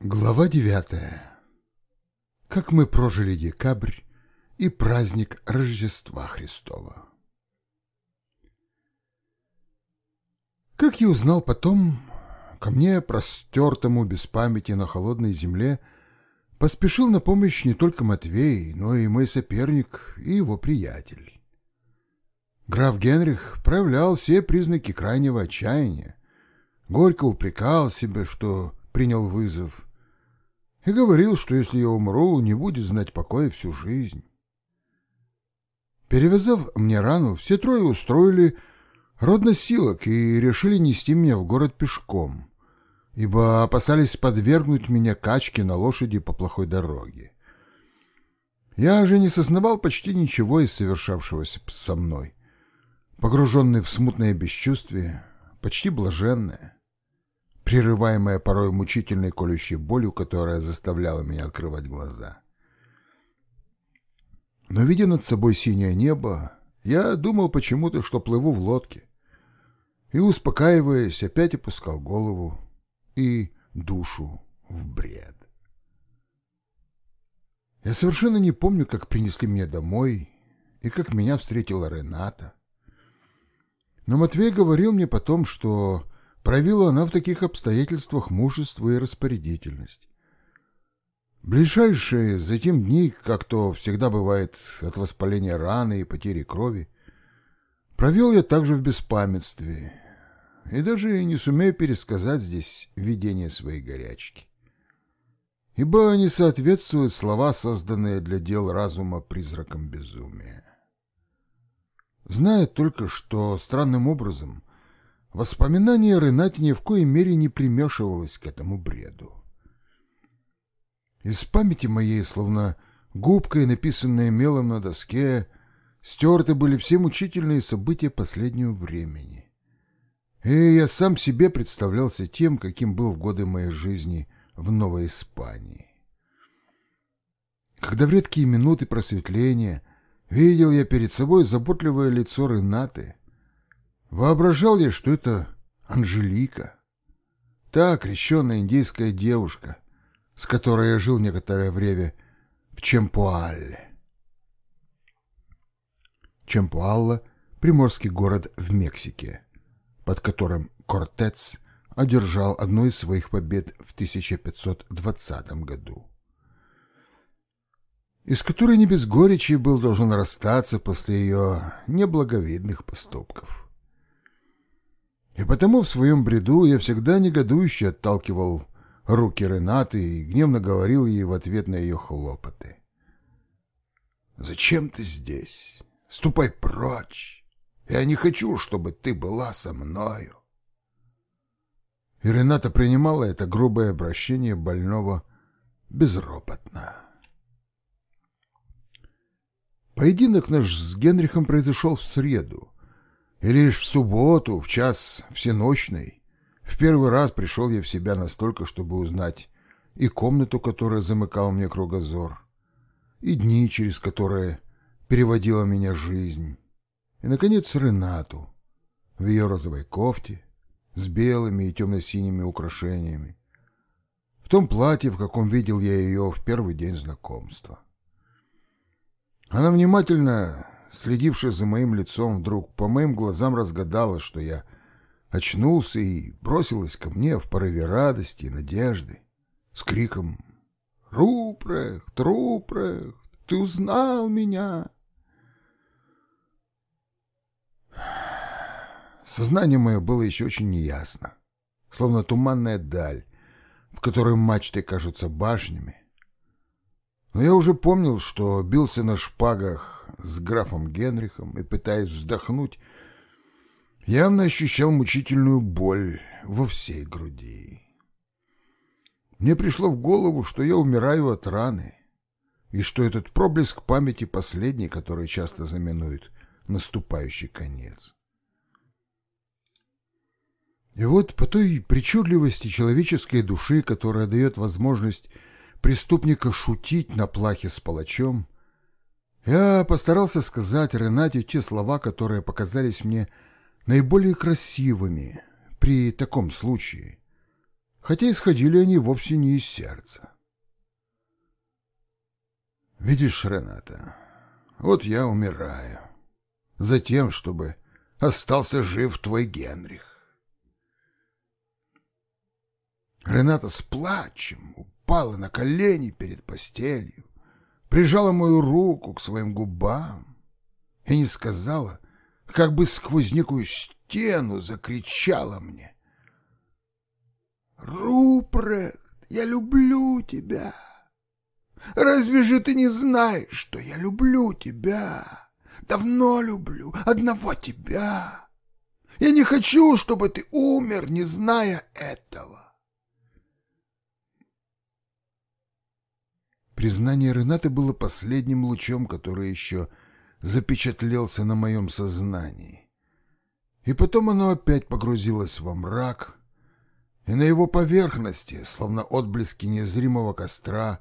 Глава девятая. Как мы прожили декабрь и праздник Рождества Христова. Как я узнал потом, ко мне, простертому без памяти на холодной земле, поспешил на помощь не только Матвей, но и мой соперник и его приятель. Граф Генрих проявлял все признаки крайнего отчаяния, горько упрекал себя, что принял вызов, и говорил, что если я умру, не будет знать покоя всю жизнь. Перевязав мне рану, все трое устроили родносилок и решили нести меня в город пешком, ибо опасались подвергнуть меня качке на лошади по плохой дороге. Я же не сознавал почти ничего из совершавшегося со мной, погруженный в смутное бесчувствие, почти блаженное прерываемая порой мучительной колющей болью, которая заставляла меня открывать глаза. Но, видя над собой синее небо, я думал почему-то, что плыву в лодке, и, успокаиваясь, опять опускал голову и душу в бред. Я совершенно не помню, как принесли меня домой и как меня встретила Рената. Но Матвей говорил мне потом, что проявила она в таких обстоятельствах мужество и распорядительность. Ближайшие затем дни, как то всегда бывает от воспаления раны и потери крови, провел я также в беспамятстве и даже не сумею пересказать здесь видение своей горячки. Ибо не соответствуют слова, созданные для дел разума призраком безумия. Знает только, что странным образом Воспоминание Ренати ни в коей мере не примешивалось к этому бреду. Из памяти моей, словно губкой, написанной мелом на доске, стерты были все мучительные события последнего времени. И я сам себе представлялся тем, каким был в годы моей жизни в Новой Испании. Когда в редкие минуты просветления видел я перед собой заботливое лицо Ренаты, Воображал я, что это Анжелика, та крещенная индийская девушка, с которой я жил некоторое время в Чемпуалле. Чемпуалла — приморский город в Мексике, под которым Кортец одержал одну из своих побед в 1520 году из которой не без горечи был должен расстаться после ее неблаговидных поступков. И потому в своем бреду я всегда негодующе отталкивал руки Ренаты и гневно говорил ей в ответ на ее хлопоты. «Зачем ты здесь? Ступай прочь! Я не хочу, чтобы ты была со мною!» И Рената принимала это грубое обращение больного безропотно. Поединок наш с Генрихом произошел в среду, и лишь в субботу, в час всеночный, в первый раз пришел я в себя настолько, чтобы узнать и комнату, которая замыкала мне кругозор, и дни, через которые переводила меня жизнь, и, наконец, Ренату в ее розовой кофте с белыми и темно-синими украшениями, в том платье, в каком видел я ее в первый день знакомства. Она внимательно следившая за моим лицом, вдруг по моим глазам разгадала, что я очнулся и бросилась ко мне в порыве радости и надежды с криком «Рупрехт, Рупрехт, ты узнал меня!» Сознание мое было еще очень неясно, словно туманная даль, в которой мачты кажутся башнями. Но я уже помнил, что бился на шпагах с графом Генрихом и, пытаясь вздохнуть, явно ощущал мучительную боль во всей груди. Мне пришло в голову, что я умираю от раны, и что этот проблеск памяти последний, который часто знаменует наступающий конец. И вот по той причудливости человеческой души, которая дает возможность преступника шутить на плахе с палачом, я постарался сказать Ренате те слова, которые показались мне наиболее красивыми при таком случае, хотя исходили они вовсе не из сердца. Видишь, Рената, вот я умираю за тем, чтобы остался жив твой Генрих. Рената с плачем упала на колени перед постелью, прижала мою руку к своим губам и не сказала, как бы сквозь некую стену закричала мне. «Рупрект, я люблю тебя! Разве же ты не знаешь, что я люблю тебя? Давно люблю одного тебя! Я не хочу, чтобы ты умер, не зная этого!» Признание Ренаты было последним лучом, который еще запечатлелся на моем сознании. И потом оно опять погрузилось во мрак, и на его поверхности, словно отблески незримого костра,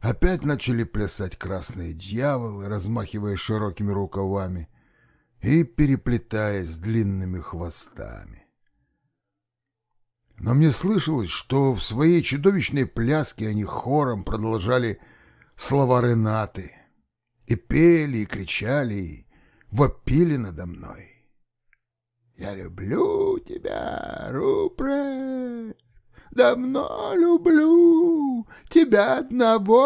опять начали плясать красные дьяволы, размахивая широкими рукавами и переплетаясь длинными хвостами. Но мне слышалось, что в своей чудовищной пляске они хором продолжали слова Ренаты, и пели, и кричали, и вопили надо мной. Я люблю тебя, Рупре, давно люблю тебя одного.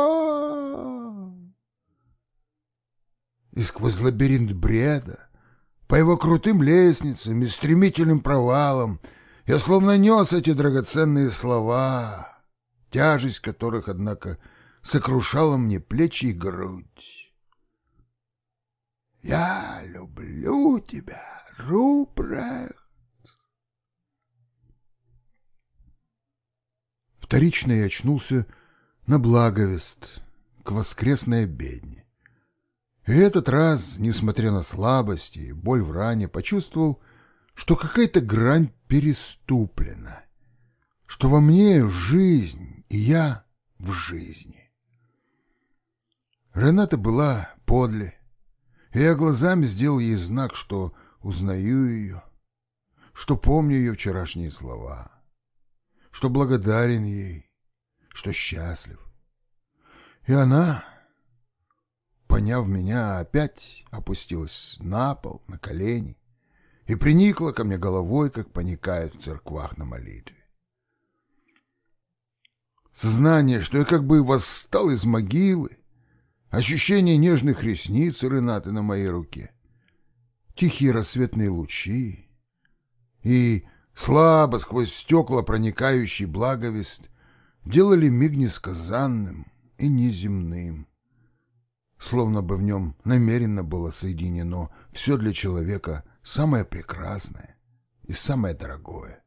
И сквозь лабиринт бреда, по его крутым лестницам и стремительным провалам, я словно нес эти драгоценные слова, тяжесть которых, однако, — сокрушала мне плечи и грудь. «Я люблю тебя, Рупрехт!» Вторично я очнулся на благовест к воскресной обедне. И этот раз, несмотря на слабости и боль в ране, почувствовал, что какая-то грань переступлена, что во мне жизнь, и я в жизни. Рената была подле. Я глазами сделал ей знак, что узнаю ее, что помню ее вчерашние слова, что благодарен ей, что счастлив. И она, поняв меня, опять опустилась на пол, на колени и приникла ко мне головой, как поникает в церквах на молитве. Сознание, что я как бы восстал из могилы, ощущение нежных ресниц Ренаты на моей руке, тихие рассветные лучи. И слабо сквозь стекла проникающий благовест делали миг несказанным и неземным, словно бы в нем намеренно было соединено все для человека самое прекрасное и самое дорогое.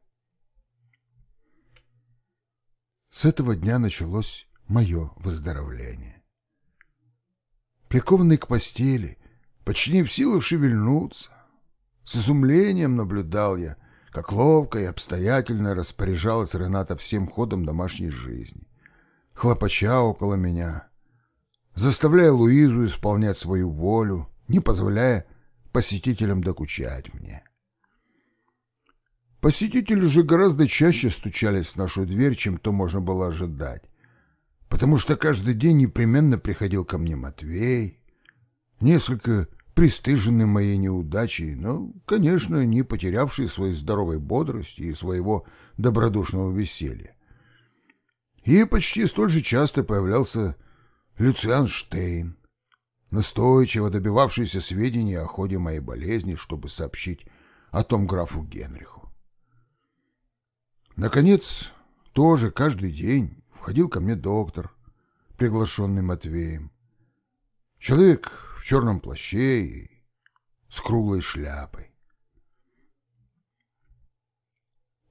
С этого дня началось мое выздоровление прикованный к постели, почти не в силах шевельнуться. С изумлением наблюдал я, как ловко и обстоятельно распоряжалась Рената всем ходом домашней жизни, хлопача около меня, заставляя Луизу исполнять свою волю, не позволяя посетителям докучать мне. Посетители же гораздо чаще стучались в нашу дверь, чем то можно было ожидать потому что каждый день непременно приходил ко мне Матвей, несколько пристыженный моей неудачей, но, конечно, не потерявший своей здоровой бодрости и своего добродушного веселья. И почти столь же часто появлялся Люциан Штейн, настойчиво добивавшийся сведений о ходе моей болезни, чтобы сообщить о том графу Генриху. Наконец, тоже каждый день входил ко мне доктор, приглашенный Матвеем. Человек в черном плаще и с круглой шляпой.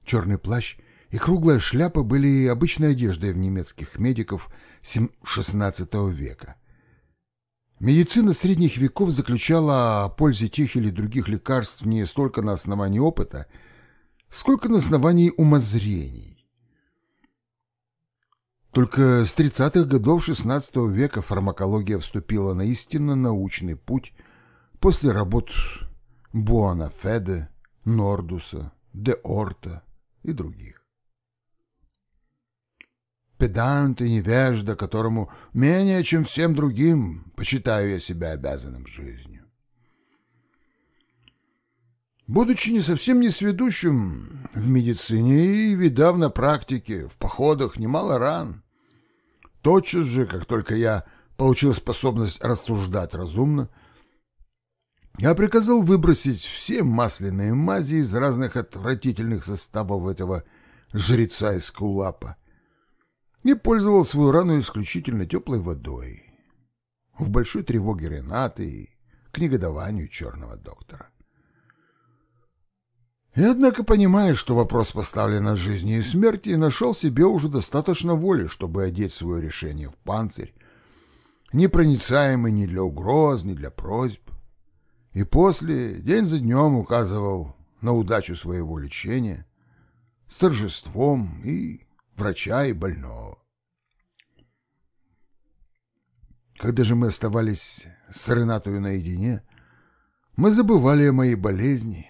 Черный плащ и круглая шляпа были обычной одеждой в немецких медиков XVI века. Медицина средних веков заключала о пользе тех или других лекарств не столько на основании опыта, сколько на основании умозрений. Только с 30-х годов XVI века фармакология вступила на истинно научный путь после работ Буана Феде, Нордуса, Де Орта и других. педант и невежда, которому менее чем всем другим почитаю я себя обязанным жизнью. Будучи не совсем несведущим в медицине и видав на практике, в походах немало ран, тотчас же, как только я получил способность рассуждать разумно, я приказал выбросить все масляные мази из разных отвратительных составов этого жреца из кулапа и пользовал свою рану исключительно теплой водой. В большой тревоге Ренаты и к негодованию черного доктора. И однако, понимая, что вопрос поставлен о жизни и смерти, нашел себе уже достаточно воли, чтобы одеть свое решение в панцирь, непроницаемый ни для угроз, ни для просьб. И после день за днем указывал на удачу своего лечения с торжеством и врача, и больного. Когда же мы оставались с Ренатою наедине, мы забывали о моей болезни,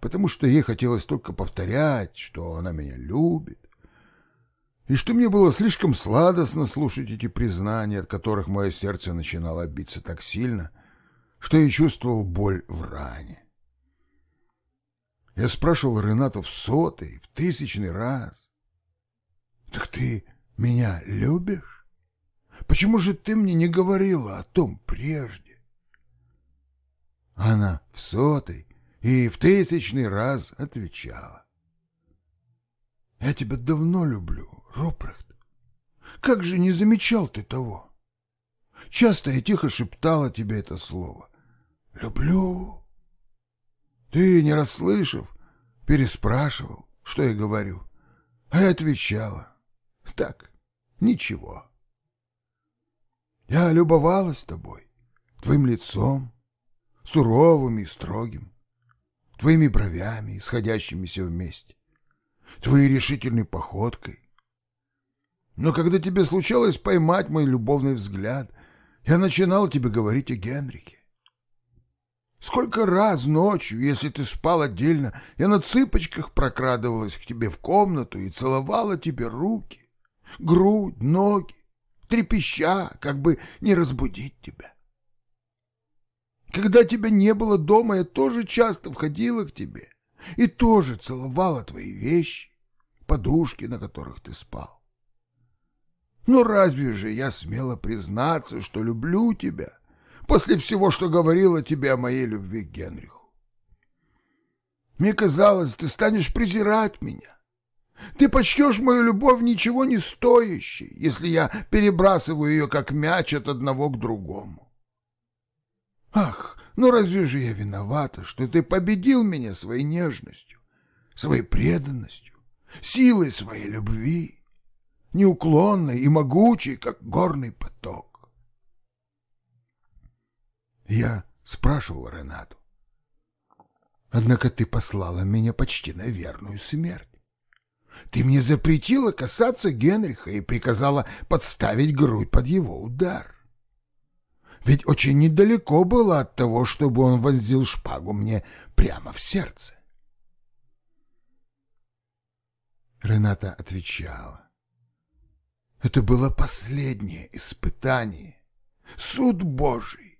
потому что ей хотелось только повторять, что она меня любит, и что мне было слишком сладостно слушать эти признания, от которых мое сердце начинало биться так сильно, что я чувствовал боль в ране. Я спрашивал Ренату в сотый, в тысячный раз. «Так ты меня любишь? Почему же ты мне не говорила о том прежде?» Она в сотый и в тысячный раз отвечала. «Я тебя давно люблю, Рупрехт. Как же не замечал ты того? Часто я тихо шептала тебе это слово. Люблю. Ты, не расслышав, переспрашивал, что я говорю, а я отвечала. Так, ничего. Я любовалась тобой, твоим лицом, суровым и строгим, твоими бровями, сходящимися вместе, твоей решительной походкой. Но когда тебе случалось поймать мой любовный взгляд, я начинал тебе говорить о Генрихе. Сколько раз ночью, если ты спал отдельно, я на цыпочках прокрадывалась к тебе в комнату и целовала тебе руки, грудь, ноги, трепеща, как бы не разбудить тебя. Когда тебя не было дома, я тоже часто входила к тебе и тоже целовала твои вещи, подушки, на которых ты спал. Но разве же я смела признаться, что люблю тебя после всего, что говорила тебе о моей любви к Генриху? Мне казалось, ты станешь презирать меня. Ты почтешь мою любовь ничего не стоящей, если я перебрасываю ее как мяч от одного к другому. Ах, ну разве же я виновата, что ты победил меня своей нежностью, своей преданностью, силой своей любви, неуклонной и могучей, как горный поток? Я спрашивал Ренату. Однако ты послала меня почти на верную смерть. Ты мне запретила касаться Генриха и приказала подставить грудь под его удар. Ведь очень недалеко было от того, чтобы он вонзил шпагу мне прямо в сердце. Рената отвечала. Это было последнее испытание, суд Божий.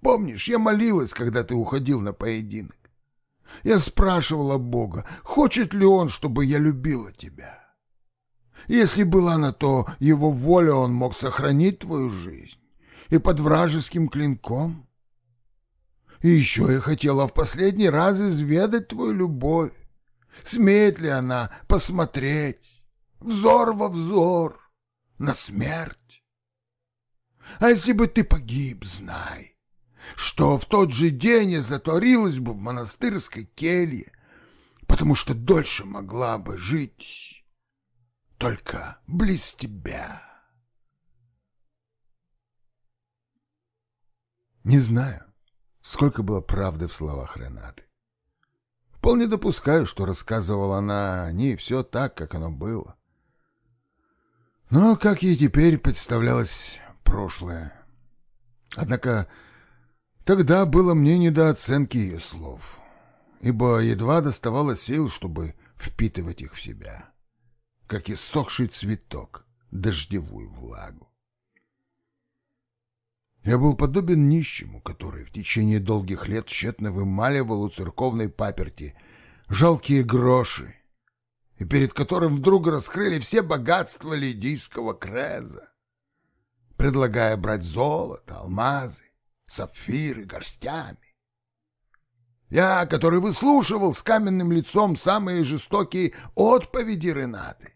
Помнишь, я молилась, когда ты уходил на поединок. Я спрашивала Бога, хочет ли Он, чтобы я любила тебя. Если была на то его воля, он мог сохранить твою жизнь и под вражеским клинком. И еще я хотела в последний раз изведать твою любовь. Смеет ли она посмотреть взор во взор на смерть? А если бы ты погиб, знай, что в тот же день я затворилась бы в монастырской келье, потому что дольше могла бы жить только близ тебя. Не знаю, сколько было правды в словах Ренаты. Вполне допускаю, что рассказывала она о ней все так, как оно было. Но как ей теперь представлялось прошлое. Однако тогда было мне не до оценки ее слов, ибо едва доставало сил, чтобы впитывать их в себя. как иссохший цветок, дождевую влагу. Я был подобен нищему, который в течение долгих лет тщетно вымаливал у церковной паперти жалкие гроши, и перед которым вдруг раскрыли все богатства лидийского креза, предлагая брать золото, алмазы, сапфиры горстями. Я, который выслушивал с каменным лицом самые жестокие отповеди Ренаты,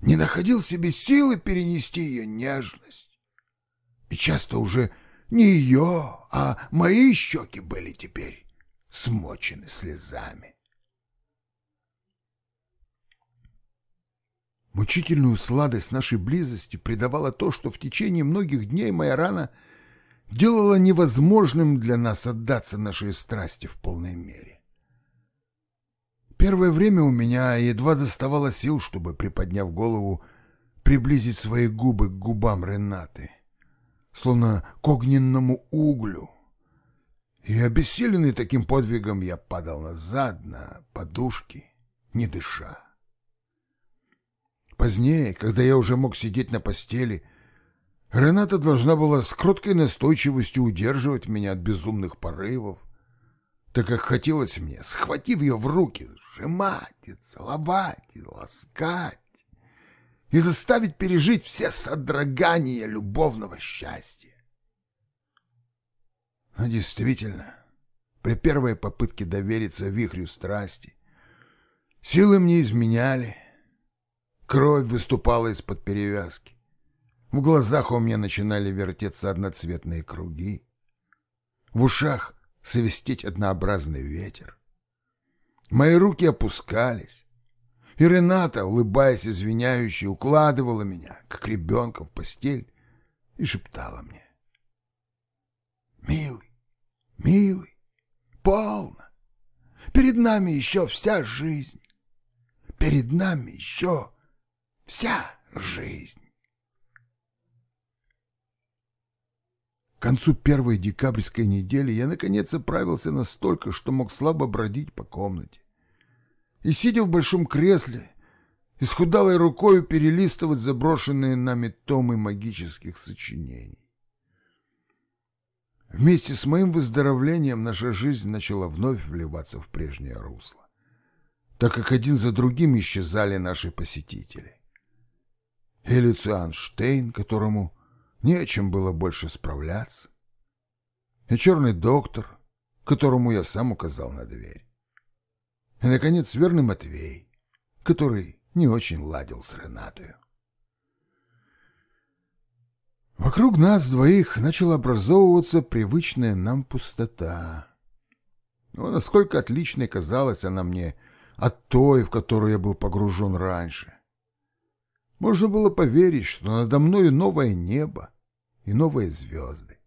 не находил себе силы перенести ее нежность и часто уже не ее, а мои щеки были теперь смочены слезами. Мучительную сладость нашей близости придавало то, что в течение многих дней моя рана делала невозможным для нас отдаться нашей страсти в полной мере. Первое время у меня едва доставало сил, чтобы, приподняв голову, приблизить свои губы к губам Ренаты — словно к огненному углю. И обессиленный таким подвигом я падал назад на подушки, не дыша. Позднее, когда я уже мог сидеть на постели, Рената должна была с кроткой настойчивостью удерживать меня от безумных порывов, так как хотелось мне, схватив ее в руки, сжимать целовать и ласкать и заставить пережить все содрогания любовного счастья. Но действительно, при первой попытке довериться вихрю страсти, силы мне изменяли, кровь выступала из-под перевязки, в глазах у меня начинали вертеться одноцветные круги, в ушах свистеть однообразный ветер. Мои руки опускались, и Рената, улыбаясь извиняюще, укладывала меня, как ребенка, в постель и шептала мне. «Милый, милый, полно. Перед нами еще вся жизнь. Перед нами еще вся жизнь». К концу первой декабрьской недели я, наконец, оправился настолько, что мог слабо бродить по комнате и, сидя в большом кресле, исхудалой рукой перелистывать заброшенные нами томы магических сочинений. Вместе с моим выздоровлением наша жизнь начала вновь вливаться в прежнее русло, так как один за другим исчезали наши посетители. И Люциан Штейн, которому не о чем было больше справляться, и черный доктор, которому я сам указал на дверь. И, наконец, верный Матвей, который не очень ладил с Ренатою. Вокруг нас двоих начала образовываться привычная нам пустота. Но насколько отличной казалась она мне от той, в которую я был погружен раньше. Можно было поверить, что надо мною новое небо и новые звезды,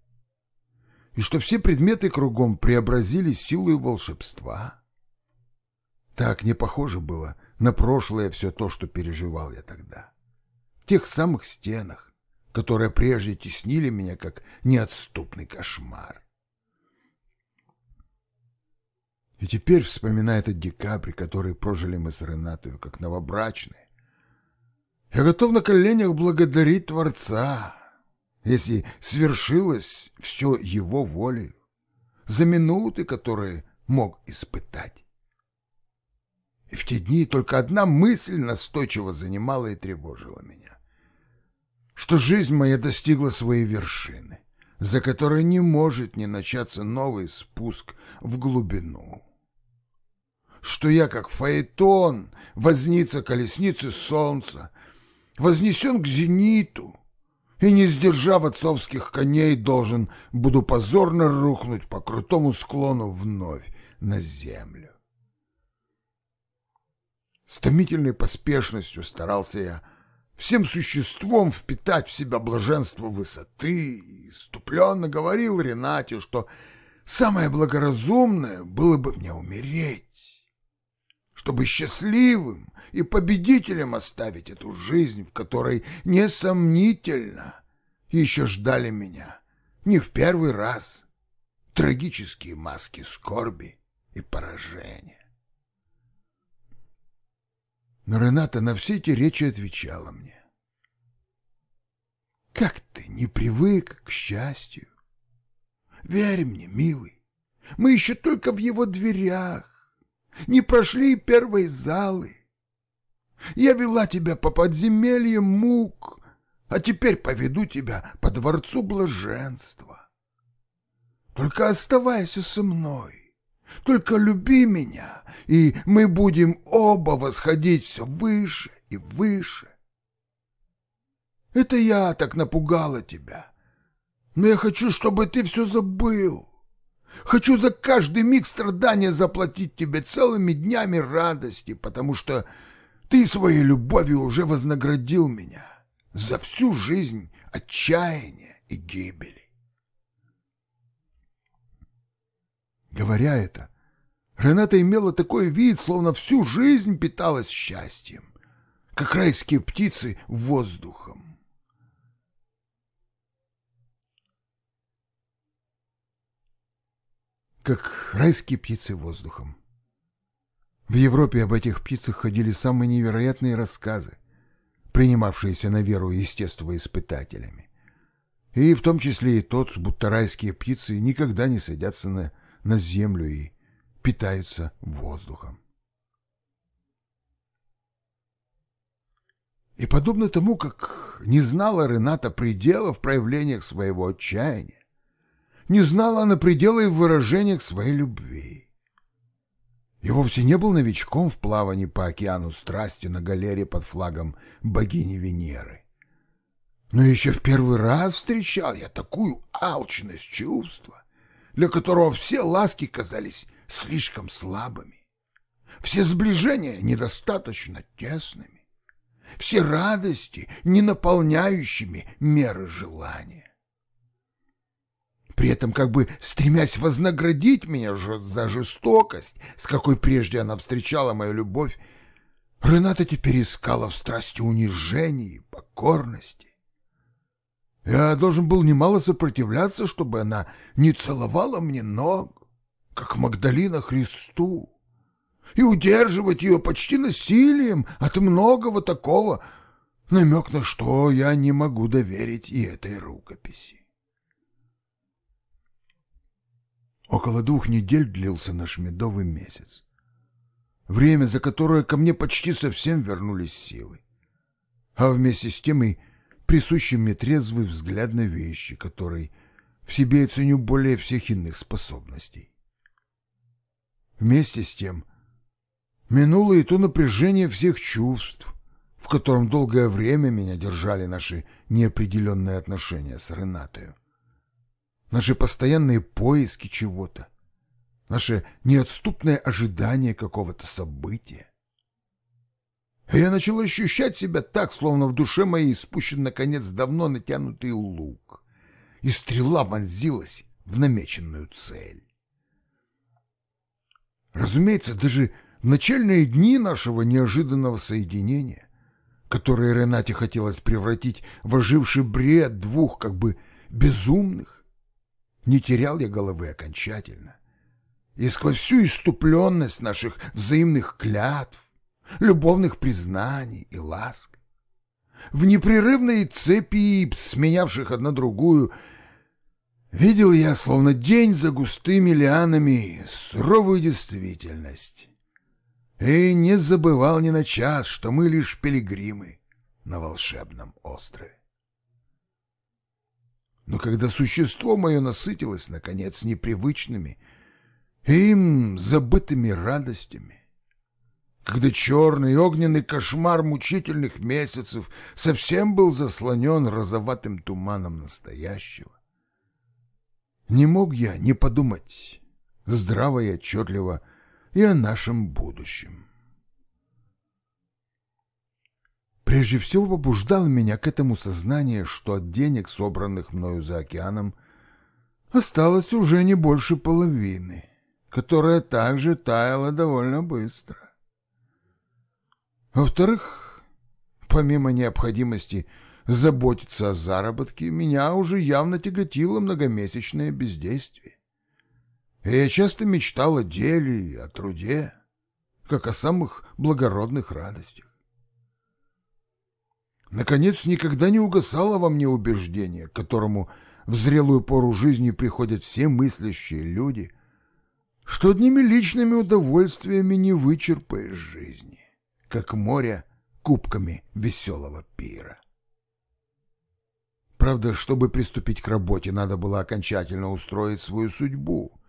и что все предметы кругом преобразились силой волшебства. Так не похоже было на прошлое все то, что переживал я тогда. В тех самых стенах, которые прежде теснили меня, как неотступный кошмар. И теперь, вспоминая этот декабрь, который прожили мы с Ренатою, как новобрачные, я готов на коленях благодарить Творца, если свершилось все его волею, за минуты, которые мог испытать. В те дни только одна мысль настойчиво занимала и тревожила меня. Что жизнь моя достигла своей вершины, за которой не может не начаться новый спуск в глубину. Что я, как фаэтон, возница колесницы солнца, вознесен к зениту, и, не сдержав отцовских коней, должен буду позорно рухнуть по крутому склону вновь на землю. С поспешностью старался я всем существом впитать в себя блаженство высоты и ступленно говорил Ренате, что самое благоразумное было бы мне умереть, чтобы счастливым и победителем оставить эту жизнь, в которой, несомнительно, еще ждали меня не в первый раз трагические маски скорби и поражения. Но Рената на все эти речи отвечала мне. Как ты не привык к счастью? Верь мне, милый, мы еще только в его дверях, не прошли первой залы. Я вела тебя по подземельям мук, а теперь поведу тебя по дворцу блаженства. Только оставайся со мной, только люби меня, и мы будем оба восходить все выше и выше. Это я так напугала тебя, но я хочу, чтобы ты все забыл. Хочу за каждый миг страдания заплатить тебе целыми днями радости, потому что ты своей любовью уже вознаградил меня за всю жизнь отчаяния и гибели. Говоря это, Рената имела такой вид, словно всю жизнь питалась счастьем, как райские птицы воздухом. как райские птицы воздухом. В Европе об этих птицах ходили самые невероятные рассказы, принимавшиеся на веру естествоиспытателями. И в том числе и тот, будто райские птицы никогда не садятся на, на землю и питаются воздухом. И подобно тому, как не знала Рената предела в проявлениях своего отчаяния, не знала она предела и в выражениях своей любви. И вовсе не был новичком в плавании по океану страсти на галере под флагом богини Венеры. Но еще в первый раз встречал я такую алчность чувства, для которого все ласки казались слишком слабыми, все сближения недостаточно тесными, все радости не наполняющими меры желания. При этом как бы стремясь вознаградить меня за жестокость, с какой прежде она встречала мою любовь, Рената теперь искала в страсти унижения и покорности. Я должен был немало сопротивляться, чтобы она не целовала мне ног, как Магдалина Христу, и удерживать ее почти насилием от многого такого, намек на что я не могу доверить и этой рукописи. Около двух недель длился наш медовый месяц. Время, за которое ко мне почти совсем вернулись силы. А вместе с тем и присущий мне трезвый взгляд на вещи, который в себе я ценю более всех иных способностей. Вместе с тем минуло и то напряжение всех чувств, в котором долгое время меня держали наши неопределенные отношения с Ренатою наши постоянные поиски чего-то, наше неотступное ожидание какого-то события. И я начал ощущать себя так, словно в душе моей спущен, наконец, давно натянутый лук, и стрела вонзилась в намеченную цель. Разумеется, даже в начальные дни нашего неожиданного соединения, которое Ренате хотелось превратить в оживший бред двух как бы безумных, не терял я головы окончательно. И сквозь всю иступленность наших взаимных клятв, любовных признаний и ласк, в непрерывной цепи, сменявших одна другую, видел я, словно день за густыми лианами, суровую действительность. И не забывал ни на час, что мы лишь пилигримы на волшебном острове. Но когда существо мое насытилось, наконец, непривычными, им забытыми радостями, когда черный огненный кошмар мучительных месяцев совсем был заслонен розоватым туманом настоящего, не мог я не подумать здраво и отчетливо и о нашем будущем. Прежде всего побуждало меня к этому сознание, что от денег, собранных мною за океаном, осталось уже не больше половины, которая также таяла довольно быстро. Во-вторых, помимо необходимости заботиться о заработке, меня уже явно тяготило многомесячное бездействие. И я часто мечтал о деле и о труде, как о самых благородных радостях. Наконец, никогда не угасало во мне убеждение, которому в зрелую пору жизни приходят все мыслящие люди, что одними личными удовольствиями не вычерпаешь жизни, как море кубками веселого пира. Правда, чтобы приступить к работе, надо было окончательно устроить свою судьбу.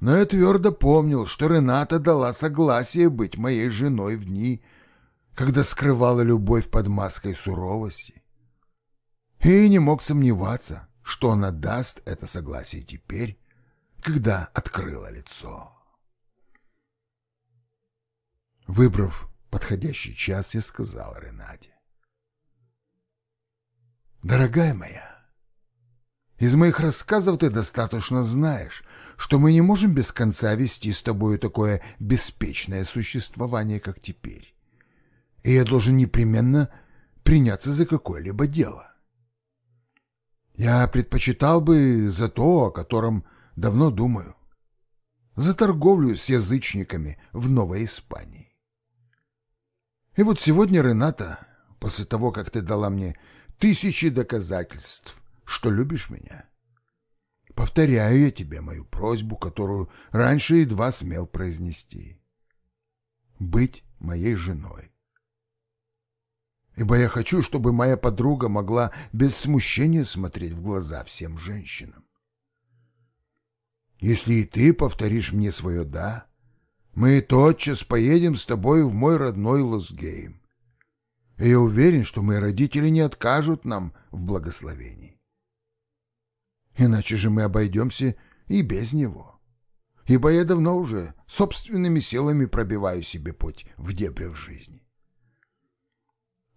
Но я твердо помнил, что Рената дала согласие быть моей женой в дни, когда скрывала любовь под маской суровости. И не мог сомневаться, что она даст это согласие теперь, когда открыла лицо. Выбрав подходящий час, я сказал Ренате. Дорогая моя, из моих рассказов ты достаточно знаешь, что мы не можем без конца вести с тобою такое беспечное существование, как теперь. И я должен непременно приняться за какое-либо дело. Я предпочитал бы за то, о котором давно думаю, за торговлю с язычниками в Новой Испании. И вот сегодня, Рената, после того, как ты дала мне тысячи доказательств, что любишь меня. Повторяю я тебе мою просьбу, которую раньше едва смел произнести. Быть моей женой. Ибо я хочу, чтобы моя подруга могла без смущения смотреть в глаза всем женщинам. Если и ты повторишь мне свое «да», мы тотчас поедем с тобой в мой родной Лосгейм и я уверен, что мои родители не откажут нам в благословении. Иначе же мы обойдемся и без него. Ибо я давно уже собственными силами пробиваю себе путь в дебрях жизни.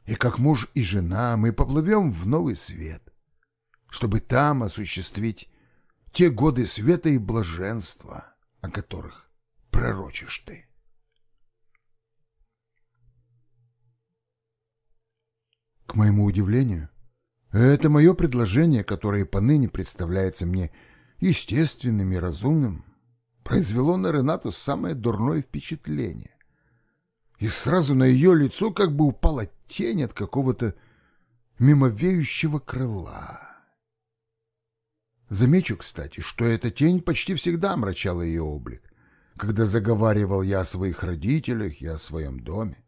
И как муж и жена мы поплывем в новый свет, чтобы там осуществить те годы света и блаженства, о которых пророчишь ты. К моему удивлению, это мое предложение, которое поныне представляется мне естественным и разумным, произвело на Ренату самое дурное впечатление. И сразу на ее лицо как бы упала тень от какого-то мимовеющего крыла. Замечу, кстати, что эта тень почти всегда омрачала ее облик, когда заговаривал я о своих родителях и о своем доме.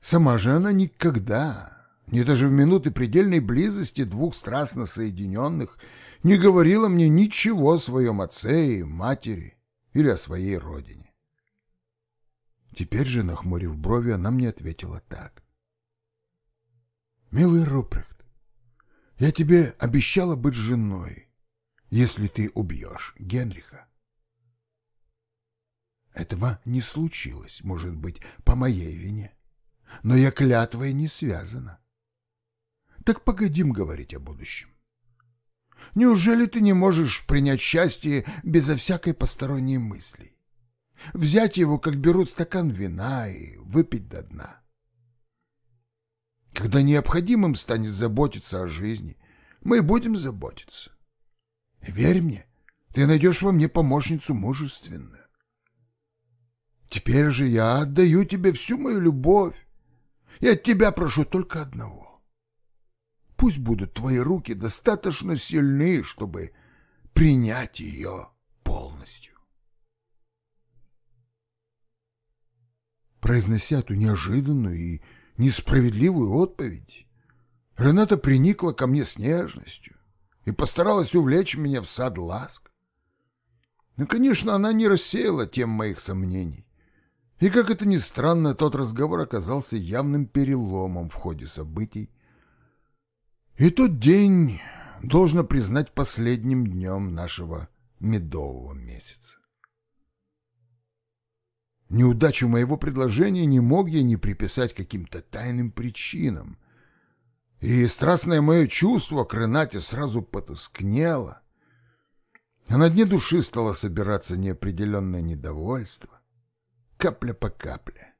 Сама же она никогда, ни даже в минуты предельной близости двух страстно соединенных, не говорила мне ничего о своем отце и матери или о своей родине. Теперь же, нахмурив брови, она мне ответила так. «Милый Рупрехт, я тебе обещала быть женой, если ты убьешь Генриха. Этого не случилось, может быть, по моей вине но я клятвой не связана. Так погодим говорить о будущем. Неужели ты не можешь принять счастье безо всякой посторонней мысли? Взять его, как берут стакан вина, и выпить до дна. Когда необходимым станет заботиться о жизни, мы будем заботиться. Верь мне, ты найдешь во мне помощницу мужественную. Теперь же я отдаю тебе всю мою любовь, и от тебя прошу только одного. Пусть будут твои руки достаточно сильны, чтобы принять ее полностью. Произнося эту неожиданную и несправедливую отповедь, Рената приникла ко мне с нежностью и постаралась увлечь меня в сад ласк. Но, конечно, она не рассеяла тем моих сомнений. И, как это ни странно, тот разговор оказался явным переломом в ходе событий. И тот день должно признать последним днем нашего медового месяца. Неудачу моего предложения не мог я не приписать каким-то тайным причинам. И страстное мое чувство к Ренате сразу потускнело. А на дне души стало собираться неопределенное недовольство капля по капле,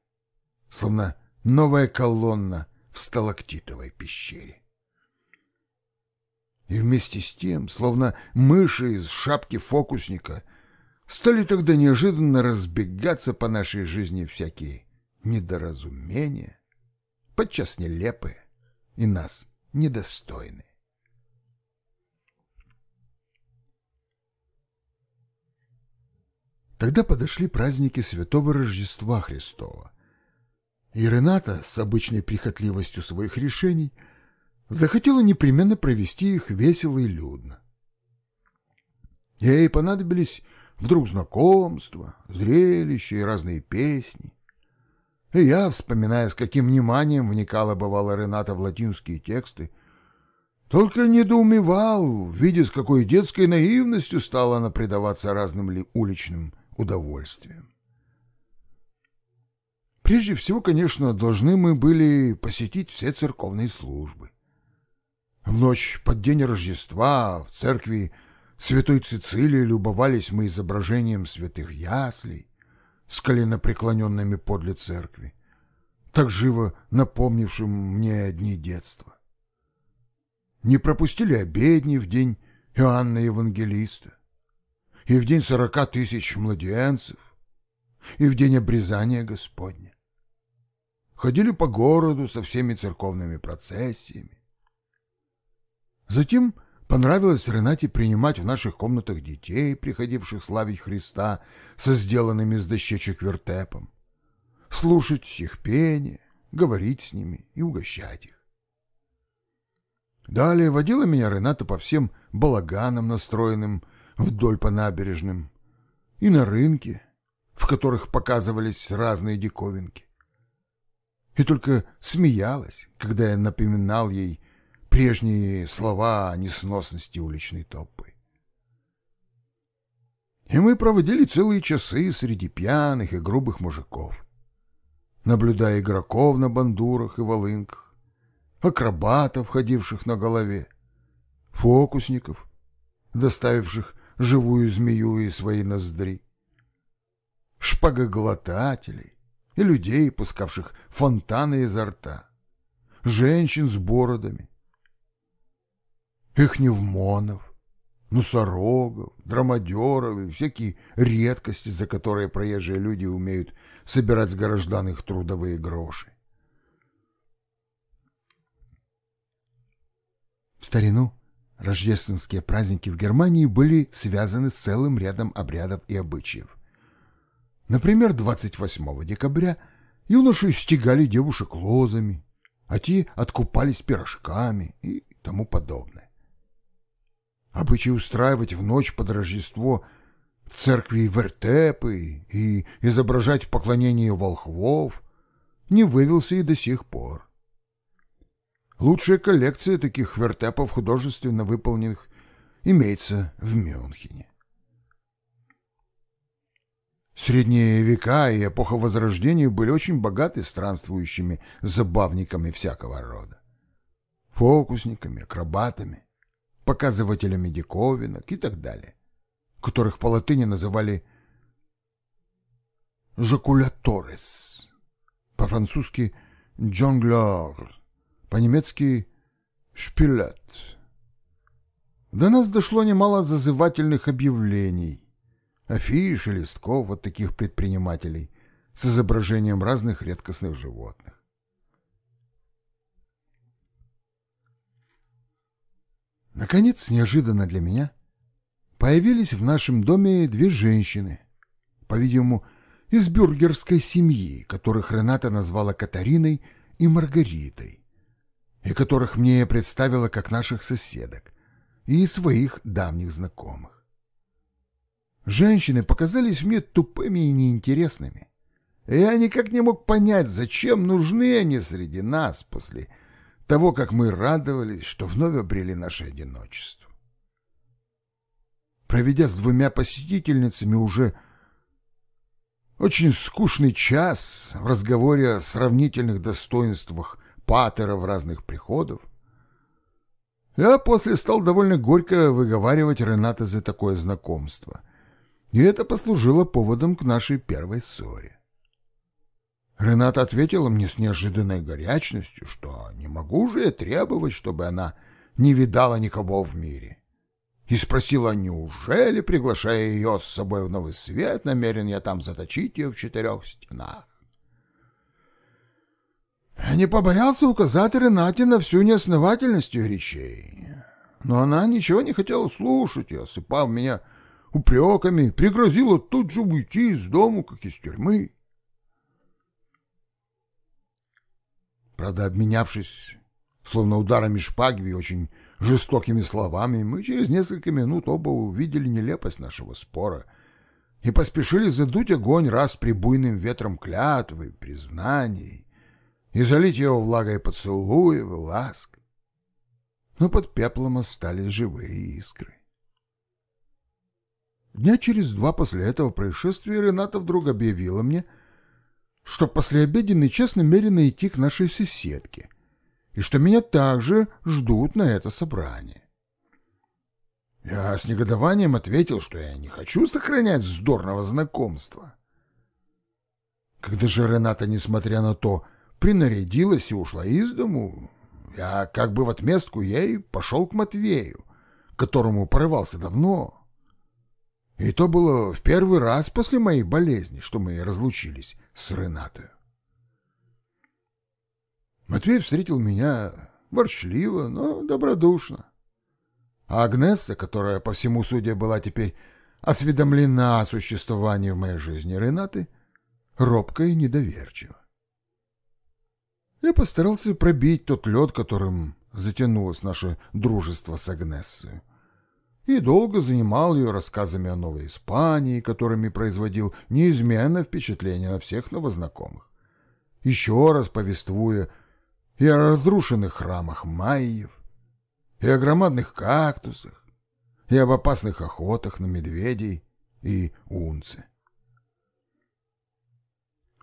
словно новая колонна в сталактитовой пещере. И вместе с тем, словно мыши из шапки фокусника, стали тогда неожиданно разбегаться по нашей жизни всякие недоразумения, подчас нелепые и нас недостойны. Тогда подошли праздники Святого Рождества Христова. И Рената с обычной прихотливостью своих решений захотела непременно провести их весело и людно. Ей понадобились вдруг знакомства, зрелища и разные песни. И я, вспоминая, с каким вниманием вникала бывала Рената в латинские тексты, только недоумевал, видя, с какой детской наивностью стала она предаваться разным ли уличным удовольствием. Прежде всего, конечно, должны мы были посетить все церковные службы. В ночь под день Рождества в церкви Святой Цицилии любовались мы изображением святых яслей с коленопреклоненными подле церкви, так живо напомнившим мне дни детства. Не пропустили обедни в день Иоанна Евангелиста, и в день сорока тысяч младенцев, и в день обрезания Господня. Ходили по городу со всеми церковными процессиями. Затем понравилось Ренате принимать в наших комнатах детей, приходивших славить Христа со сделанными из дощечек вертепом, слушать их пение, говорить с ними и угощать их. Далее водила меня Рената по всем балаганам, настроенным вдоль по набережным, и на рынке, в которых показывались разные диковинки. И только смеялась, когда я напоминал ей прежние слова о несносности уличной толпы. И мы проводили целые часы среди пьяных и грубых мужиков, наблюдая игроков на бандурах и волынках, акробатов, ходивших на голове, фокусников, доставивших живую змею из своей ноздри, шпагоглотателей и людей, пускавших фонтаны изо рта, женщин с бородами, эхневмонов, носорогов, драмадеров и всякие редкости, за которые проезжие люди умеют собирать с горождан их трудовые гроши. В старину Рождественские праздники в Германии были связаны с целым рядом обрядов и обычаев. Например, 28 декабря юноши стегали девушек лозами, а те откупались пирожками и тому подобное. Обычай устраивать в ночь под Рождество в церкви вертепы и изображать поклонение волхвов не вывелся и до сих пор. Лучшая коллекция таких вертепов художественно выполненных имеется в Мюнхене. Средние века и эпоха Возрождения были очень богаты странствующими забавниками всякого рода. Фокусниками, акробатами, показывателями диковинок и так далее, которых по латыни называли «жакуляторес», по-французски «джонглер», по-немецки «шпилет». До нас дошло немало зазывательных объявлений, афиш и листков от таких предпринимателей с изображением разных редкостных животных. Наконец, неожиданно для меня, появились в нашем доме две женщины, по-видимому, из бюргерской семьи, которых Рената назвала Катариной и Маргаритой и которых мне представила как наших соседок и своих давних знакомых. Женщины показались мне тупыми и неинтересными. Я никак не мог понять, зачем нужны они среди нас после того, как мы радовались, что вновь обрели наше одиночество. Проведя с двумя посетительницами уже очень скучный час в разговоре о сравнительных достоинствах патеров разных приходов. Я после стал довольно горько выговаривать Рената за такое знакомство, и это послужило поводом к нашей первой ссоре. Рената ответила мне с неожиданной горячностью, что не могу же я требовать, чтобы она не видала никого в мире. И спросила, неужели, приглашая ее с собой в новый свет, намерен я там заточить ее в четырех стенах. Не побоялся указать Ренате на всю неосновательность ее речей. Но она ничего не хотела слушать и, осыпав меня упреками, пригрозила тут же уйти из дому, как из тюрьмы. Правда, обменявшись, словно ударами шпаги и очень жестокими словами, мы через несколько минут оба увидели нелепость нашего спора и поспешили задуть огонь раз прибуйным ветром клятвы, признаний и залить его влагой поцелуев ласк. Но под пеплом остались живые искры. Дня через два после этого происшествия Рената вдруг объявила мне, что в послеобеденный час намерена идти к нашей соседке, и что меня также ждут на это собрание. Я с негодованием ответил, что я не хочу сохранять вздорного знакомства. Когда же Рената, несмотря на то, принарядилась и ушла из дому, я как бы в отместку ей пошел к Матвею, которому порывался давно. И то было в первый раз после моей болезни, что мы разлучились с Ренатой. Матвей встретил меня ворчливо, но добродушно. А Агнесса, которая, по всему судя, была теперь осведомлена о существовании в моей жизни Ренаты, робко и недоверчиво. Я постарался пробить тот лед, которым затянулось наше дружество с Агнессой, и долго занимал ее рассказами о Новой Испании, которыми производил неизменное впечатление на всех новознакомых, еще раз повествуя и о разрушенных храмах майев, и о громадных кактусах, и об опасных охотах на медведей и унцы.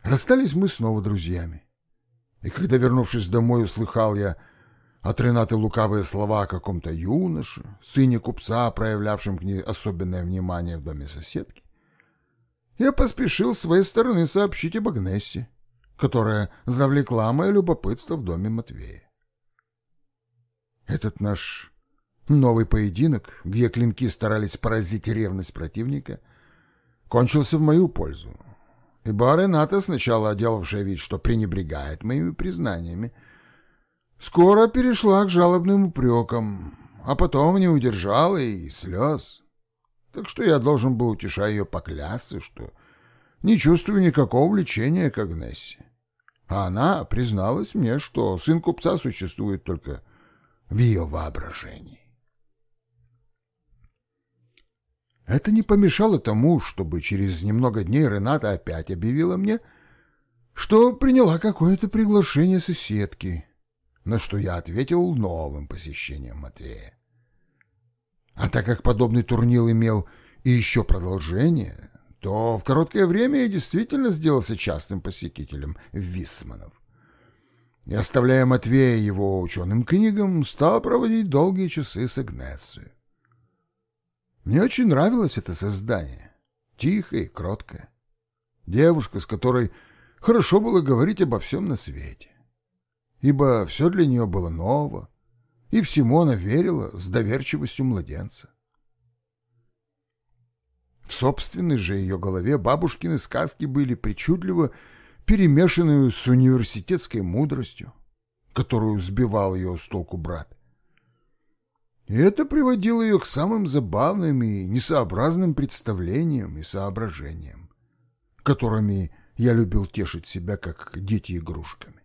Расстались мы снова друзьями. И когда, вернувшись домой, услыхал я от Ренаты лукавые слова о каком-то юноше, сыне купца, проявлявшем к ней особенное внимание в доме соседки, я поспешил с своей стороны сообщить об Агнессе, которая завлекла мое любопытство в доме Матвея. Этот наш новый поединок, где клинки старались поразить ревность противника, кончился в мою пользу, ибо Рената, сначала делавшая вид, что пренебрегает моими признаниями, скоро перешла к жалобным упрекам, а потом не удержала и слез. Так что я должен был, утешая ее, поклясться, что не чувствую никакого влечения к Агнессе. А она призналась мне, что сын купца существует только в ее воображении. Это не помешало тому, чтобы через немного дней Рената опять объявила мне, что приняла какое-то приглашение соседки, на что я ответил новым посещением Матвея. А так как подобный турнир имел и еще продолжение, то в короткое время я действительно сделался частным посетителем Висманов. И, оставляя Матвея его ученым книгам, стал проводить долгие часы с Игнессой. Мне очень нравилось это создание, тихое и кроткое. Девушка, с которой хорошо было говорить обо всем на свете, ибо все для нее было ново, и всему она верила с доверчивостью младенца. В собственной же ее голове бабушкины сказки были причудливо перемешаны с университетской мудростью, которую сбивал ее с толку брат. Это приводило ее к самым забавным и несообразным представлениям и соображениям, которыми я любил тешить себя, как дети игрушками.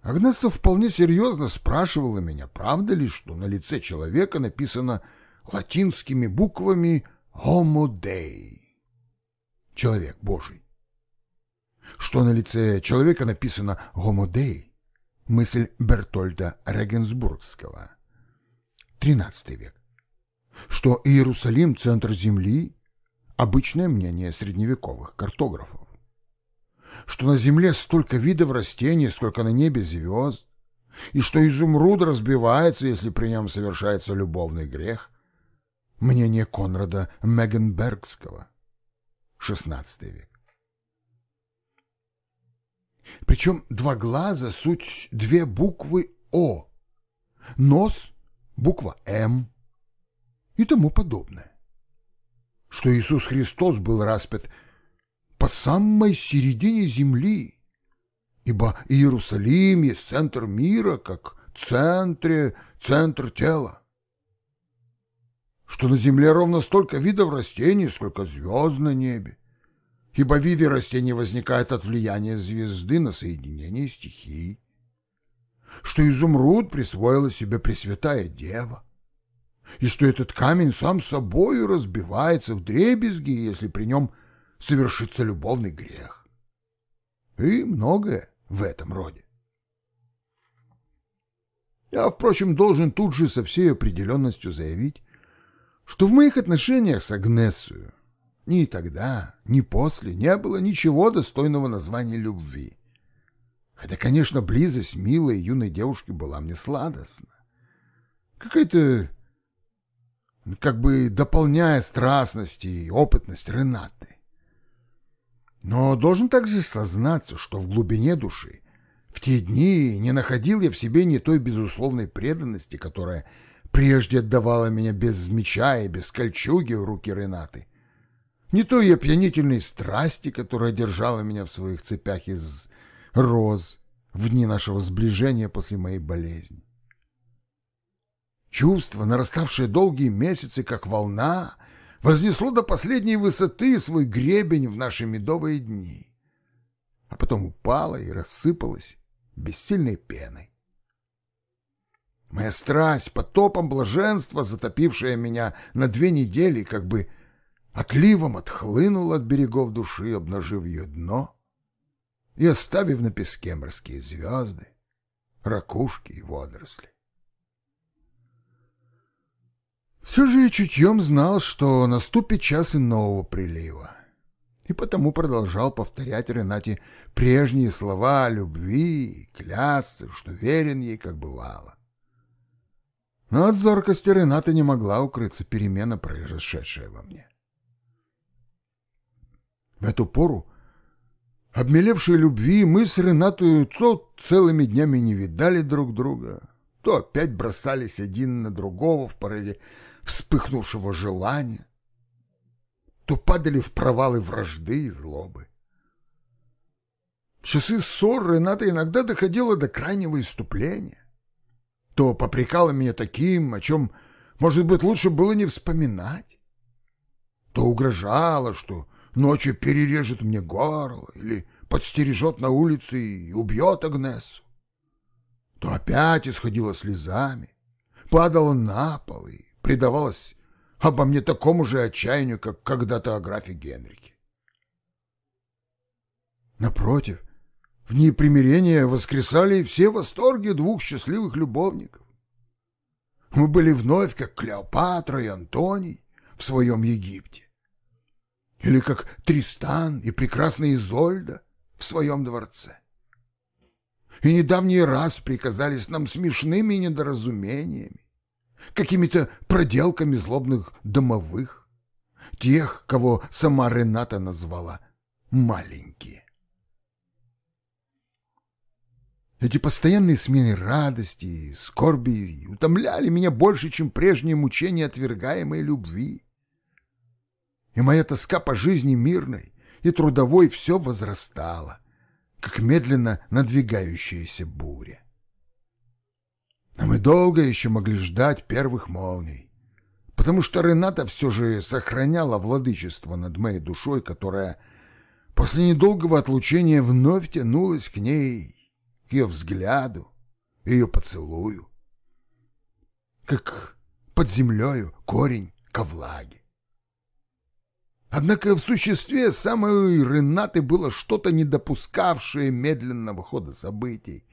Агнесса вполне серьезно спрашивала меня, правда ли, что на лице человека написано латинскими буквами «Homo Dei» — «Человек Божий». Что на лице человека написано «Homo Dei» — мысль Бертольда Регенсбургского, XIII век. Что Иерусалим — центр земли — обычное мнение средневековых картографов. Что на земле столько видов растений, сколько на небе звезд, и что изумруд разбивается, если при нем совершается любовный грех, мнение Конрада Мегенбергского, XVI век. Причем два глаза — суть две буквы «О», нос — буква «М» и тому подобное. Что Иисус Христос был распят по самой середине земли, ибо Иерусалим есть центр мира, как центре, центр тела. Что на земле ровно столько видов растений, сколько звезд на небе, ибо виды растений возникают от влияния звезды на соединение стихий. Что изумруд присвоила себе Пресвятая Дева, и что этот камень сам собою разбивается в дребезги, если при нем совершится любовный грех. И многое в этом роде. Я, впрочем, должен тут же со всей определенностью заявить, что в моих отношениях с Агнесою ни тогда, ни после не было ничего достойного названия любви. Хотя, конечно, близость милой юной девушки была мне сладостна. Какая-то, как бы дополняя страстность и опытность Ренаты. Но должен также сознаться, что в глубине души в те дни не находил я в себе ни той безусловной преданности, которая прежде отдавала меня без меча и без кольчуги в руки Ренаты, не той опьянительной страсти, которая держала меня в своих цепях из роз в дни нашего сближения после моей болезни. Чувство, нараставшее долгие месяцы, как волна, вознесло до последней высоты свой гребень в наши медовые дни, а потом упало и рассыпалось бессильной пеной. Моя страсть, потопом блаженства, затопившая меня на две недели, как бы отливом отхлынула от берегов души, обнажив ее дно и оставив на песке морские звезды, ракушки и водоросли. Все же я чутьем знал, что наступит час иного прилива, и потому продолжал повторять Ренате прежние слова о любви, клясться, что верен ей, как бывало. Но от зоркости Рената не могла укрыться перемена, произошедшая во мне. В эту пору, обмелевшие любви, мы с Ренатой то целыми днями не видали друг друга, то опять бросались один на другого в порыве вспыхнувшего желания, то падали в провалы вражды и злобы. Часы ссор Рената иногда доходила до крайнего иступления. То попрекала меня таким, о чем, может быть, лучше было не вспоминать. То угрожала, что ночью перережет мне горло или подстережет на улице и убьет Агнесу. То опять исходила слезами, падала на пол и предавалась обо мне такому же отчаянию, как когда-то о графе Генрике. Напротив, в дни примирения воскресали все восторги двух счастливых любовников. Мы были вновь, как Клеопатра и Антоний в своем Египте. Или как Тристан и прекрасная Изольда в своем дворце. И недавние раз приказались нам смешными недоразумениями какими-то проделками злобных домовых, тех, кого сама Рената назвала маленькие. Эти постоянные смены радости и скорби утомляли меня больше, чем прежние мучения отвергаемой любви. И моя тоска по жизни мирной и трудовой все возрастала, как медленно надвигающаяся буря. А мы долго еще могли ждать первых молний, потому что Рената все же сохраняла владычество над моей душой, которая после недолгого отлучения вновь тянулась к ней, к ее взгляду, ее поцелую, как под землею корень ко влаге. Однако в существе самой Ренаты было что-то, не допускавшее медленного хода событий,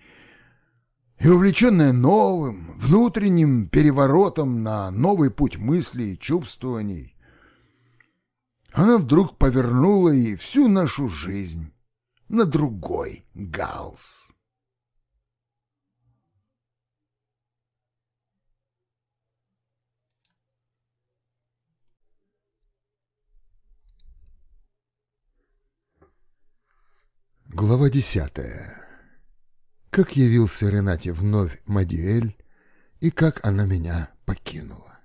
и увлеченная новым, внутренним переворотом на новый путь мыслей и чувствований, она вдруг повернула и всю нашу жизнь на другой галс. Глава десятая как явился Ренате вновь Мадиэль и как она меня покинула.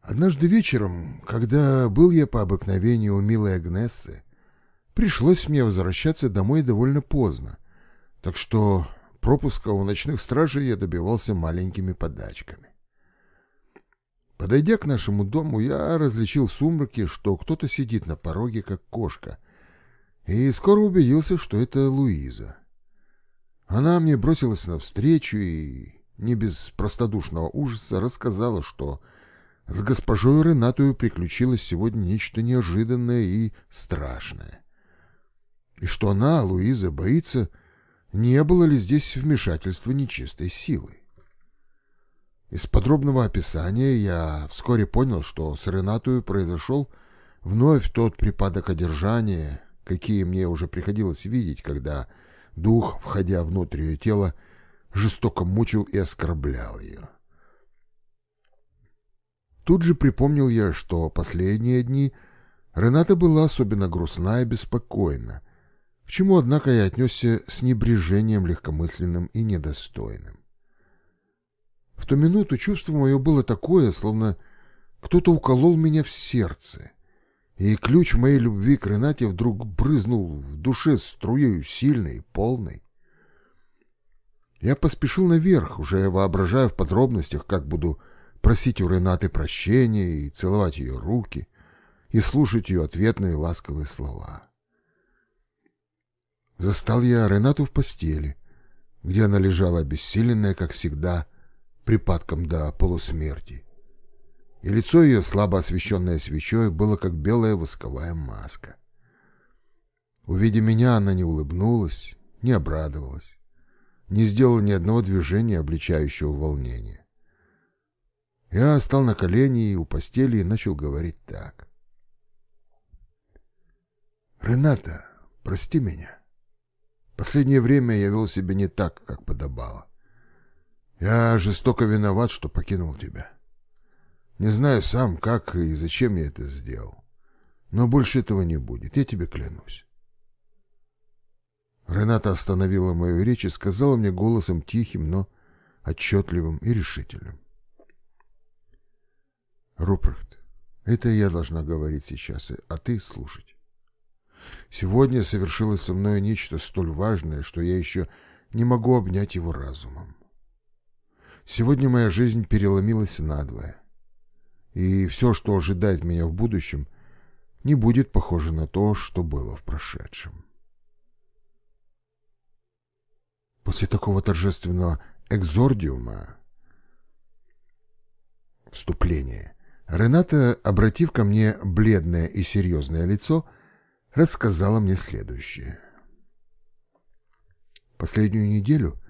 Однажды вечером, когда был я по обыкновению у милой Агнессы, Пришлось мне возвращаться домой довольно поздно, так что пропуска у ночных стражей я добивался маленькими подачками. Подойдя к нашему дому, я различил в сумраке, что кто-то сидит на пороге, как кошка, и скоро убедился, что это Луиза. Она мне бросилась навстречу и, не без простодушного ужаса, рассказала, что с госпожой Ренатою приключилось сегодня нечто неожиданное и страшное. И что она, Луиза, боится, не было ли здесь вмешательства нечистой силы. Из подробного описания я вскоре понял, что с Ренатою произошел вновь тот припадок одержания, какие мне уже приходилось видеть, когда дух, входя внутрь ее тела, жестоко мучил и оскорблял ее. Тут же припомнил я, что последние дни Рената была особенно грустна и беспокойна, к чему, однако, я отнесся с небрежением легкомысленным и недостойным. В ту минуту чувство мое было такое, словно кто-то уколол меня в сердце, и ключ моей любви к Ренате вдруг брызнул в душе струею сильной, полной. Я поспешил наверх, уже воображая в подробностях, как буду просить у Ренаты прощения и целовать ее руки, и слушать ее ответные ласковые слова. Застал я Ренату в постели, где она лежала обессиленная, как всегда, припадком до полусмерти. И лицо ее, слабо освещенное свечой, было как белая восковая маска. Увидя меня, она не улыбнулась, не обрадовалась, не сделала ни одного движения, обличающего волнение. Я стал на колени у постели и начал говорить так. «Рената, прости меня. Последнее время я вел себя не так, как подобало. Я жестоко виноват, что покинул тебя. Не знаю сам, как и зачем я это сделал. Но больше этого не будет, я тебе клянусь. Рената остановила мою речь и сказала мне голосом тихим, но отчетливым и решительным. Рупрехт, это я должна говорить сейчас, а ты слушать. Сегодня совершилось со мной нечто столь важное, что я еще не могу обнять его разумом. Сегодня моя жизнь переломилась надвое. И все, что ожидает меня в будущем, не будет похоже на то, что было в прошедшем. После такого торжественного экзордиума вступления Рената, обратив ко мне бледное и серьезное лицо, рассказала мне следующее. Последнюю неделю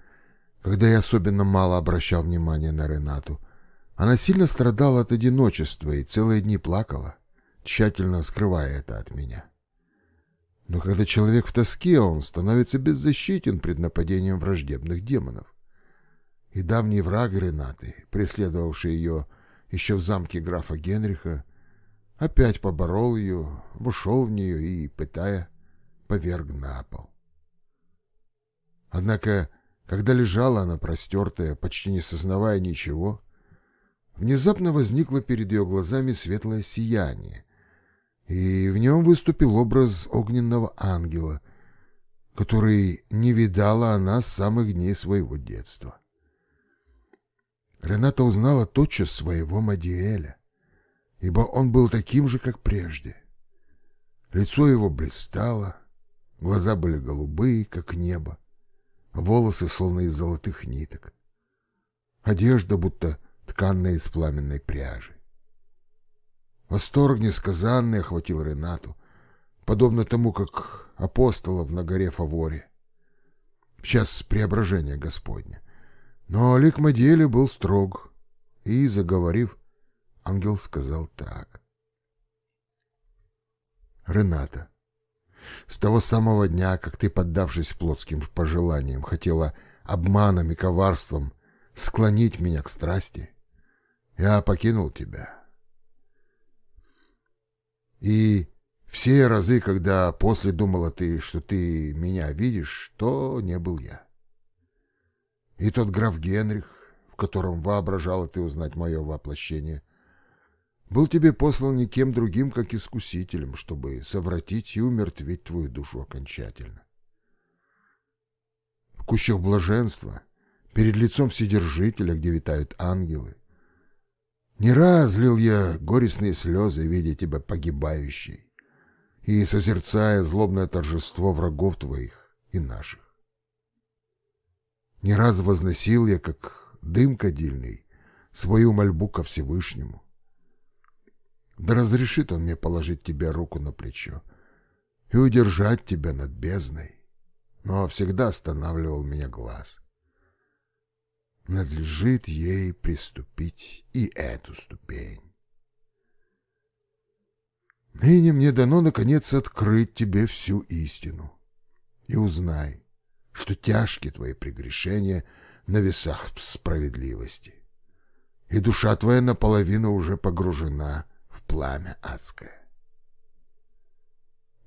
когда я особенно мало обращал внимания на Ренату, она сильно страдала от одиночества и целые дни плакала, тщательно скрывая это от меня. Но когда человек в тоске, он становится беззащитен пред нападением враждебных демонов. И давний враг Ренаты, преследовавший ее еще в замке графа Генриха, опять поборол ее, вошел в нее и, пытая, поверг на пол. Однако когда лежала она простертая, почти не сознавая ничего, внезапно возникло перед ее глазами светлое сияние, и в нем выступил образ огненного ангела, который не видала она с самых дней своего детства. Рената узнала тотчас своего Мадиэля, ибо он был таким же, как прежде. Лицо его блистало, глаза были голубые, как небо, волосы словно из золотых ниток, одежда будто тканная из пламенной пряжи. Восторг несказанный охватил Ренату, подобно тому, как апостолов на горе Фаворе, в час преображения Господня. Но лик Мадиэля был строг, и, заговорив, ангел сказал так. «Рената, с того самого дня, как ты, поддавшись плотским пожеланиям, хотела обманом и коварством склонить меня к страсти, я покинул тебя. И все разы, когда после думала ты, что ты меня видишь, то не был я. И тот граф Генрих, в котором воображала ты узнать мое воплощение, был тебе послан никем другим, как искусителем, чтобы совратить и умертвить твою душу окончательно. В кущах блаженства, перед лицом Вседержителя, где витают ангелы, не раз лил я горестные слезы, видя тебя погибающей, и созерцая злобное торжество врагов твоих и наших. Не раз возносил я, как дым кадильный, свою мольбу ко Всевышнему. Да разрешит он мне положить тебе руку на плечо и удержать тебя над бездной, но всегда останавливал меня глаз. Надлежит ей приступить и эту ступень. Ныне мне дано, наконец, открыть тебе всю истину. И узнай, что тяжкие твои прегрешения на весах справедливости, и душа твоя наполовину уже погружена в пламя адское.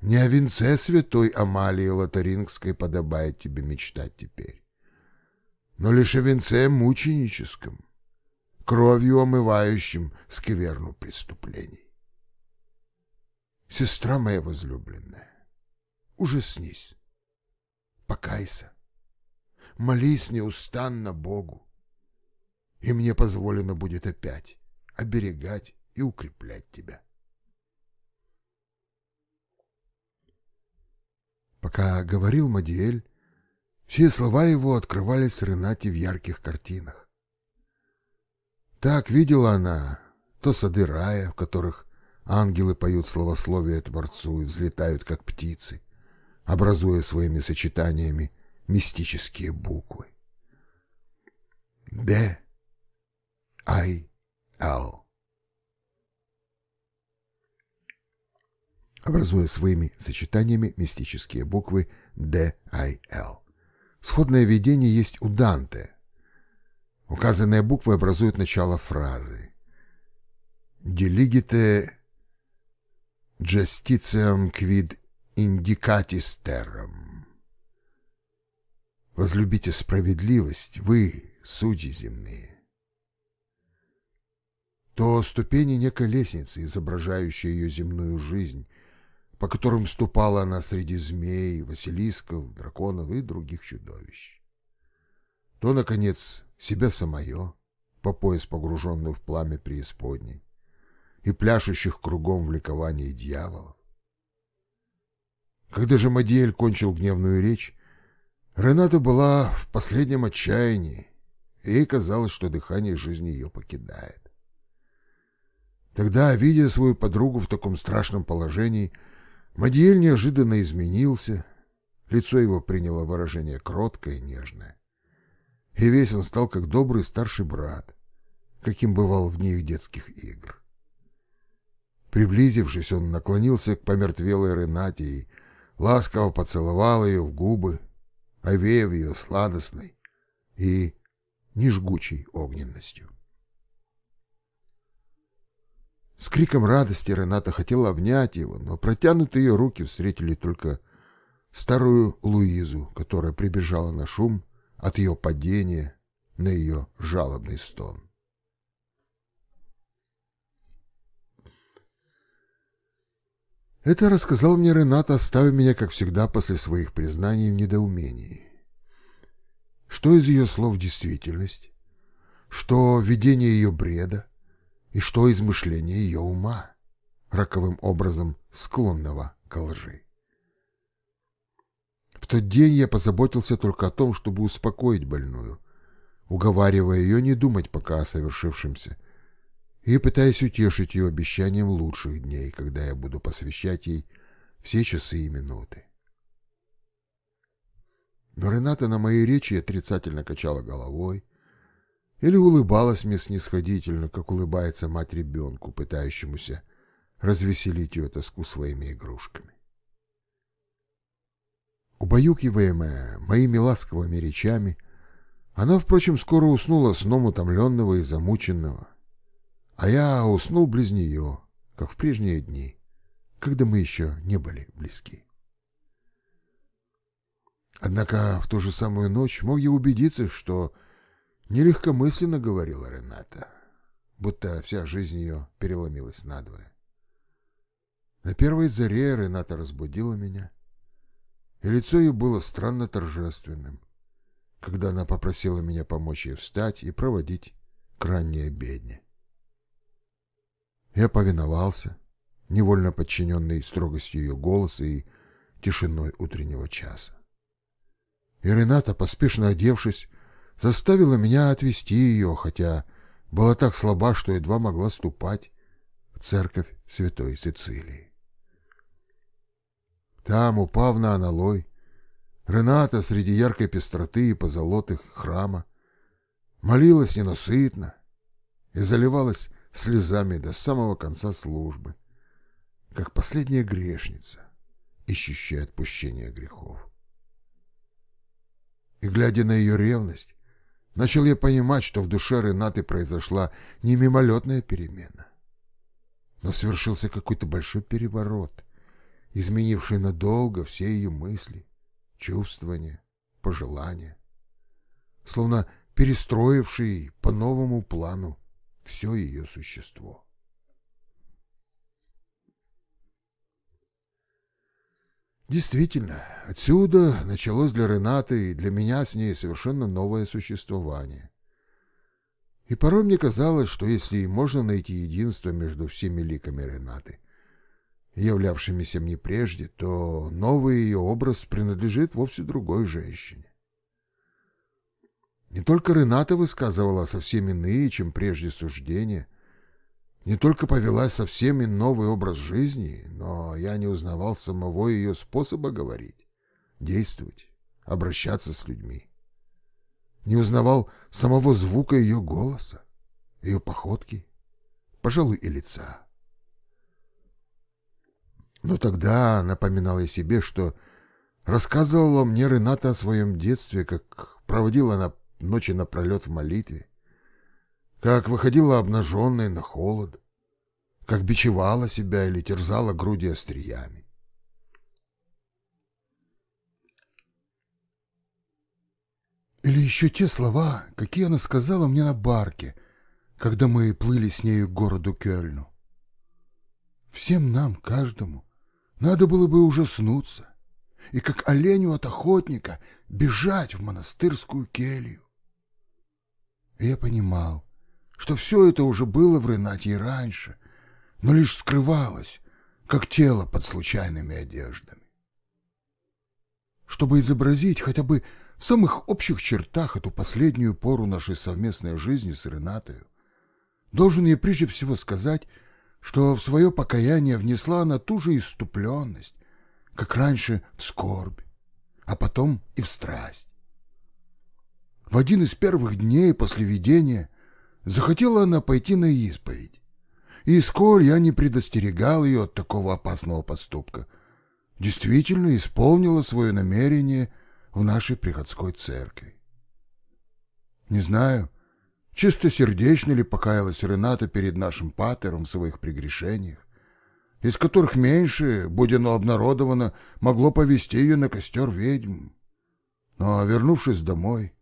Не о венце святой Амалии Лотарингской подобает тебе мечтать теперь, но лишь о венце мученическом, кровью омывающим скверну преступлений. Сестра моя возлюбленная, ужаснись, покайся, молись неустанно Богу, и мне позволено будет опять оберегать и укреплять тебя. Пока говорил Мадиэль, все слова его открывались Ренате в ярких картинах. Так видела она то сады рая, в которых Ангелы поют словословие Творцу и взлетают, как птицы, образуя своими сочетаниями мистические буквы. Д, I, L. Образуя своими сочетаниями мистические буквы Д, I, L. Сходное видение есть у Данте. Указанные буквы образуют начало фразы. Deligite Justitiam quid indicatis terram. Возлюбите справедливость, вы, судьи земные. То ступени некой лестницы, изображающей ее земную жизнь, по которым ступала она среди змей, василисков, драконов и других чудовищ. То, наконец, себя самое, по пояс погруженную в пламя преисподней и пляшущих кругом в ликовании дьяволов. Когда же Мадиэль кончил гневную речь, Рената была в последнем отчаянии, и ей казалось, что дыхание жизни ее покидает. Тогда, видя свою подругу в таком страшном положении, Мадиэль неожиданно изменился, лицо его приняло выражение кроткое и нежное. И весь он стал как добрый старший брат, каким бывал в дни их детских игр. Приблизившись, он наклонился к помертвелой Ренате и ласково поцеловал ее в губы, овеяв ее сладостной и нежгучей огненностью. С криком радости Рената хотела обнять его, но протянутые руки встретили только старую Луизу, которая прибежала на шум от ее падения на ее жалобный стон. Это рассказал мне Ренат, оставив меня, как всегда, после своих признаний в недоумении. Что из ее слов действительность? Что видение ее бреда? И что измышление ее ума, роковым образом склонного к лжи? В тот день я позаботился только о том, чтобы успокоить больную, уговаривая ее не думать пока о совершившемся, и пытаясь утешить ее обещанием лучших дней, когда я буду посвящать ей все часы и минуты. Но Рената на моей речи отрицательно качала головой или улыбалась мне снисходительно, как улыбается мать ребенку, пытающемуся развеселить ее тоску своими игрушками. Убаюкиваемая моими ласковыми речами, она, впрочем, скоро уснула сном утомленного и замученного, а я уснул близ нее, как в прежние дни, когда мы еще не были близки. Однако в ту же самую ночь мог я убедиться, что нелегкомысленно говорила Рената. будто вся жизнь ее переломилась надвое. На первой заре Рената разбудила меня, и лицо ее было странно торжественным, когда она попросила меня помочь ей встать и проводить к ранней обедне. Я повиновался, невольно подчиненный строгостью ее голоса и тишиной утреннего часа. И Рената, поспешно одевшись, заставила меня отвести ее, хотя была так слаба, что едва могла ступать в церковь святой Сицилии. Там, упав на аналой, Рената среди яркой пестроты и позолотых храма молилась ненасытно и заливалась слезами до самого конца службы, как последняя грешница, ищущая отпущения грехов. И, глядя на ее ревность, начал я понимать, что в душе Ренаты произошла не мимолетная перемена, но совершился какой-то большой переворот, изменивший надолго все ее мысли, чувствования, пожелания, словно перестроивший по новому плану все ее существо. Действительно, отсюда началось для Ренаты и для меня с ней совершенно новое существование. И порой мне казалось, что если и можно найти единство между всеми ликами Ренаты, являвшимися мне прежде, то новый ее образ принадлежит вовсе другой женщине. Не только Рената высказывала совсем иные, чем прежде суждения, не только повела совсем и новый образ жизни, но я не узнавал самого ее способа говорить, действовать, обращаться с людьми. Не узнавал самого звука ее голоса, ее походки, пожалуй, и лица. Но тогда напоминал я себе, что рассказывала мне Рената о своем детстве, как проводила она ночи напролет в молитве, как выходила обнаженной на холод, как бичевала себя или терзала груди остриями. Или еще те слова, какие она сказала мне на барке, когда мы плыли с нею к городу Кёльну. Всем нам, каждому, надо было бы ужаснуться и, как оленю от охотника, бежать в монастырскую келью. И я понимал, что все это уже было в Ренате и раньше, но лишь скрывалось, как тело под случайными одеждами. Чтобы изобразить хотя бы в самых общих чертах эту последнюю пору нашей совместной жизни с Ренатою, должен я прежде всего сказать, что в свое покаяние внесла она ту же иступленность, как раньше в скорбь, а потом и в страсть. В один из первых дней после видения захотела она пойти на исповедь. И сколь я не предостерегал ее от такого опасного поступка, действительно исполнила свое намерение в нашей приходской церкви. Не знаю, чистосердечно ли покаялась Рената перед нашим патером в своих прегрешениях, из которых меньше, будь оно обнародовано, могло повести ее на костер ведьм. Но, вернувшись домой,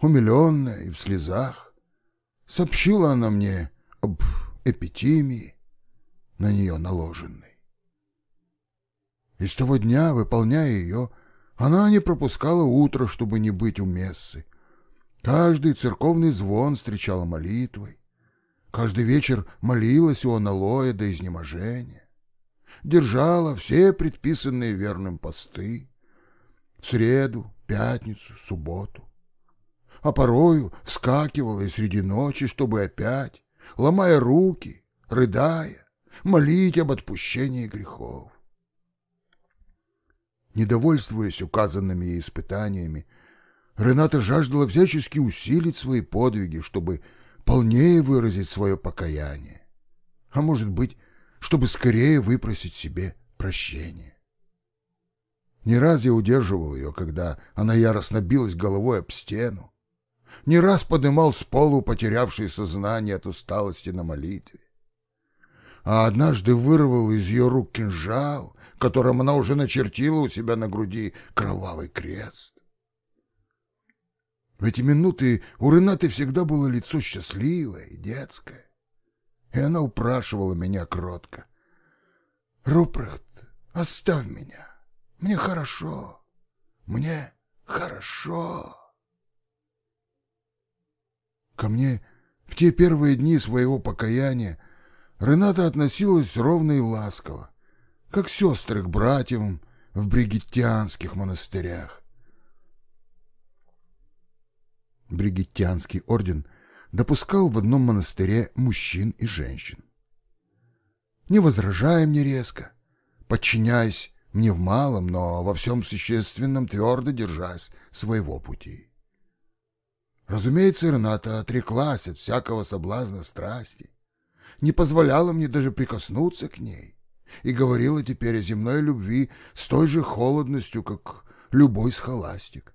умиленная и в слезах, сообщила она мне об эпитимии, на нее наложенной. И с того дня, выполняя ее, она не пропускала утро, чтобы не быть у мессы. Каждый церковный звон встречала молитвой. Каждый вечер молилась у аналоя до изнеможения. Держала все предписанные верным посты. В среду, пятницу, субботу а порою вскакивала и среди ночи, чтобы опять, ломая руки, рыдая, молить об отпущении грехов. Недовольствуясь указанными ей испытаниями, Рената жаждала всячески усилить свои подвиги, чтобы полнее выразить свое покаяние, а может быть, чтобы скорее выпросить себе прощение. Не раз я удерживал ее, когда она яростно билась головой об стену, не раз подымал с полу потерявший сознание от усталости на молитве. А однажды вырвал из ее рук кинжал, которым она уже начертила у себя на груди кровавый крест. В эти минуты у Ренаты всегда было лицо счастливое и детское. и она упрашивала меня кротко. «Рупрехт, оставь меня, мне хорошо, мне хорошо». Ко мне в те первые дни своего покаяния Рената относилась ровно и ласково, как сестры к братьям в бригиттианских монастырях. Бригиттианский орден допускал в одном монастыре мужчин и женщин. Не возражая мне резко, подчиняясь мне в малом, но во всем существенном твердо держась своего пути. Разумеется, Рената отреклась от всякого соблазна страсти, не позволяла мне даже прикоснуться к ней и говорила теперь о земной любви с той же холодностью, как любой схоластик.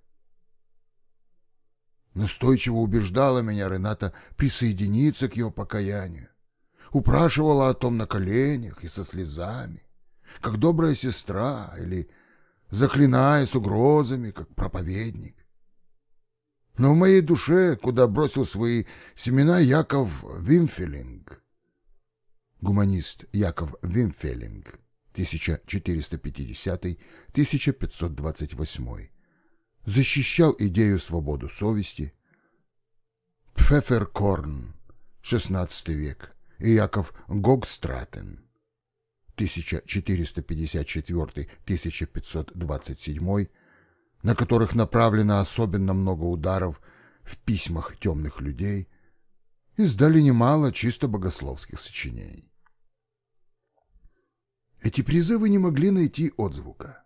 Настойчиво убеждала меня Рената присоединиться к ее покаянию, упрашивала о том на коленях и со слезами, как добрая сестра или заклиная с угрозами, как проповедник. Но в моей душе, куда бросил свои семена Яков Вимфелинг, гуманист Яков Вимфелинг, 1450-1528, защищал идею свободу совести, Пфефферкорн, XVI век, и Яков Гогстратен, 1454-1527, на которых направлено особенно много ударов в письмах темных людей, издали немало чисто богословских сочинений. Эти призывы не могли найти отзвука.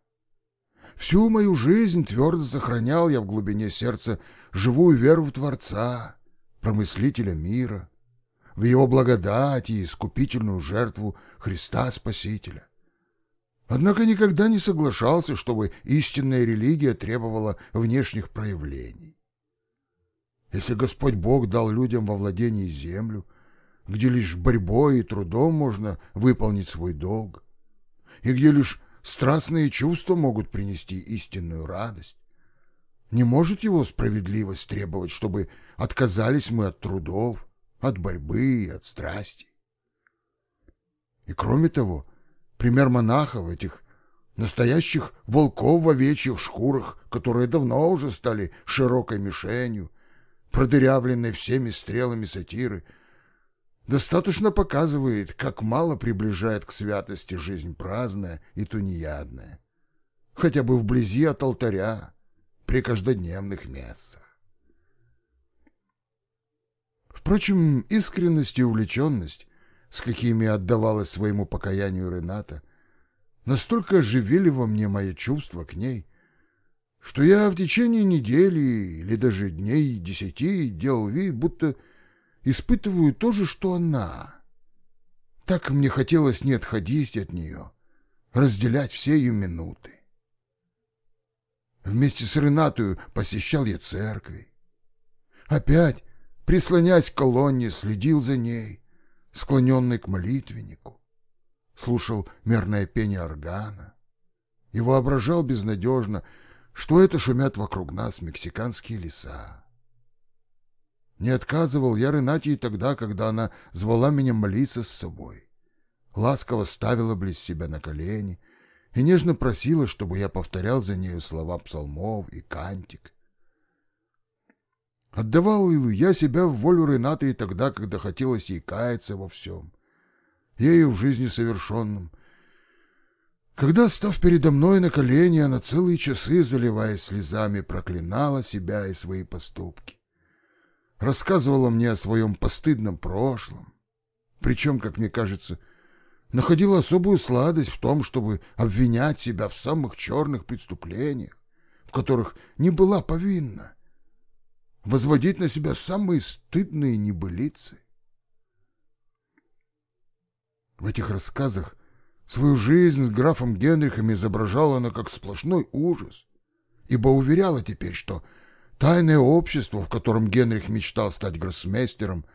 Всю мою жизнь твердо сохранял я в глубине сердца живую веру в Творца, промыслителя мира, в его благодать и искупительную жертву Христа Спасителя. Однако никогда не соглашался, чтобы истинная религия требовала внешних проявлений. Если Господь Бог дал людям во владении землю, где лишь борьбой и трудом можно выполнить свой долг, и где лишь страстные чувства могут принести истинную радость. Не может его справедливость требовать, чтобы отказались мы от трудов, от борьбы и от страсти. И кроме того, пример монахов, этих настоящих волков в овечьих шкурах, которые давно уже стали широкой мишенью, продырявленной всеми стрелами сатиры, достаточно показывает, как мало приближает к святости жизнь праздная и тунеядная, хотя бы вблизи от алтаря, при каждодневных мессах. Впрочем, искренность и увлеченность, с какими отдавалась своему покаянию Рената, настолько оживили во мне мои чувства к ней, что я в течение недели или даже дней десяти делал вид, будто испытываю то же, что она. Так мне хотелось не отходить от нее, разделять все ее минуты. Вместе с Ренатою посещал я церкви. Опять, прислонясь к колонне, следил за ней, склоненный к молитвеннику, слушал мерное пение органа и воображал безнадежно, что это шумят вокруг нас мексиканские леса. Не отказывал я Ренате и тогда, когда она звала меня молиться с собой. Ласково ставила близ себя на колени и нежно просила, чтобы я повторял за нею слова псалмов и кантик. Отдавал я себя в волю Ренаты и тогда, когда хотелось ей каяться во всем, ею в жизни совершенном. Когда, став передо мной на колени, она целые часы, заливаясь слезами, проклинала себя и свои поступки рассказывала мне о своем постыдном прошлом. Причем, как мне кажется, находила особую сладость в том, чтобы обвинять себя в самых черных преступлениях, в которых не была повинна, возводить на себя самые стыдные небылицы. В этих рассказах свою жизнь с графом Генрихом изображала она как сплошной ужас, ибо уверяла теперь, что Тайное общество, в котором Генрих мечтал стать гроссмейстером,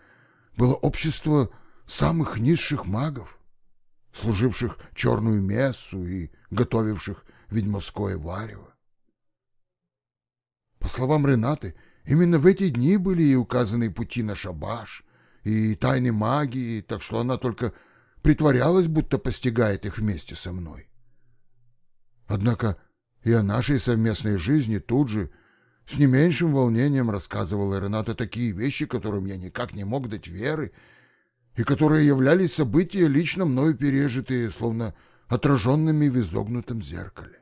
было общество самых низших магов, служивших черную мессу и готовивших ведьмовское варево. По словам Ренаты, именно в эти дни были ей указаны пути на шабаш и тайны магии, так что она только притворялась, будто постигает их вместе со мной. Однако и о нашей совместной жизни тут же с не меньшим волнением рассказывала Рената такие вещи, которым я никак не мог дать веры, и которые являлись события, лично мною пережитые, словно отраженными в изогнутом зеркале.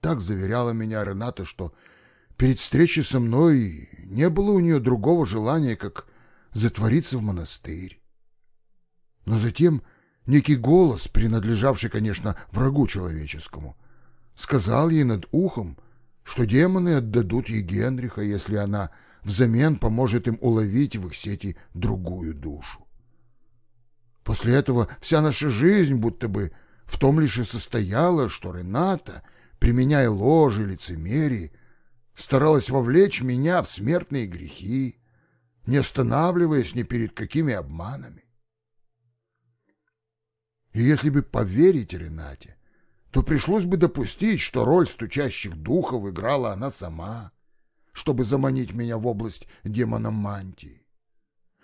Так заверяла меня Рената, что перед встречей со мной не было у нее другого желания, как затвориться в монастырь. Но затем некий голос, принадлежавший, конечно, врагу человеческому, сказал ей над ухом, что демоны отдадут ей Генриха, если она взамен поможет им уловить в их сети другую душу. После этого вся наша жизнь будто бы в том лишь и состояла, что Рената, применяя ложь и лицемерие, старалась вовлечь меня в смертные грехи, не останавливаясь ни перед какими обманами. И если бы поверить Ренате, то пришлось бы допустить, что роль стучащих духов играла она сама, чтобы заманить меня в область демона мантии,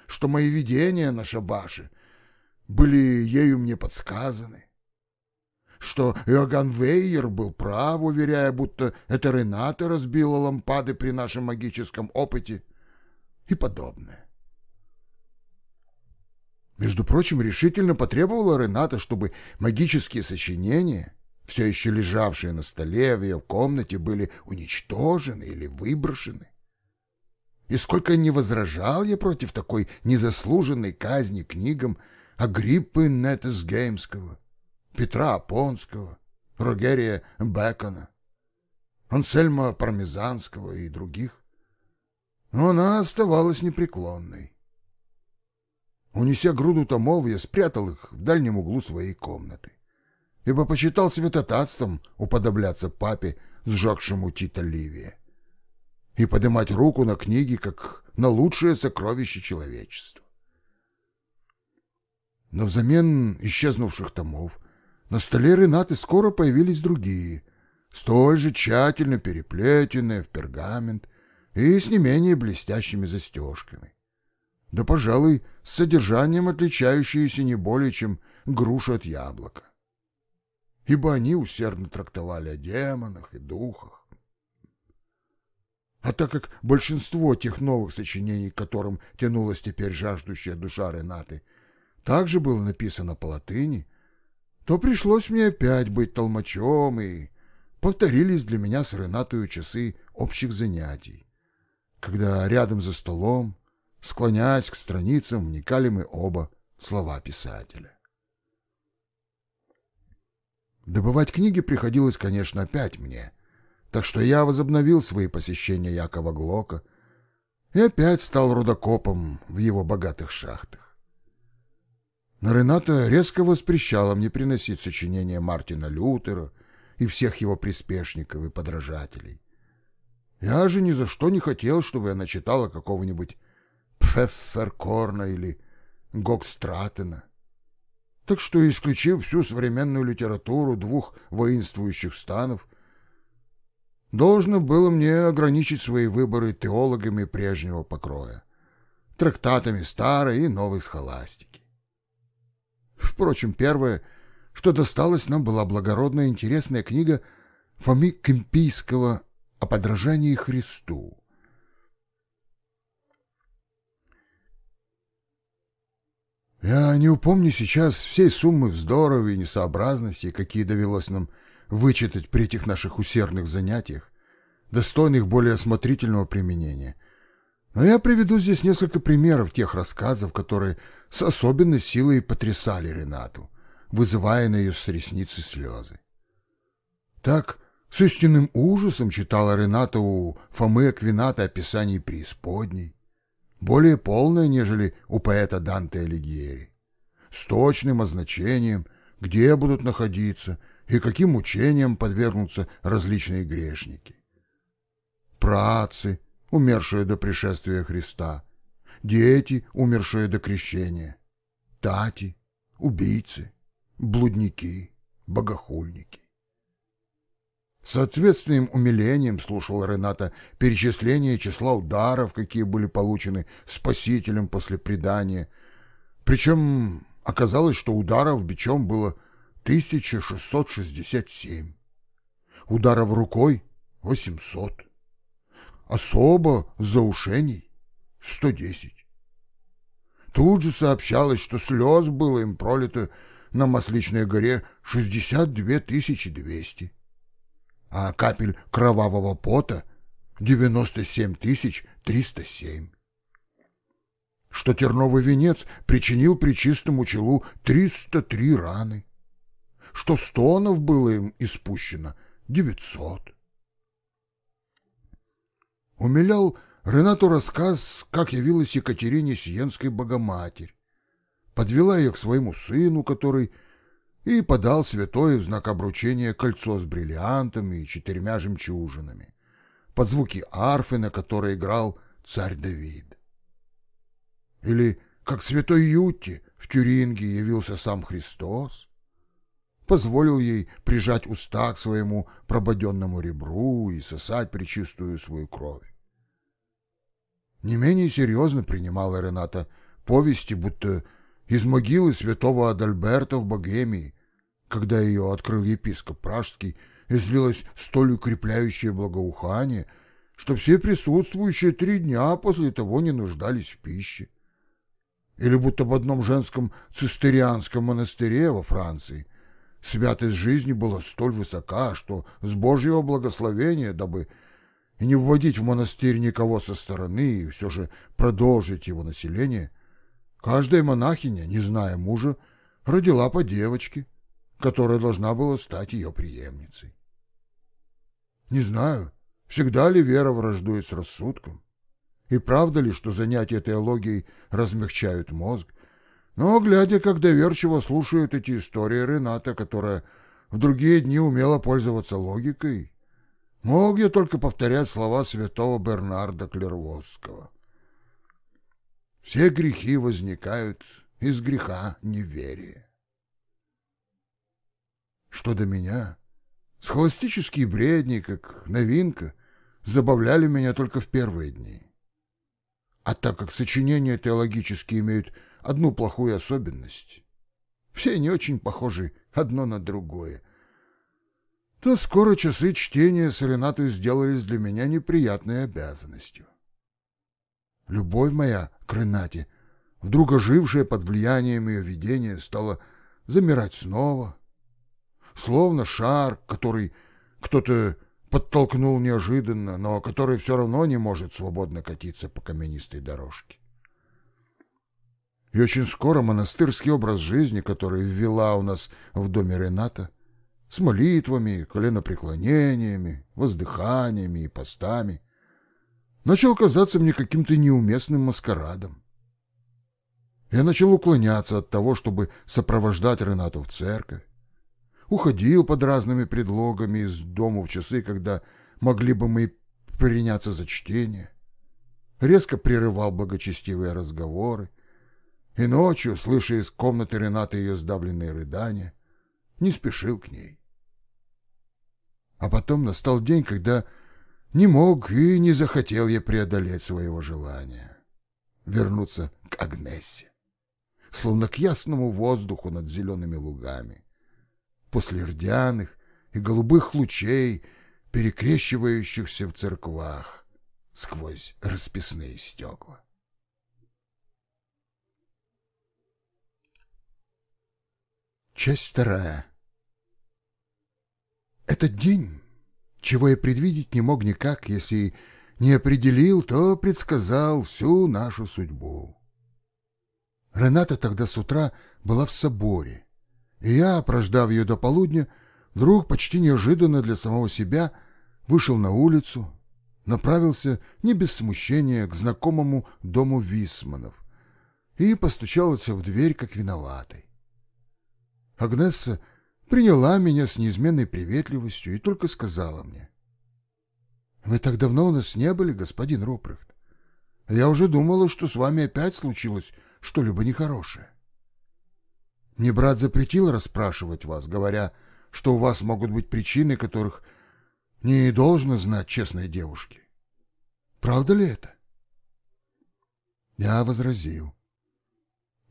что мои видения на шабаше были ею мне подсказаны, что Иоганн Вейер был прав, уверяя, будто это Рената разбила лампады при нашем магическом опыте и подобное. Между прочим, решительно потребовала Рената, чтобы магические сочинения, все еще лежавшие на столе в ее комнате, были уничтожены или выброшены. И сколько не возражал я против такой незаслуженной казни книгам Агриппы Нетесгеймского, Петра Апонского, Рогерия Бекона, Ансельма Пармезанского и других. Но она оставалась непреклонной. Унеся груду томов, я спрятал их в дальнем углу своей комнаты, ибо почитал святотатством уподобляться папе, сжегшему Тита Ливия, и поднимать руку на книги, как на лучшее сокровище человечества. Но взамен исчезнувших томов на столе Ренаты скоро появились другие, столь же тщательно переплетенные в пергамент и с не менее блестящими застежками да, пожалуй, с содержанием отличающиеся не более, чем груша от яблока. Ибо они усердно трактовали о демонах и духах. А так как большинство тех новых сочинений, к которым тянулась теперь жаждущая душа Ренаты, также было написано по латыни, то пришлось мне опять быть толмачом, и повторились для меня с Ренатой часы общих занятий, когда рядом за столом Склоняясь к страницам, вникали мы оба слова писателя. Добывать книги приходилось, конечно, опять мне, так что я возобновил свои посещения Якова Глока и опять стал рудокопом в его богатых шахтах. Но Рената резко воспрещала мне приносить сочинения Мартина Лютера и всех его приспешников и подражателей. Я же ни за что не хотел, чтобы она читала какого-нибудь Пфефферкорна или Гокстратена. Так что, исключив всю современную литературу двух воинствующих станов, должно было мне ограничить свои выборы теологами прежнего покроя, трактатами старой и новой схоластики. Впрочем, первое, что досталось нам, была благородная интересная книга Фомы Кемпийского о подражании Христу. Я не упомню сейчас всей суммы вздоров и несообразностей, какие довелось нам вычитать при этих наших усердных занятиях, достойных более осмотрительного применения. Но я приведу здесь несколько примеров тех рассказов, которые с особенной силой потрясали Ренату, вызывая на ее с ресницы слезы. Так, с истинным ужасом читала Рената у Фомы Аквината описание преисподней, более полное, нежели у поэта Данте Алигьери, с точным означением, где будут находиться и каким мучениям подвергнутся различные грешники. Працы, умершие до пришествия Христа, дети, умершие до крещения, тати, убийцы, блудники, богохульники. С ответственным умилением слушал Рената перечисление числа ударов, какие были получены спасителем после предания. Причем оказалось, что ударов бичом было 1667. Ударов рукой — 800. Особо заушений — 110. Тут же сообщалось, что слез было им пролито на Масличной горе 62 200 а капель кровавого пота — 97 307. Что терновый венец причинил причистому челу 303 раны, что стонов было им испущено 900. Умилял Ренату рассказ, как явилась Екатерине Сиенской Богоматерь, подвела ее к своему сыну, который и подал святой в знак обручения кольцо с бриллиантами и четырьмя жемчужинами, под звуки арфы, на которой играл царь Давид. Или как святой Ютти в Тюринге явился сам Христос, позволил ей прижать уста к своему прободенному ребру и сосать причистую свою кровь. Не менее серьезно принимала Рената повести, будто из могилы святого Адальберта в Богемии когда ее открыл епископ Пражский, излилось столь укрепляющее благоухание, что все присутствующие три дня после того не нуждались в пище. Или будто в одном женском цистерианском монастыре во Франции святость жизни была столь высока, что с Божьего благословения, дабы не вводить в монастырь никого со стороны и все же продолжить его население, каждая монахиня, не зная мужа, родила по девочке — которая должна была стать ее преемницей. Не знаю, всегда ли вера враждует с рассудком, и правда ли, что занятия теологией размягчают мозг, но, глядя, как доверчиво слушают эти истории Рената, которая в другие дни умела пользоваться логикой, мог я только повторять слова святого Бернарда Клервосского. Все грехи возникают из греха неверия. Что до меня, схоластические бредни, как новинка, забавляли меня только в первые дни. А так как сочинения теологические имеют одну плохую особенность, все они очень похожи одно на другое, то скоро часы чтения с Ренатой сделались для меня неприятной обязанностью. Любовь моя к Ренате, вдруг ожившая под влиянием ее видения, стала замирать снова — словно шар, который кто-то подтолкнул неожиданно, но который все равно не может свободно катиться по каменистой дорожке. И очень скоро монастырский образ жизни, который ввела у нас в доме Рената, с молитвами, коленопреклонениями, воздыханиями и постами, начал казаться мне каким-то неуместным маскарадом. Я начал уклоняться от того, чтобы сопровождать Ренату в церковь. Уходил под разными предлогами из дома в часы, когда могли бы мы приняться за чтение, резко прерывал благочестивые разговоры, и ночью, слыша из комнаты Ренаты ее сдавленные рыдания, не спешил к ней. А потом настал день, когда не мог и не захотел я преодолеть своего желания вернуться к Агнессе, словно к ясному воздуху над зелеными лугами после рдяных и голубых лучей, перекрещивающихся в церквах сквозь расписные стекла. Часть вторая. Этот день, чего я предвидеть не мог никак, если не определил, то предсказал всю нашу судьбу. Рената тогда с утра была в соборе, и я, прождав ее до полудня, вдруг почти неожиданно для самого себя вышел на улицу, направился не без смущения к знакомому дому Висманов и постучался в дверь как виноватый. Агнесса приняла меня с неизменной приветливостью и только сказала мне. — Вы так давно у нас не были, господин Рупрехт. Я уже думала, что с вами опять случилось что-либо нехорошее. Мне брат запретил расспрашивать вас, говоря, что у вас могут быть причины, которых не должно знать честной девушки. Правда ли это? Я возразил.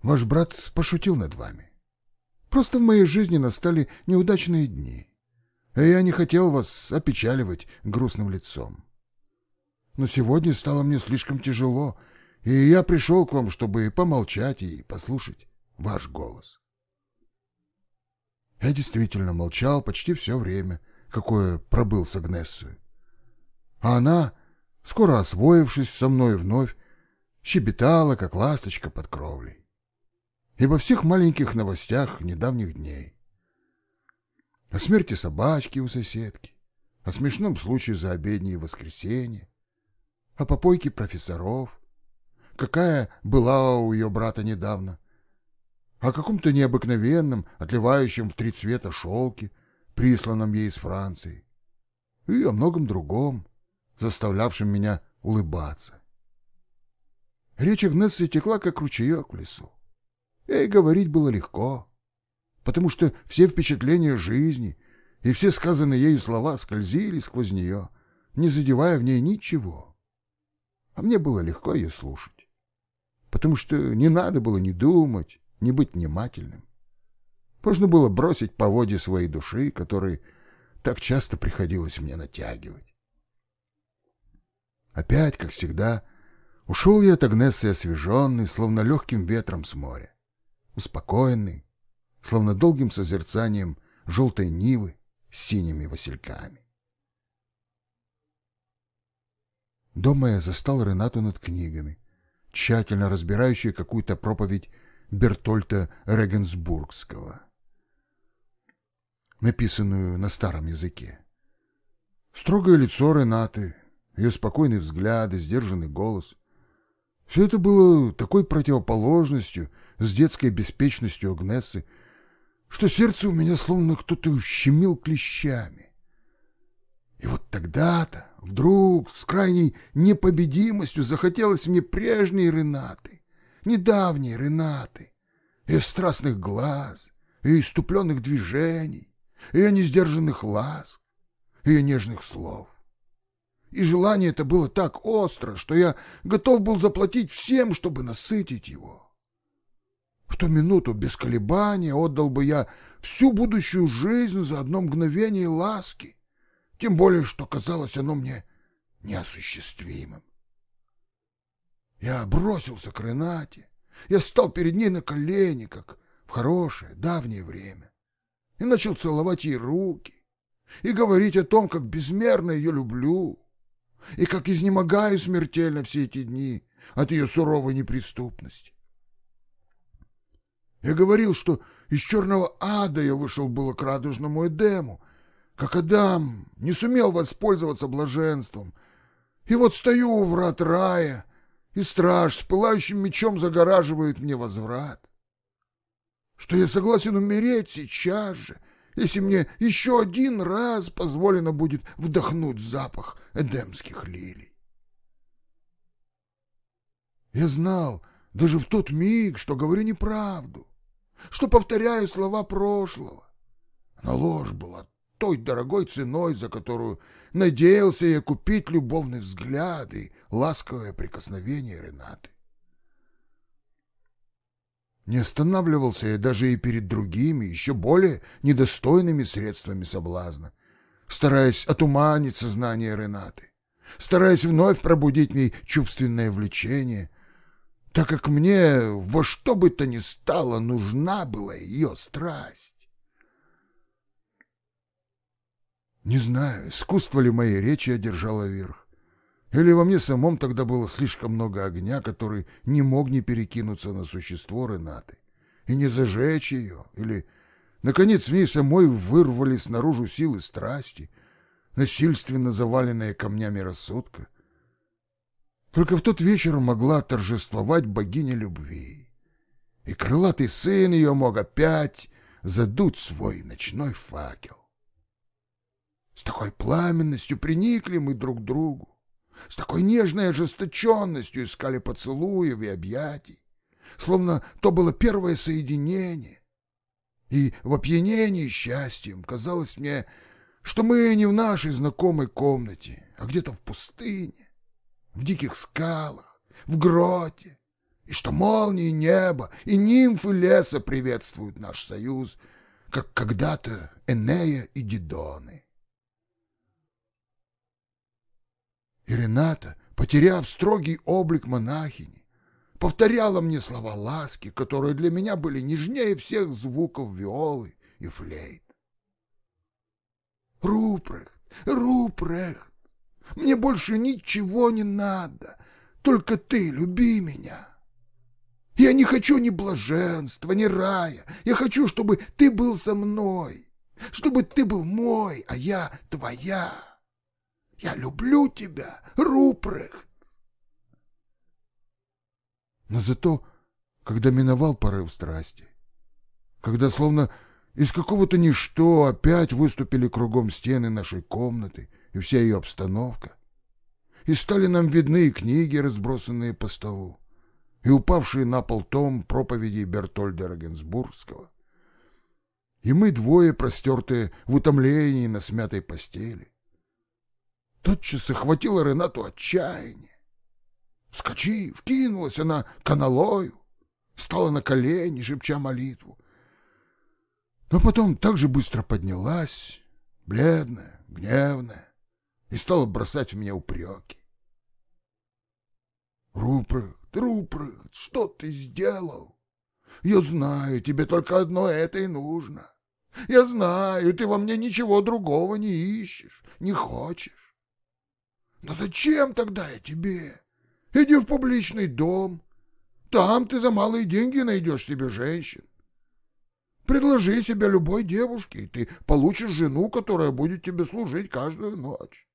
Ваш брат пошутил над вами. Просто в моей жизни настали неудачные дни, и я не хотел вас опечаливать грустным лицом. Но сегодня стало мне слишком тяжело, и я пришел к вам, чтобы помолчать и послушать ваш голос. Я действительно молчал почти все время, какое пробыл с Агнессой. А она, скоро освоившись со мной вновь, щебетала, как ласточка под кровлей. И во всех маленьких новостях недавних дней. О смерти собачки у соседки, о смешном случае за обеднее воскресенье, о попойке профессоров, какая была у ее брата недавно, о каком-то необыкновенном, отливающем в три цвета шелке, присланном ей из Франции, и о многом другом, заставлявшем меня улыбаться. Речь Агнессы текла, как ручеек в лесу. И говорить было легко, потому что все впечатления жизни и все сказанные ею слова скользили сквозь нее, не задевая в ней ничего. А мне было легко ее слушать, потому что не надо было ни думать, ни быть внимательным. Можно было бросить по воде своей души, которой так часто приходилось мне натягивать. Опять, как всегда, ушел я от Агнессы освеженный, словно легким ветром с моря, успокоенный, словно долгим созерцанием желтой нивы с синими васильками. Дома я застал Ренату над книгами, тщательно разбирающей какую-то проповедь Бертольта Регенсбургского написанную на старом языке. Строгое лицо Ренаты, ее спокойный взгляд и сдержанный голос — все это было такой противоположностью с детской беспечностью Агнессы, что сердце у меня словно кто-то ущемил клещами. И вот тогда-то вдруг с крайней непобедимостью захотелось мне прежней Ренаты, недавней Ренаты, ее страстных глаз, ее иступленных движений, ее несдержанных ласк, ее нежных слов. И желание это было так остро, что я готов был заплатить всем, чтобы насытить его. В ту минуту без колебания отдал бы я всю будущую жизнь за одно мгновение ласки, тем более, что казалось оно мне неосуществимым. Я бросился к Ренате, я стал перед ней на колени, как в хорошее давнее время. И начал целовать ей руки. И говорить о том, как безмерно ее люблю. И как изнемогаю смертельно все эти дни от ее суровой неприступности. Я говорил, что из черного ада я вышел было к радужному Эдему, как Адам не сумел воспользоваться блаженством, и вот стою у врат рая, и страж с пылающим мечом загораживает мне возврат. Что я согласен умереть сейчас же, если мне еще один раз позволено будет вдохнуть запах эдемских лилий. Я знал даже в тот миг, что говорю неправду, что повторяю слова прошлого. Но ложь была той дорогой ценой, за которую надеялся я купить любовный взгляд и ласковое прикосновение Ренаты. Не останавливался я даже и перед другими, еще более недостойными средствами соблазна, стараясь отуманить сознание Ренаты, стараясь вновь пробудить в ней чувственное влечение, так как мне во что бы то ни стало нужна была ее страсть. Не знаю, искусство ли моей речи одержало верх. Или во мне самом тогда было слишком много огня, который не мог не перекинуться на существо Ренаты и не зажечь ее, или, наконец, в ней самой вырвались наружу силы страсти, насильственно заваленные камнями рассудка. Только в тот вечер могла торжествовать богиня любви, и крылатый сын ее мог опять задуть свой ночной факел. С такой пламенностью приникли мы друг к другу, с такой нежной ожесточенностью искали поцелуев и объятий, словно то было первое соединение. И в опьянении счастьем казалось мне, что мы не в нашей знакомой комнате, а где-то в пустыне, в диких скалах, в гроте, и что молнии неба и нимфы леса приветствуют наш союз, как когда-то Энея и Дидоны. И Рената, потеряв строгий облик монахини, повторяла мне слова ласки, которые для меня были нежнее всех звуков виолы и флейт. Рупрехт, Рупрехт, мне больше ничего не надо, только ты люби меня. Я не хочу ни блаженства, ни рая. Я хочу, чтобы ты был со мной, чтобы ты был мой, а я твоя. Я люблю тебя, Рупрехт. Но зато, когда миновал порыв страсти, когда словно из какого-то ничто опять выступили кругом стены нашей комнаты и вся ее обстановка, и стали нам видны книги, разбросанные по столу, и упавший на пол том проповеди Бертольда Рогенсбургского. И мы двое, простертые в утомлении на смятой постели. Тотчас охватило Ренату отчаяние. Вскочив, кинулась она к аналою, стала на колени, шепча молитву. Но потом так же быстро поднялась, бледная, гневная, и стала бросать в меня упреки. Рупрехт, Рупрехт, что ты сделал? Я знаю, тебе только одно это и нужно. Я знаю, ты во мне ничего другого не ищешь, не хочешь. Но зачем тогда я тебе? Иди в публичный дом. Там ты за малые деньги найдешь себе женщин. Предложи себя любой девушке, и ты получишь жену, которая будет тебе служить каждую ночь.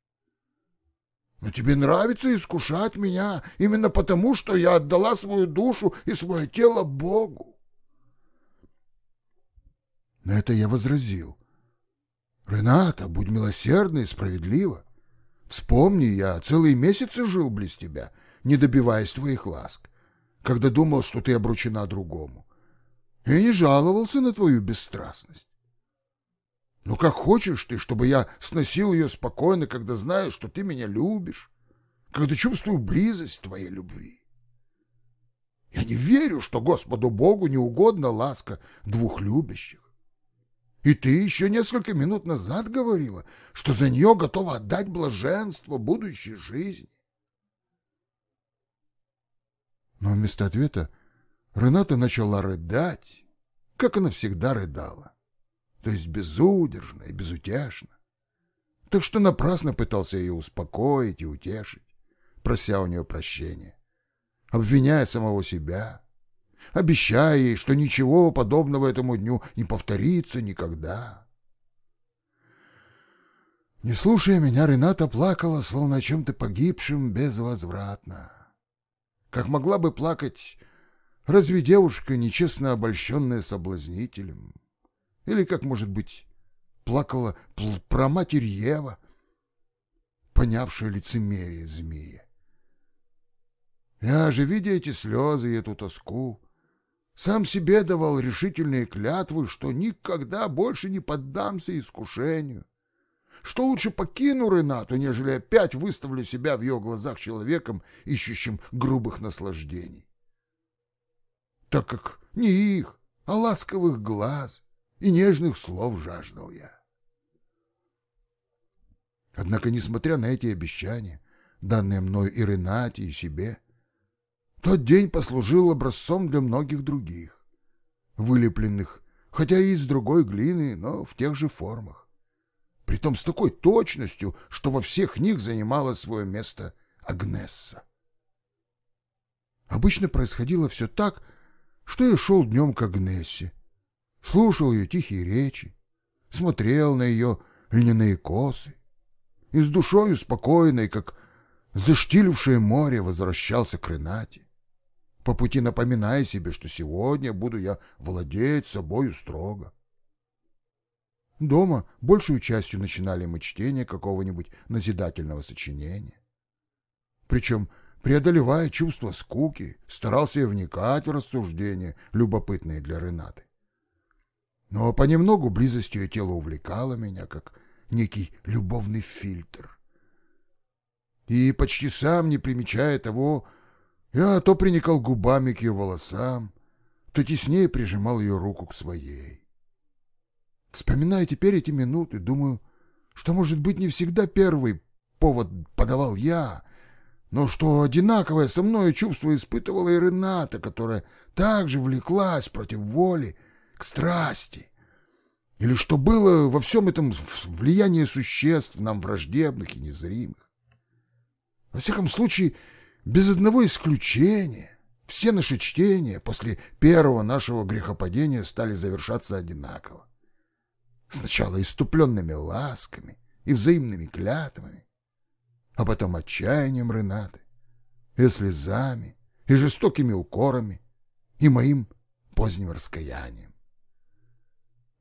Но тебе нравится искушать меня именно потому, что я отдала свою душу и свое тело Богу. На это я возразил. Рената, будь милосердна и справедлива. Вспомни, я целые месяцы жил близ тебя, не добиваясь твоих ласк, когда думал, что ты обручена другому. И не жаловался на твою бесстрастность. Ну, как хочешь ты, чтобы я сносил ее спокойно, когда знаю, что ты меня любишь, когда чувствую близость твоей любви. Я не верю, что Господу Богу не угодна ласка двух любящих. И ты еще несколько минут назад говорила, что за нее готова отдать блаженство будущей жизни. Но вместо ответа Рената начала рыдать, как она всегда рыдала то есть безудержно и безутешно. Так что напрасно пытался ее успокоить и утешить, прося у нее прощения, обвиняя самого себя, обещая ей, что ничего подобного этому дню не повторится никогда. Не слушая меня, Рената плакала, словно о чем-то погибшем безвозвратно. Как могла бы плакать разве девушка, нечестно обольщенная соблазнителем, или, как может быть, плакала про матерь Ева, понявшая лицемерие змея. Я же, видя эти слезы и эту тоску, сам себе давал решительные клятвы, что никогда больше не поддамся искушению, что лучше покину Ренату, нежели опять выставлю себя в ее глазах человеком, ищущим грубых наслаждений. Так как не их, а ласковых глаз — и нежных слов жаждал я. Однако, несмотря на эти обещания, данные мной и Ренате, и себе, тот день послужил образцом для многих других, вылепленных, хотя и из другой глины, но в тех же формах. Притом с такой точностью, что во всех них занимала свое место Агнесса. Обычно происходило все так, что я шел днем к Агнессе, слушал ее тихие речи, смотрел на ее льняные косы и с душою спокойной, как заштилившее море, возвращался к Ренате, по пути напоминая себе, что сегодня буду я владеть собою строго. Дома большую частью начинали мы чтение какого-нибудь назидательного сочинения. Причем, преодолевая чувство скуки, старался я вникать в рассуждения, любопытные для Ренаты. Но понемногу близость ее тела увлекала меня, как некий любовный фильтр. И почти сам, не примечая того, я то приникал губами к ее волосам, то теснее прижимал ее руку к своей. Вспоминая теперь эти минуты, думаю, что, может быть, не всегда первый повод подавал я, но что одинаковое со мной чувство испытывала и Рената, которая также влеклась против воли к страсти. Или что было во всем этом влияние существ, нам враждебных и незримых. Во всяком случае, без одного исключения, все наши чтения после первого нашего грехопадения стали завершаться одинаково. Сначала иступленными ласками и взаимными клятвами, а потом отчаянием Ренаты, и слезами, и жестокими укорами, и моим поздним раскаянием.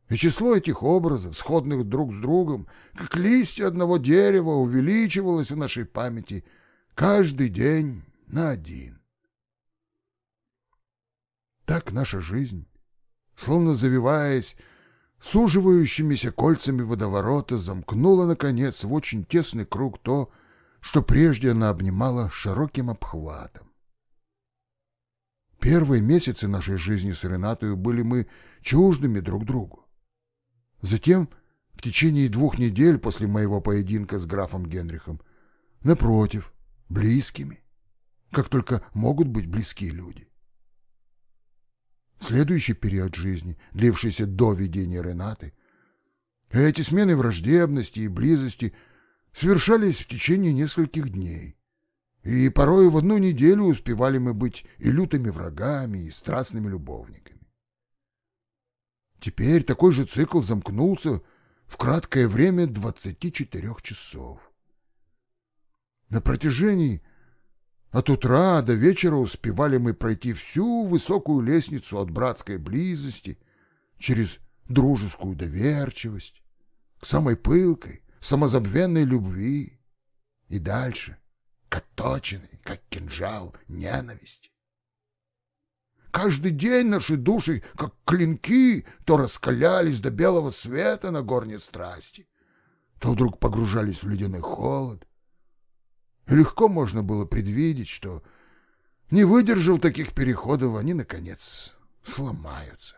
И число этих образов, сходных друг с другом, как листья одного дерева, увеличивалось в нашей памяти каждый день на один. Так наша жизнь, словно завиваясь суживающимися кольцами водоворота, замкнула, наконец, в очень тесный круг то, что прежде она обнимала широким обхватом. Первые месяцы нашей жизни с Ренатою были мы чуждыми друг другу. Затем, в течение двух недель после моего поединка с графом Генрихом, напротив, близкими, как только могут быть близкие люди. Следующий период жизни, длившийся до видения Ренаты, эти смены враждебности и близости – совершались в течение нескольких дней. И порой в одну неделю успевали мы быть и лютыми врагами, и страстными любовниками. Теперь такой же цикл замкнулся в краткое время 24 часов. На протяжении от утра до вечера успевали мы пройти всю высокую лестницу от братской близости через дружескую доверчивость к самой пылкой, самозабвенной любви и дальше к отточенной, как кинжал, ненависти. Каждый день наши души, как клинки, то раскалялись до белого света на горне страсти, то вдруг погружались в ледяной холод. И легко можно было предвидеть, что, не выдержав таких переходов, они, наконец, сломаются.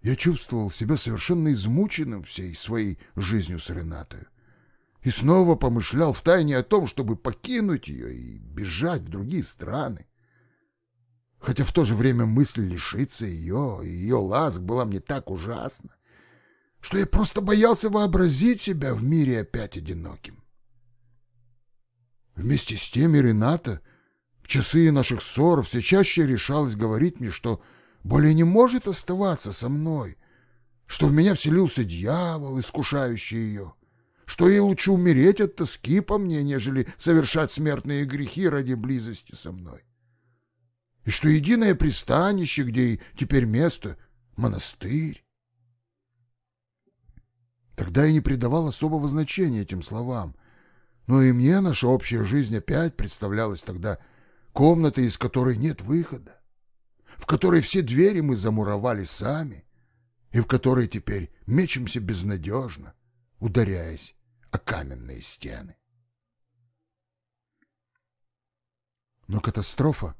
Я чувствовал себя совершенно измученным всей своей жизнью с Ренатой. И снова помышлял втайне о том, чтобы покинуть ее и бежать в другие страны. Хотя в то же время мысль лишиться ее и ее ласк была мне так ужасна, что я просто боялся вообразить себя в мире опять одиноким. Вместе с тем и Рената в часы наших ссор все чаще решалась говорить мне, что более не может оставаться со мной, что в меня вселился дьявол, искушающий ее, что ей лучше умереть от тоски по мне, нежели совершать смертные грехи ради близости со мной, и что единое пристанище, где ей теперь место — монастырь. Тогда я не придавал особого значения этим словам, но и мне наша общая жизнь опять представлялась тогда комнатой, из которой нет выхода в которой все двери мы замуровали сами, и в которой теперь мечемся безнадежно, ударяясь о каменные стены. Но катастрофа,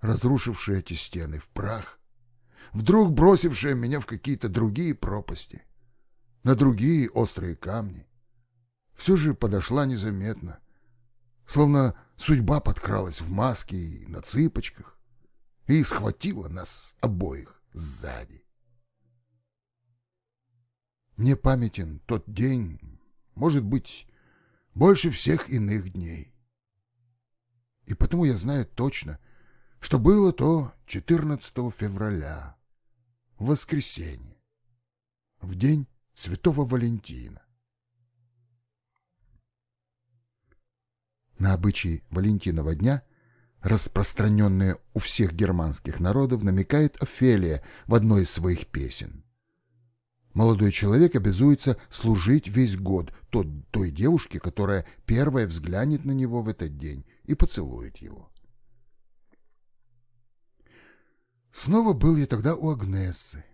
разрушившая эти стены в прах, вдруг бросившая меня в какие-то другие пропасти, на другие острые камни, все же подошла незаметно, словно судьба подкралась в маске и на цыпочках, и схватила нас обоих сзади. Мне памятен тот день, может быть, больше всех иных дней. И потому я знаю точно, что было то 14 февраля, в воскресенье, в день Святого Валентина. На обычай Валентинова дня – распространенное у всех германских народов, намекает Офелия в одной из своих песен. Молодой человек обязуется служить весь год тот, той девушке, которая первая взглянет на него в этот день и поцелует его. Снова был я тогда у Агнессы.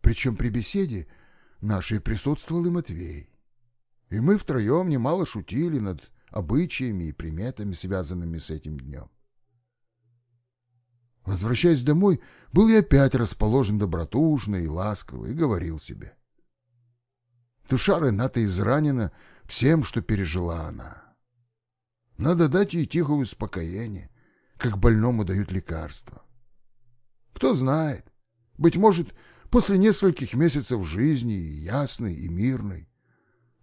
Причем при беседе нашей присутствовал и Матвей. И мы втроем немало шутили над обычаями и приметами, связанными с этим днем. Возвращаясь домой, был я опять расположен добротужно и ласково и говорил себе. Душа Рената изранена всем, что пережила она. Надо дать ей тихое успокоение, как больному дают лекарства. Кто знает, быть может, после нескольких месяцев жизни, ясной и мирной,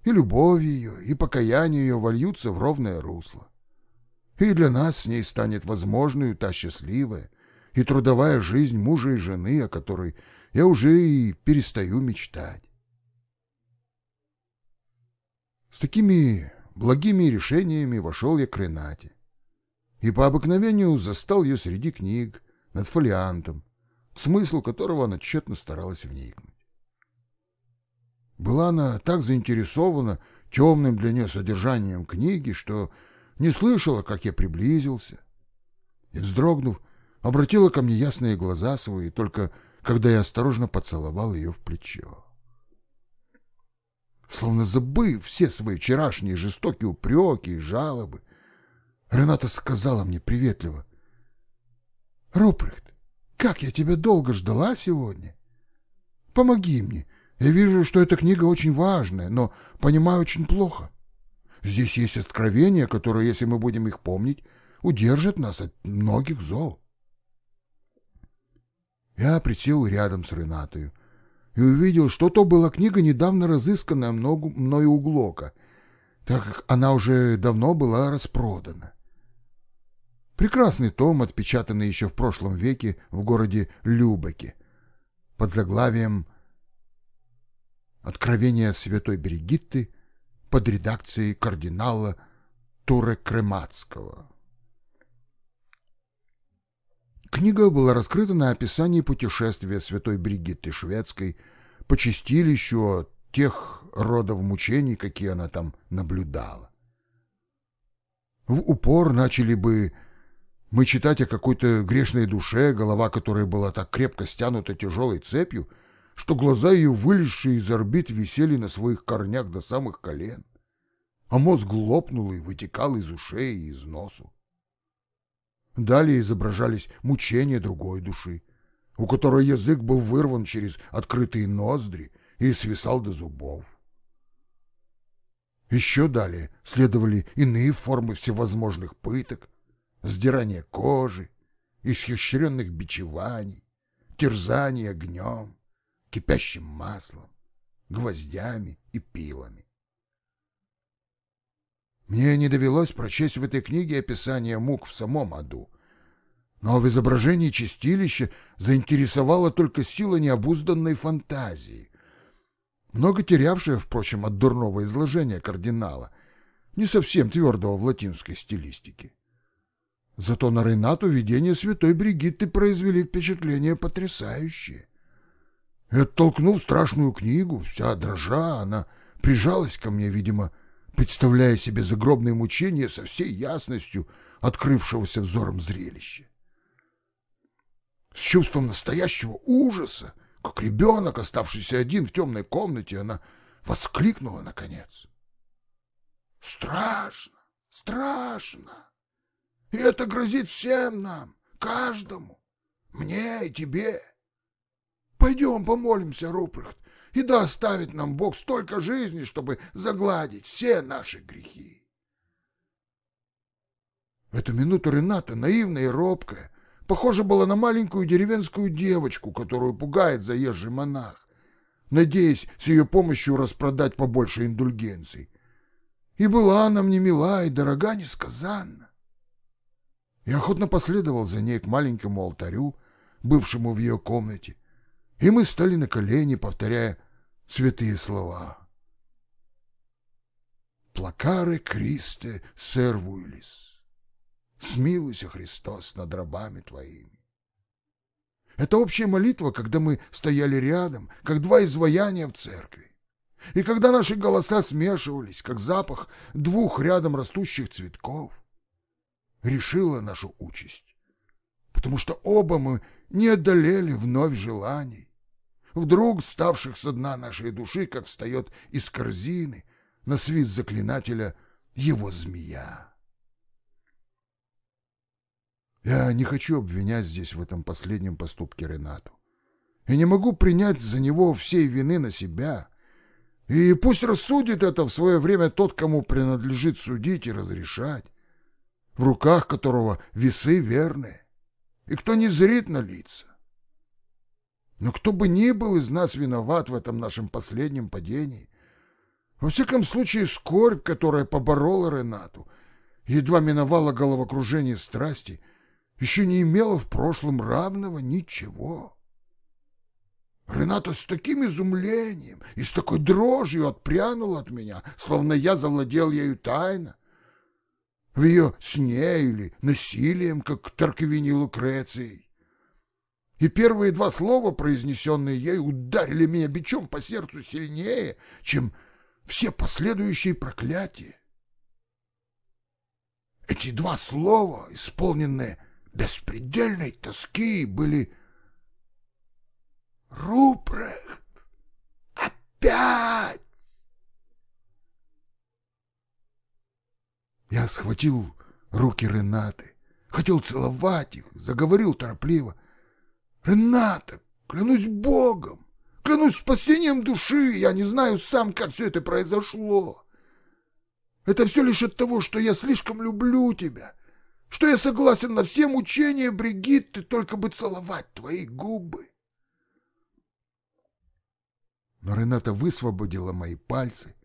и любовь ее, и покаяние ее вольются в ровное русло. И для нас с ней станет возможной та счастливая и трудовая жизнь мужа и жены, о которой я уже и перестаю мечтать. С такими благими решениями вошел я к Ренате и по обыкновению застал ее среди книг над фолиантом, смысл которого она тщетно старалась вникнуть. Была она так заинтересована темным для нее содержанием книги, что не слышала, как я приблизился, и, вздрогнув, обратила ко мне ясные глаза свои, только когда я осторожно поцеловал ее в плечо. Словно забыв все свои вчерашние жестокие упреки и жалобы, Рената сказала мне приветливо. — Рупрехт, как я тебя долго ждала сегодня. Помоги мне. Я вижу, что эта книга очень важная, но понимаю очень плохо. Здесь есть откровения, которые, если мы будем их помнить, удержат нас от многих зол. Я присел рядом с Ренатою и увидел, что то была книга, недавно разысканная мною у Глока, так как она уже давно была распродана. Прекрасный том, отпечатанный еще в прошлом веке в городе Любеке, под заглавием «Откровение святой Берегитты» под редакцией кардинала Туре Кремацкого. Книга была раскрыта на описании путешествия святой Бригитты Шведской по чистилищу тех родов мучений, какие она там наблюдала. В упор начали бы мы читать о какой-то грешной душе, голова которой была так крепко стянута тяжелой цепью, что глаза ее, вылезшие из орбит, висели на своих корнях до самых колен, а мозг лопнул и вытекал из ушей и из носу. Далее изображались мучения другой души, у которой язык был вырван через открытые ноздри и свисал до зубов. Еще далее следовали иные формы всевозможных пыток, сдирание кожи, исхищренных бичеваний, терзание огнем, кипящим маслом, гвоздями и пилами. Мне не довелось прочесть в этой книге описание мук в самом аду, но в изображении чистилища заинтересовала только сила необузданной фантазии, много терявшая, впрочем, от дурного изложения кардинала, не совсем твердого в латинской стилистике. Зато на Ренату видения святой Бригитты произвели впечатление потрясающее. И оттолкнув страшную книгу, вся дрожа, она прижалась ко мне, видимо, представляя себе загробные мучения со всей ясностью открывшегося взором зрелища. С чувством настоящего ужаса, как ребенок, оставшийся один в темной комнате, она воскликнула наконец. «Страшно! Страшно!» И это грозит всем нам, каждому, мне и тебе. Пойдем помолимся, Рупрехт, и да оставит нам Бог столько жизни, чтобы загладить все наши грехи. В эту минуту Рената, наивная и робкая, похожа была на маленькую деревенскую девочку, которую пугает заезжий монах, надеясь с ее помощью распродать побольше индульгенций. И была она мне мила и дорога несказанно. Я охотно последовал за ней к маленькому алтарю, бывшему в ее комнате, и мы стали на колени, повторяя святые слова. «Плакаре Кристе сервуилис, смилуйся, Христос, над рабами твоими». Это общая молитва, когда мы стояли рядом, как два изваяния в церкви. И когда наши голоса смешивались, как запах двух рядом растущих цветков — решила нашу участь, потому что оба мы не одолели вновь желаний, вдруг ставших со дна нашей души, как встает из корзины на свист заклинателя его змея. Я не хочу обвинять здесь в этом последнем поступке Ренату. И не могу принять за него всей вины на себя. И пусть рассудит это в свое время тот, кому принадлежит судить и разрешать, в руках которого весы верные, и кто не зрит на лица. Но кто бы ни был из нас виноват в этом нашем последнем падении, во всяком случае скорбь, которая поборола Ренату, едва миновала головокружение страсти, еще не имела в прошлом равного ничего. Рената с таким изумлением и с такой дрожью отпрянула от меня, словно я завладел ею тайно. В ее сне или насилием, как к Тарквине. И первые два слова, произнесенные ей, ударили меня бичом по сердцу сильнее, чем все последующие проклятия. Эти два слова, исполненные беспредельной тоски, были Рупрехт! Опять! Я схватил руки Ренаты, хотел целовать их, заговорил торопливо. «Рената, клянусь Богом, клянусь спасением души, я не знаю сам, как все это произошло. Это все лишь от того, что я слишком люблю тебя, что я согласен на все мучения Бригитты, только бы целовать твои губы но Рената высвободила мои пальцы,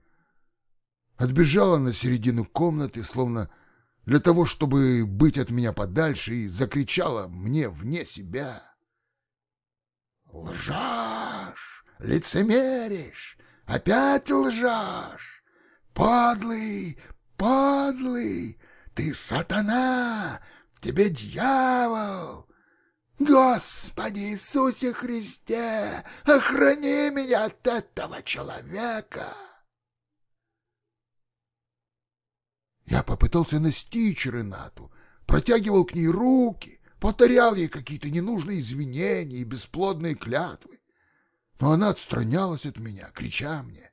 отбежала на середину комнаты, словно для того, чтобы быть от меня подальше, и закричала мне вне себя. «Лжешь! Лицемеришь! Опять лжешь! Подлый! Подлый! Ты сатана! В тебе дьявол! Господи Иисусе Христе, охрани меня от этого человека!» Я попытался настичь Ренату, протягивал к ней руки, повторял ей какие-то ненужные извинения и бесплодные клятвы. Но она отстранялась от меня, крича мне.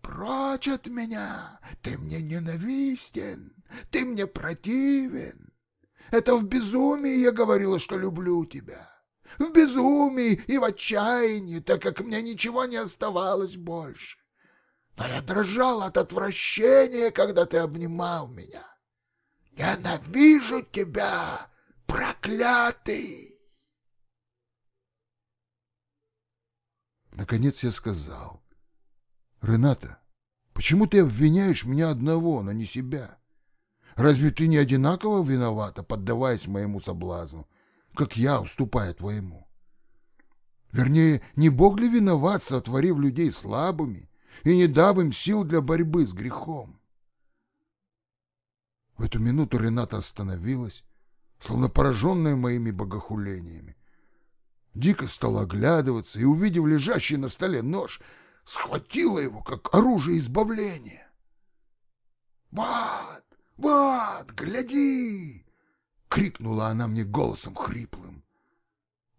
«Прочь от меня! Ты мне ненавистен! Ты мне противен! Это в безумии я говорила, что люблю тебя. В безумии и в отчаянии, так как мне ничего не оставалось больше. Но я дрожал от отвращения, когда ты обнимал меня. Ненавижу тебя, проклятый! Наконец я сказал. Рената, почему ты обвиняешь меня одного, но не себя? Разве ты не одинаково виновата, поддаваясь моему соблазну, как я, уступая твоему? Вернее, не Бог ли виноват, сотворив людей слабыми и не дав им сил для борьбы с грехом? В эту минуту Рената остановилась, словно пораженная моими богохулениями. Дико стала оглядываться и, увидев лежащий на столе нож, схватила его, как оружие избавления. «Вот! «Вот, гляди!» — крикнула она мне голосом хриплым.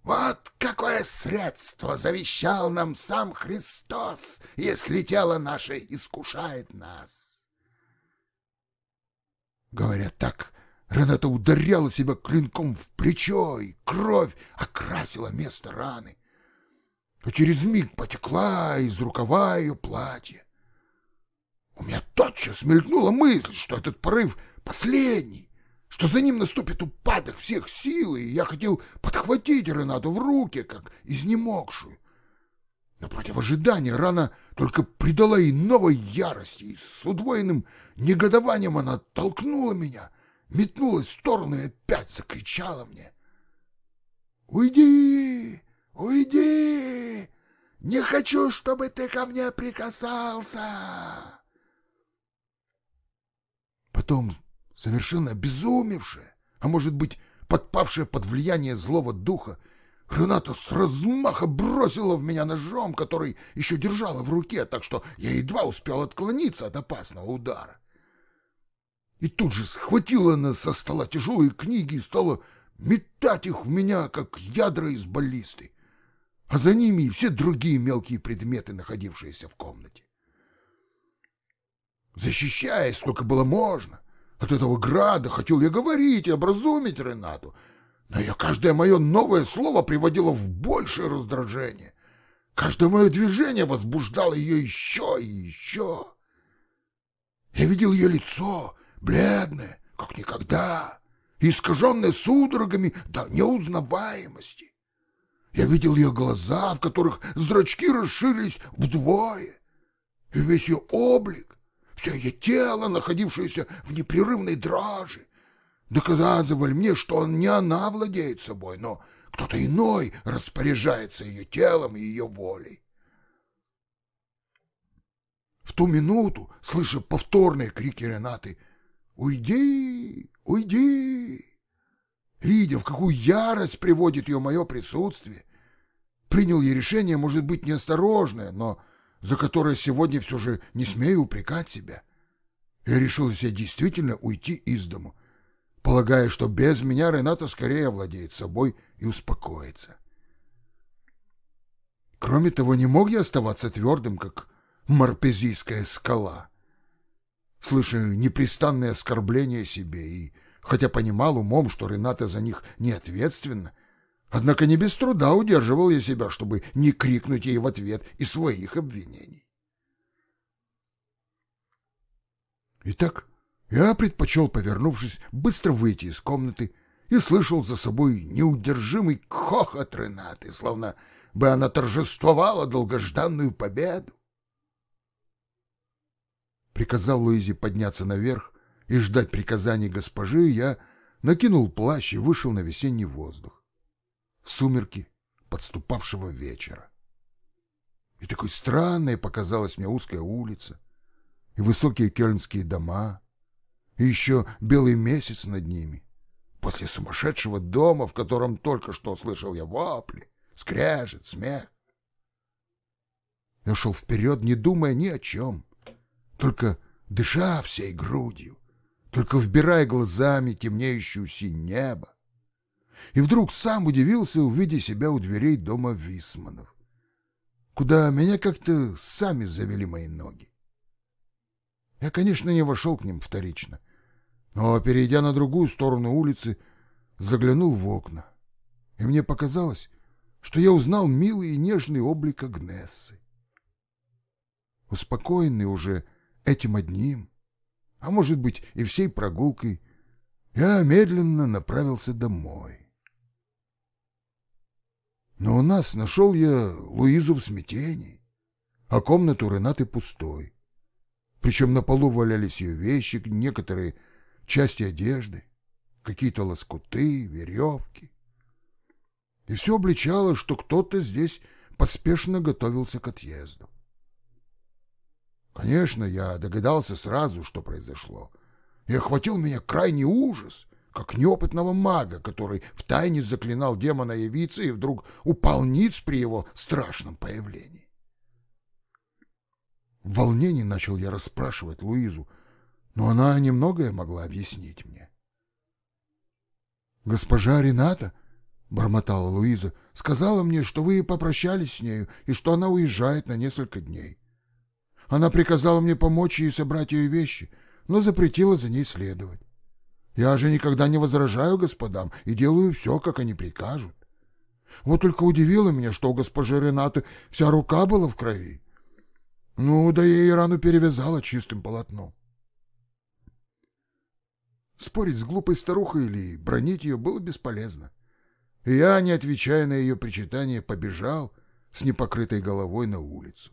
«Вот какое средство завещал нам сам Христос, если тело наше искушает нас!» Говоря так, Рената ударяла себя клинком в плечо, и кровь окрасила место раны. А через миг потекла из рукава ее платье. У меня тотчас мелькнула мысль, что этот порыв последний, что за ним наступит упадок всех сил, и я хотел подхватить Ренату в руки, как изнемогшую. Но против ожидания рана только придала ей новой ярости, и с удвоенным негодованием она толкнула меня, метнулась в сторону и опять закричала мне. «Уйди! Уйди! Не хочу, чтобы ты ко мне прикасался!» Потом, совершенно обезумевшая, а может быть, подпавшая под влияние злого духа, Рената с размаха бросила в меня ножом, который еще держала в руке, так что я едва успел отклониться от опасного удара. И тут же схватила она со стола тяжелые книги и стала метать их в меня, как ядра из баллисты. а за ними и все другие мелкие предметы, находившиеся в комнате. Защищаясь, сколько было можно, от этого града хотел я говорить и образумить Ренату, но ее каждое мое новое слово приводило в большее раздражение. Каждое мое движение возбуждало ее еще и еще. Я видел ее лицо, бледное, как никогда, искаженное судорогами до неузнаваемости. Я видел ее глаза, в которых зрачки расширились вдвое, и весь ее облик, все ее тело, находившееся в непрерывной дрожи, доказывали мне, что не она владеет собой, но кто-то иной распоряжается ее телом и ее волей. В ту минуту, слыша повторные крики Ренаты «Уйди! Уйди!», видя, в какую ярость приводит ее мое присутствие, принял я решение, может быть, неосторожное, но за которое сегодня все же не смею упрекать себя. Я решил себе действительно уйти из дому, полагая, что без меня Рената скорее овладеет собой и успокоится. Кроме того, не мог я оставаться твердым, как марпезийская скала. Слыша непрестанные оскорбления себе и, хотя понимал умом, что Рената за них не ответственна, однако не без труда удерживал я себя, чтобы не крикнуть ей в ответ и своих обвинений. Итак, я предпочел, повернувшись, быстро выйти из комнаты и слышал за собой неудержимый хохот Ренаты, словно бы она торжествовала долгожданную победу. Приказал Луизе подняться наверх и ждать приказаний госпожи, я накинул плащ и вышел на весенний воздух. Сумерки подступавшего вечера. И такой странной показалась мне узкая улица, и высокие кельнские дома, и еще белый месяц над ними. После сумасшедшего дома, в котором только что слышал я вопли, скрежет, смех. Я шел вперед, не думая ни о чем, только дыша всей грудью, только вбирая глазами темнеющую синь небо. И вдруг сам удивился, увидя себя у дверей дома Висманов, куда меня как-то сами завели мои ноги. Я, конечно, не вошел к ним вторично, но, перейдя на другую сторону улицы, заглянул в окна, и мне показалось, что я узнал милый и нежный облик Агнессы. Успокоенный уже этим одним, а может быть и всей прогулкой, я медленно направился домой. Но у нас нашел я Луизу в смятении, а комнату Ренаты пустой. Причем на полу валялись ее вещи, некоторые части одежды, какие-то лоскуты, веревки. И все обличало, что кто-то здесь поспешно готовился к отъезду. Конечно, я догадался сразу, что произошло, и охватил меня крайний ужас, как неопытного мага, который втайне заклинал демона явиться и вдруг упал ниц при его страшном появлении. В волнении начал я расспрашивать Луизу, но она немногое могла объяснить мне. «Госпожа Рената», — бормотала Луиза, — «сказала мне, что вы попрощались с нею и что она уезжает на несколько дней. Она приказала мне помочь ей собрать ее вещи, но запретила за ней следовать. Я же никогда не возражаю господам и делаю все, как они прикажут. Вот только удивило меня, что у госпожи Ренаты вся рука была в крови. Ну, да и рану перевязала чистым полотном. Спорить с глупой старухой или бронить ее было бесполезно. Я, не отвечая на ее причитание, побежал с непокрытой головой на улицу.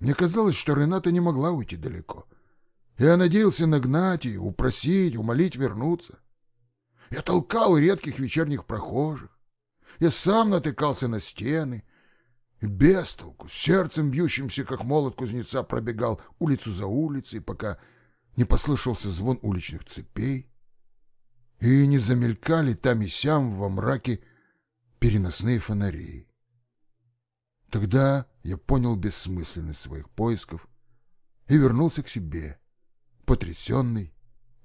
Мне казалось, что Рената не могла уйти далеко. Я надеялся нагнать ее, упросить, умолить вернуться. Я толкал редких вечерних прохожих. Я сам натыкался на стены. Без толку, сердцем бьющимся, как молот кузнеца, пробегал улицу за улицей, пока не послышался звон уличных цепей, и не замелькали там и сям во мраке переносные фонари. Тогда я понял бессмысленность своих поисков и вернулся к себе, потрясенный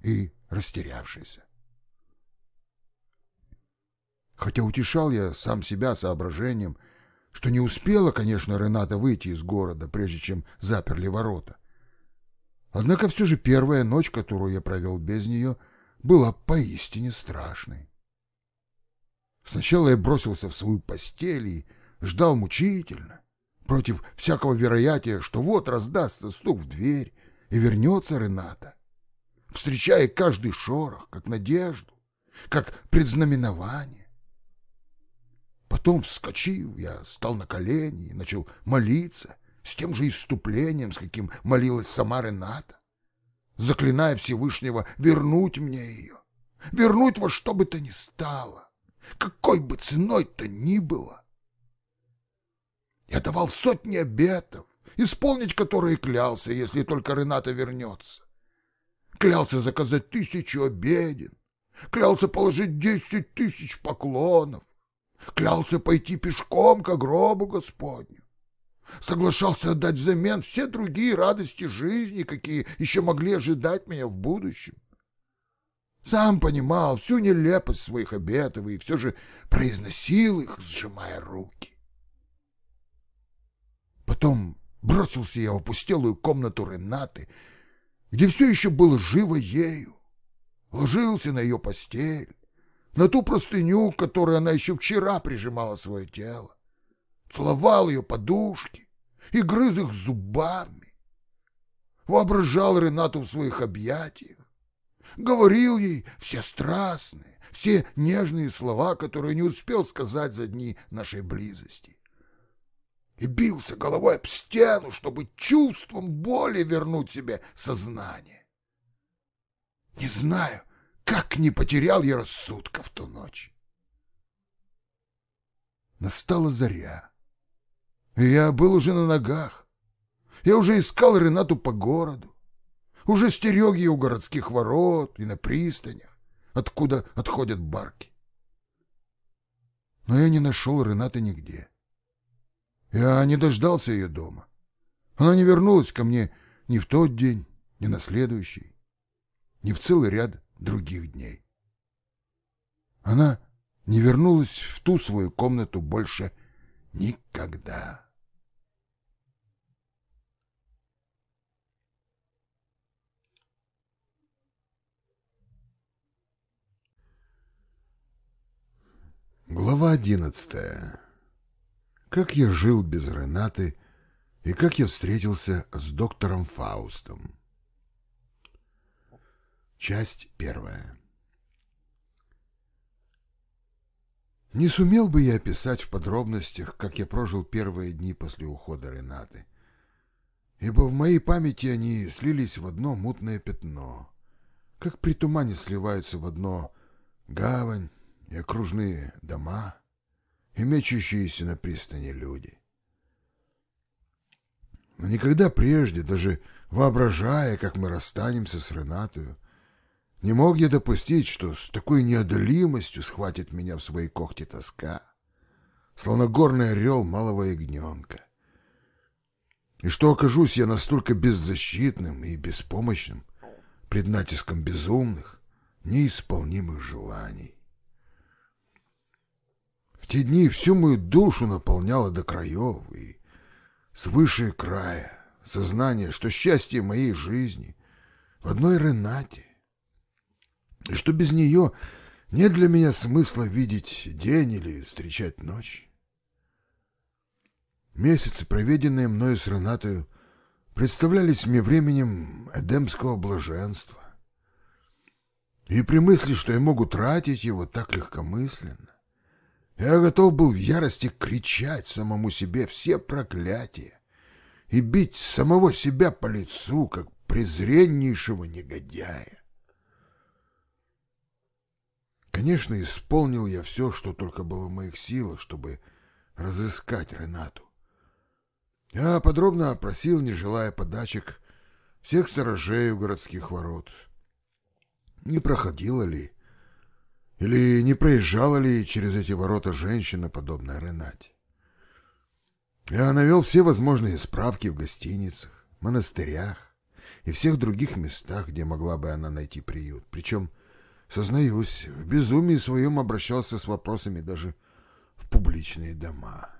и растерявшийся. Хотя утешал я сам себя соображением, что не успела, конечно, Рената выйти из города, прежде чем заперли ворота. Однако все же первая ночь, которую я провел без нее, была поистине страшной. Сначала я бросился в свою постель и ждал мучительно, против всякого вероятия, что вот раздастся стук в дверь и вернется Рената, встречая каждый шорох, как надежду, как предзнаменование. Потом, вскочив, я стал на колени и начал молиться с тем же иступлением, с каким молилась сама Рената, заклиная Всевышнего вернуть мне ее, вернуть во что бы то ни стало, какой бы ценой то ни было. Я давал сотни обетов, исполнить которые клялся, если только Рената вернется. Клялся заказать тысячу обеден, клялся положить десять тысяч поклонов, клялся пойти пешком к гробу Господню. Соглашался отдать взамен все другие радости жизни, какие еще могли ожидать меня в будущем. Сам понимал всю нелепость своих обетов и все же произносил их, сжимая руки. Потом бросился я в опустелую комнату Ренаты, где все еще было живо ею. Ложился на ее постель, на ту простыню, которой она еще вчера прижимала свое тело. Целовал ее подушки и грыз их зубами. Воображал Ренату в своих объятиях. Говорил ей все страстные, все нежные слова, которые не успел сказать за дни нашей близости и бился головой об стену, чтобы чувством боли вернуть себе сознание. Не знаю, как не потерял я рассудка в ту ночь. Настала заря, и я был уже на ногах. Я уже искал Ренату по городу, уже стерег ее у городских ворот и на пристанях, откуда отходят барки. Но я не нашел Ренаты нигде. Я не дождался ее дома. Она не вернулась ко мне ни в тот день, ни на следующий, ни в целый ряд других дней. Она не вернулась в ту свою комнату больше никогда. Глава одиннадцатая как я жил без Ренаты и как я встретился с доктором Фаустом. Часть первая. Не сумел бы я описать в подробностях, как я прожил первые дни после ухода Ренаты, ибо в моей памяти они слились в одно мутное пятно, как при тумане сливаются в одно гавань и окружные дома — и мечущиеся на пристани люди. Но никогда прежде, даже воображая, как мы расстанемся с Ренатою, не мог я допустить, что с такой неодолимостью схватит меня в свои когти тоска, словно горный орел малого ягненка, и что окажусь я настолько беззащитным и беспомощным пред натиском безумных, неисполнимых желаний. В те дни всю мою душу наполняло до краев, и свыше края сознание, что счастье моей жизни в одной Ренате, и что без нее нет для меня смысла видеть день или встречать ночь. Месяцы, проведенные мною с Ренатою, представлялись мне временем эдемского блаженства. И при мысли, что я могу тратить его так легкомысленно, я готов был в ярости кричать самому себе все проклятия и бить самого себя по лицу, как презреннейшего негодяя. Конечно, исполнил я все, что только было в моих силах, чтобы разыскать Ренату. Я подробно опросил, не желая подачек, всех сторожей у городских ворот. Не проходила ли или не проезжала ли через эти ворота женщина, подобная Ренате? Я навел все возможные справки в гостиницах, монастырях и всех других местах, где могла бы она найти приют. Причем Сознаюсь, в безумии своем обращался с вопросами даже в публичные дома.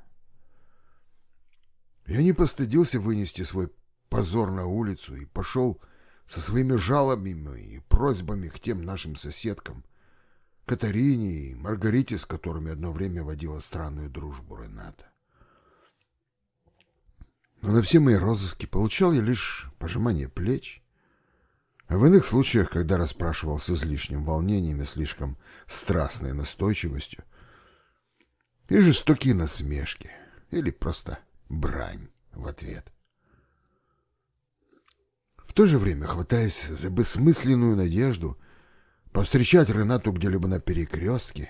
Я не постыдился вынести свой позор на улицу и пошел со своими жалобами и просьбами к тем нашим соседкам, Катарине и Маргарите, с которыми одно время водила странную дружбу Рената. Но на все мои розыски получал я лишь пожимание плеч, а в иных случаях, когда расспрашивал с излишним волнением и слишком страстной настойчивостью, и жестокие насмешки, или просто брань в ответ. В то же время, хватаясь за бессмысленную надежду повстречать Ренату где-либо на перекрестке,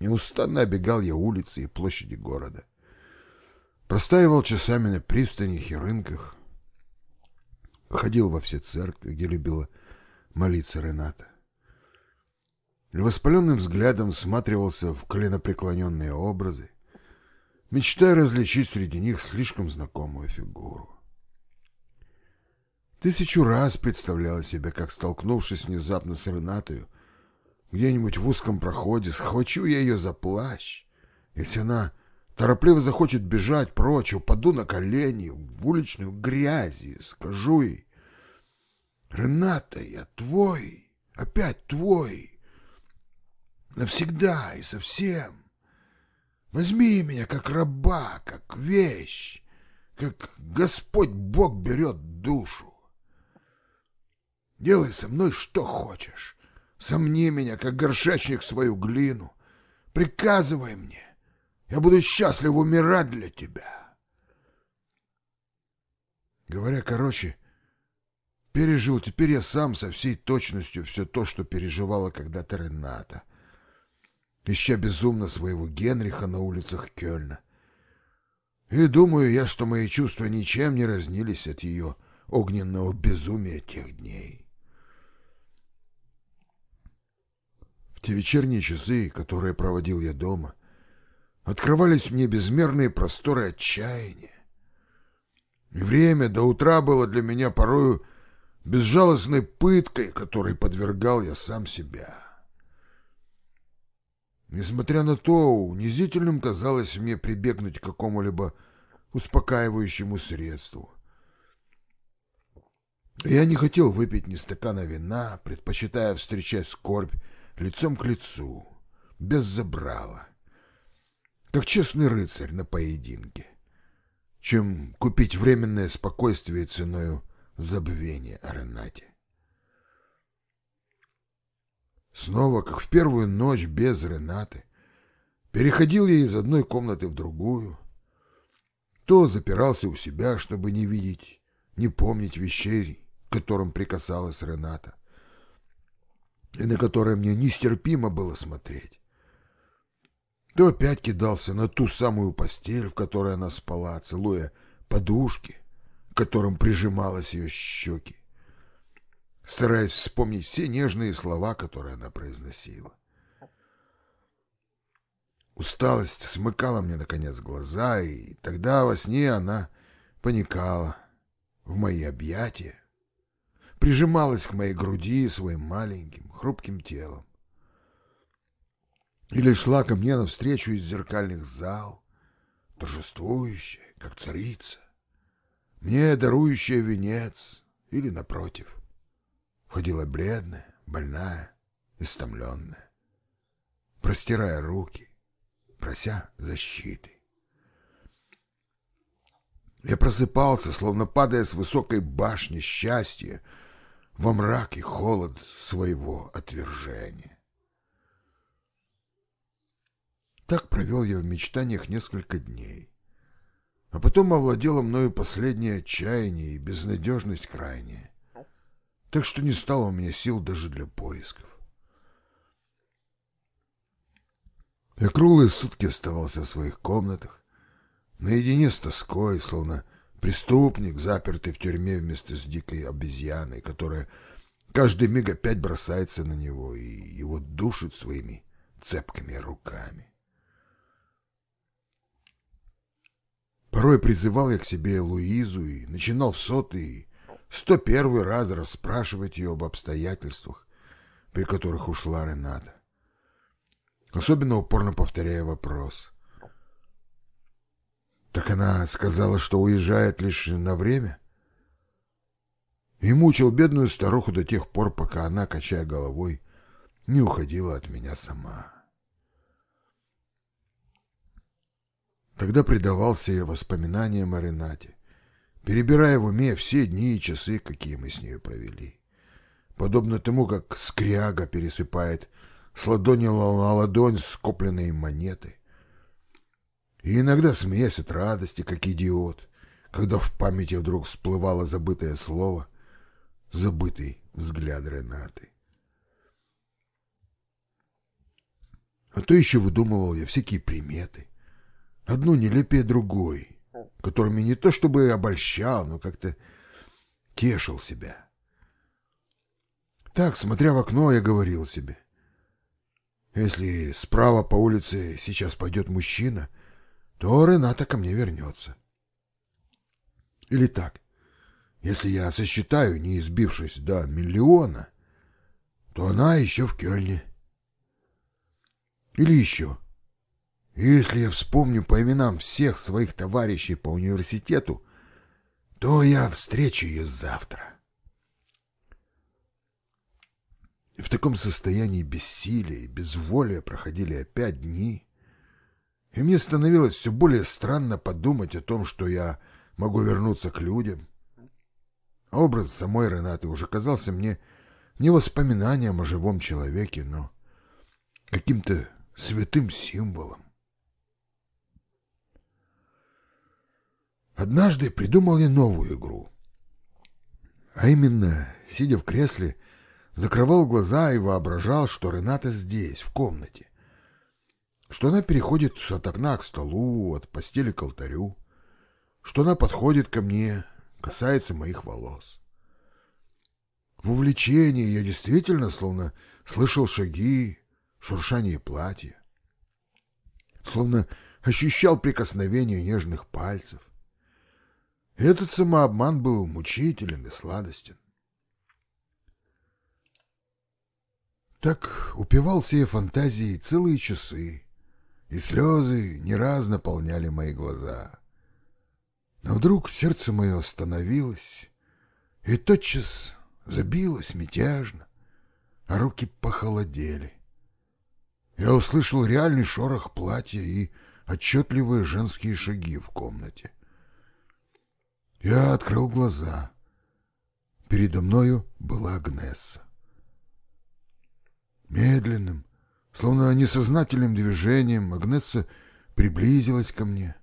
неустанно обегал я улицы и площади города. Простаивал часами на пристанях и рынках, ходил во все церкви, где любила молиться Рената. Воспаленным взглядом всматривался в коленопреклоненные образы, мечтая различить среди них слишком знакомую фигуру. Тысячу раз представляла себя, как, столкнувшись внезапно с Ренатою, где-нибудь в узком проходе, схвачу я ее за плащ. Если она торопливо захочет бежать прочь, упаду на колени в уличную грязь и скажу ей, «Рената, я твой, опять твой, навсегда и совсем. Возьми меня как раба, как вещь, как Господь Бог берет душу. Делай со мной что хочешь. Сомни меня, как горшечник, свою глину. Приказывай мне. Я буду счастлив умирать для тебя. Говоря короче, пережил теперь я сам со всей точностью все то, что переживала когда-то Рената, ища безумно своего Генриха на улицах Кёльна. И думаю я, что мои чувства ничем не разнились от ее огненного безумия тех дней. В те вечерние часы, которые проводил я дома, открывались мне безмерные просторы отчаяния. И время до утра было для меня порою безжалостной пыткой, которой подвергал я сам себя. Несмотря на то, унизительным казалось мне прибегнуть к какому-либо успокаивающему средству. Я не хотел выпить ни стакана вина, предпочитая встречать скорбь лицом к лицу, без забрала, как честный рыцарь на поединке, чем купить временное спокойствие ценою забвения о Ренате. Снова, как в первую ночь без Ренаты, переходил я из одной комнаты в другую, то запирался у себя, чтобы не видеть, не помнить вещей, к которым прикасалась Рената, и на которое мне нестерпимо было смотреть. То опять кидался на ту самую постель, в которой она спала, целуя подушки, к которым прижималась ее щеки, стараясь вспомнить все нежные слова, которые она произносила. Усталость смыкала мне, наконец, глаза, и тогда во сне она паникала в мои объятия, прижималась к моей груди своим маленьким, хрупким телом. Или шла ко мне навстречу из зеркальных зал, торжествующая, как царица, мне дарующая венец, или, напротив, входила бледная, больная, истомленная, простирая руки, прося защиты. Я просыпался, словно падая с высокой башни счастья, во мрак и холод своего отвержения. Так провел я в мечтаниях несколько дней, а потом овладело мною последнее отчаяние и безнадежность крайняя, так что не стало у меня сил даже для поисков. Я круглые сутки оставался в своих комнатах, наедине с тоской, словно Преступник, запертый в тюрьме вместе с дикой обезьяной, которая каждый миг опять бросается на него и его душит своими цепкими руками. Порой призывал я к себе Луизу и начинал в сотый, сто первый раз расспрашивать ее об обстоятельствах, при которых ушла Рената. Особенно упорно повторяя вопрос. Так она сказала, что уезжает лишь на время? И мучил бедную старуху до тех пор, пока она, качая головой, не уходила от меня сама. Тогда предавался я воспоминаниям о Ренате, перебирая в уме все дни и часы, какие мы с нею провели. Подобно тому, как скряга пересыпает с ладони на ладонь скопленные монеты. И иногда смеясь от радости, как идиот, когда в памяти вдруг всплывало забытое слово, забытый взгляд Ренаты. А то еще выдумывал я всякие приметы, одну нелепее другой, которыми не то чтобы обольщал, но как-то тешил себя. Так, смотря в окно, я говорил себе. Если справа по улице сейчас пойдет мужчина, то Рената ко мне вернется. Или так, если я сосчитаю, не избившись до миллиона, то она еще в Кёльне. Или еще. Если я вспомню по именам всех своих товарищей по университету, то я встречу ее завтра. В таком состоянии бессилия и безволия проходили опять дни, и мне становилось все более странно подумать о том, что я могу вернуться к людям. Образ самой Ренаты уже казался мне не воспоминанием о живом человеке, но каким-то святым символом. Однажды придумал я новую игру. А именно, сидя в кресле, закрывал глаза и воображал, что Рената здесь, в комнате. Что она переходит от окна к столу, от постели к алтарю. Что она подходит ко мне, касается моих волос. В увлечении я действительно словно слышал шаги, шуршание платья. Словно ощущал прикосновение нежных пальцев. Этот самообман был мучителен и сладостен. Так упивался я фантазией целые часы, и слезы не раз наполняли мои глаза. Но вдруг сердце мое остановилось, и тотчас забилось мятежно, а руки похолодели. Я услышал реальный шорох платья и отчетливые женские шаги в комнате. Я открыл глаза. Передо мною была Агнесса. Медленным, словно несознательным движением, Агнесса приблизилась ко мне,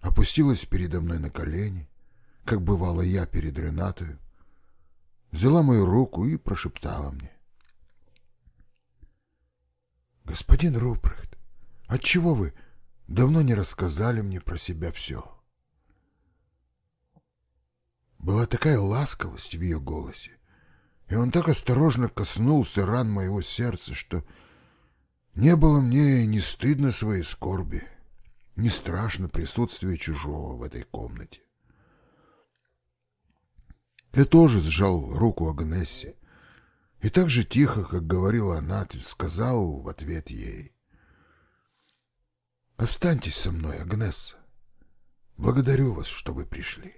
опустилась передо мной на колени, как бывало я перед Ренатою, взяла мою руку и прошептала мне. «Господин Рупрехт, отчего вы давно не рассказали мне про себя все?» Была такая ласковость в ее голосе, и он так осторожно коснулся ран моего сердца, что не было мне ни стыдно своей скорби, ни страшно присутствие чужого в этой комнате. Я тоже сжал руку Агнессе, и так же тихо, как говорила она, сказал в ответ ей. «Останьтесь со мной, Агнесса. Благодарю вас, что вы пришли».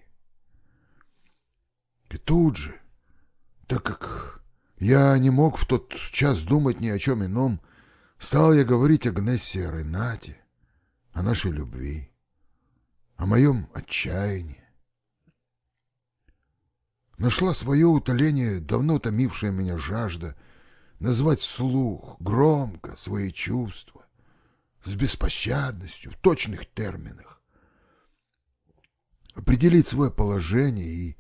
И тут же, так как я не мог в тот час думать ни о чем ином, стал я говорить о Гнессе Ренате, о нашей любви, о моем отчаянии. Нашла свое утоление давно томившая меня жажда назвать вслух, громко, свои чувства, с беспощадностью, в точных терминах, определить свое положение и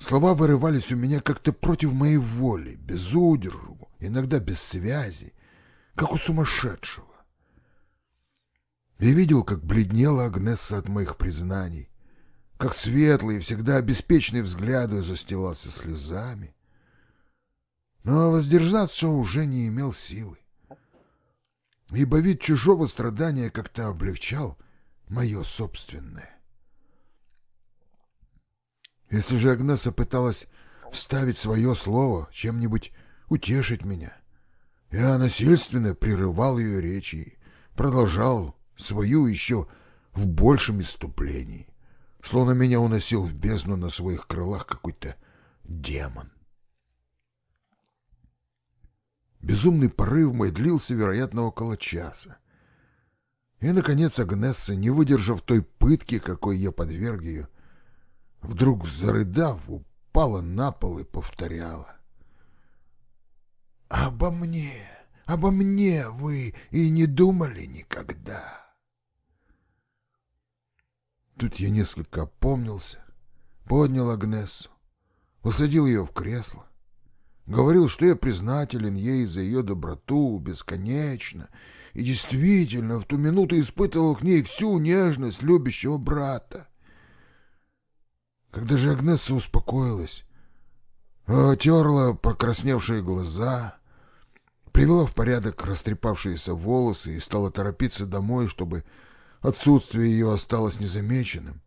Слова вырывались у меня как-то против моей воли, без удержу, иногда без связи, как у сумасшедшего. Я видел, как бледнела Агнесса от моих признаний, как светлый и всегда беспечный взгляд ее застилался слезами. Но воздержаться уже не имел силы, ибо вид чужого страдания как-то облегчал мое собственное. Если же Агнеса пыталась вставить свое слово, чем-нибудь утешить меня, Я насильственно прерывал ее речи и продолжал свою еще в большем иступлении, словно меня уносил в бездну на своих крылах какой-то демон. Безумный порыв мой длился, вероятно, около часа. И, наконец, Агнесса, не выдержав той пытки, какой я подверг ее, вдруг, зарыдав, упала на пол и повторяла. «Обо мне, обо мне вы и не думали никогда!» Тут я несколько опомнился, поднял Агнессу, посадил ее в кресло, говорил, что я признателен ей за ее доброту бесконечно, и действительно в ту минуту испытывал к ней всю нежность любящего брата. Когда же Агнесса успокоилась, отерла покрасневшие глаза, привела в порядок растрепавшиеся волосы и стала торопиться домой, чтобы отсутствие ее осталось незамеченным,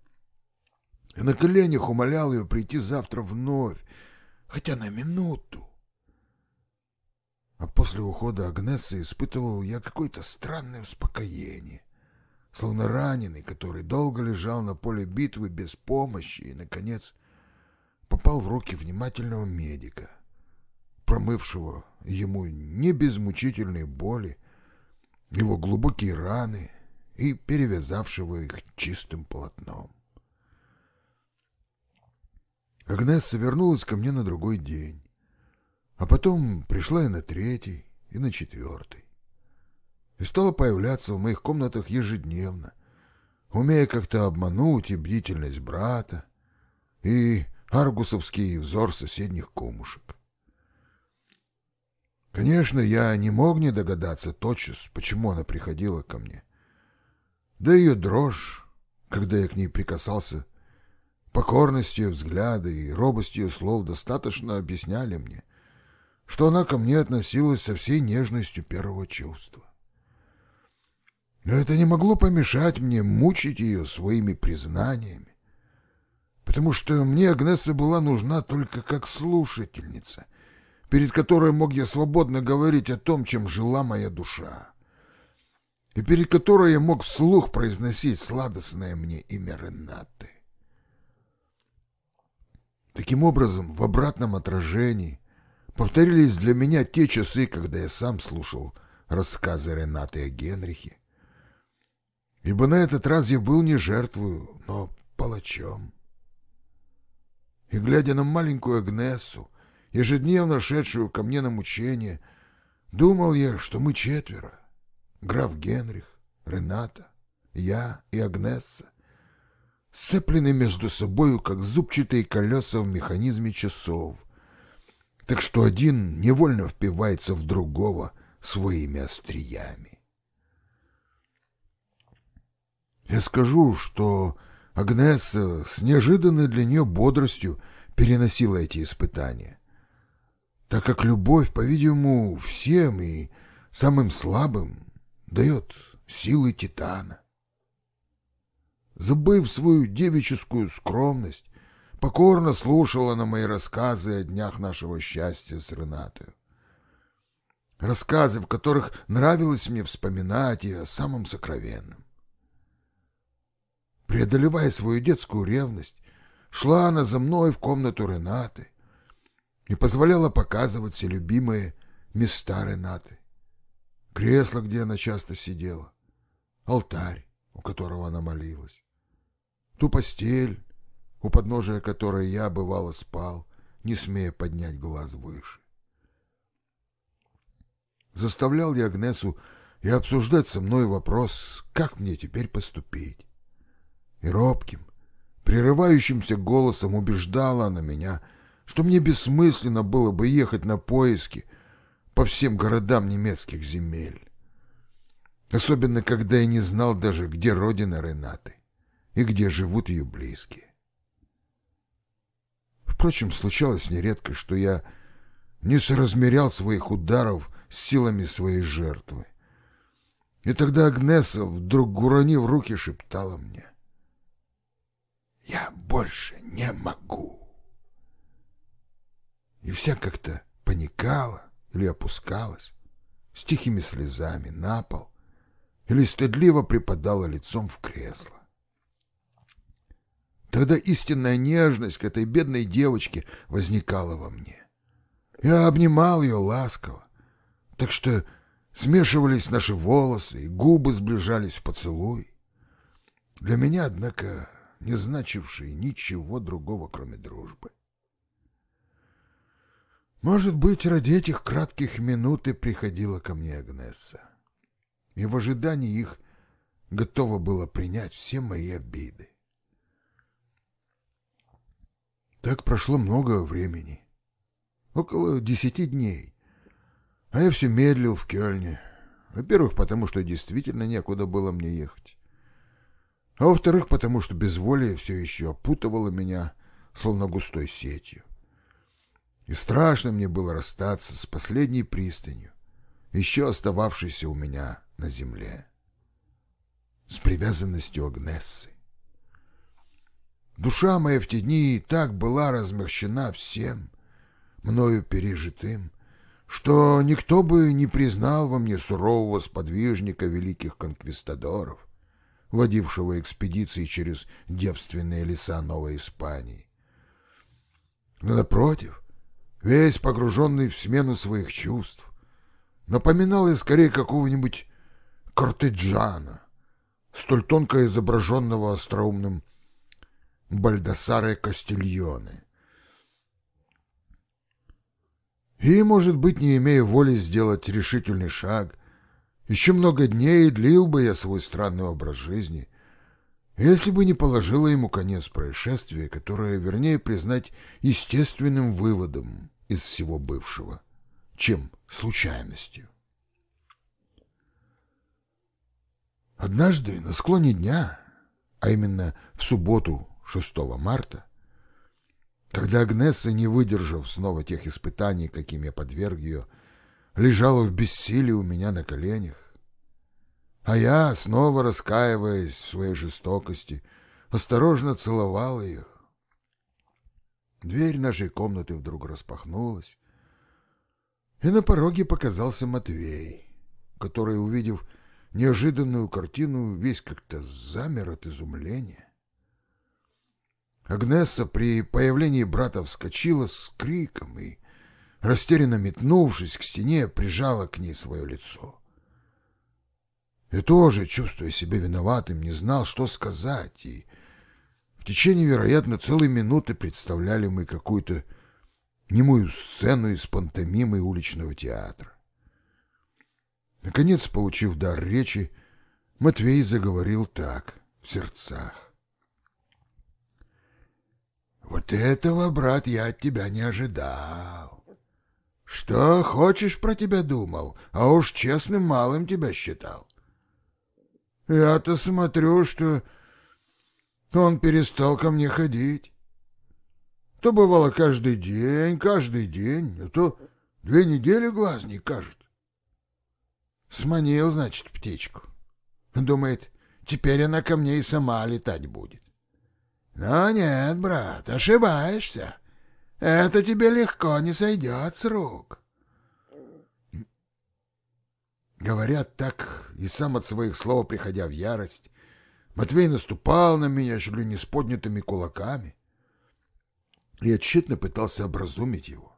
и на коленях умолял ее прийти завтра вновь, хотя на минуту. А после ухода Агнессы испытывал я какое-то странное успокоение, словно раненый, который долго лежал на поле битвы без помощи и, наконец, попал в руки внимательного медика, промывшего ему не без мучительной боли его глубокие раны и перевязавшего их чистым полотном. Агнесса вернулась ко мне на другой день. А потом пришла и на третий, и на четвертый. И стала появляться в моих комнатах ежедневно, умея как-то обмануть и бдительность брата, и аргусовский взор соседних кумушек. Конечно, я не мог не догадаться тотчас, почему она приходила ко мне. Да ее дрожь, когда я к ней прикасался, покорность ее взгляда и робость ее слов достаточно объясняли мне, что она ко мне относилась со всей нежностью первого чувства. Но это не могло помешать мне мучить ее своими признаниями, потому что мне Агнеса была нужна только как слушательница, перед которой мог я свободно говорить о том, чем жила моя душа, и перед которой я мог вслух произносить сладостное мне имя Ренаты. Таким образом, в обратном отражении Повторились для меня те часы, когда я сам слушал рассказы Ренаты о Генрихе. Ибо на этот раз я был не жертвою, но палачом. И, глядя на маленькую Агнесу, ежедневно шедшую ко мне на мучение, думал я, что мы четверо — граф Генрих, Рената, я и Агнесса, сцеплены между собою, как зубчатые колеса в механизме часов, так что один невольно впивается в другого своими остриями. Я скажу, что Агнеса с неожиданной для нее бодростью переносила эти испытания, так как любовь, по-видимому, всем и самым слабым дает силы титана. Забыв свою девическую скромность, покорно слушала на мои рассказы о днях нашего счастья с Ренатой. Рассказы, в которых нравилось мне вспоминать и о самом сокровенном. Преодолевая свою детскую ревность, шла она за мной в комнату Ренаты и позволяла показывать все любимые места Ренаты. Кресло, где она часто сидела, алтарь, у которого она молилась, ту постель, у подножия которой я, бывало, спал, не смея поднять глаз выше. Заставлял я Агнесу и обсуждать со мной вопрос, как мне теперь поступить. И робким, прерывающимся голосом убеждала она меня, что мне бессмысленно было бы ехать на поиски по всем городам немецких земель. Особенно, когда я не знал даже, где родина Ренаты и где живут ее близкие. Впрочем, случалось нередко, что я не соразмерял своих ударов с силами своей жертвы. И тогда Агнеса, вдруг уронив руки, шептала мне. «Я больше не могу». И вся как-то паникала или опускалась, с тихими слезами на пол или стыдливо припадала лицом в кресло. Тогда истинная нежность к этой бедной девочке возникала во мне. Я обнимал ее ласково, так что смешивались наши волосы, и губы сближались в поцелуй. Для меня, однако, не значивший ничего другого, кроме дружбы. Может быть, ради этих кратких минут и приходила ко мне Агнесса. И в ожидании их готова была принять все мои обиды. Так прошло много времени. Около десяти дней. А я все медлил в Кёльне. Во-первых, потому что действительно некуда было мне ехать. А во-вторых, потому что безволие все еще опутывало меня, словно густой сетью. И страшно мне было расстаться с последней пристанью, еще остававшейся у меня на земле, с привязанностью Агнессы. Душа моя в те дни так была размягчена всем, мною пережитым, что никто бы не признал во мне сурового сподвижника великих конквистадоров, водившего экспедиции через девственные леса Новой Испании. Но напротив, весь погруженный в смену своих чувств, напоминал я скорее какого-нибудь кортеджана, столь тонко изображенного остроумным Бальдасаре Кастильоне. И, может быть, не имея воли сделать решительный шаг, еще много дней длил бы я свой странный образ жизни, если бы не положила ему конец происшествия, которое, вернее, признать естественным выводом из всего бывшего, чем случайностью. Однажды на склоне дня, а именно в субботу 6 марта, когда Агнесса, не выдержав снова тех испытаний, каким я подверг ее, лежала в бессилии у меня на коленях, а я, снова раскаиваясь в своей жестокости, осторожно целовал ее, Дверь нашей комнаты вдруг распахнулась, и на пороге показался Матвей, который, увидев неожиданную картину, весь как-то замер от изумления. Агнесса при появлении брата вскочила с криком и, растерянно метнувшись к стене, прижала к ней свое лицо. Я тоже, чувствуя себя виноватым, не знал, что сказать, и в течение, вероятно, целой минуты представляли мы какую-то немую сцену из пантомимы уличного театра. Наконец, получив дар речи, Матвей заговорил так, в сердцах. «Вот этого, брат, я от тебя не ожидал. Что хочешь про тебя думал, а уж честным малым тебя считал. Я-то смотрю, что он перестал ко мне ходить. То бывало каждый день, каждый день, а то две недели глаз не кажет. Сманил, значит, птичку. Думает, теперь она ко мне и сама летать будет. Но нет, брат, ошибаешься. Это тебе легко не сойдет с рук. Говорят так, и сам от своих слов, приходя в ярость, Матвей наступал на меня чуть ли не с поднятыми кулаками. Я тщетно пытался образумить его.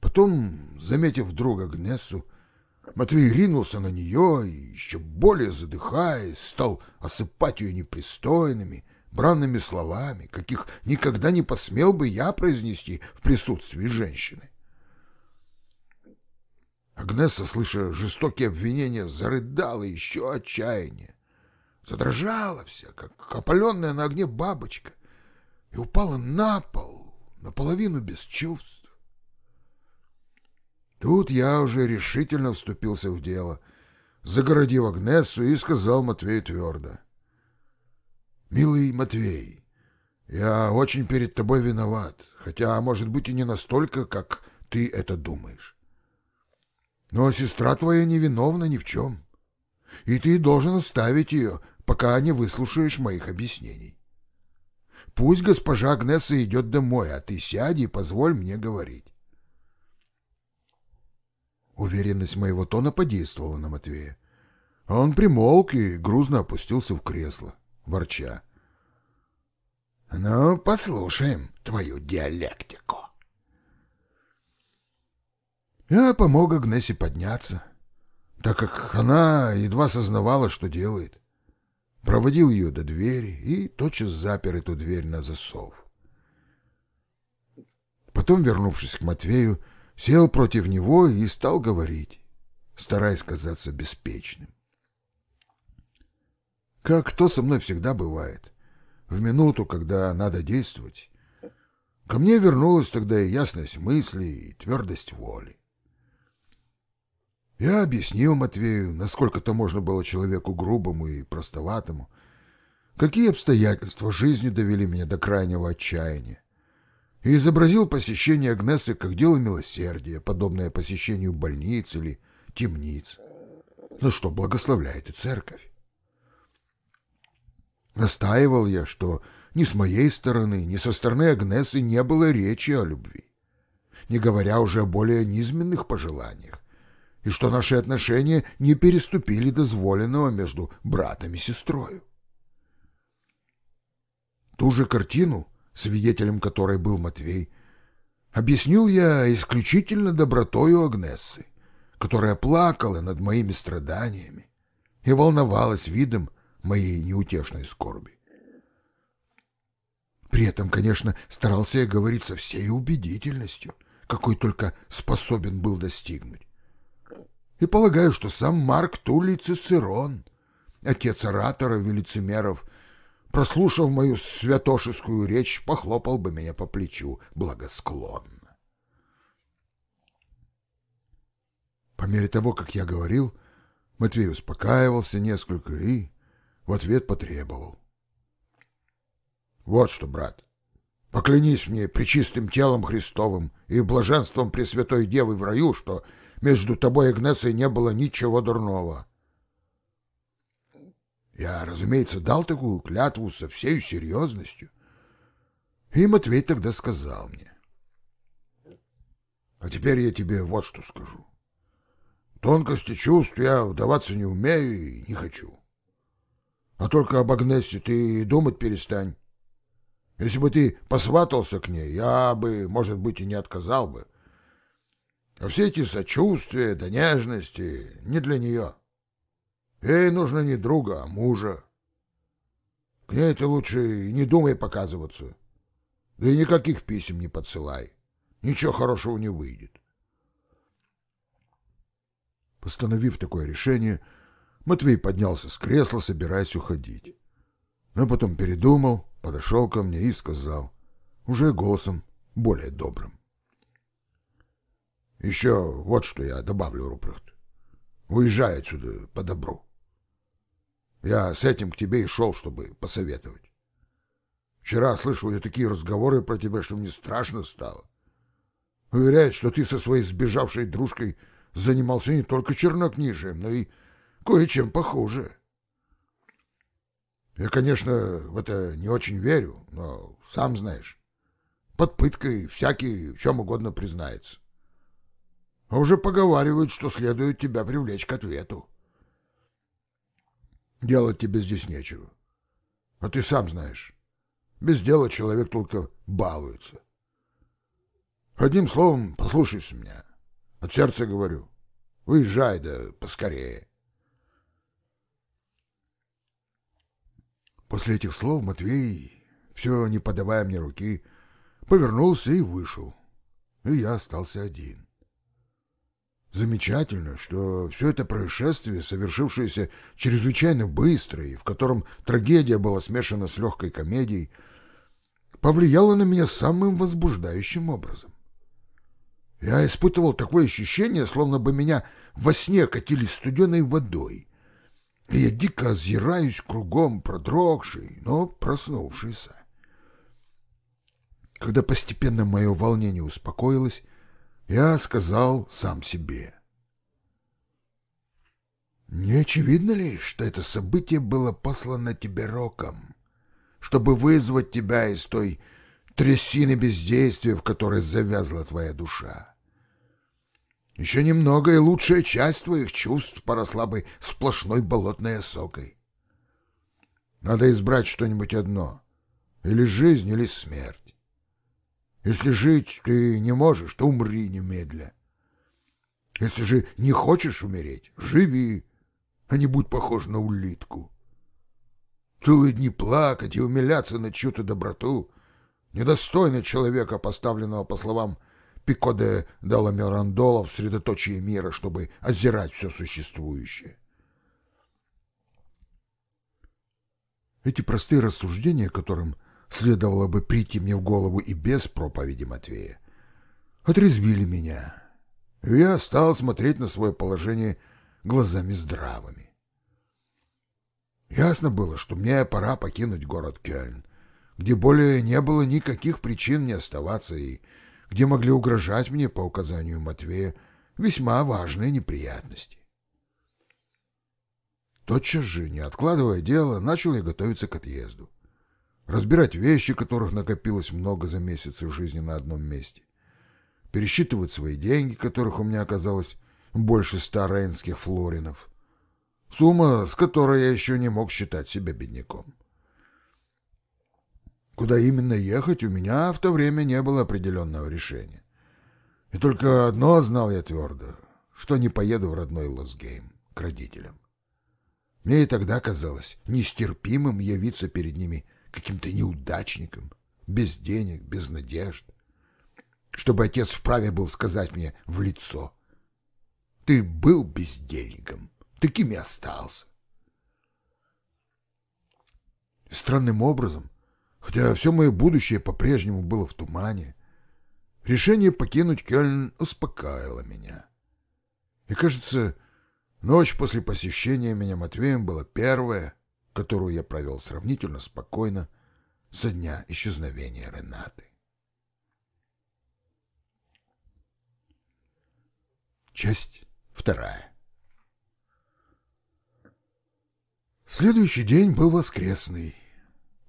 Потом, заметив друга Гнессу, Матвей ринулся на нее и, еще более задыхаясь, стал осыпать ее непристойными, бранными словами, каких никогда не посмел бы я произнести в присутствии женщины. Агнесса, слыша жестокие обвинения, зарыдала еще отчаяние задрожала вся, как опаленная на огне бабочка, и упала на пол, наполовину без чувств. Тут я уже решительно вступился в дело, загородив Агнесу и сказал Матвею твердо. «Милый Матвей, я очень перед тобой виноват, хотя, может быть, и не настолько, как ты это думаешь. Но сестра твоя невиновна ни в чем, и ты должен оставить ее, пока не выслушаешь моих объяснений. Пусть госпожа Агнеса идет домой, а ты сядь и позволь мне говорить. Уверенность моего тона подействовала на Матвея. Он примолк и грузно опустился в кресло, ворча. — Ну, послушаем твою диалектику. Я помог Агнесе подняться, так как она едва сознавала, что делает. Проводил ее до двери и тотчас запер эту дверь на засов. Потом, вернувшись к Матвею, сел против него и стал говорить, стараясь казаться беспечным. Как то со мной всегда бывает, в минуту, когда надо действовать, ко мне вернулась тогда и ясность мысли, и твердость воли. Я объяснил Матвею, насколько то можно было человеку грубому и простоватому, какие обстоятельства жизни довели меня до крайнего отчаяния, и изобразил посещение Агнесы как дело милосердия, подобное посещению больниц или темниц, на что благословляет и церковь. Настаивал я, что ни с моей стороны, ни со стороны Агнесы не было речи о любви, не говоря уже о более низменных пожеланиях, и что наши отношения не переступили дозволенного между братом и сестрой. Ту же картину, свидетелем которой был Матвей, объяснил я исключительно добротою Агнессы, которая плакала над моими страданиями и волновалась видом моей неутешной скорби. При этом, конечно, старался я говорить со всей убедительностью, какой только способен был достигнуть и полагаю, что сам Марк Туллий Цицерон, отец ораторов и лицемеров, прослушав мою святошескую речь, похлопал бы меня по плечу благосклонно. По мере того, как я говорил, Матвей успокаивался несколько и в ответ потребовал. «Вот что, брат, поклянись мне причистым телом Христовым и блаженством Пресвятой Девы в раю, что между тобой и Гнессой не было ничего дурного. Я, разумеется, дал такую клятву со всей серьезностью. И Матвей тогда сказал мне. А теперь я тебе вот что скажу. Тонкости чувств я вдаваться не умею и не хочу. А только об Агнессе ты думать перестань. Если бы ты посватался к ней, я бы, может быть, и не отказал бы. А все эти сочувствия да нежности не для нее. Ей нужно не друга, а мужа. К ней ты лучше и не думай показываться. Да и никаких писем не подсылай. Ничего хорошего не выйдет. Постановив такое решение, Матвей поднялся с кресла, собираясь уходить. Но потом передумал, подошел ко мне и сказал, уже голосом более добрым. Еще вот что я добавлю, Рупрехт. Уезжай отсюда по добру. Я с этим к тебе и шел, чтобы посоветовать. Вчера слышал я такие разговоры про тебя, что мне страшно стало. Уверяет, что ты со своей сбежавшей дружкой занимался не только чернокнижием, но и кое-чем похуже. Я, конечно, в это не очень верю, но сам знаешь, под пыткой всякий в чем угодно признается. А уже поговаривают, что следует тебя привлечь к ответу. Делать тебе здесь нечего. А ты сам знаешь, без дела человек только балуется. Одним словом, послушайся меня. От сердца говорю. Уезжай, да поскорее. После этих слов Матвей, все не подавая мне руки, повернулся и вышел. И я остался один. Замечательно, что все это происшествие, совершившееся чрезвычайно быстро и в котором трагедия была смешана с легкой комедией, повлияло на меня самым возбуждающим образом. Я испытывал такое ощущение, словно бы меня во сне катили студеной водой, и я дико озираюсь кругом, продрогший, но проснувшийся. Когда постепенно мое волнение успокоилось, я сказал сам себе. Не очевидно ли, что это событие было послано тебе роком, чтобы вызвать тебя из той трясины бездействия, в которой завязла твоя душа? Еще немного, и лучшая часть твоих чувств поросла бы сплошной болотной осокой. Надо избрать что-нибудь одно. Или жизнь, или смерть. Если жить ты не можешь, то умри немедля. Если же не хочешь умереть, живи, а не будь похож на улитку. Целые дни плакать и умиляться на чью-то доброту недостойно человека, поставленного, по словам Пикоде дала Мирандола в средоточие мира, чтобы озирать все существующее. Эти простые рассуждения, которым следовало бы прийти мне в голову и без проповеди Матвея, отрезвили меня, и я стал смотреть на свое положение глазами здравыми. Ясно было, что мне пора покинуть город Кёльн, где более не было никаких причин не оставаться и где могли угрожать мне по указанию Матвея весьма важные неприятности. Тотчас же, не откладывая дело, начал я готовиться к отъезду. Разбирать вещи, которых накопилось много за месяцы жизни на одном месте. Пересчитывать свои деньги, которых у меня оказалось больше ста рейнских флоринов. Сумма, с которой я еще не мог считать себя бедняком. Куда именно ехать, у меня в то время не было определенного решения. И только одно знал я твердо, что не поеду в родной Лосгейм к родителям. Мне и тогда казалось нестерпимым явиться перед ними каким-то неудачником, без денег, без надежд. Чтобы отец вправе был сказать мне в лицо, «Ты был бездельником, таким и остался». Странным образом, Хотя все мое будущее по-прежнему было в тумане, решение покинуть Кёльн успокаивало меня. И, кажется, ночь после посещения меня Матвеем была первая, которую я провел сравнительно спокойно со дня исчезновения Ренаты. Часть вторая. Следующий день был воскресный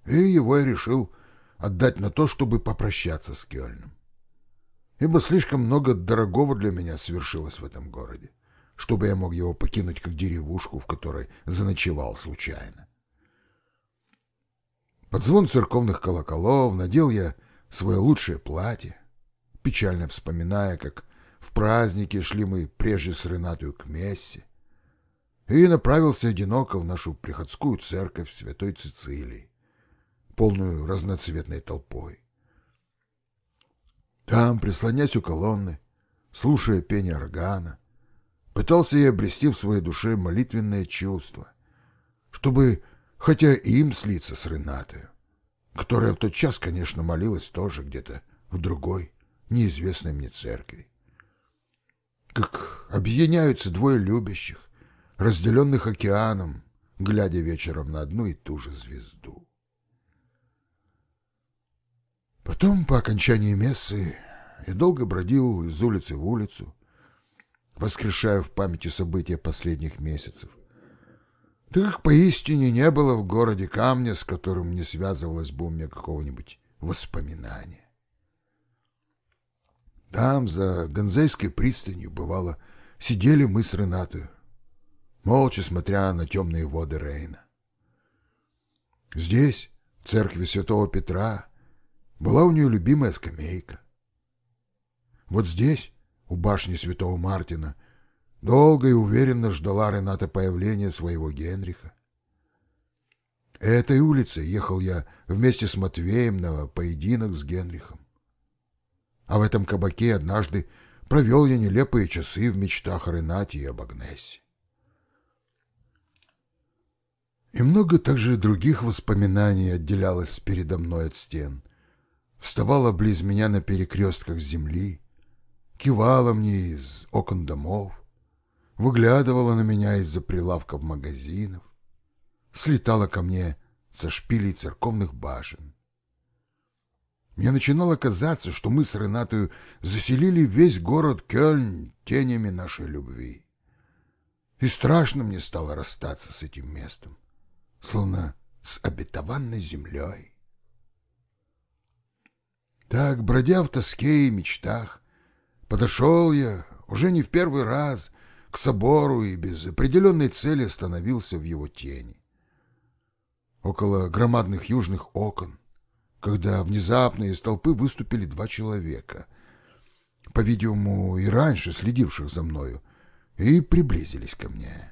и его я решил отдать на то, чтобы попрощаться с Кёльном. Ибо слишком много дорогого для меня свершилось в этом городе, чтобы я мог его покинуть как деревушку, в которой заночевал случайно. Под звон церковных колоколов надел я свое лучшее платье, печально вспоминая, как в празднике шли мы прежде с Ренатою к мессе, и направился одиноко в нашу приходскую церковь Святой Цицилии полную разноцветной толпой. Там, прислонясь у колонны, слушая пение органа, пытался я обрести в своей душе молитвенное чувство, чтобы хотя и им слиться с Ренатою, которая в тот час, конечно, молилась тоже где-то в другой, неизвестной мне церкви. Как объединяются двое любящих, разделенных океаном, глядя вечером на одну и ту же звезду. Потом, по окончании мессы, я долго бродил из улицы в улицу, воскрешая в памяти события последних месяцев. Так поистине не было в городе камня, с которым не связывалось бы у меня какого-нибудь воспоминания. Там, за Гонзейской пристанью, бывало, сидели мы с Ренатой, молча смотря на темные воды Рейна. Здесь, в церкви святого Петра, была у нее любимая скамейка. Вот здесь, у башни святого Мартина, долго и уверенно ждала Рената появления своего Генриха. Этой улицей ехал я вместе с Матвеем на поединок с Генрихом. А в этом кабаке однажды провел я нелепые часы в мечтах о Ренате и об Агнессе. И много также других воспоминаний отделялось передо мной от стен — вставала близ меня на перекрестках земли, кивала мне из окон домов, выглядывала на меня из-за прилавков магазинов, слетала ко мне со шпилей церковных башен. Мне начинало казаться, что мы с Ренатой заселили весь город Кёльн тенями нашей любви. И страшно мне стало расстаться с этим местом, словно с обетованной землей. Так, бродя в тоске и мечтах, подошел я, уже не в первый раз к собору и без определенной цели становился в его тени. Около громадных южных окон, когда внезапно из толпы выступили два человека, по-видимому, и раньше следивших за мною, и приблизились ко мне.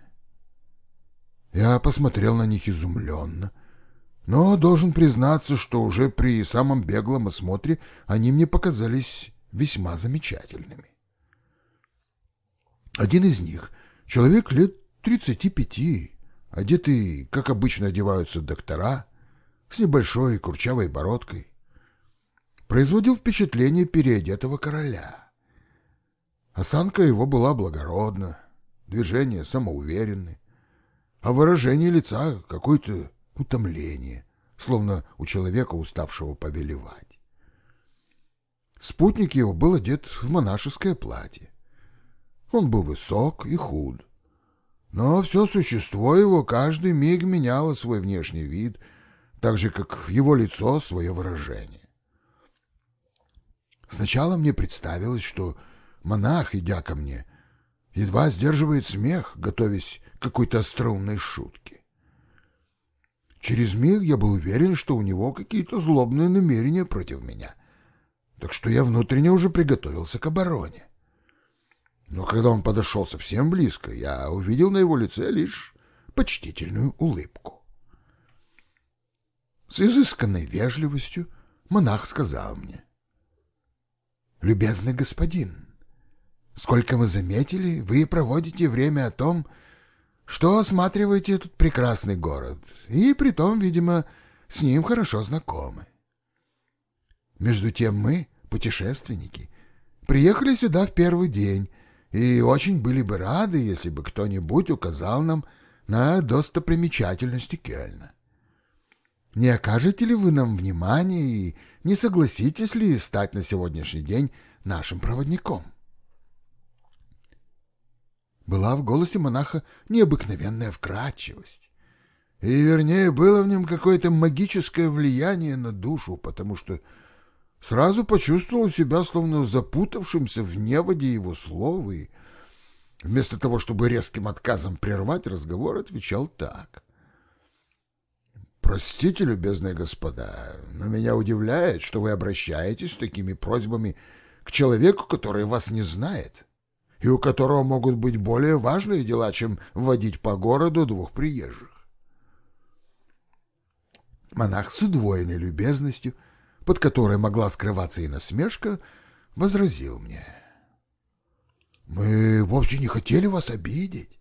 Я посмотрел на них изумленно, но должен признаться, что уже при самом беглом осмотре они мне показались весьма замечательными. Один из них, человек лет тридцати пяти, одетый, как обычно одеваются доктора, с небольшой курчавой бородкой, производил впечатление переодетого короля. Осанка его была благородна, движения самоуверенны, а выражение лица какое-то утомление, словно у человека, уставшего повелевать. Спутник его был одет в монашеское платье. Он был высок и худ. Но все существо его каждый миг меняло свой внешний вид, так же, как его лицо свое выражение. Сначала мне представилось, что монах, идя ко мне, едва сдерживает смех, готовясь к какой-то остроумной шутке. Через миг я был уверен, что у него какие-то злобные намерения против меня, так что я внутренне уже приготовился к обороне. Но когда он подошел совсем близко, я увидел на его лице лишь почтительную улыбку. С изысканной вежливостью монах сказал мне. «Любезный господин, сколько мы заметили, вы проводите время о том, что осматриваете этот прекрасный город, и притом, видимо, с ним хорошо знакомы. Между тем мы, путешественники, приехали сюда в первый день и очень были бы рады, если бы кто-нибудь указал нам на достопримечательности Кельна. Не окажете ли вы нам внимания и не согласитесь ли стать на сегодняшний день нашим проводником? Была в голосе монаха необыкновенная вкрадчивость. И, вернее, было в нем какое-то магическое влияние на душу, потому что сразу почувствовал себя словно запутавшимся в неводе его слов и вместо того, чтобы резким отказом прервать разговор, отвечал так. «Простите, любезные господа, но меня удивляет, что вы обращаетесь с такими просьбами к человеку, который вас не знает, и у которого могут быть более важные дела, чем водить по городу двух приезжих». Монах с удвоенной любезностью — под которой могла скрываться и насмешка, возразил мне. «Мы вовсе не хотели вас обидеть,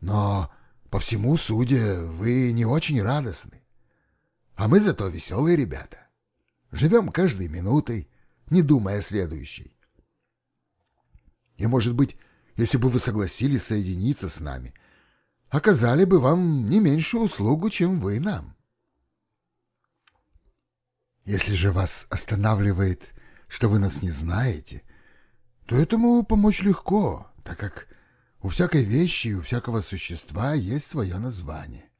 но, по всему судя, вы не очень радостны. А мы зато веселые ребята. Живем каждой минутой, не думая о следующей. И, может быть, если бы вы согласились соединиться с нами, оказали бы вам не меньшую услугу, чем вы нам. Если же вас останавливает, что вы нас не знаете, то этому помочь легко, так как у всякой вещи и у всякого существа есть свое название.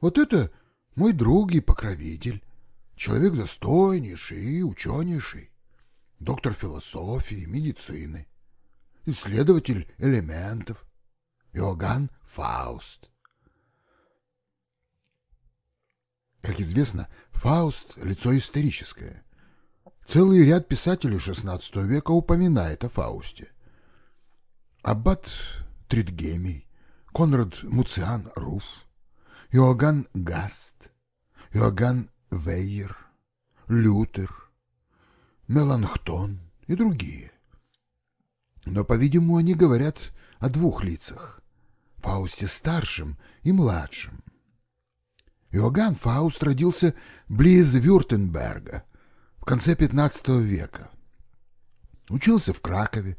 Вот это мой друг и покровитель, человек достойнейший и ученейший, доктор философии, медицины, исследователь элементов, Иоганн Фауст. Как известно, Фауст — лицо историческое. Целый ряд писателей XVI века упоминает о Фаусте. Аббат Тритгемий, Конрад Муциан Руф, Иоганн Гаст, Иоганн Вейер, Лютер, Меланхтон и другие. Но, по-видимому, они говорят о двух лицах — Фаусте старшем и младшем. Иоганн Фауст родился близ Вюртенберга в конце XV века. Учился в Кракове,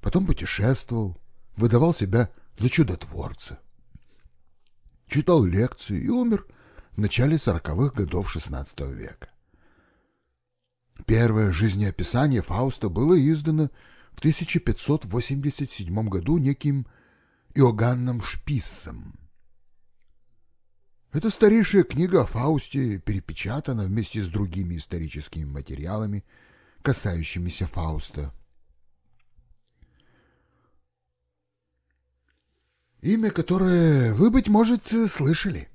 потом путешествовал, выдавал себя за чудотворца. Читал лекции и умер в начале сороковых годов XVI века. Первое жизнеописание Фауста было издано в 1587 году неким Иоганном Шписсом. Это старейшая книга о Фаусте, перепечатана вместе с другими историческими материалами, касающимися Фауста. Имя, которое вы, быть может, слышали.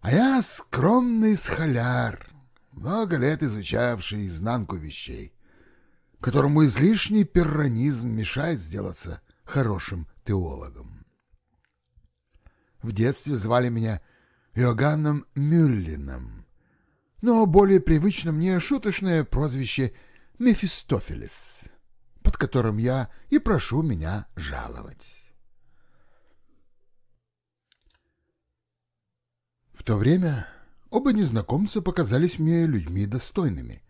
А я скромный схоляр, много лет изучавший изнанку вещей, которому излишний перронизм мешает сделаться хорошим теологом. В детстве звали меня Иоганном Мюллином, но более привычно мне шуточное прозвище Мефистофелес, под которым я и прошу меня жаловать. В то время оба незнакомца показались мне людьми достойными.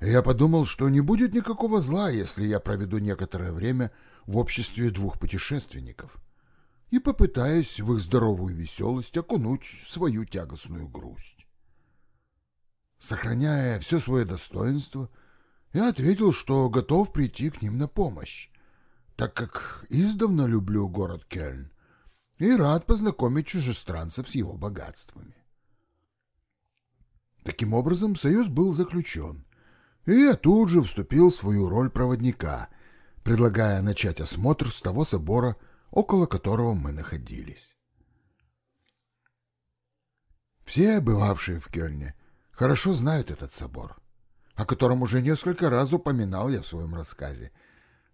Я подумал, что не будет никакого зла, если я проведу некоторое время в обществе двух путешественников и попытаюсь в их здоровую веселость окунуть свою тягостную грусть. Сохраняя все свое достоинство, я ответил, что готов прийти к ним на помощь, так как издавна люблю город Кельн и рад познакомить чужестранцев с его богатствами. Таким образом, союз был заключен, и я тут же вступил в свою роль проводника, предлагая начать осмотр с того собора, около которого мы находились. Все, бывавшие в Кельне, хорошо знают этот собор, о котором уже несколько раз упоминал я в своем рассказе,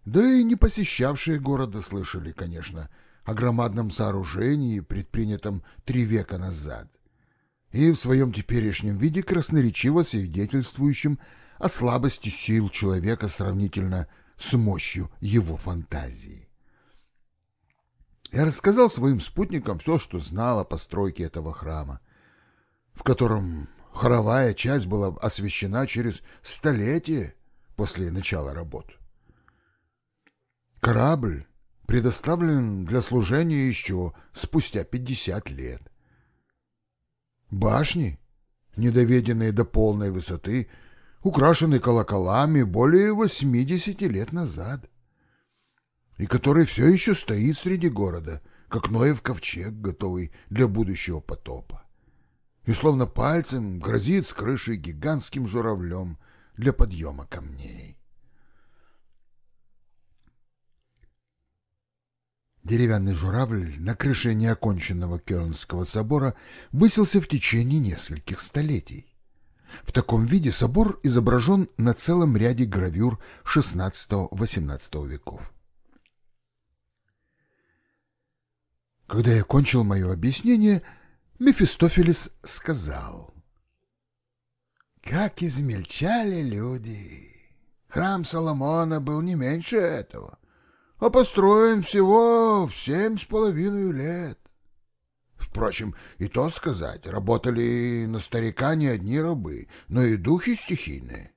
да и не посещавшие города слышали, конечно, о громадном сооружении, предпринятом три века назад, и в своем теперешнем виде красноречиво свидетельствующем о слабости сил человека сравнительно с мощью его фантазии. Я рассказал своим спутникам все, что знал о постройке этого храма, в котором хоровая часть была освящена через столетие после начала работ. Корабль предоставлен для служения еще спустя пятьдесят лет. Башни, недоведенные до полной высоты, украшены колоколами более восьмидесяти лет назад, и который все еще стоит среди города, как Ноев ковчег, готовый для будущего потопа, и словно пальцем грозит с крыши гигантским журавлем для подъема камней. Деревянный журавль на крыше неоконченного Кёльнского собора высился в течение нескольких столетий. В таком виде собор изображен на целом ряде гравюр XVI-XVIII веков. Когда я кончил мое объяснение, Мефистофелес сказал. «Как измельчали люди! Храм Соломона был не меньше этого а построен всего в семь с половиной лет. Впрочем, и то сказать, работали на старика не одни рабы, но и духи стихийные.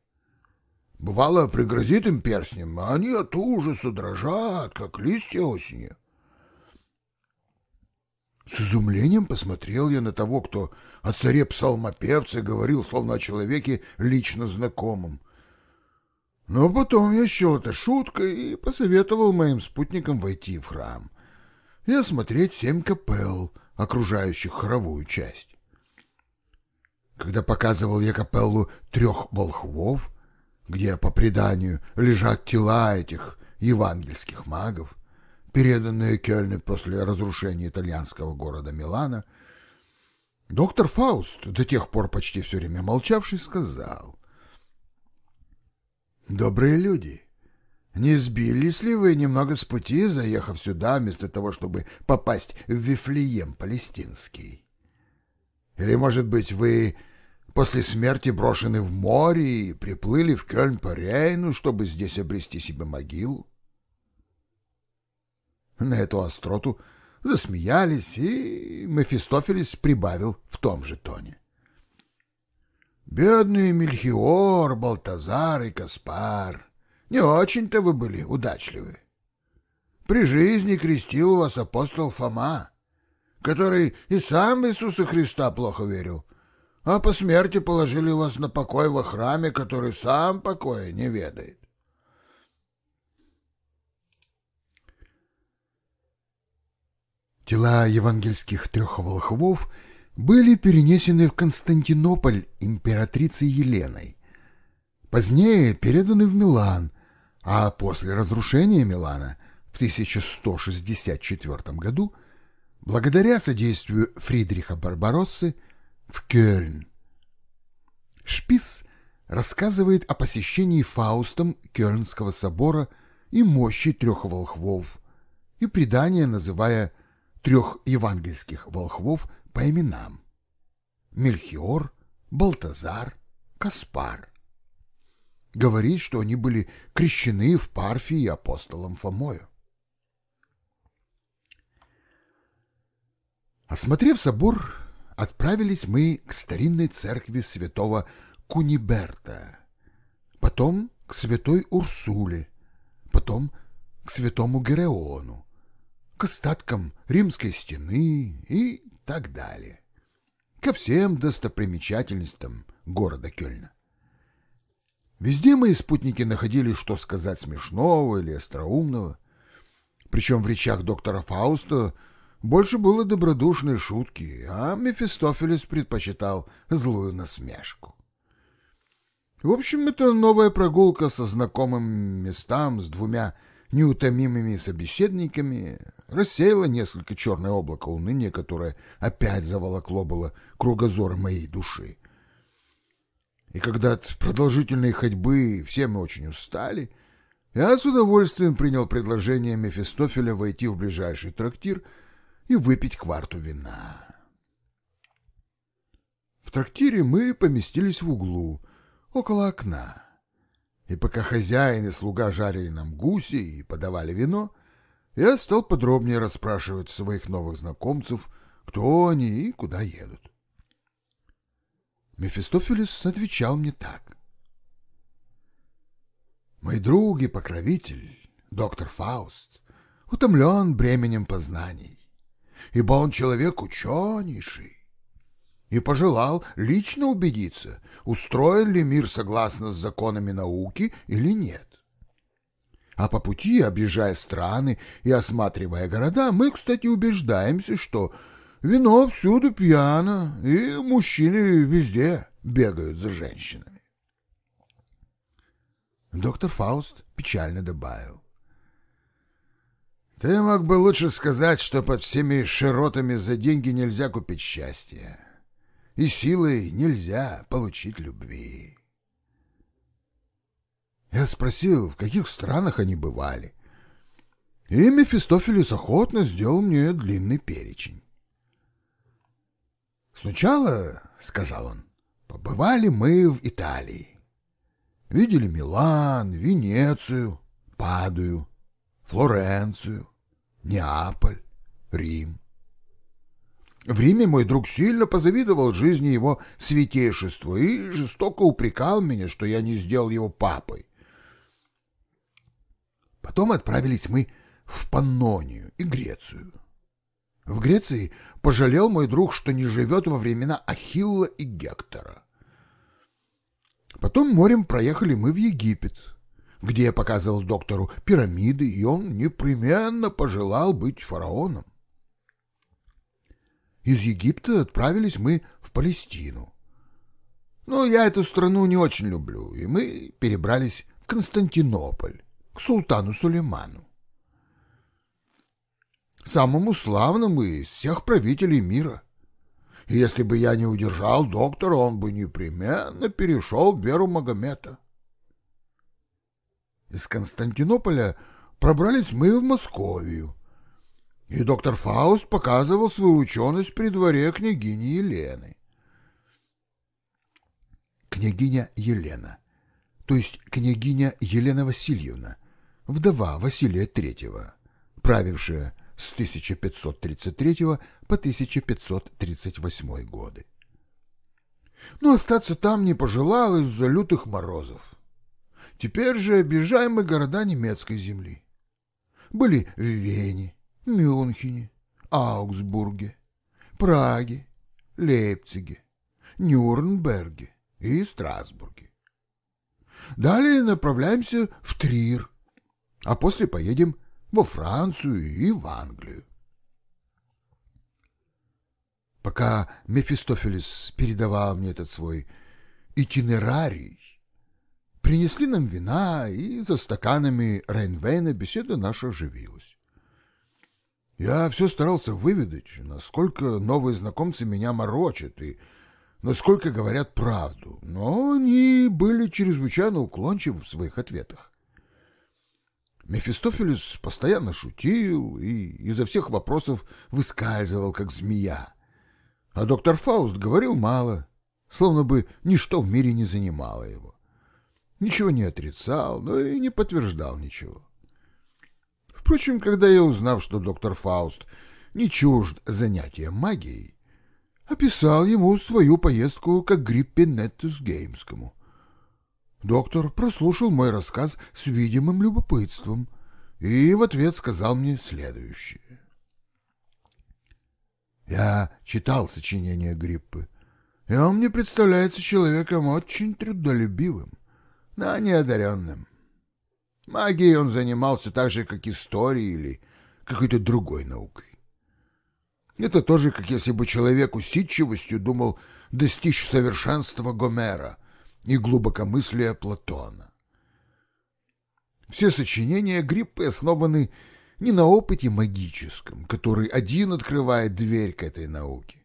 Бывало, пригрозит им перстнем, а они от ужаса дрожат, как листья осенью. С изумлением посмотрел я на того, кто о царе псалмопевце говорил, словно о человеке лично знакомом, но потом я счел это шуткой и посоветовал моим спутникам войти в храм и осмотреть семь капелл, окружающих хоровую часть. Когда показывал я капеллу трех волхвов, где, по преданию, лежат тела этих евангельских магов, переданные Кельне после разрушения итальянского города Милана, доктор Фауст, до тех пор почти все время молчавший, сказал, Добрые люди, не сбились ли вы немного с пути, заехав сюда, вместо того, чтобы попасть в Вифлеем палестинский? Или, может быть, вы после смерти брошены в море и приплыли в Кёльн по Рейну, чтобы здесь обрести себе могилу? На эту остроту засмеялись, и Мефистофелис прибавил в том же тоне. Бедные Мельхиор, Балтазар и Каспар, не очень-то вы были удачливы. При жизни крестил вас апостол Фома, который и сам Иисуса Христа плохо верил, а по смерти положили вас на покой во храме, который сам покоя не ведает. Тела евангельских трех волхвов — были перенесены в Константинополь императрицей Еленой. Позднее переданы в Милан, а после разрушения Милана в 1164 году, благодаря содействию Фридриха Барбароссы, в Кёльн. Шпис рассказывает о посещении Фаустом Кёльнского собора и мощи трех волхвов, и предание называя трех евангельских волхвов по именам – Мельхиор, Балтазар, Каспар. Говорит, что они были крещены в Парфии апостолом Фомою. Осмотрев собор, отправились мы к старинной церкви святого Куниберта, потом к святой Урсуле, потом к святому Гереону, к остаткам римской стены и так далее, ко всем достопримечательностям города Кёльна. Везде мои спутники находили, что сказать смешного или остроумного, причем в речах доктора Фауста больше было добродушной шутки, а Мефистофелес предпочитал злую насмешку. В общем, это новая прогулка со знакомым местам с двумя неутомимыми собеседниками рассеяла несколько черное облако уныния, которое опять заволокло было кругозор моей души. И когда от продолжительной ходьбы все мы очень устали, я с удовольствием принял предложение Мефистофеля войти в ближайший трактир — и выпить кварту вина. В трактире мы поместились в углу, около окна. И пока хозяин и слуга жарили нам гуси и подавали вино, я стал подробнее расспрашивать своих новых знакомцев, кто они и куда едут. Мефистофелис отвечал мне так. «Мой друг и покровитель, доктор Фауст, утомлен бременем познаний ибо он человек ученейший, и пожелал лично убедиться, устроен ли мир согласно с законами науки или нет. А по пути, объезжая страны и осматривая города, мы, кстати, убеждаемся, что вино всюду пьяно, и мужчины везде бегают за женщинами. Доктор Фауст печально добавил. Ты мог бы лучше сказать, что под всеми широтами за деньги нельзя купить счастье, и силой нельзя получить любви. Я спросил, в каких странах они бывали, и Мефистофелис охотно сделал мне длинный перечень. «Сначала, — сказал он, — побывали мы в Италии. Видели Милан, Венецию, Падую, Флоренцию, Неаполь, Рим. В Риме мой друг сильно позавидовал жизни его святейшеству и жестоко упрекал меня, что я не сделал его папой. Потом отправились мы в Паннонию и Грецию. В Греции пожалел мой друг, что не живет во времена Ахилла и Гектора. Потом морем проехали мы в Египет где я показывал доктору пирамиды, и он непременно пожелал быть фараоном. Из Египта отправились мы в Палестину. Но я эту страну не очень люблю, и мы перебрались в Константинополь, к султану Сулейману. Самому славному из всех правителей мира. И если бы я не удержал доктора, он бы непременно перешел в веру Магомета. Из Константинополя пробрались мы в Московию, и доктор Фауст показывал свою ученость при дворе княгини Елены. Княгиня Елена, то есть княгиня Елена Васильевна, вдова Василия III, правившая с 1533 по 1538 годы. Но остаться там не пожелал из-за лютых морозов. Теперь же обижаем мы города немецкой земли. Были в Вене, Мюнхене, Аугсбурге, Праге, Лейпциге, Нюрнберге и Страсбурге. Далее направляемся в Трир, а после поедем во Францию и в Англию. Пока Мефистофелис передавал мне этот свой итинерарий, Принесли нам вина, и за стаканами Рейнвейна беседа наша оживилась. Я все старался выведать, насколько новые знакомцы меня морочат и насколько говорят правду, но они были чрезвычайно уклончивы в своих ответах. Мефистофелес постоянно шутил и изо всех вопросов выскальзывал, как змея. А доктор Фауст говорил мало, словно бы ничто в мире не занимало его. Ничего не отрицал, но и не подтверждал ничего. Впрочем, когда я, узнав, что доктор Фауст не чужд занятия магией, описал ему свою поездку к Агриппе Неттус Геймскому, Доктор прослушал мой рассказ с видимым любопытством и в ответ сказал мне следующее. Я читал сочинение Гриппы, и он мне представляется человеком очень трудолюбивым, но неодаренным. Магией он занимался так же, как историей или какой-то другой наукой. Это тоже, как если бы человек усидчивостью думал достичь совершенства Гомера — и глубокомыслия Платона. Все сочинения Гриппы основаны не на опыте магическом, который один открывает дверь к этой науке,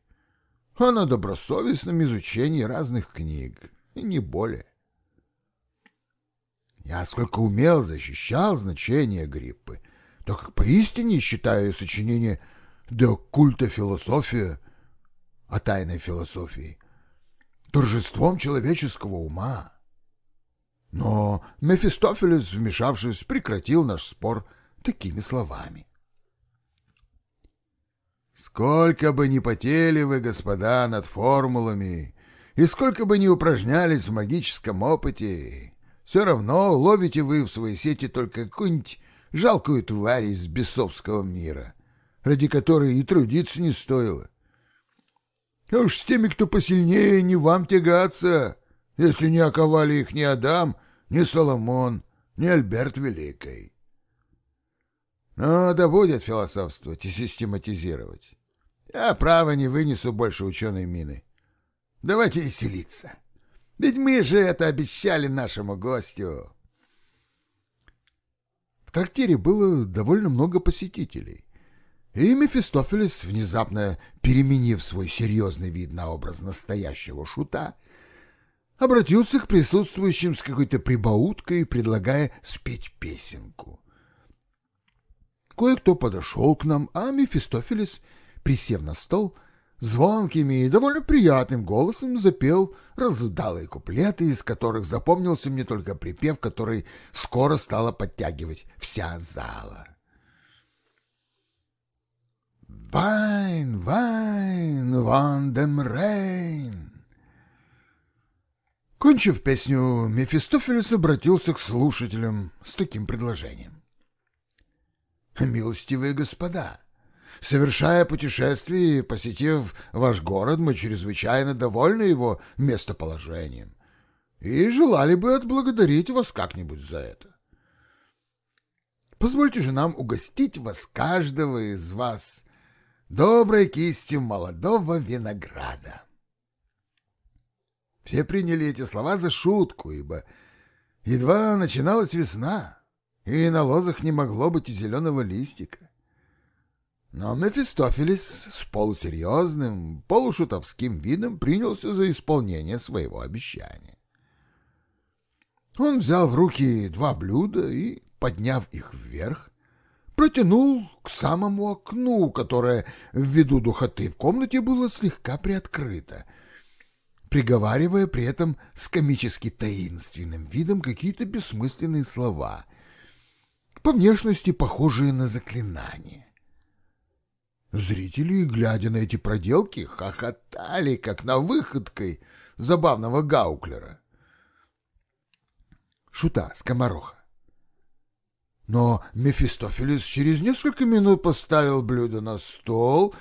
а на добросовестном изучении разных книг, не более. Я сколько умел защищал значение Гриппы, то как поистине считаю сочинение «De occulta философия» о тайной философии торжеством человеческого ума. Но Мефистофелес, вмешавшись, прекратил наш спор такими словами. «Сколько бы ни потели вы, господа, над формулами, и сколько бы ни упражнялись в магическом опыте, все равно ловите вы в свои сети только какую-нибудь жалкую тварь из бесовского мира, ради которой и трудиться не стоило. А уж с теми, кто посильнее, не вам тягаться, если не оковали их ни Адам, ни Соломон, ни Альберт Великий. Но да будет философствовать и систематизировать. Я, право, не вынесу больше ученой мины. Давайте веселиться. Ведь мы же это обещали нашему гостю. В трактире было довольно много посетителей. И Мефистофелес, внезапно переменив свой серьезный вид на образ настоящего шута, обратился к присутствующим с какой-то прибауткой, предлагая спеть песенку. Кое-кто подошел к нам, а Мефистофелес, присев на стол, звонким и довольно приятным голосом запел развудалые куплеты, из которых запомнился мне только припев, который скоро стала подтягивать вся зала. Вайн, вайн, ван рейн. Кончив песню, Мефистофелес обратился к слушателям с таким предложением. «Милостивые господа, совершая путешествие и посетив ваш город, мы чрезвычайно довольны его местоположением и желали бы отблагодарить вас как-нибудь за это. Позвольте же нам угостить вас, каждого из вас, доброй кистью молодого винограда. Все приняли эти слова за шутку, ибо едва начиналась весна, и на лозах не могло быть и зеленого листика. Но Мефистофелис с полусерьезным, полушутовским видом принялся за исполнение своего обещания. Он взял в руки два блюда и, подняв их вверх, протянул к самому окну, которое ввиду духоты в комнате было слегка приоткрыто, приговаривая при этом с комически таинственным видом какие-то бессмысленные слова, по внешности похожие на заклинание. Зрители, глядя на эти проделки, хохотали, как на выходкой забавного гауклера. Шута, скомороха. Но Мефистофелес через несколько минут поставил блюдо на стол,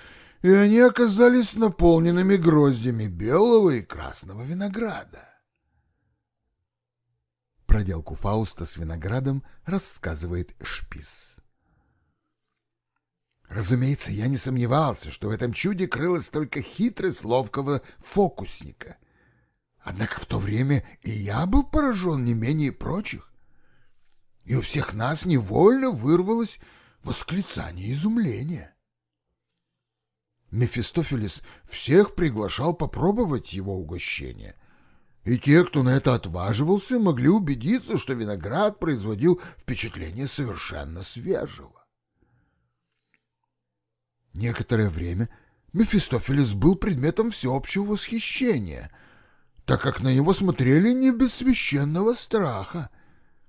и они оказались наполненными гроздями белого и красного винограда. Проделку Фауста с виноградом рассказывает Шпис. Разумеется, я не сомневался, что в этом чуде крылась только хитрость ловкого фокусника. Однако в то время и я был поражен не менее прочих. И у всех нас невольно вырвалось восклицание изумления. Мефистофелис всех приглашал попробовать его угощение, и те, кто на это отваживался, могли убедиться, что виноград производил впечатление совершенно свежего. Некоторое время Мефистофелис был предметом всеобщего восхищения, так как на него смотрели не без священного страха,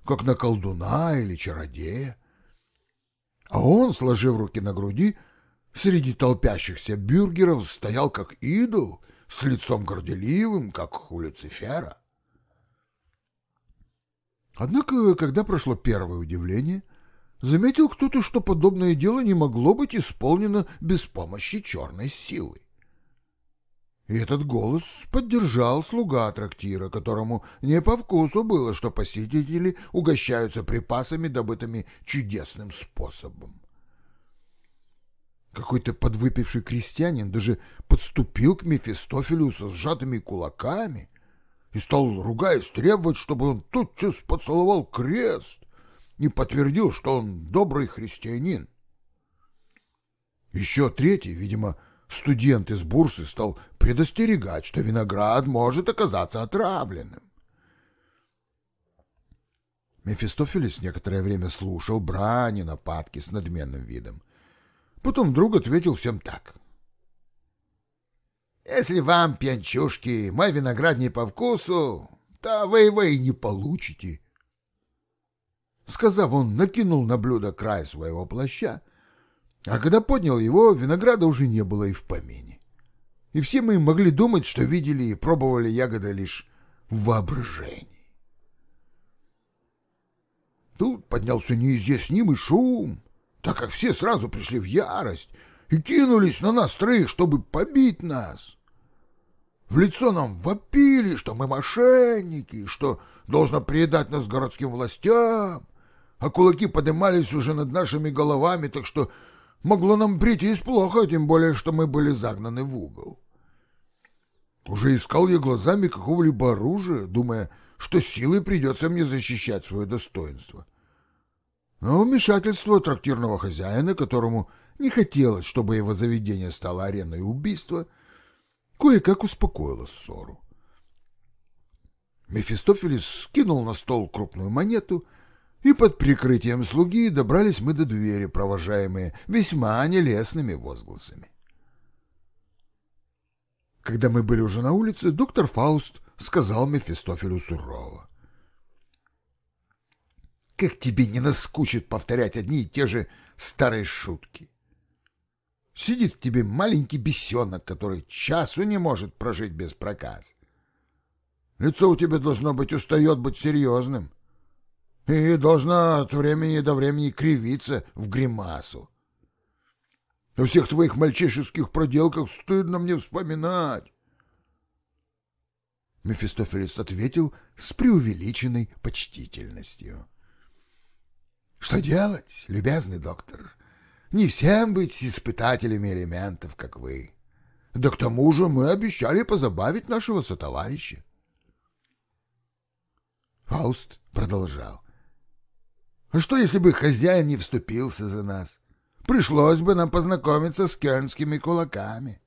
как на колдуна или чародея. А он, сложив руки на груди, среди толпящихся бюргеров стоял как идол, с лицом горделивым, как у Люцифера. Однако, когда прошло первое удивление, заметил кто-то, что подобное дело не могло быть исполнено без помощи черной силы. И этот голос поддержал слуга трактира, которому не по вкусу было, что посетители угощаются припасами, добытыми чудесным способом. Какой-то подвыпивший крестьянин даже подступил к Мефистофелю со сжатыми кулаками и стал, ругаясь, требовать, чтобы он тотчас поцеловал крест и подтвердил, что он добрый христианин. Еще третий, видимо, студент из Бурсы стал предостерегать, что виноград может оказаться отравленным. Мефистофелис некоторое время слушал брани, нападки с надменным видом. Потом вдруг ответил всем так. «Если вам, пьянчушки, мой виноград не по вкусу, то вы его и не получите». Сказав, он накинул на блюдо край своего плаща, а когда поднял его, винограда уже не было и в помине. И все мы могли думать, что видели и пробовали ягоды лишь в воображении. Тут поднялся неизъяснимый шум, так как все сразу пришли в ярость и кинулись на нас троих, чтобы побить нас. В лицо нам вопили, что мы мошенники, что должно предать нас городским властям, а кулаки поднимались уже над нашими головами, так что Могло нам прийтись плохо, тем более, что мы были загнаны в угол. Уже искал я глазами какого-либо оружия, думая, что силой придется мне защищать свое достоинство. Но вмешательство трактирного хозяина, которому не хотелось, чтобы его заведение стало ареной убийства, кое-как успокоило ссору. Мефистофелис скинул на стол крупную монету и под прикрытием слуги добрались мы до двери, провожаемые весьма нелестными возгласами. Когда мы были уже на улице, доктор Фауст сказал Мефистофелю сурово. «Как тебе не наскучит повторять одни и те же старые шутки? Сидит в тебе маленький бесенок, который часу не может прожить без проказ. Лицо у тебя должно быть устает быть серьезным и должна от времени до времени кривиться в гримасу. О всех твоих мальчишеских проделках стыдно мне вспоминать. Мефистофелис ответил с преувеличенной почтительностью. Что делать, любезный доктор? Не всем быть испытателями элементов, как вы. Да к тому же мы обещали позабавить нашего сотоварища. Фауст продолжал. А что, если бы хозяин не вступился за нас? Пришлось бы нам познакомиться с кельнскими кулаками.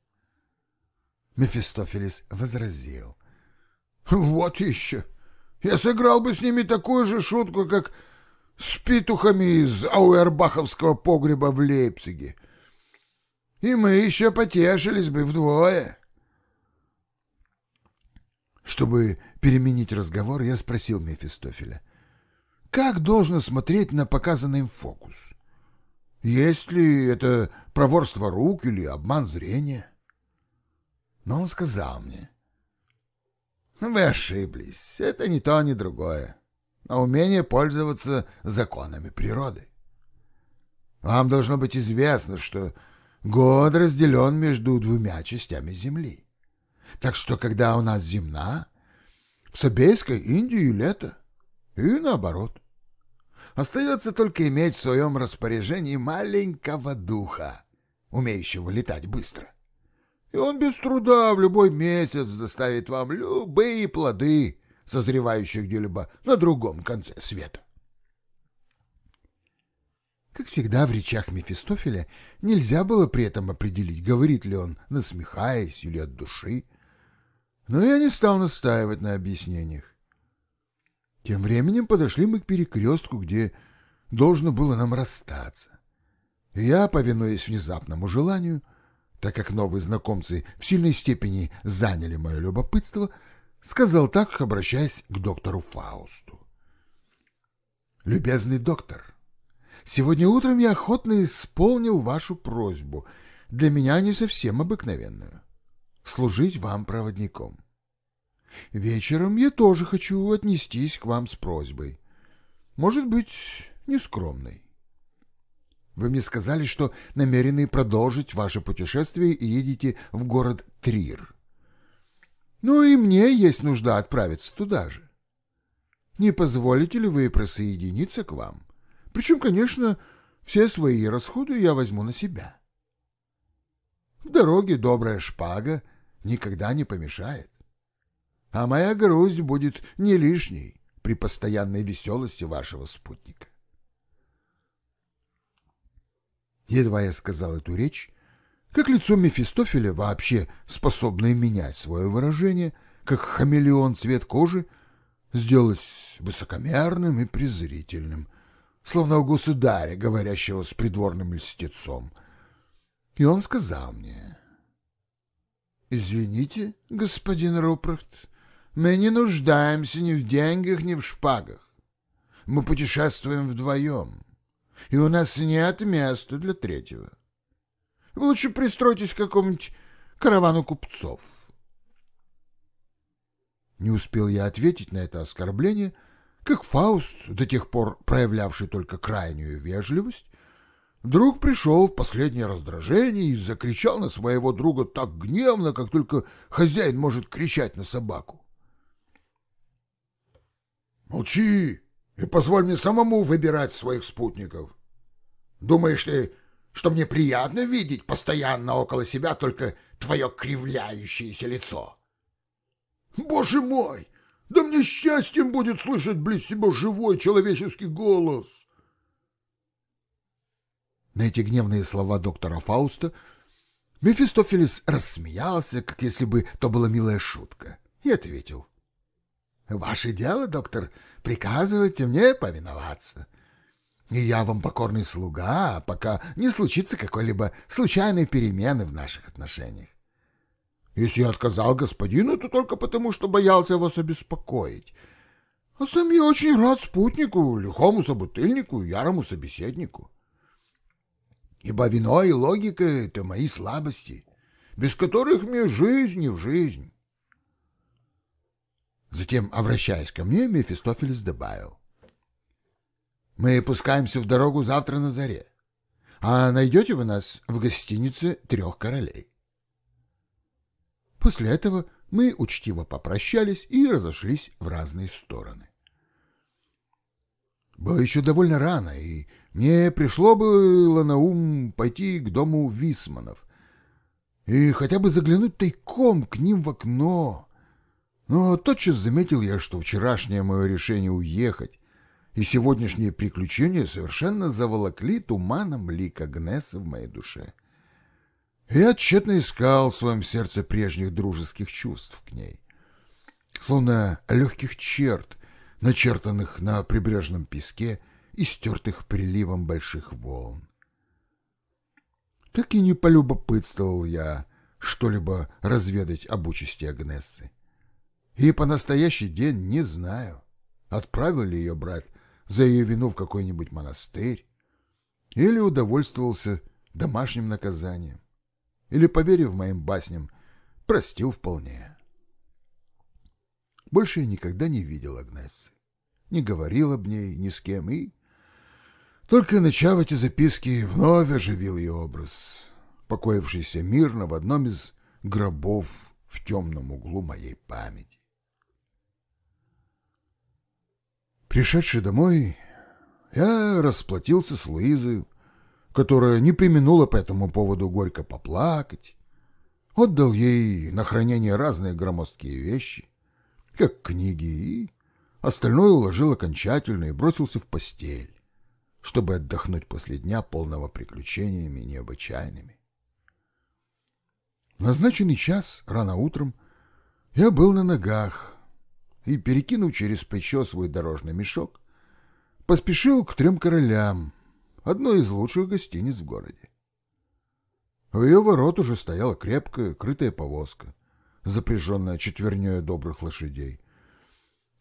Мефистофелис возразил. Вот еще. Я сыграл бы с ними такую же шутку, как с петухами из ауэрбаховского погреба в Лейпциге. И мы еще потешились бы вдвое. Чтобы переменить разговор, я спросил Мефистофеля. Как должно смотреть на показанный им фокус? Есть ли это проворство рук или обман зрения? Но он сказал мне. Вы ошиблись. Это не то, ни другое. А умение пользоваться законами природы. Вам должно быть известно, что год разделен между двумя частями Земли. Так что, когда у нас зимна, в Собейской Индии лето. И наоборот. Остается только иметь в своем распоряжении маленького духа, умеющего летать быстро. и он без труда в любой месяц доставит вам любые плоды, созревающие где-либо на другом конце света. Как всегда в речах Мефистофеля нельзя было при этом определить, говорит ли он, насмехаясь или от души. Но я не стал настаивать на объяснениях. Тем временем подошли мы к перекрестку, где должно было нам расстаться. Я, повинуясь внезапному желанию, так как новые знакомцы в сильной степени заняли мое любопытство, сказал так, обращаясь к доктору Фаусту. «Любезный доктор, сегодня утром я охотно исполнил вашу просьбу, для меня не совсем обыкновенную, служить вам проводником. Вечером я тоже хочу отнестись к вам с просьбой, может быть, нескромной. Вы мне сказали, что намерены продолжить ваше путешествие и едете в город Трир. Ну и мне есть нужда отправиться туда же. Не позволите ли вы присоединиться к вам? Причем, конечно, все свои расходы я возьму на себя. В дороге добрая шпага никогда не помешает. А моя грусть будет не лишней при постоянной веселости вашего спутника. Едва я сказал эту речь, как лицо Мефистофеля, вообще способное менять свое выражение, как хамелеон цвет кожи, сделалось высокомерным и презрительным, словно у государя, говорящего с придворным льстецом. И он сказал мне, «Извините, господин Рупрехт, мы не нуждаемся ни в деньгах, ни в шпагах. Мы путешествуем вдвоем и у нас нет места для третьего. Вы лучше пристройтесь к какому-нибудь каравану купцов. Не успел я ответить на это оскорбление, как Фауст, до тех пор проявлявший только крайнюю вежливость, вдруг пришел в последнее раздражение и закричал на своего друга так гневно, как только хозяин может кричать на собаку. «Молчи!» и позволь мне самому выбирать своих спутников. Думаешь ты, что мне приятно видеть постоянно около себя только твое кривляющееся лицо? Боже мой! Да мне счастьем будет слышать близ себя живой человеческий голос. На эти гневные слова доктора Фауста Мефистофелис рассмеялся, как если бы то была милая шутка, и ответил. — Ваше дело, доктор, приказывайте мне повиноваться. И я вам покорный слуга, пока не случится какой-либо случайной перемены в наших отношениях. Если я отказал господину, то только потому, что боялся вас обеспокоить. А сам я очень рад спутнику, лихому собутыльнику, ярому собеседнику. Ибо вино и логика — это мои слабости, без которых мне жизнь не в жизнь. Затем, обращаясь ко мне, Мефистофелес добавил. Мы пускаемся в дорогу завтра на заре. А найдете вы нас в гостинице трех королей. После этого мы учтиво попрощались и разошлись в разные стороны. Было еще довольно рано, и мне пришло было на ум пойти к дому Висманов и хотя бы заглянуть тайком к ним в окно. Но тотчас заметил я, что вчерашнее мое решение уехать и сегодняшние приключения совершенно заволокли туманом лик Агнесы в моей душе. Я тщетно искал в своем сердце прежних дружеских чувств к ней, словно легких черт, начертанных на прибрежном песке и стертых приливом больших волн. Так и не полюбопытствовал я что-либо разведать об участи Агнессы. И по настоящий день не знаю, отправил ли ее брат за ее вину в какой-нибудь монастырь, или удовольствовался домашним наказанием, или, поверив моим басням, простил вполне. Больше я никогда не видел Агнессы, не говорил об ней ни с кем, и только начав эти записки, вновь оживил ее образ, покоившийся мирно в одном из гробов в темном углу моей памяти. Пришедший домой, я расплатился с Луизой, которая не применула по этому поводу горько поплакать. отдал ей на хранение разные громоздкие вещи, как книги, и остальное уложил окончательно и бросился в постель, чтобы отдохнуть после дня полного приключениями необычайными. В назначенный час, рано утром, я был на ногах и, перекинув через плечо свой дорожный мешок, поспешил к трем королям, одной из лучших гостиниц в городе. У ее ворот уже стояла крепкая, крытая повозка, запряженная четверней добрых лошадей.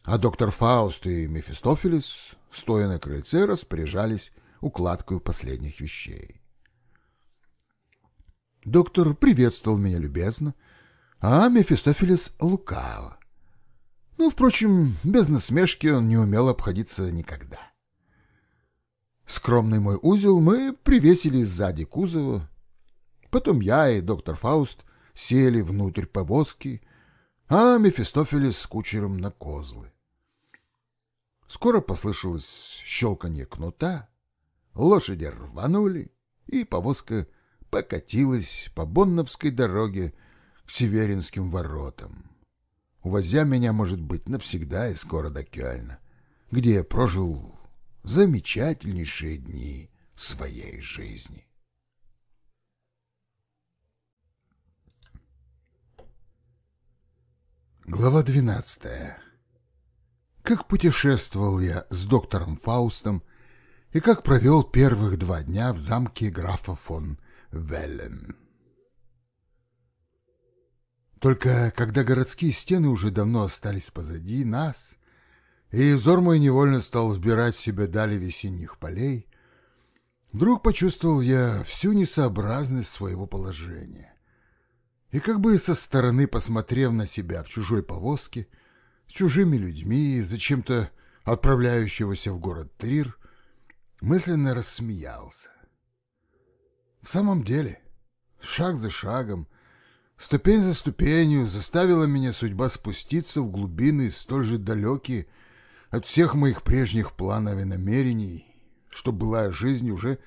А доктор Фауст и Мефистофелис, стоя на крыльце, распоряжались укладкой последних вещей. Доктор приветствовал меня любезно, а Мефистофелис лукаво. Ну, впрочем, без насмешки он не умел обходиться никогда. Скромный мой узел мы привесили сзади кузова, Потом я и доктор Фауст сели внутрь повозки, а Мефистофелес с кучером на козлы. Скоро послышалось щелканье кнута, лошади рванули, и повозка покатилась по Бонновской дороге к Северинским воротам, увозя меня, может быть, навсегда из города Кёльна, где я прожил замечательнейшие дни своей жизни. Глава двенадцатая. Как путешествовал я с доктором Фаустом и как провел первых два дня в замке графа фон Веллен. Только когда городские стены уже давно остались позади нас, и взор мой невольно стал сбирать себе дали весенних полей, вдруг почувствовал я всю несообразность своего положения. И как бы со стороны, посмотрев на себя в чужой повозке, с чужими людьми, зачем-то отправляющегося в город Трир, мысленно рассмеялся. В самом деле, шаг за шагом, ступень за ступенью заставила меня судьба спуститься в глубины столь же далекие от всех моих прежних планов и намерений, что былая жизнь уже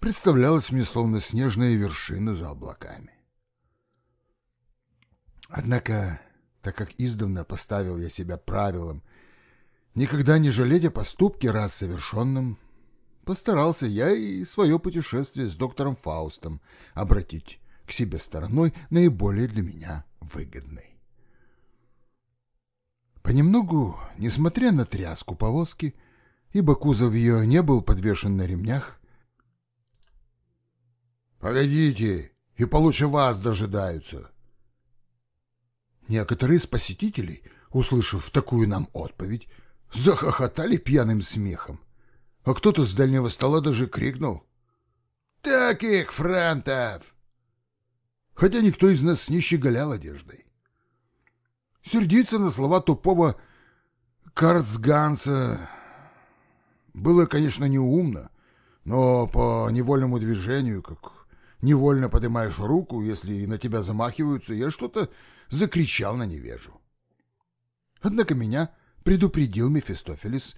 представлялась мне словно снежная вершина за облаками. Однако, так как издавна поставил я себя правилом никогда не жалеть о поступке раз совершенном, постарался я и свое путешествие с доктором Фаустом обратить к себе стороной наиболее для меня выгодной. Понемногу, несмотря на тряску повозки, ибо кузов ее не был подвешен на ремнях, «Погодите, и получше вас дожидаются», Некоторые из посетителей, услышав такую нам отповедь, захохотали пьяным смехом, а кто-то с дальнего стола даже крикнул «Таких франтов!» Хотя никто из нас не щеголял одеждой. Сердиться на слова тупого Карцганса было, конечно, неумно, но по невольному движению, как невольно поднимаешь руку, если на тебя замахиваются, я что-то закричал на невежу. Однако меня предупредил Мефистофелис,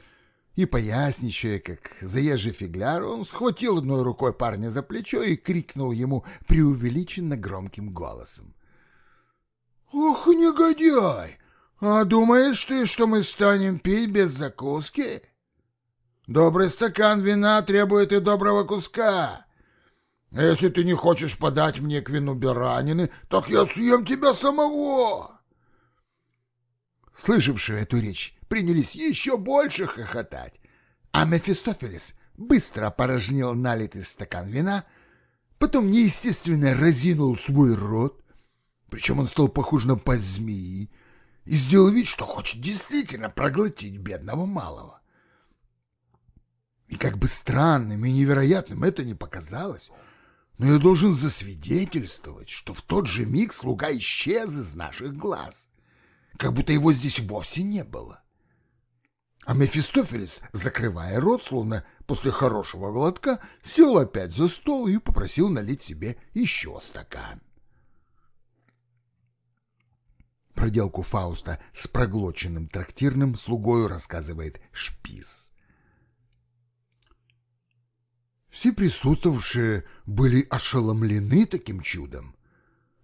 и, поясничая, как заезжий фигляр, он схватил одной рукой парня за плечо и крикнул ему преувеличенно громким голосом. «Ох, негодяй! А думаешь ты, что мы станем пить без закуски? Добрый стакан вина требует и доброго куска. А если ты не хочешь подать мне к вину баранины, так я съем тебя самого. Слышавшие эту речь принялись еще больше хохотать, а Мефистофелес быстро опорожнил налитый стакан вина, потом неестественно разинул свой рот, причем он стал похож на пасть змеи, и сделал вид, что хочет действительно проглотить бедного малого. И как бы странным и невероятным это не показалось, но я должен засвидетельствовать, что в тот же миг слуга исчез из наших глаз, как будто его здесь вовсе не было. А Мефистофелес, закрывая рот, словно после хорошего глотка, сел опять за стол и попросил налить себе еще стакан. Проделку Фауста с проглоченным трактирным слугою рассказывает Шпис. Все присутствовавшие были ошеломлены таким чудом.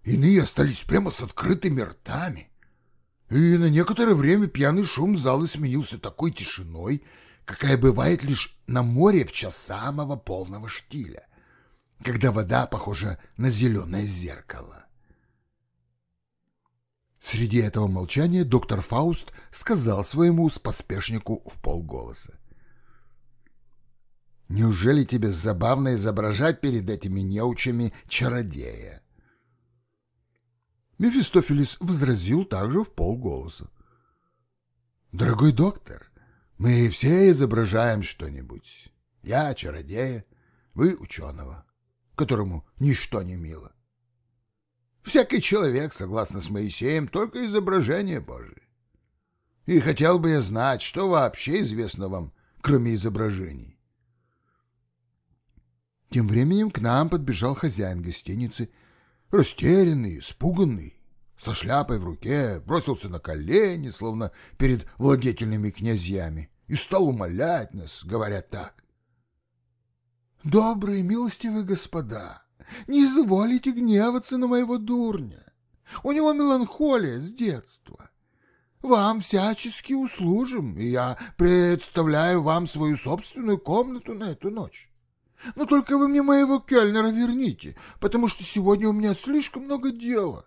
Иные остались прямо с открытыми ртами. И на некоторое время пьяный шум зала сменился такой тишиной, какая бывает лишь на море в час самого полного штиля, когда вода похожа на зеленое зеркало. Среди этого молчания доктор Фауст сказал своему споспешнику в полголоса. «Неужели тебе забавно изображать перед этими неучами чародея?» Мефистофелис возразил также в полголоса. «Дорогой доктор, мы все изображаем что-нибудь. Я чародея, вы ученого, которому ничто не мило. Всякий человек, согласно с Моисеем, только изображение Божие. И хотел бы я знать, что вообще известно вам, кроме изображений. Тем временем к нам подбежал хозяин гостиницы, растерянный, испуганный, со шляпой в руке, бросился на колени, словно перед владетельными князьями, и стал умолять нас, говоря так. «Добрые, милостивые господа, не изволите гневаться на моего дурня. У него меланхолия с детства. Вам всячески услужим, и я представляю вам свою собственную комнату на эту ночь. Но только вы мне моего кельнера верните, потому что сегодня у меня слишком много дела.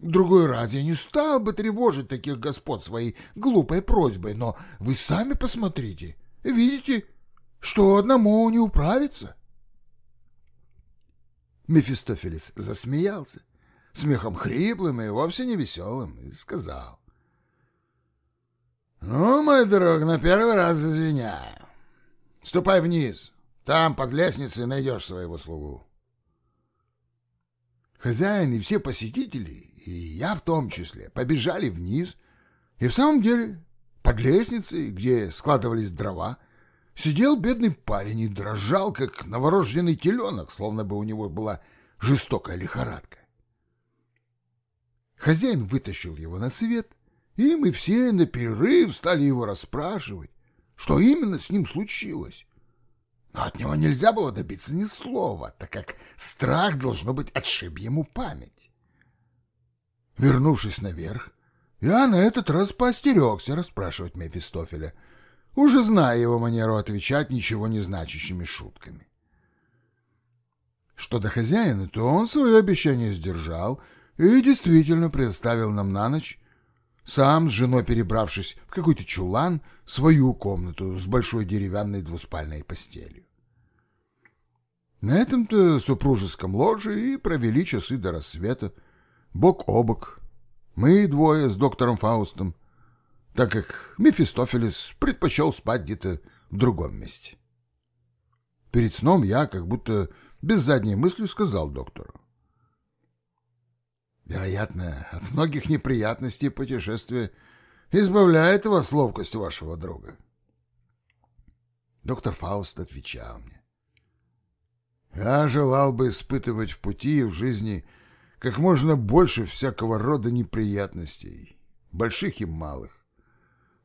В другой раз я не стал бы тревожить таких господ своей глупой просьбой, но вы сами посмотрите. Видите, что одному не управиться. Мефистофелис засмеялся, смехом хриплым и вовсе не веселым, и сказал. — Ну, мой друг, на первый раз извиняю. Ступай вниз, там под лестницей найдешь своего слугу. Хозяин и все посетители, и я в том числе, побежали вниз, и в самом деле под лестницей, где складывались дрова, Сидел бедный парень и дрожал, как новорожденный теленок, словно бы у него была жестокая лихорадка. Хозяин вытащил его на свет, и мы все на перерыв стали его расспрашивать, что именно с ним случилось. Но от него нельзя было добиться ни слова, так как страх, должно быть, отшиб ему память. Вернувшись наверх, я на этот раз поостерегся расспрашивать Мефистофеля — уже зная его манеру отвечать ничего не значащими шутками. Что до хозяина, то он свое обещание сдержал и действительно предоставил нам на ночь, сам с женой перебравшись в какой-то чулан, свою комнату с большой деревянной двуспальной постелью. На этом-то супружеском ложе и провели часы до рассвета, бок о бок, мы двое с доктором Фаустом, так как Мефистофелес предпочел спать где-то в другом месте. Перед сном я, как будто без задней мысли, сказал доктору. Вероятно, от многих неприятностей путешествие избавляет вас ловкость вашего друга. Доктор Фауст отвечал мне. Я желал бы испытывать в пути и в жизни как можно больше всякого рода неприятностей, больших и малых.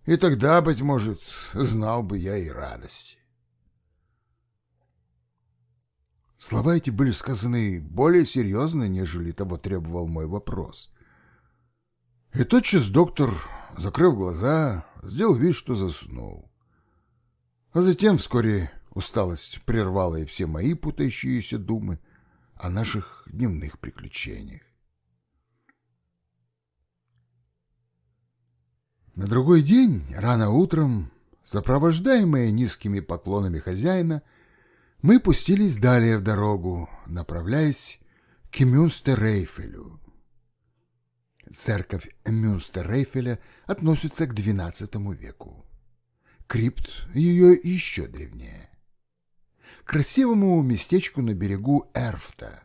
И тогда, быть может, знал бы я и радости. Слова эти были сказаны более серьезно, нежели того требовал мой вопрос. И тотчас доктор, закрыв глаза, сделал вид, что заснул. А затем вскоре усталость прервала и все мои путающиеся думы о наших дневных приключениях. На другой день, рано утром, сопровождаемые низкими поклонами хозяина, мы пустились далее в дорогу, направляясь к Мюнстер-Рейфелю. Церковь Мюнстер-Рейфеля относится к XII веку. Крипт ее еще древнее. Красивому местечку на берегу Эрфта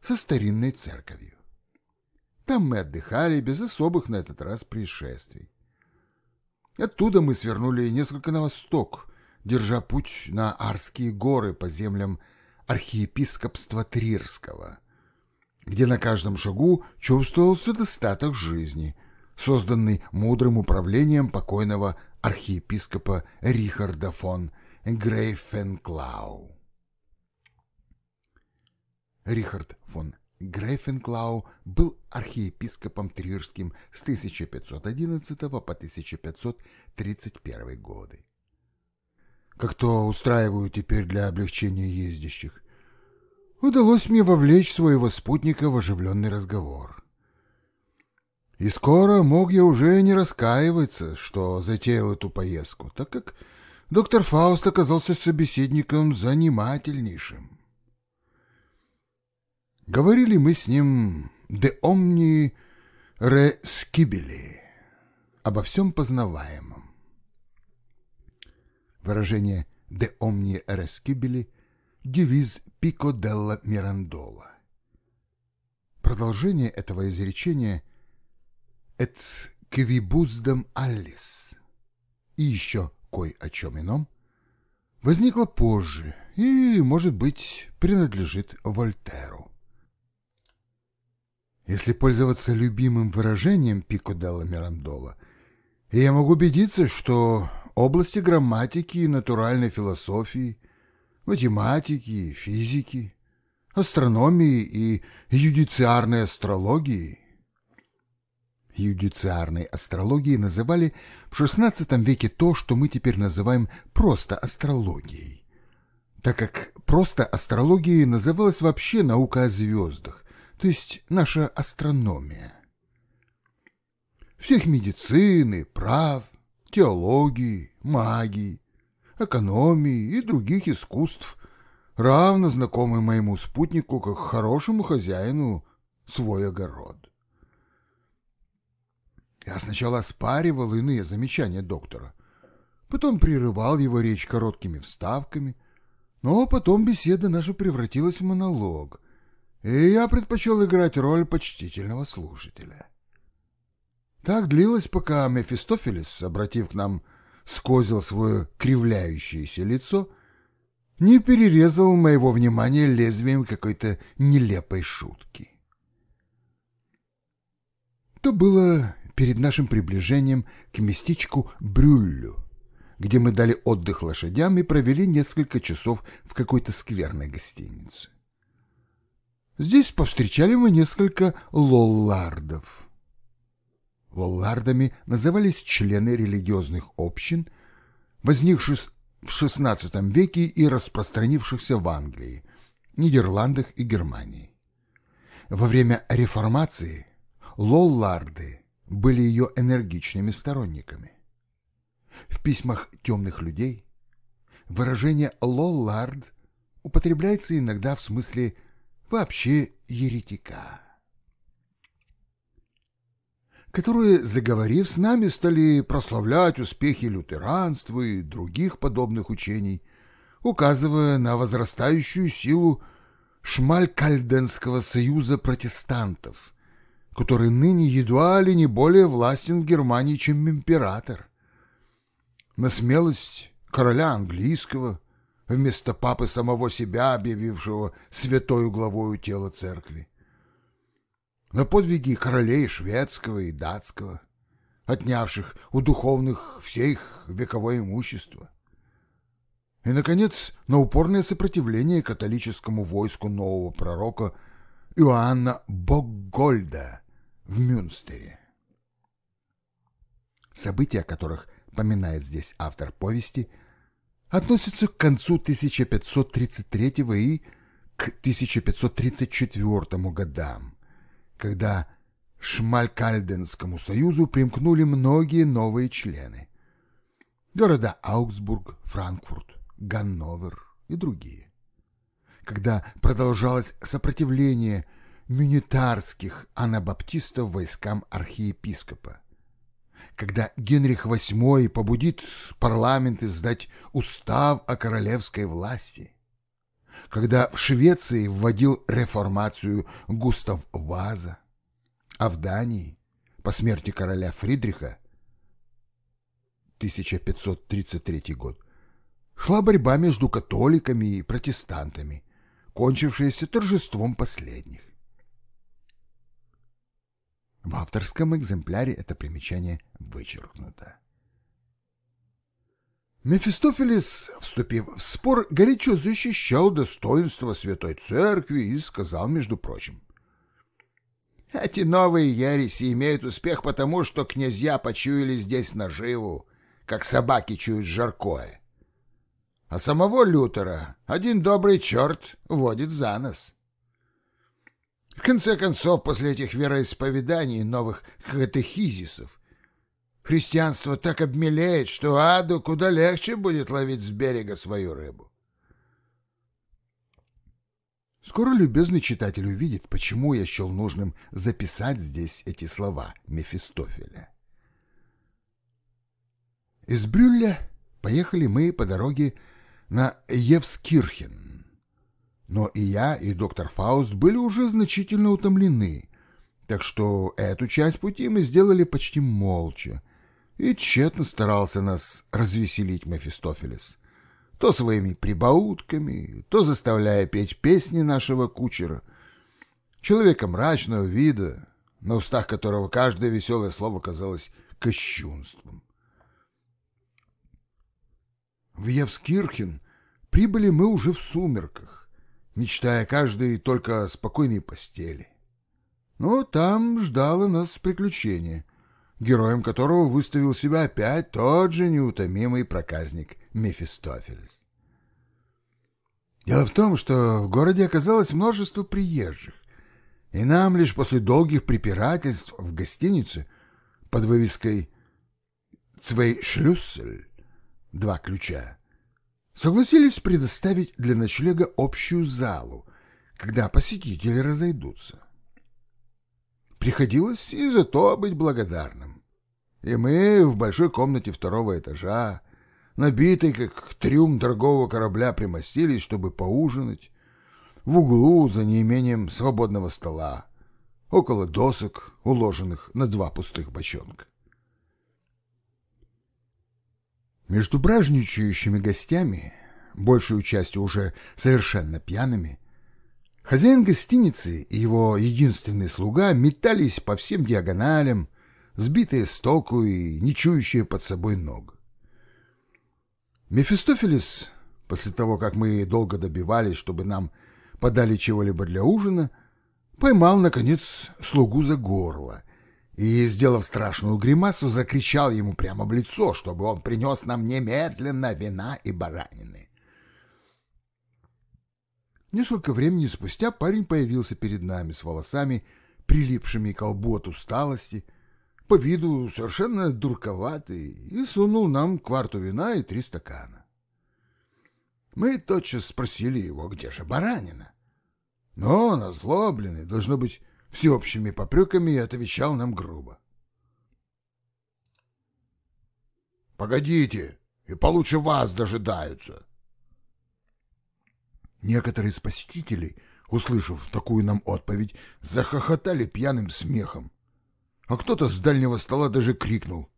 со старинной церковью. Там мы отдыхали без особых на этот раз происшествий. Оттуда мы свернули несколько на восток, держа путь на Арские горы по землям архиепископства Трирского, где на каждом шагу чувствовался достаток жизни, созданный мудрым управлением покойного архиепископа Рихарда фон Грейфенклау. Рихард фон Грейфенклау был архиепископом Трирским с 1511 по 1531 годы. Как то устраиваю теперь для облегчения ездящих, удалось мне вовлечь своего спутника в оживленный разговор. И скоро мог я уже не раскаиваться, что затеял эту поездку, так как доктор Фауст оказался собеседником занимательнейшим. Говорили мы с ним «de omni re scibili» обо всем познаваемом. Выражение «de omni re scibili» — девиз Пико делла Мирандола. Продолжение этого изречения «et quibusdam allis» и еще кое о чем ином возникло позже и, может быть, принадлежит Вольтеру. Если пользоваться любимым выражением Пико делла Мирандола, я могу убедиться, что области грамматики и натуральной философии, математики, физики, астрономии и юдициарной астрологии Юдициарной астрологией называли в XVI веке то, что мы теперь называем просто астрологией, так как просто астрологией называлась вообще наука о звездах, то есть наша астрономия. Всех медицины, прав, теологии, магии, экономии и других искусств, равно знакомый моему спутнику как хорошему хозяину свой огород. Я сначала оспаривал иные замечания доктора, потом прерывал его речь короткими вставками, но потом беседа наша превратилась в монолог, и я предпочел играть роль почтительного слушателя. Так длилось, пока Мефистофелес, обратив к нам скозил свое кривляющееся лицо, не перерезал моего внимания лезвием какой-то нелепой шутки. То было перед нашим приближением к местечку Брюллю, где мы дали отдых лошадям и провели несколько часов в какой-то скверной гостинице. Здесь повстречали мы несколько лоллардов. Лоллардами назывались члены религиозных общин, возникших в XVI веке и распространившихся в Англии, Нидерландах и Германии. Во время реформации лолларды были ее энергичными сторонниками. В письмах темных людей выражение «лоллард» употребляется иногда в смысле вообще еретика, которые, заговорив с нами, стали прославлять успехи лютеранства и других подобных учений, указывая на возрастающую силу Шмалькальденского союза протестантов, который ныне едва ли не более властен в Германии, чем император, на смелость короля английского, вместо папы самого себя, объявившего святою главою тела церкви. На подвиги королей шведского и датского, отнявших у духовных все их вековое имущество. И, наконец, на упорное сопротивление католическому войску нового пророка Иоанна Боггольда в Мюнстере. События, о которых поминает здесь автор повести – относится к концу 1533 и к 1534 годам, когда Шмалькальденскому союзу примкнули многие новые члены. Города Аугсбург, Франкфурт, Ганновер и другие. Когда продолжалось сопротивление мюнитарских анабаптистов войскам архиепископа, когда Генрих VIII побудит парламент издать устав о королевской власти, когда в Швеции вводил реформацию Густав Ваза, а в Дании по смерти короля Фридриха 1533 год шла борьба между католиками и протестантами, кончившаяся торжеством последних. В авторском экземпляре это примечание вычеркнуто. Мефистофелес, вступив в спор, горячо защищал достоинство Святой Церкви и сказал, между прочим, Эти новые ереси имеют успех потому, что князья почуяли здесь наживу, как собаки чуют жаркое. А самого Лютера один добрый черт водит за нос. В конце концов, после этих вероисповеданий новых катехизисов, христианство так обмелеет, что аду куда легче будет ловить с берега свою рыбу. Скоро любезный читатель увидит, почему я счел нужным записать здесь эти слова Мефистофеля. Из Брюлля поехали мы по дороге на Евскирхен. Но и я, и доктор Фауст были уже значительно утомлены, так что эту часть пути мы сделали почти молча, и тщетно старался нас развеселить Мефистофелес, то своими прибаутками, то заставляя петь песни нашего кучера, человека мрачного вида, на устах которого каждое веселое слово казалось кощунством. В Евскирхен прибыли мы уже в сумерках, мечтая каждый только о спокойной постели. Но там ждало нас приключение, героем которого выставил себя опять тот же неутомимый проказник Мефистофелес. Дело в том, что в городе оказалось множество приезжих, и нам лишь после долгих препирательств в гостинице под вывеской «Цвейшлюссель» два ключа, согласились предоставить для ночлега общую залу, когда посетители разойдутся. Приходилось и за то быть благодарным. И мы в большой комнате второго этажа, набитой, как трюм дорогого корабля, примостились, чтобы поужинать, в углу за неимением свободного стола, около досок, уложенных на два пустых бочонка. Между бражничающими гостями, большую частью уже совершенно пьяными, хозяин гостиницы и его единственный слуга метались по всем диагоналям, сбитые с толку и не чующие под собой ног. Мефистофелис, после того, как мы долго добивались, чтобы нам подали чего-либо для ужина, поймал, наконец, слугу за горло и, сделав страшную гримасу, закричал ему прямо в лицо, чтобы он принес нам немедленно вина и баранины. Несколько времени спустя парень появился перед нами с волосами, прилипшими к колбу от усталости, по виду совершенно дурковатый, и сунул нам кварту вина и три стакана. Мы тотчас спросили его, где же баранина. Но он, озлобленный, должно быть, всеобщими попреками и отвечал нам грубо. «Погодите, и получше вас дожидаются!» Некоторые из посетителей, услышав такую нам отповедь, захохотали пьяным смехом, а кто-то с дальнего стола даже крикнул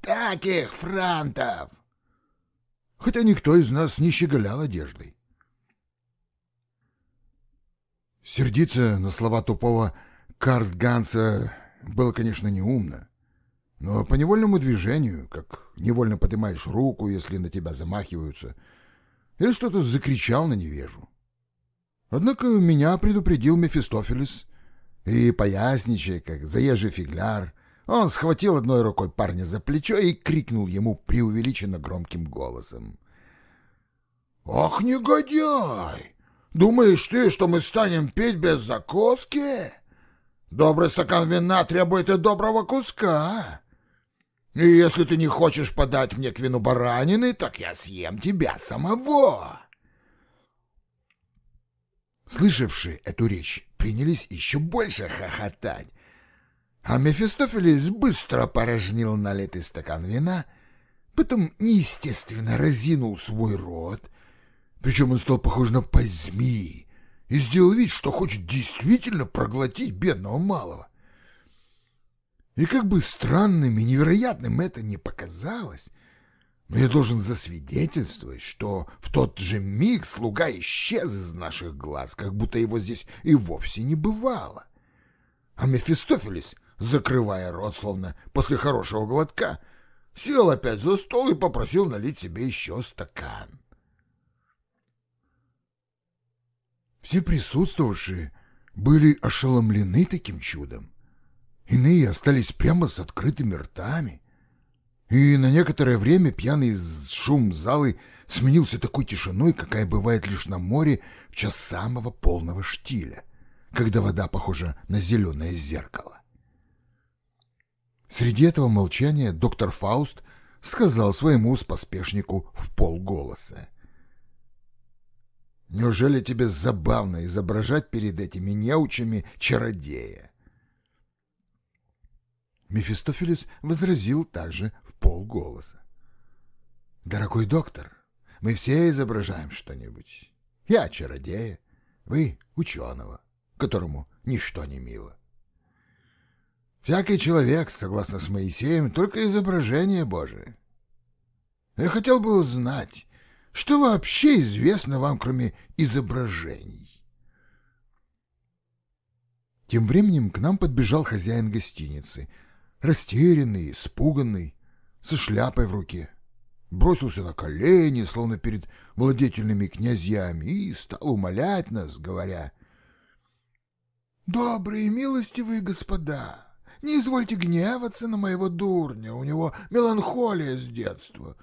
«Таких франтов!» Хотя никто из нас не щеголял одеждой. Сердиться на слова тупого Карстганса было, конечно, неумно. Но по невольному движению, как невольно поднимаешь руку, если на тебя замахиваются, я что-то закричал на невежу. Однако меня предупредил Мефистофелес, и, поясничая, как заезжий фигляр, он схватил одной рукой парня за плечо и крикнул ему преувеличенно громким голосом. «Ах, негодяй! Думаешь ты, что мы станем петь без закуски? Добрый стакан вина требует и доброго куска. И если ты не хочешь подать мне к вину баранины, так я съем тебя самого. Слышавшие эту речь принялись еще больше хохотать, а Мефистофелес быстро порожнил налитый стакан вина, потом неестественно разинул свой рот — причем он стал похож на позми и сделал вид, что хочет действительно проглотить бедного малого. И как бы странным и невероятным это не показалось, но я должен засвидетельствовать, что в тот же миг слуга исчез из наших глаз, как будто его здесь и вовсе не бывало. А Мефистофелис, закрывая рот, словно после хорошего глотка, сел опять за стол и попросил налить себе еще стакан. Все присутствовавшие были ошеломлены таким чудом. Иные остались прямо с открытыми ртами. И на некоторое время пьяный шум залы сменился такой тишиной, какая бывает лишь на море в час самого полного штиля, когда вода похожа на зеленое зеркало. Среди этого молчания доктор Фауст сказал своему споспешнику в полголоса. «Неужели тебе забавно изображать перед этими неучами чародея?» Мефистофелис возразил также в полголоса. «Дорогой доктор, мы все изображаем что-нибудь. Я чародея, вы ученого, которому ничто не мило. Всякий человек, согласно с Моисеем, только изображение Божие. Я хотел бы узнать, что вообще известно вам, кроме изображений? Тем временем к нам подбежал хозяин гостиницы, растерянный, испуганный, со шляпой в руке. Бросился на колени, словно перед владетельными князьями, и стал умолять нас, говоря, «Добрые милостивые господа!» Не извольте гневаться на моего дурня, у него меланхолия с детства.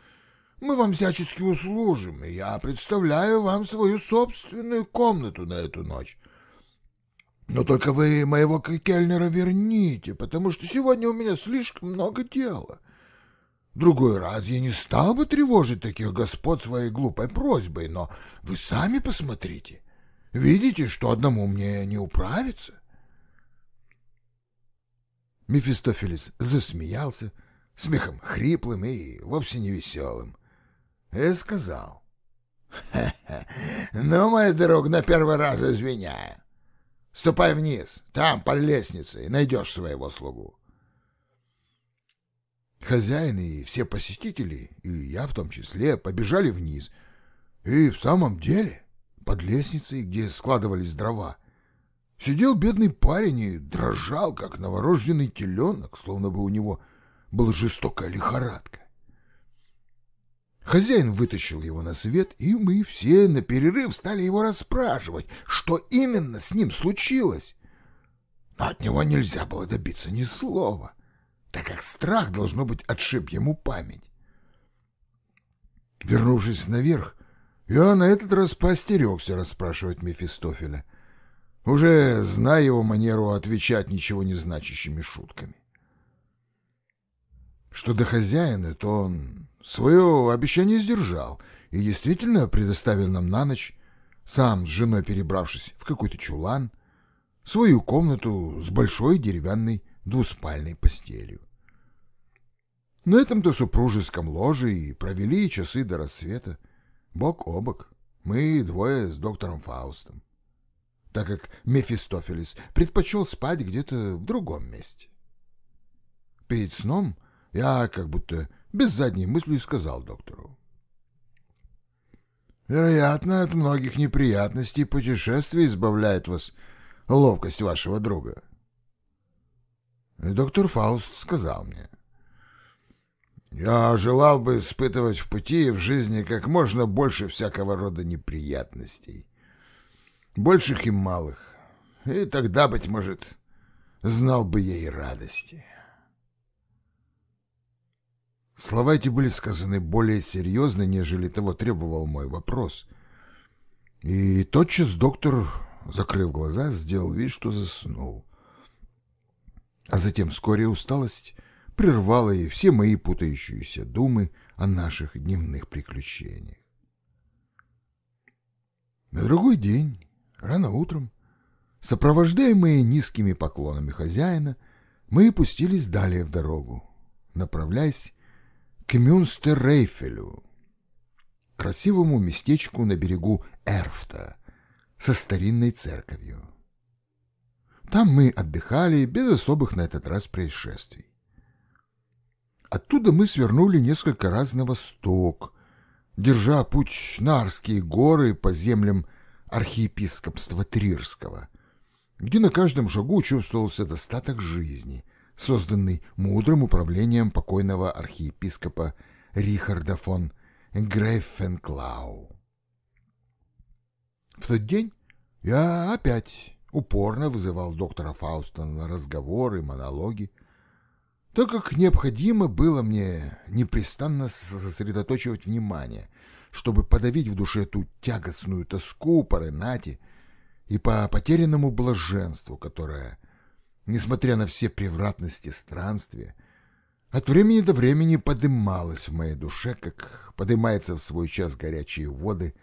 Мы вам всячески услужим, и я представляю вам свою собственную комнату на эту ночь. Но только вы моего кельнера верните, потому что сегодня у меня слишком много дела. Другой раз я не стал бы тревожить таких господ своей глупой просьбой, но вы сами посмотрите. Видите, что одному мне не управиться? Мефистофелис засмеялся, смехом хриплым и вовсе не веселым. И сказал. «Ха ну мой друг, на первый раз извиняю. Ступай вниз, там, по лестнице, и найдешь своего слугу». Хозяин и все посетители, и я в том числе, побежали вниз. И в самом деле, под лестницей, где складывались дрова, Сидел бедный парень и дрожал, как новорожденный теленок, словно бы у него была жестокая лихорадка. Хозяин вытащил его на свет, и мы все на перерыв стали его расспрашивать, что именно с ним случилось. Но от него нельзя было добиться ни слова, так как страх, должно быть, отшиб ему память. Вернувшись наверх, я на этот раз поостерегся расспрашивать Мефистофеля — уже зная его манеру отвечать ничего не значащими шутками. Что до хозяина, то он свое обещание сдержал и действительно предоставил нам на ночь, сам с женой перебравшись в какой-то чулан, свою комнату с большой деревянной двуспальной постелью. На этом-то супружеском ложе и провели часы до рассвета, бок о бок, мы двое с доктором Фаустом. Так как Мефистофелис предпочел спать где-то в другом месте. Перед сном я как будто без задней мысли сказал доктору. Вероятно, от многих неприятностей путешествий избавляет вас ловкость вашего друга. И доктор Фауст сказал мне. Я желал бы испытывать в пути и в жизни как можно больше всякого рода неприятностей больших и малых. И тогда, быть может, знал бы я и радости. Слова эти были сказаны более серьезно, нежели того требовал мой вопрос. И тотчас доктор, закрыв глаза, сделал вид, что заснул. А затем вскоре усталость прервала и все мои путающиеся думы о наших дневных приключениях. На другой день Рано утром, сопровождаемые низкими поклонами хозяина, мы пустились далее в дорогу, направляясь к Мюнстер-Рейфелю, красивому местечку на берегу Эрфта со старинной церковью. Там мы отдыхали без особых на этот раз происшествий. Оттуда мы свернули несколько раз на восток, держа путь на Арские горы по землям архиепископства Трирского, где на каждом шагу чувствовался достаток жизни, созданный мудрым управлением покойного архиепископа Рихарда фон Грейфенклау. В тот день я опять упорно вызывал доктора Фауста на разговоры, монологи, так как необходимо было мне непрестанно сосредоточивать внимание, чтобы подавить в душе ту тягостную тоску по Ренате и по потерянному блаженству, которое, несмотря на все превратности странствия, от времени до времени подымалось в моей душе, как подымается в свой час горячие воды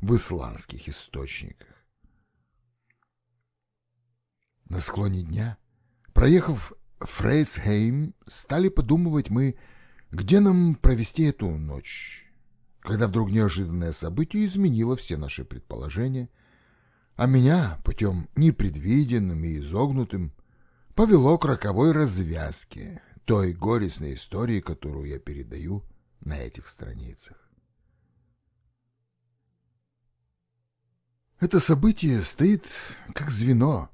в исландских источниках. На склоне дня, проехав Фрейсхейм, стали подумывать мы, где нам провести эту ночь, когда вдруг неожиданное событие изменило все наши предположения, а меня путем непредвиденным и изогнутым повело к роковой развязке той горестной истории, которую я передаю на этих страницах. Это событие стоит как звено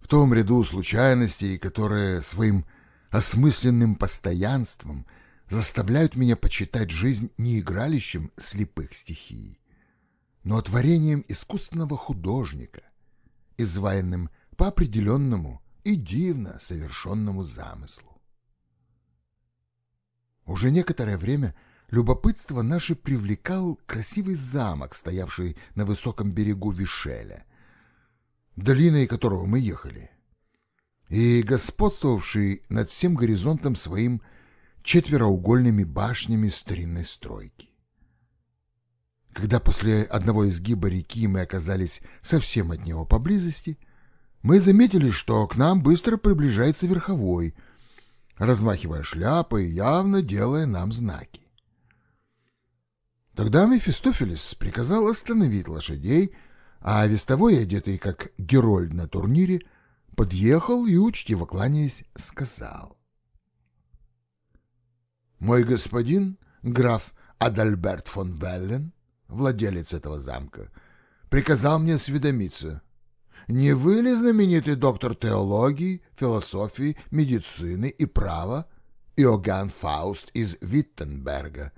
в том ряду случайностей, которые своим осмысленным постоянством заставляют меня почитать жизнь не игралищем слепых стихий, но творением искусственного художника, изваянным по определенному и дивно совершенному замыслу. Уже некоторое время любопытство наше привлекал красивый замок, стоявший на высоком берегу Вишеля — долиной которого мы ехали, и господствовавший над всем горизонтом своим четвероугольными башнями старинной стройки. Когда после одного изгиба реки мы оказались совсем от него поблизости, мы заметили, что к нам быстро приближается верховой, размахивая шляпой, явно делая нам знаки. Тогда Мефистофелес приказал остановить лошадей, а вестовой, одетый как герольд на турнире, подъехал и, учтиво кланяясь, сказал. «Мой господин, граф Адальберт фон Веллен, владелец этого замка, приказал мне осведомиться, не вы ли знаменитый доктор теологии, философии, медицины и права Иоганн Фауст из Виттенберга,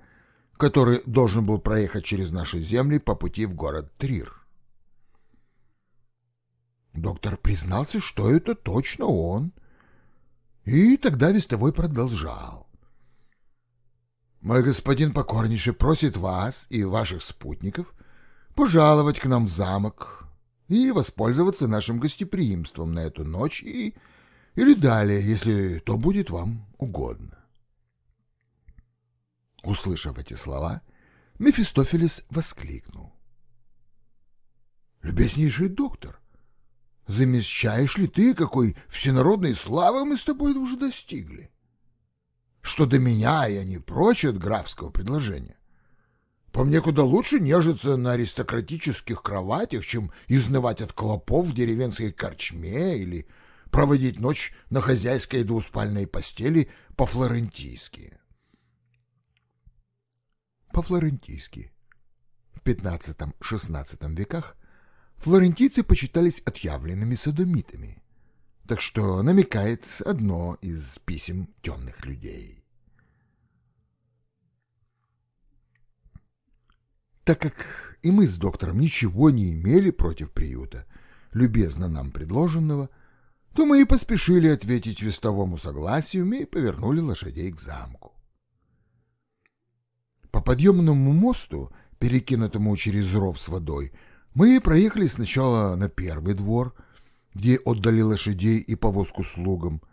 который должен был проехать через наши земли по пути в город Трир? Доктор признался, что это точно он. И тогда вестовой продолжал. «Мой господин покорнейше просит вас и ваших спутников пожаловать к нам в замок и воспользоваться нашим гостеприимством на эту ночь и или далее, если то будет вам угодно». Услышав эти слова, Мефистофелес воскликнул. «Любезнейший доктор, замечаешь ли ты, какой всенародной славы мы с тобой уже достигли? Что до меня, я не прочь от графского предложения. По мне куда лучше нежиться на аристократических кроватях, чем изнывать от клопов в деревенской корчме или проводить ночь на хозяйской двуспальной постели по-флорентийски. По-флорентийски. В XV-XVI веках флорентийцы почитались отъявленными садомитами, так что намекает одно из писем темных людей. Так как и мы с доктором ничего не имели против приюта, любезно нам предложенного, то мы и поспешили ответить вестовому согласию и повернули лошадей к замку. По подъемному мосту, перекинутому через ров с водой, мы проехали сначала на первый двор, где отдали лошадей и повозку слугам.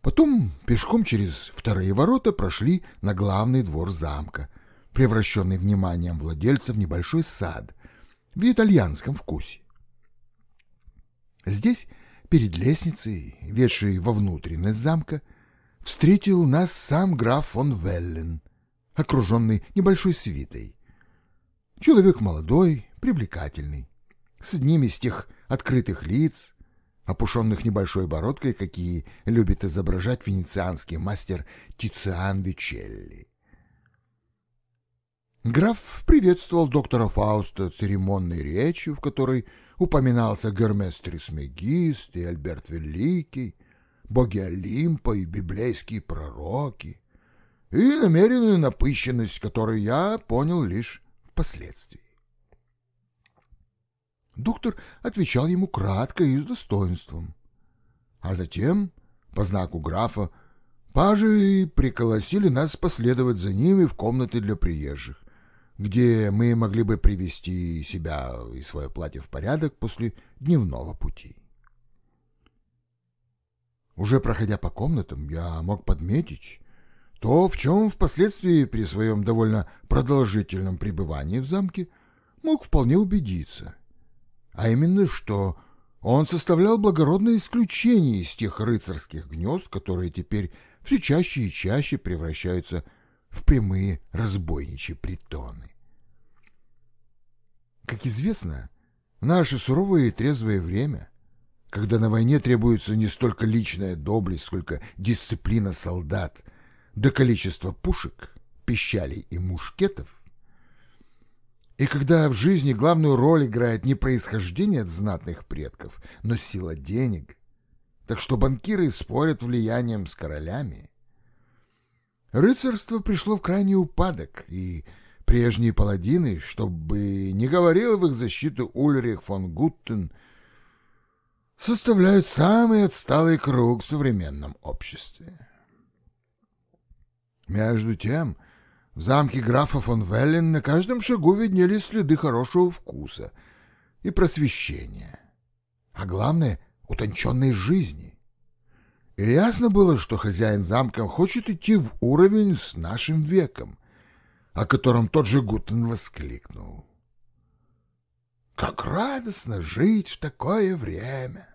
Потом пешком через вторые ворота прошли на главный двор замка, превращенный вниманием владельца в небольшой сад в итальянском вкусе. Здесь, перед лестницей, ведшей во внутренность замка, встретил нас сам граф фон Веллен, окруженный небольшой свитой. Человек молодой, привлекательный, с одним из тех открытых лиц, опушенных небольшой бородкой, какие любит изображать венецианский мастер Тициан Вичелли. Граф приветствовал доктора Фауста церемонной речью, в которой упоминался Гермес Трисмегист и Альберт Великий, боги Олимпа и библейские пророки, и намеренную напыщенность, которую я понял лишь впоследствии. Доктор отвечал ему кратко и с достоинством. А затем, по знаку графа, пажи приколосили нас последовать за ними в комнаты для приезжих, где мы могли бы привести себя и свое платье в порядок после дневного пути. Уже проходя по комнатам, я мог подметить то, в чем впоследствии при своем довольно продолжительном пребывании в замке мог вполне убедиться, а именно, что он составлял благородное исключение из тех рыцарских гнезд, которые теперь все чаще и чаще превращаются в прямые разбойничьи притоны. Как известно, в наше суровое и трезвое время, когда на войне требуется не столько личная доблесть, сколько дисциплина солдат, да количество пушек, пищалей и мушкетов, и когда в жизни главную роль играет не происхождение от знатных предков, но сила денег, так что банкиры спорят влиянием с королями, рыцарство пришло в крайний упадок, и прежние паладины, чтобы не говорил в их защиту Ульрих фон Гуттен, составляют самый отсталый круг в современном обществе. Между тем, в замке графа фон Веллен на каждом шагу виднелись следы хорошего вкуса и просвещения, а главное — утонченной жизни. И ясно было, что хозяин замка хочет идти в уровень с нашим веком, о котором тот же Гутен воскликнул. «Как радостно жить в такое время!»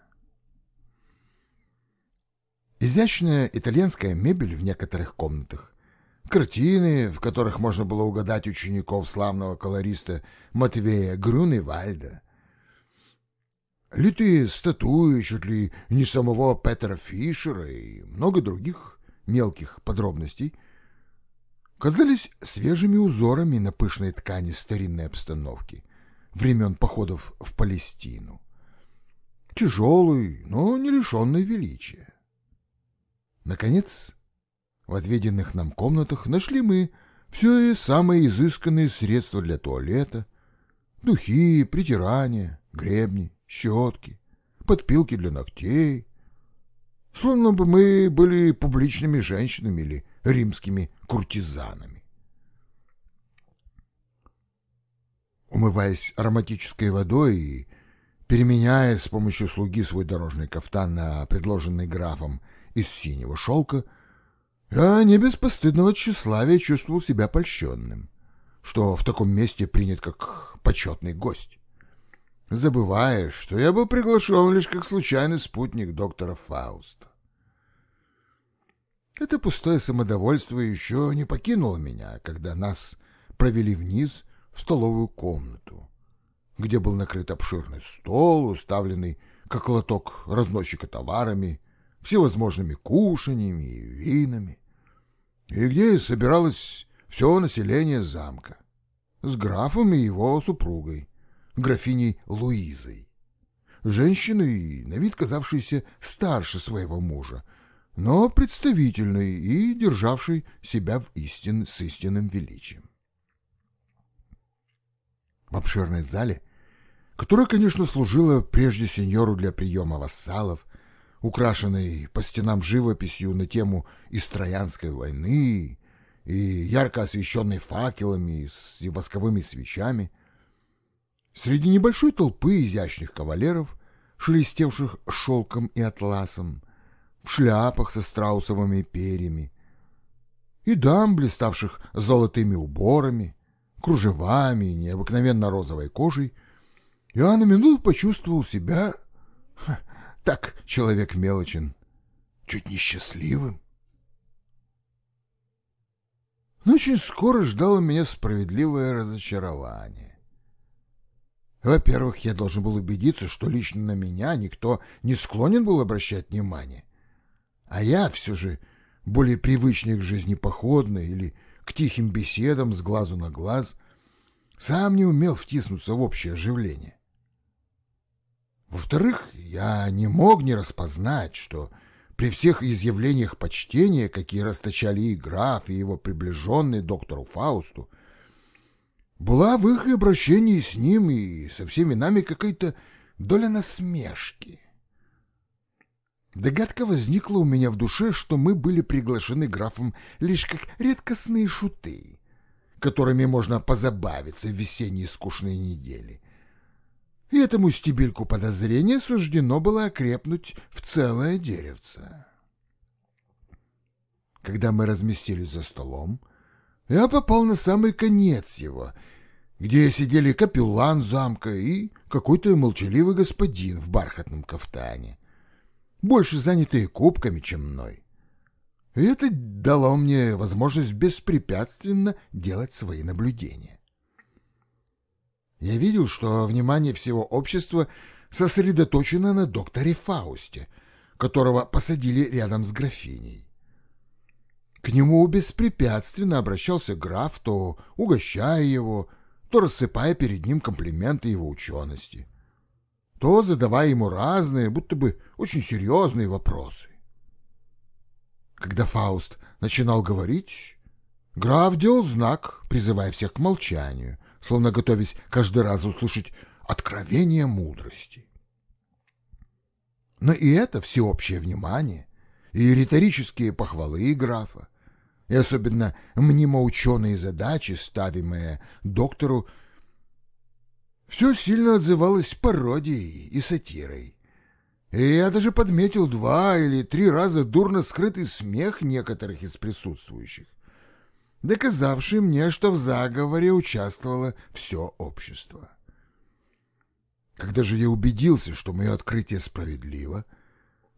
Изящная итальянская мебель в некоторых комнатах картины, в которых можно было угадать учеников славного колориста Матвея Грюневальда, литые статуи чуть ли не самого Петера Фишера и много других мелких подробностей, казались свежими узорами на пышной ткани старинной обстановки времен походов в Палестину. Тяжелый, но не лишенный величия. Наконец, в отведенных нам комнатах нашли мы все самые изысканные средства для туалета, духи, притирания, гребни, щетки, подпилки для ногтей. Словно бы мы были публичными женщинами или римскими куртизанами. Умываясь ароматической водой и переменяя с помощью слуги свой дорожный кафтан на предложенный графом из синего шелка, я не без постыдного тщеславия чувствовал себя польщенным, что в таком месте принят как почетный гость, забывая, что я был приглашен лишь как случайный спутник доктора Фауста. Это пустое самодовольство еще не покинуло меня, когда нас провели вниз в столовую комнату, где был накрыт обширный стол, уставленный как лоток разносчика товарами, всевозможными кушаньями и винами и где собиралось все население замка, с графом и его супругой, графиней Луизой, женщиной, на вид казавшейся старше своего мужа, но представительной и державшей себя в истин, с истинным величием. В обширной зале, которая, конечно, служила прежде сеньору для приема вассалов, украшенный по стенам живописью на тему Истроянской войны и ярко освещенной факелами и восковыми свечами. Среди небольшой толпы изящных кавалеров, шелестевших шелком и атласом, в шляпах со страусовыми перьями, и дам, блиставших золотыми уборами, кружевами и необыкновенно розовой кожей, я на минуту почувствовал себя так человек мелочен, чуть несчастливым. Но очень скоро ждало меня справедливое разочарование. Во-первых, я должен был убедиться, что лично на меня никто не склонен был обращать внимание. А я все же более привычный к жизни походной или к тихим беседам с глазу на глаз, сам не умел втиснуться в общее оживление. Во-вторых, я не мог не распознать, что при всех изъявлениях почтения, какие расточали и граф, и его приближенный доктору Фаусту, была в их обращении с ним и со всеми нами какая-то доля насмешки. Догадка возникла у меня в душе, что мы были приглашены графом лишь как редкостные шуты, которыми можно позабавиться в весенние скучные недели. И этому стебельку подозрения суждено было окрепнуть в целое деревце. Когда мы разместились за столом, я попал на самый конец его, где сидели капеллан замка и какой-то молчаливый господин в бархатном кафтане больше занятые кубками, чем мной. И это дало мне возможность беспрепятственно делать свои наблюдения. Я видел, что внимание всего общества сосредоточено на докторе Фаусте, которого посадили рядом с графиней. К нему беспрепятственно обращался граф, то угощая его, то рассыпая перед ним комплименты его учености то задавая ему разные, будто бы очень серьезные вопросы. Когда Фауст начинал говорить, граф делал знак, призывая всех к молчанию, словно готовясь каждый раз услышать откровение мудрости. Но и это всеобщее внимание, и риторические похвалы графа, и особенно мнимо-ученые задачи, ставимые доктору все сильно отзывалось пародией и сатирой. И я даже подметил два или три раза дурно скрытый смех некоторых из присутствующих, доказавший мне, что в заговоре участвовало все общество. Когда же я убедился, что мое открытие справедливо,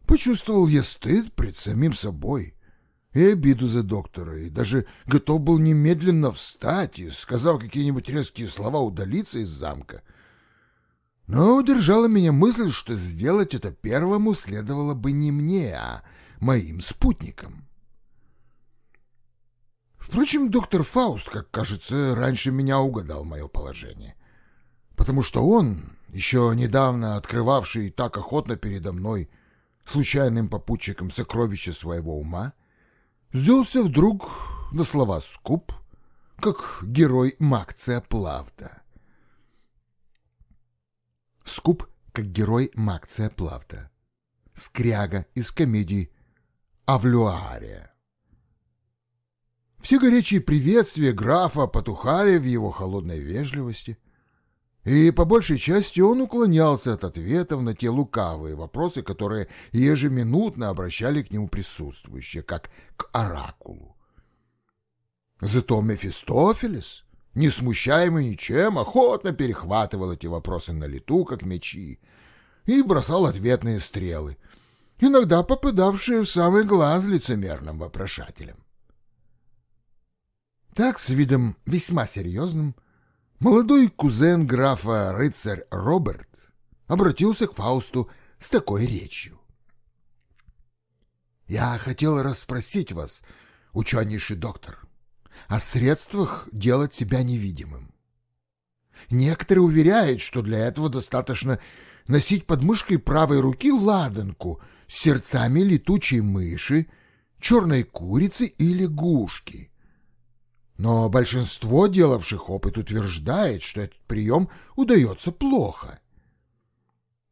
почувствовал я стыд пред самим собой и обиду за доктора, и даже готов был немедленно встать и, сказав какие-нибудь резкие слова, удалиться из замка. Но удержала меня мысль, что сделать это первому следовало бы не мне, а моим спутникам. Впрочем, доктор Фауст, как кажется, раньше меня угадал мое положение, потому что он, еще недавно открывавший так охотно передо мной случайным попутчиком сокровища своего ума, сделался вдруг на слова скуп, как герой Макция Плавда. Скуп, как герой Макция Плавта. Скряга из комедии «Авлюария». Все горячие приветствия графа потухали в его холодной вежливости, и по большей части он уклонялся от ответов на те лукавые вопросы, которые ежеминутно обращали к нему присутствующие, как к оракулу. Зато Мефистофелес, не смущаемый ничем, охотно перехватывал эти вопросы на лету, как мечи, и бросал ответные стрелы, иногда попадавшие в самый глаз лицемерным вопрошателям. Так, с видом весьма серьезным, молодой кузен графа рыцарь Роберт обратился к Фаусту с такой речью. «Я хотел расспросить вас, ученейший доктор, о средствах делать себя невидимым. Некоторые уверяют, что для этого достаточно носить под мышкой правой руки ладанку с сердцами летучей мыши, черной курицы и лягушки. Но большинство делавших опыт утверждает, что этот прием удается плохо.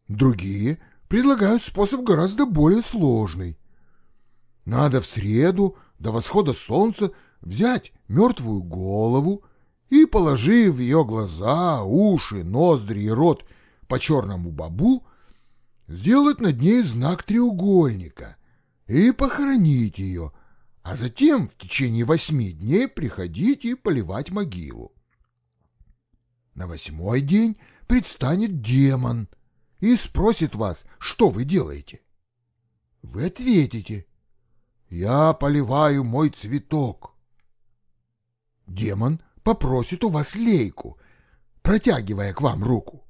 Другие предлагают способ гораздо более сложный. Надо в среду до восхода солнца взять мертвую голову и, положив ее глаза, уши, ноздри и рот по черному бабу, сделать над ней знак треугольника и похоронить ее, а затем в течение восьми дней приходить и поливать могилу. На восьмой день предстанет демон и спросит вас, что вы делаете. Вы ответите, «Я поливаю мой цветок». Демон попросит у вас лейку, протягивая к вам руку.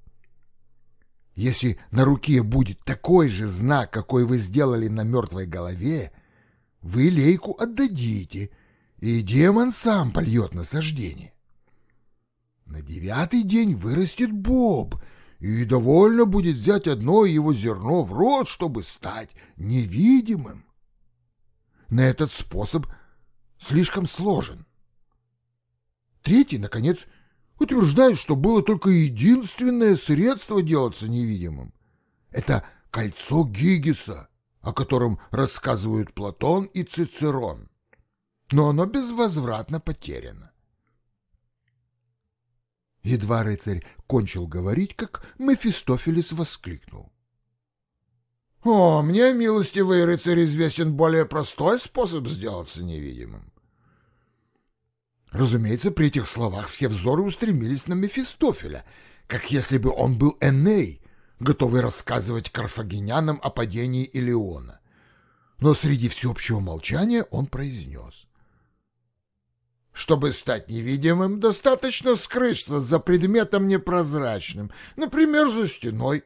Если на руке будет такой же знак, какой вы сделали на мертвой голове, вы лейку отдадите, и демон сам польет насаждение. На девятый день вырастет боб, и довольно будет взять одно его зерно в рот, чтобы стать невидимым. На этот способ слишком сложен. Третий, наконец, утверждают, что было только единственное средство делаться невидимым. Это кольцо Гигиса, о котором рассказывают Платон и Цицерон. Но оно безвозвратно потеряно. Едва рыцарь кончил говорить, как Мефистофелис воскликнул. — О, мне, милостивый рыцарь, известен более простой способ сделаться невидимым. Разумеется, при этих словах все взоры устремились на Мефистофеля, как если бы он был Эней, готовый рассказывать карфагенянам о падении Илеона. Но среди всеобщего молчания он произнес. Чтобы стать невидимым, достаточно скрыться за предметом непрозрачным, например, за стеной.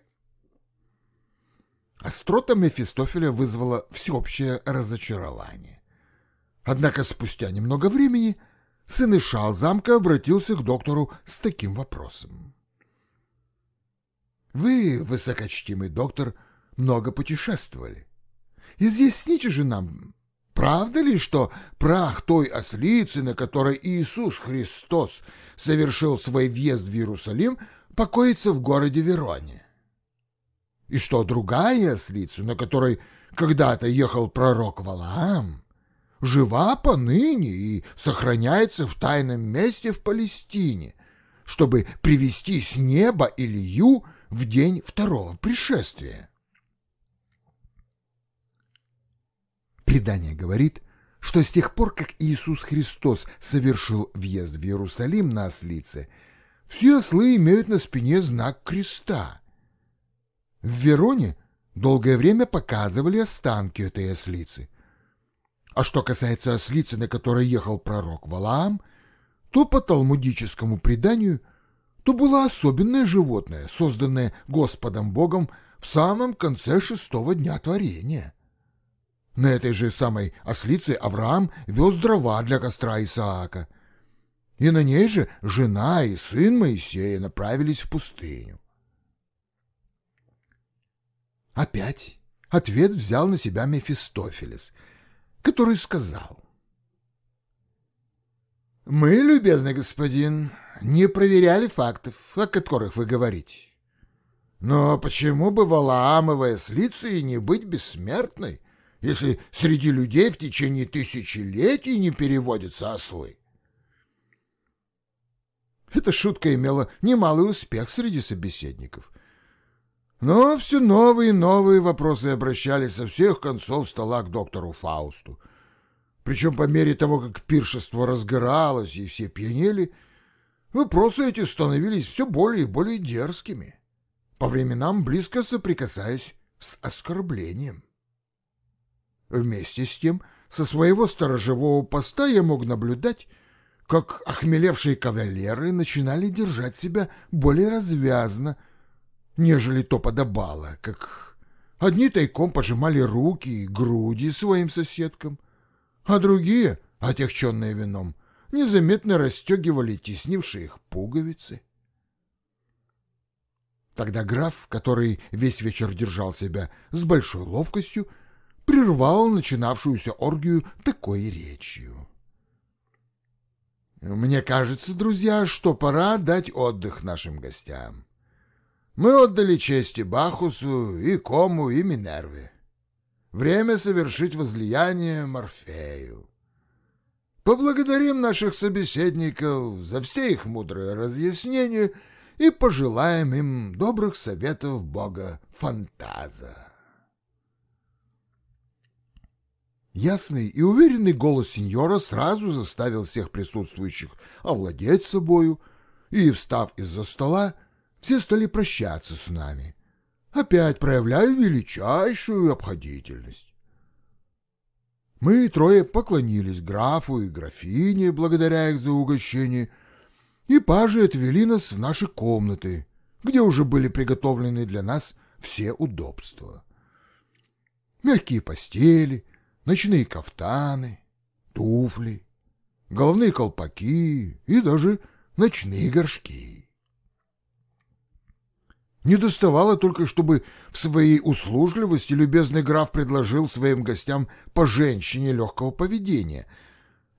Острота Мефистофеля вызвала всеобщее разочарование. Однако спустя немного времени сын Ишал замка обратился к доктору с таким вопросом. «Вы, высокочтимый доктор, много путешествовали. Изъясните же нам, правда ли, что прах той ослицы, на которой Иисус Христос совершил свой въезд в Иерусалим, покоится в городе Вероне? И что другая ослица, на которой когда-то ехал пророк Валаам, жива поныне и сохраняется в тайном месте в Палестине, чтобы привести с неба Илью в день второго пришествия. Предание говорит, что с тех пор, как Иисус Христос совершил въезд в Иерусалим на ослице, все ослы имеют на спине знак креста. В Вероне долгое время показывали останки этой ослицы – а что касается ослицы, на которой ехал пророк Валаам, то по талмудическому преданию то было особенное животное, созданное Господом Богом в самом конце шестого дня творения. На этой же самой ослице Авраам вез дрова для костра Исаака, и на ней же жена и сын Моисея направились в пустыню. Опять ответ взял на себя Мефистофелес — который сказал. «Мы, любезный господин, не проверяли фактов, о которых вы говорите. Но почему бы Валаамовой ослице не быть бессмертной, если среди людей в течение тысячелетий не переводятся ослы?» Эта шутка имела немалый успех среди собеседников. Но все новые и новые вопросы обращались со всех концов стола к доктору Фаусту. Причем по мере того, как пиршество разгоралось и все пьянели, вопросы эти становились все более и более дерзкими, по временам близко соприкасаясь с оскорблением. Вместе с тем, со своего сторожевого поста я мог наблюдать, как охмелевшие кавалеры начинали держать себя более развязно, нежели то подобало, как одни тайком пожимали руки и груди своим соседкам, а другие, отягченные вином, незаметно расстегивали теснившие их пуговицы. Тогда граф, который весь вечер держал себя с большой ловкостью, прервал начинавшуюся оргию такой речью. «Мне кажется, друзья, что пора дать отдых нашим гостям. Мы отдали чести Бахусу и Кому и Минерве. Время совершить возлияние Морфею. Поблагодарим наших собеседников за все их мудрые разъяснения и пожелаем им добрых советов Бога Фантаза. Ясный и уверенный голос сеньора сразу заставил всех присутствующих овладеть собою, и, встав из-за стола, все стали прощаться с нами, опять проявляя величайшую обходительность. Мы трое поклонились графу и графине, благодаря их за угощение, и пажи отвели нас в наши комнаты, где уже были приготовлены для нас все удобства. Мягкие постели, ночные кафтаны, туфли, головные колпаки и даже ночные горшки. Не доставало только, чтобы в своей услужливости любезный граф предложил своим гостям по женщине легкого поведения.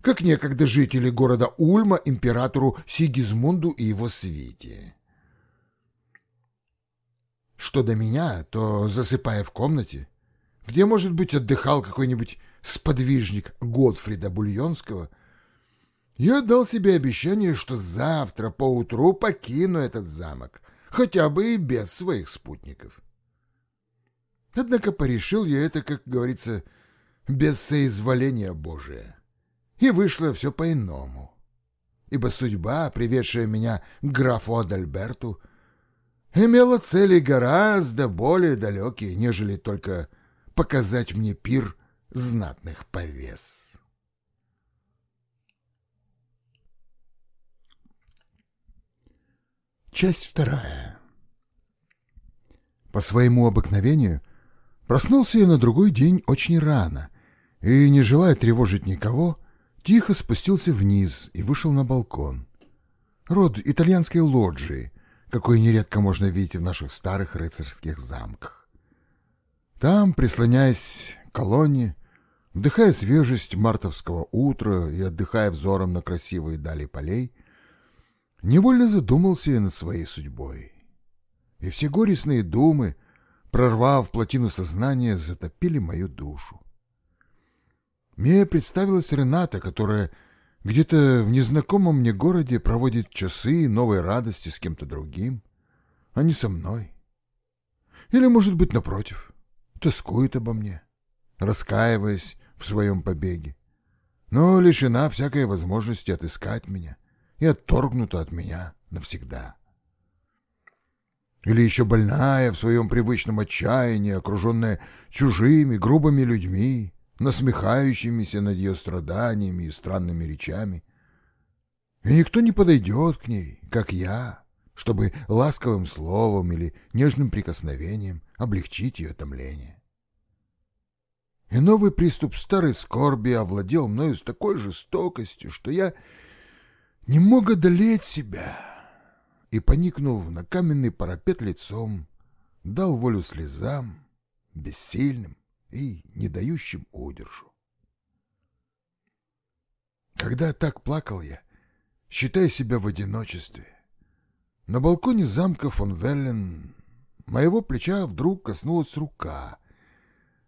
как некогда жители города Ульма императору Сигизмунду и его свите. Что до меня, то, засыпая в комнате, где, может быть, отдыхал какой-нибудь сподвижник Готфрида Бульонского, я дал себе обещание, что завтра поутру покину этот замок, хотя бы и без своих спутников. Однако порешил я это, как говорится, без соизволения Божия. И вышло все по-иному. Ибо судьба, приведшая меня к графу Адальберту, имела цели гораздо более далекие, нежели только показать мне пир знатных повес. Часть вторая. По своему обыкновению проснулся я на другой день очень рано и, не желая тревожить никого, тихо спустился вниз и вышел на балкон. Род итальянской лоджии, какой нередко можно видеть в наших старых рыцарских замках. Там, прислоняясь к колонне, вдыхая свежесть мартовского утра и отдыхая взором на красивые дали полей, невольно задумался я над своей судьбой. И все горестные думы, прорвав плотину сознания, затопили мою душу. Мне представилась Рената, которая где-то в незнакомом мне городе проводит часы новой радости с кем-то другим, а не со мной. Или, может быть, напротив, тоскует обо мне, раскаиваясь в своем побеге, но лишена всякой возможности отыскать меня и отторгнута от меня навсегда. Или еще больная в своем привычном отчаянии, окруженная чужими грубыми людьми, насмехающимися над ее страданиями и странными речами. И никто не подойдет к ней, как я, чтобы ласковым словом или нежным прикосновением облегчить ее томление. И новый приступ старой скорби овладел мною с такой жестокостью, что я не мог одолеть себя и, поникнув на каменный парапет лицом, дал волю слезам, бессильным и не дающим удержу. Когда так плакал я, считая себя в одиночестве, на балконе замка фон Веллен моего плеча вдруг коснулась рука,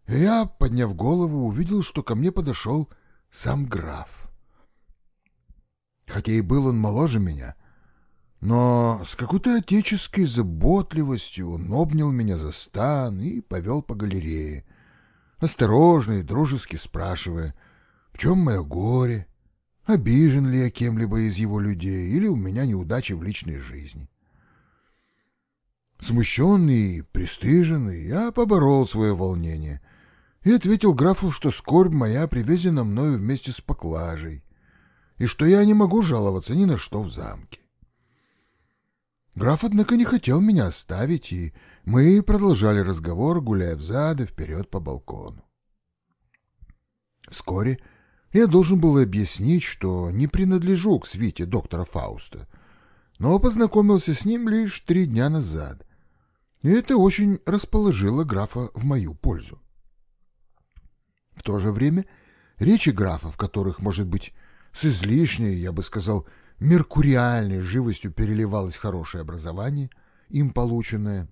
и я, подняв голову, увидел, что ко мне подошел сам граф. Хотя и был он моложе меня, но с какой-то отеческой заботливостью он обнял меня за стан и повел по галерее, осторожно и дружески спрашивая, в чем мое горе, обижен ли я кем-либо из его людей или у меня неудачи в личной жизни. Смущенный и пристыженный, я поборол свое волнение и ответил графу, что скорбь моя привезена мною вместе с поклажей, и что я не могу жаловаться ни на что в замке. Граф, однако, не хотел меня оставить, и мы продолжали разговор, гуляя взад и вперед по балкону. Вскоре я должен был объяснить, что не принадлежу к свите доктора Фауста, но познакомился с ним лишь три дня назад, и это очень расположило графа в мою пользу. В то же время речи графа, в которых, может быть, с излишней, я бы сказал, меркуриальной живостью переливалось хорошее образование, им полученное,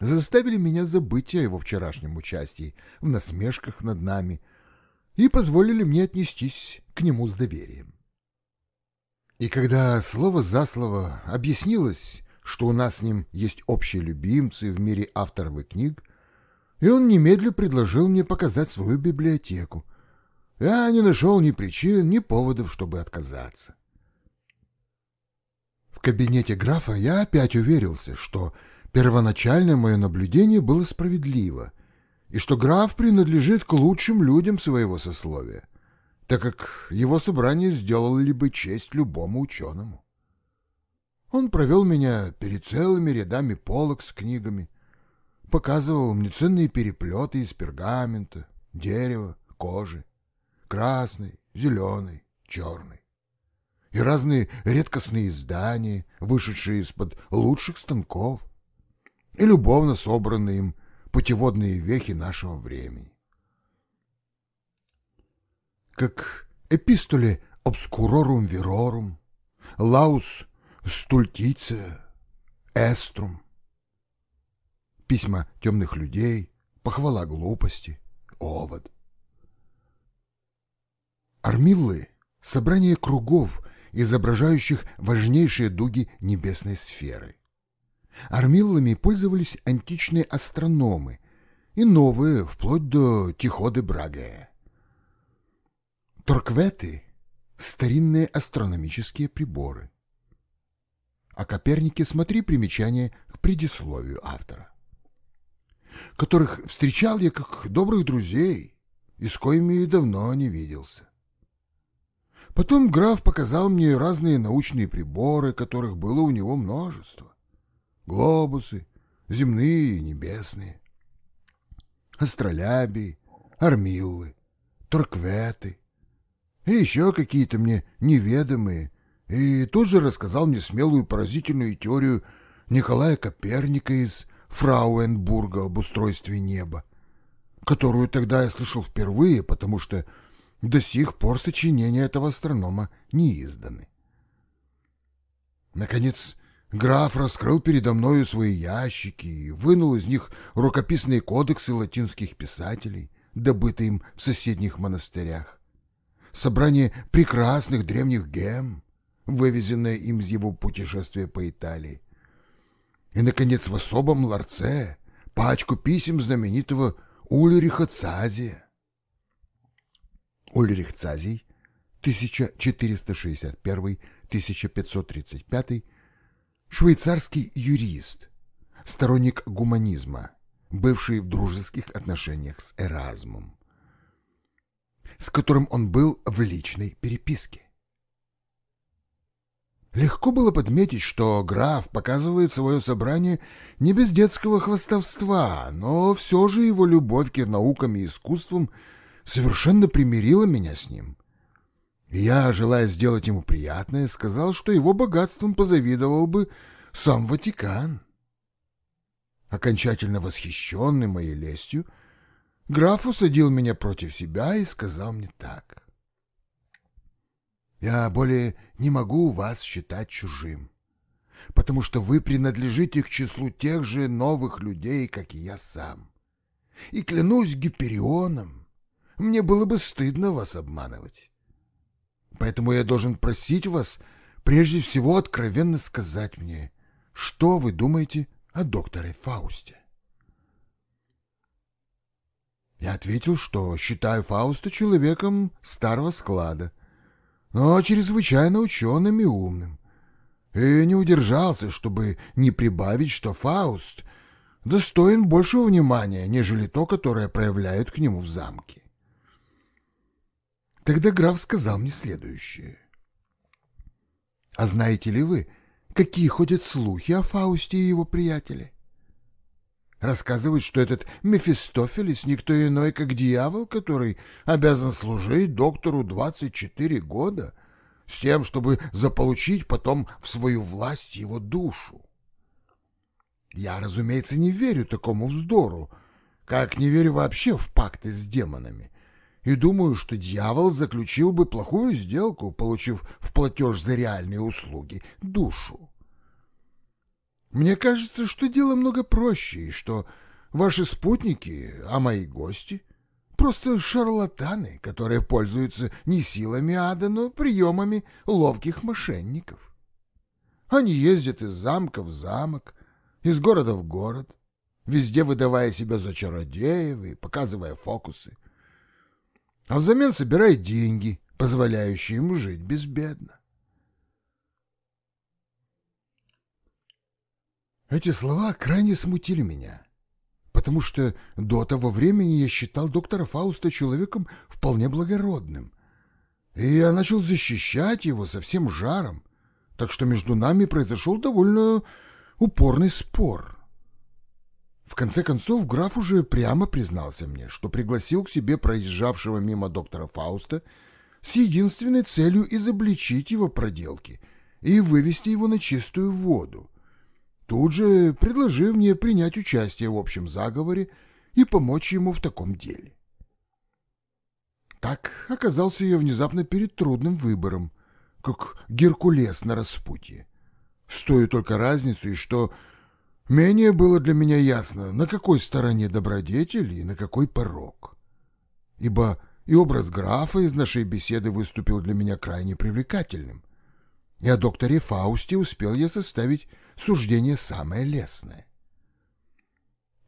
заставили меня забыть о его вчерашнем участии в насмешках над нами и позволили мне отнестись к нему с доверием. И когда слово за слово объяснилось, что у нас с ним есть общие любимцы в мире авторовых книг, и он немедленно предложил мне показать свою библиотеку, я не нашел ни причин, ни поводов, чтобы отказаться. В кабинете графа я опять уверился, что первоначальное мое наблюдение было справедливо, и что граф принадлежит к лучшим людям своего сословия, так как его собрание сделало бы честь любому ученому. Он провел меня перед целыми рядами полок с книгами, показывал мне ценные переплеты из пергамента, дерева, кожи, красный, зеленый, черный. И разные редкостные издания, вышедшие из-под лучших станков, и любовно собранные им путеводные вехи нашего времени. Как «Эпистоле обскурорум вирорум», «Лаус стультице», «Эструм», письма темных людей, похвала глупости, овод. Армиллы — собрание кругов, изображающих важнейшие дуги небесной сферы. Армиллами пользовались античные астрономы и новые, вплоть до Тиходы Браге. Торкветы — старинные астрономические приборы. О Копернике смотри примечание к предисловию автора которых встречал я как добрых друзей и с коими давно не виделся. Потом граф показал мне разные научные приборы, которых было у него множество. Глобусы, земные и небесные, астролябии, армиллы, торкветы. И еще какие-то мне неведомые, и тут же рассказал мне смелую поразительную теорию Николая Коперника из Фрауенбурга об устройстве неба, которую тогда я слышал впервые, потому что до сих пор сочинения этого астронома не изданы. Наконец, граф раскрыл передо мною свои ящики и вынул из них рукописные кодексы латинских писателей, добытые им в соседних монастырях, собрание прекрасных древних гем, вывезенное им из его путешествия по Италии, и, наконец, в особом ларце пачку писем знаменитого Ульриха Цазия. Ульрих Цазий, 1461-1535, швейцарский юрист, сторонник гуманизма, бывший в дружеских отношениях с Эразмом, с которым он был в личной переписке. Легко было подметить, что граф показывает свое собрание не без детского хвастовства, но все же его любовь к наукам и искусствам совершенно примирила меня с ним. Я, желая сделать ему приятное, сказал, что его богатством позавидовал бы сам Ватикан. Окончательно восхищенный моей лестью, граф усадил меня против себя и сказал мне так. Я более не могу вас считать чужим, потому что вы принадлежите к числу тех же новых людей, как и я сам. И клянусь Гиперионом, мне было бы стыдно вас обманывать. Поэтому я должен просить вас прежде всего откровенно сказать мне, что вы думаете о докторе Фаусте. Я ответил, что считаю Фауста человеком старого склада, но чрезвычайно ученым и умным. И не удержался, чтобы не прибавить, что Фауст достоин большего внимания, нежели то, которое проявляют к нему в замке. Тогда граф сказал мне следующее. «А знаете ли вы, какие ходят слухи о Фаусте и его приятеле?» Рассказывают, что этот Мефистофелис никто иной, как дьявол, который обязан служить доктору 24 года, с тем, чтобы заполучить потом в свою власть его душу. Я, разумеется, не верю такому вздору, как не верю вообще в пакты с демонами, и думаю, что дьявол заключил бы плохую сделку, получив в платеж за реальные услуги душу. Мне кажется, что дело много проще, и что ваши спутники, а мои гости, просто шарлатаны, которые пользуются не силами ада, но приемами ловких мошенников. Они ездят из замка в замок, из города в город, везде выдавая себя за чародеев и показывая фокусы, а взамен собирая деньги, позволяющие ему жить безбедно. Эти слова крайне смутили меня, потому что до того времени я считал доктора Фауста человеком вполне благородным, и я начал защищать его со всем жаром, так что между нами произошел довольно упорный спор. В конце концов, граф уже прямо признался мне, что пригласил к себе проезжавшего мимо доктора Фауста с единственной целью изобличить его проделки и вывести его на чистую воду, тут же предложив мне принять участие в общем заговоре и помочь ему в таком деле. Так оказался я внезапно перед трудным выбором, как Геркулес на распутье. С той только разницей, что менее было для меня ясно, на какой стороне добродетель и на какой порог. Ибо и образ графа из нашей беседы выступил для меня крайне привлекательным. И о докторе Фаусте успел я составить суждение самое лестное.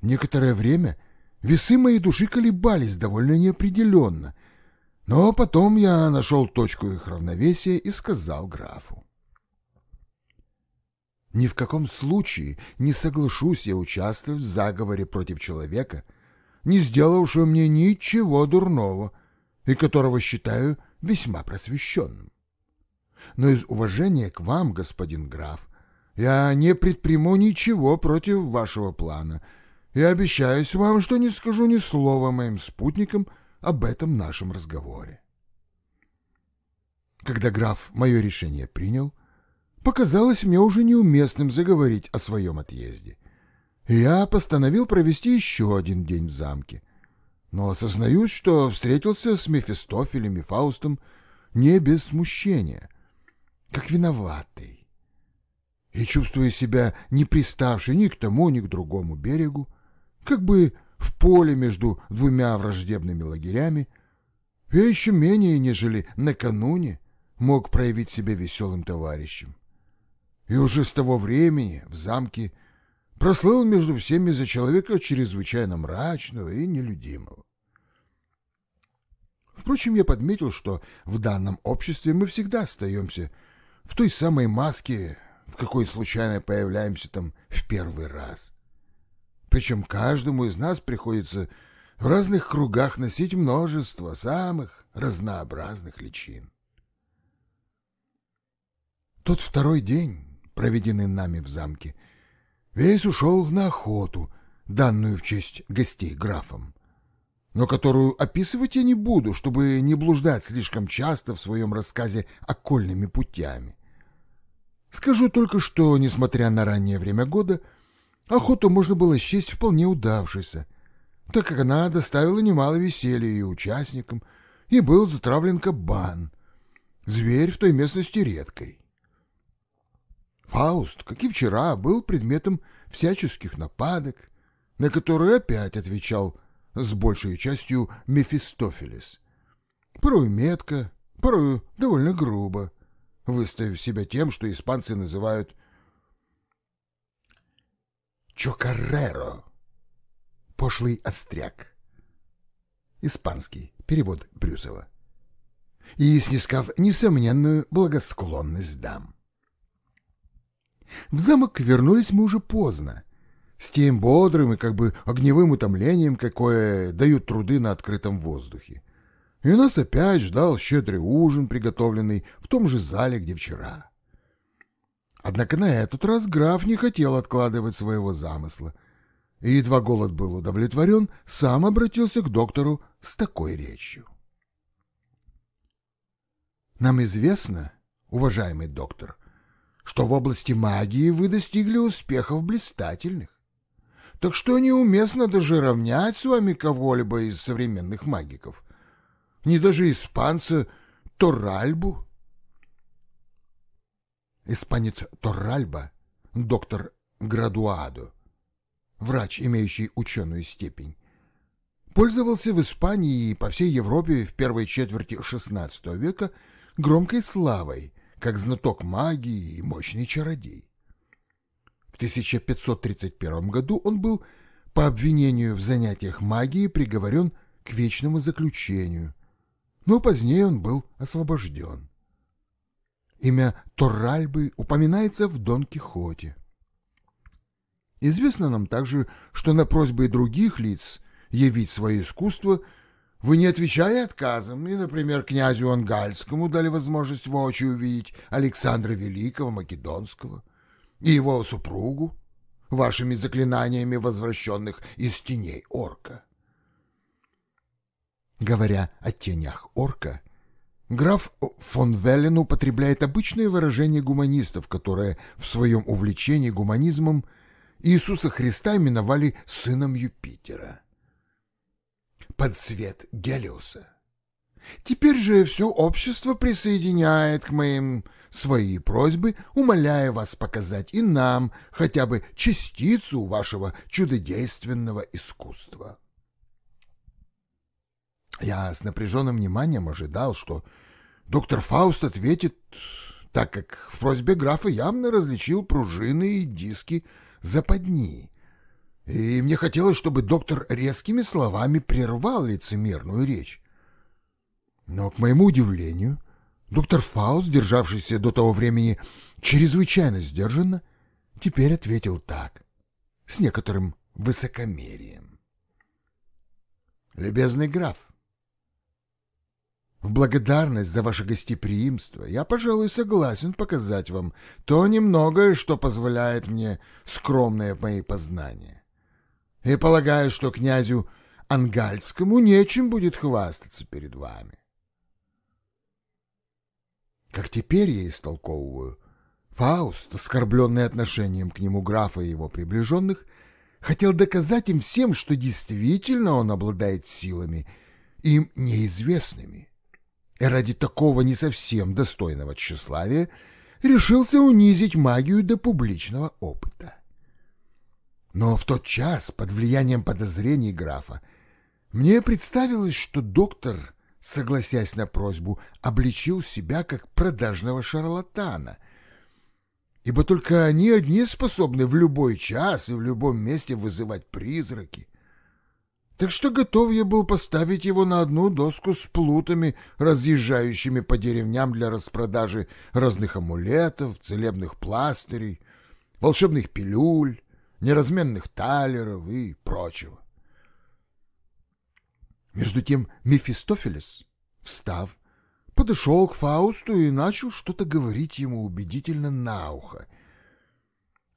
Некоторое время весы моей души колебались довольно неопределенно, но потом я нашел точку их равновесия и сказал графу. Ни в каком случае не соглашусь я участвовать в заговоре против человека, не сделавшего мне ничего дурного и которого считаю весьма просвещенным. Но из уважения к вам, господин граф, я не предприму ничего против вашего плана и обещаюсь вам, что не скажу ни слова моим спутникам об этом нашем разговоре. Когда граф мое решение принял, показалось мне уже неуместным заговорить о своем отъезде. Я постановил провести еще один день в замке. Но осознаюсь, что встретился с Мефистофелем и Фаустом не без смущения, как виноватый. И, чувствуя себя не приставший ни к тому, ни к другому берегу, как бы в поле между двумя враждебными лагерями, я еще менее, нежели накануне, мог проявить себя веселым товарищем. И уже с того времени в замке прослыл между всеми за человека чрезвычайно мрачного и нелюдимого. Впрочем, я подметил, что в данном обществе мы всегда остаемся в той самой маске, в какой случайно появляемся там в первый раз. Причем каждому из нас приходится в разных кругах носить множество самых разнообразных личин. Тот второй день, проведенный нами в замке, весь ушел на охоту, данную в честь гостей графом, но которую описывать я не буду, чтобы не блуждать слишком часто в своем рассказе окольными путями. Скажу только, что, несмотря на раннее время года, охоту можно было счесть вполне удавшейся, так как она доставила немало веселья и участникам, и был затравлен кабан, зверь в той местности редкой. Фауст, как и вчера, был предметом всяческих нападок, на которые опять отвечал с большей частью Мефистофелес. Порой метко, порой довольно грубо, выставив себя тем, что испанцы называют «чокарреро» — пошлый остряк. Испанский перевод Брюсова. И снискав несомненную благосклонность дам. В замок вернулись мы уже поздно, с тем бодрым и как бы огневым утомлением, какое дают труды на открытом воздухе. И нас опять ждал щедрый ужин, приготовленный в том же зале, где вчера. Однако на этот раз граф не хотел откладывать своего замысла, и едва голод был удовлетворен, сам обратился к доктору с такой речью. «Нам известно, уважаемый доктор, что в области магии вы достигли успехов блистательных. Так что неуместно даже равнять с вами кого-либо из современных магиков. Не даже испанца Торальбу. Испанец Торальба, доктор Градуадо, врач, имеющий ученую степень, пользовался в Испании и по всей Европе в первой четверти XVI века громкой славой как знаток магии и мощный чародей. В 1531 году он был по обвинению в занятиях магией приговорен к вечному заключению, но позднее он был освобожден. Имя Торральбы упоминается в Дон Кихоте. Известно нам также, что на просьбы других лиц явить свое искусство – вы, не отвечая отказом, и, например, князю Ангальскому дали возможность воочию увидеть Александра Великого Македонского и его супругу, вашими заклинаниями возвращенных из теней орка. Говоря о тенях орка, граф фон Веллен употребляет обычное выражение гуманистов, которое в своем увлечении гуманизмом Иисуса Христа именовали сыном Юпитера под цвет Гелиоса. Теперь же все общество присоединяет к моим свои просьбы, умоляя вас показать и нам хотя бы частицу вашего чудодейственного искусства. Я с напряженным вниманием ожидал, что доктор Фауст ответит, так как в просьбе графа явно различил пружины и диски западни. И мне хотелось, чтобы доктор резкими словами прервал лицемерную речь. Но, к моему удивлению, доктор Фауст, державшийся до того времени чрезвычайно сдержанно, теперь ответил так, с некоторым высокомерием. «Любезный граф, в благодарность за ваше гостеприимство я, пожалуй, согласен показать вам то немногое, что позволяет мне скромные мои познания. И полагаю, что князю Ангальскому нечем будет хвастаться перед вами. Как теперь я истолковываю, Фауст, оскорбленный отношением к нему графа и его приближенных, хотел доказать им всем, что действительно он обладает силами, им неизвестными и ради такого не совсем достойного тщеславия решился унизить магию до публичного опыта. Но в тот час, под влиянием подозрений графа, мне представилось, что доктор, согласясь на просьбу, обличил себя как продажного шарлатана, ибо только они одни способны в любой час и в любом месте вызывать призраки, так что готов я был поставить его на одну доску с плутами, разъезжающими по деревням для распродажи разных амулетов, целебных пластырей, волшебных пилюль, неразменных талеров и прочего. Между тем Мефистофелес, встав, подошел к Фаусту и начал что-то говорить ему убедительно на ухо.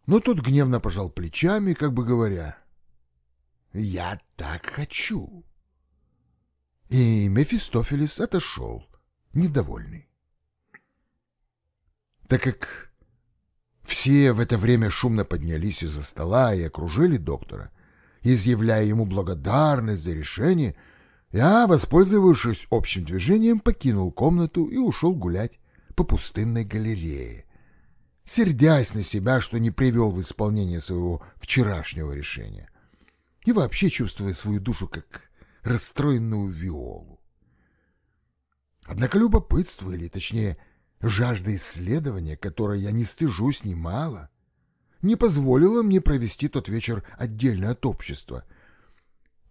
Но тот гневно пожал плечами, как бы говоря — я так хочу. И Мефистофелис отошел, недовольный. Так как все в это время шумно поднялись из-за стола и окружили доктора, изъявляя ему благодарность за решение, я, воспользовавшись общим движением, покинул комнату и ушел гулять по пустынной галерее, сердясь на себя, что не привел в исполнение своего вчерашнего решения и вообще чувствуя свою душу как расстроенную виолу. Однако любопытство, или точнее жажда исследования, которой я не стыжусь немало, не позволило мне провести тот вечер отдельно от общества.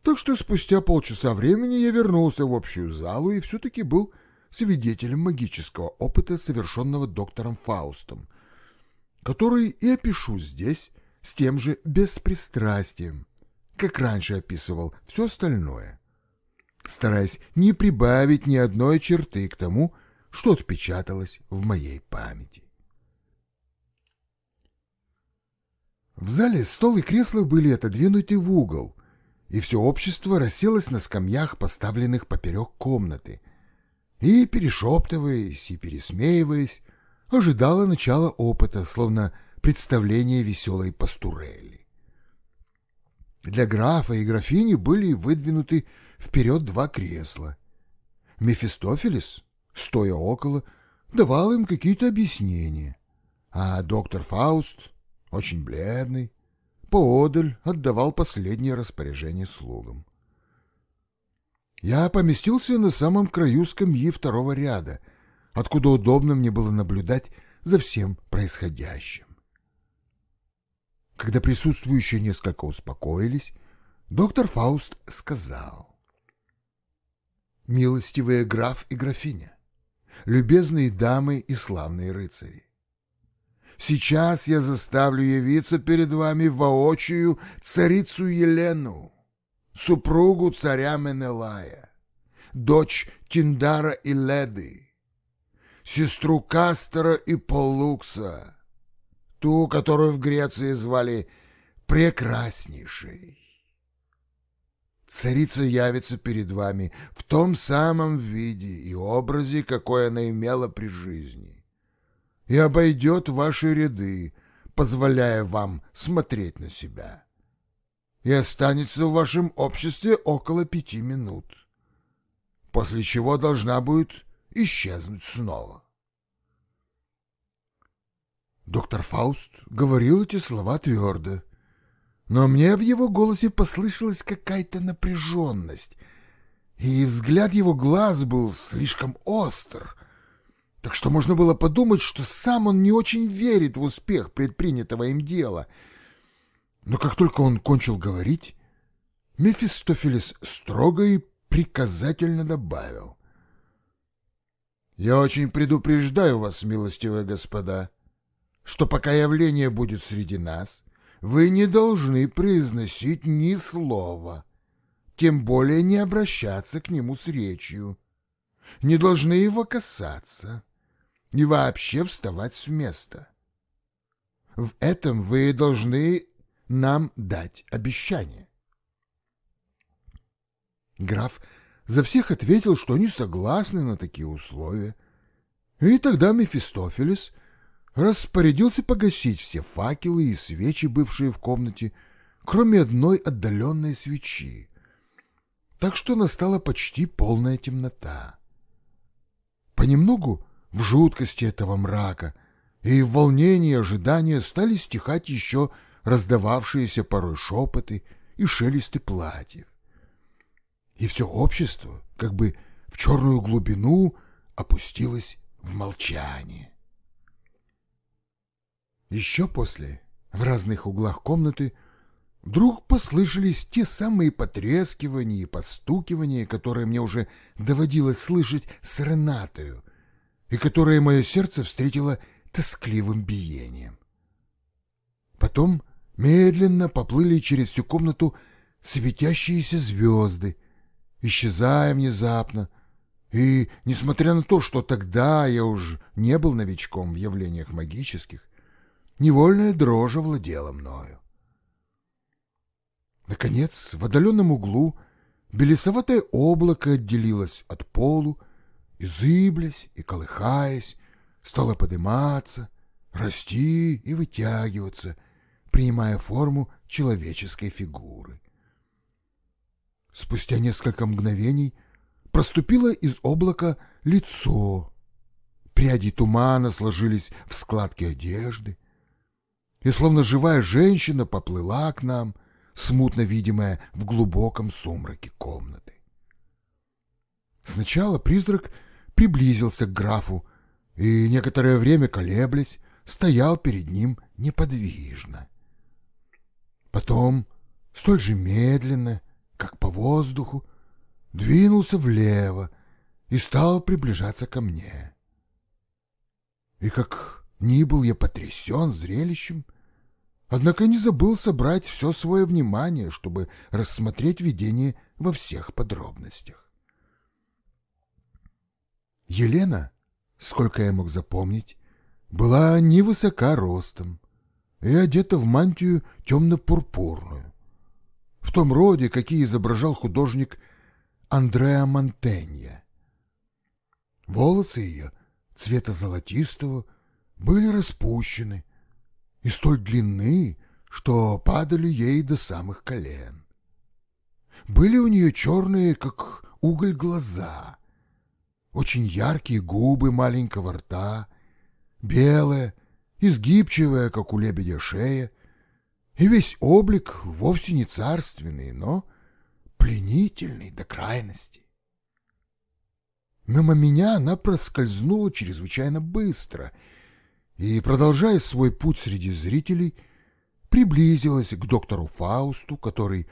Так что спустя полчаса времени я вернулся в общую залу и все-таки был свидетелем магического опыта, совершенного доктором Фаустом, который и опишу здесь с тем же беспристрастием, как раньше описывал все остальное, стараясь не прибавить ни одной черты к тому, что отпечаталось в моей памяти. В зале стол и кресла были отодвинуты в угол, и все общество расселось на скамьях, поставленных поперек комнаты, и, перешептываясь и пересмеиваясь, ожидало начала опыта, словно представление веселой пастурели. Для графа и графини были выдвинуты вперед два кресла. Мефистофелес, стоя около, давал им какие-то объяснения, а доктор Фауст, очень бледный, поодаль отдавал последнее распоряжение слугам. Я поместился на самом краю скамьи второго ряда, откуда удобно мне было наблюдать за всем происходящим. Когда присутствующие несколько успокоились, доктор Фауст сказал. «Милостивые граф и графиня, любезные дамы и славные рыцари, сейчас я заставлю явиться перед вами воочию царицу Елену, супругу царя Менелая, дочь Тиндара и Леды, сестру Кастера и Полукса, ту, которую в Греции звали прекраснейшей. Царица явится перед вами в том самом виде и образе, какой она имела при жизни, и обойдет ваши ряды, позволяя вам смотреть на себя, и останется в вашем обществе около пяти минут. после чего должна будет исчезнуть снова. Доктор Фауст говорил эти слова твердо, но мне в его голосе послышалась какая-то напряженность, и взгляд его глаз был слишком остр, так что можно было подумать, что сам он не очень верит в успех предпринятого им дела. Но как только он кончил говорить, Мефистофелес строго и приказательно добавил. «Я очень предупреждаю вас, милостивые господа, что пока явление будет среди нас, вы не должны произносить ни слова, тем более не обращаться к нему с речью, не должны его касаться, и вообще вставать с места. В этом вы должны нам дать обещание. Граф за всех ответил, что они согласны на такие условия. И тогда Мефистофелес распорядился погасить все факелы и свечи, бывшие в комнате, кроме одной отдаленной свечи. Так что настала почти полная темнота. Понемногу в жуткости этого мрака и в волнении ожидания стали стихать еще раздававшиеся порой шепоты и шелесты платьев и все общество, как бы в черную глубину, опустилось в молчание. Еще после, в разных углах комнаты, вдруг послышались те самые потрескивания и постукивания, которые мне уже доводилось слышать с Ренатою, и которые мое сердце встретило тоскливым биением. Потом медленно поплыли через всю комнату светящиеся звезды, исчезая внезапно. И, несмотря на то, что тогда я уж не был новичком в явлениях магических, невольная дрожь владела мною. Наконец, в отдаленном углу белесоватое облако отделилось от полу, и зыблясь и колыхаясь, стало подниматься, расти и вытягиваться, принимая форму человеческой фигуры. Спустя несколько мгновений проступило из облака лицо. Пряди тумана сложились в складки одежды. И словно живая женщина поплыла к нам, смутно видимая в глубоком сумраке комнаты. Сначала призрак приблизился к графу и, некоторое время колеблясь, стоял перед ним неподвижно. Потом, столь же медленно, как по воздуху, двинулся влево и стал приближаться ко мне. И как ни был я потрясен зрелищем, однако не забыл собрать все свое внимание, чтобы рассмотреть видение во всех подробностях. Елена, сколько я мог запомнить, была невысока ростом и одета в мантию темно-пурпурную в том роде, какие изображал художник Андреа Монтенья. Волосы ее, цвета золотистого, были распущены и столь длинны, что падали ей до самых колен. Были у нее черные, как уголь, глаза, очень яркие губы маленького рта, белая, изгибчивая, как у лебедя шея, и весь облик вовсе не царственный, но пленительный до крайности. Мимо меня она проскользнула чрезвычайно быстро и, продолжая свой путь среди зрителей, приблизилась к доктору Фаусту, который,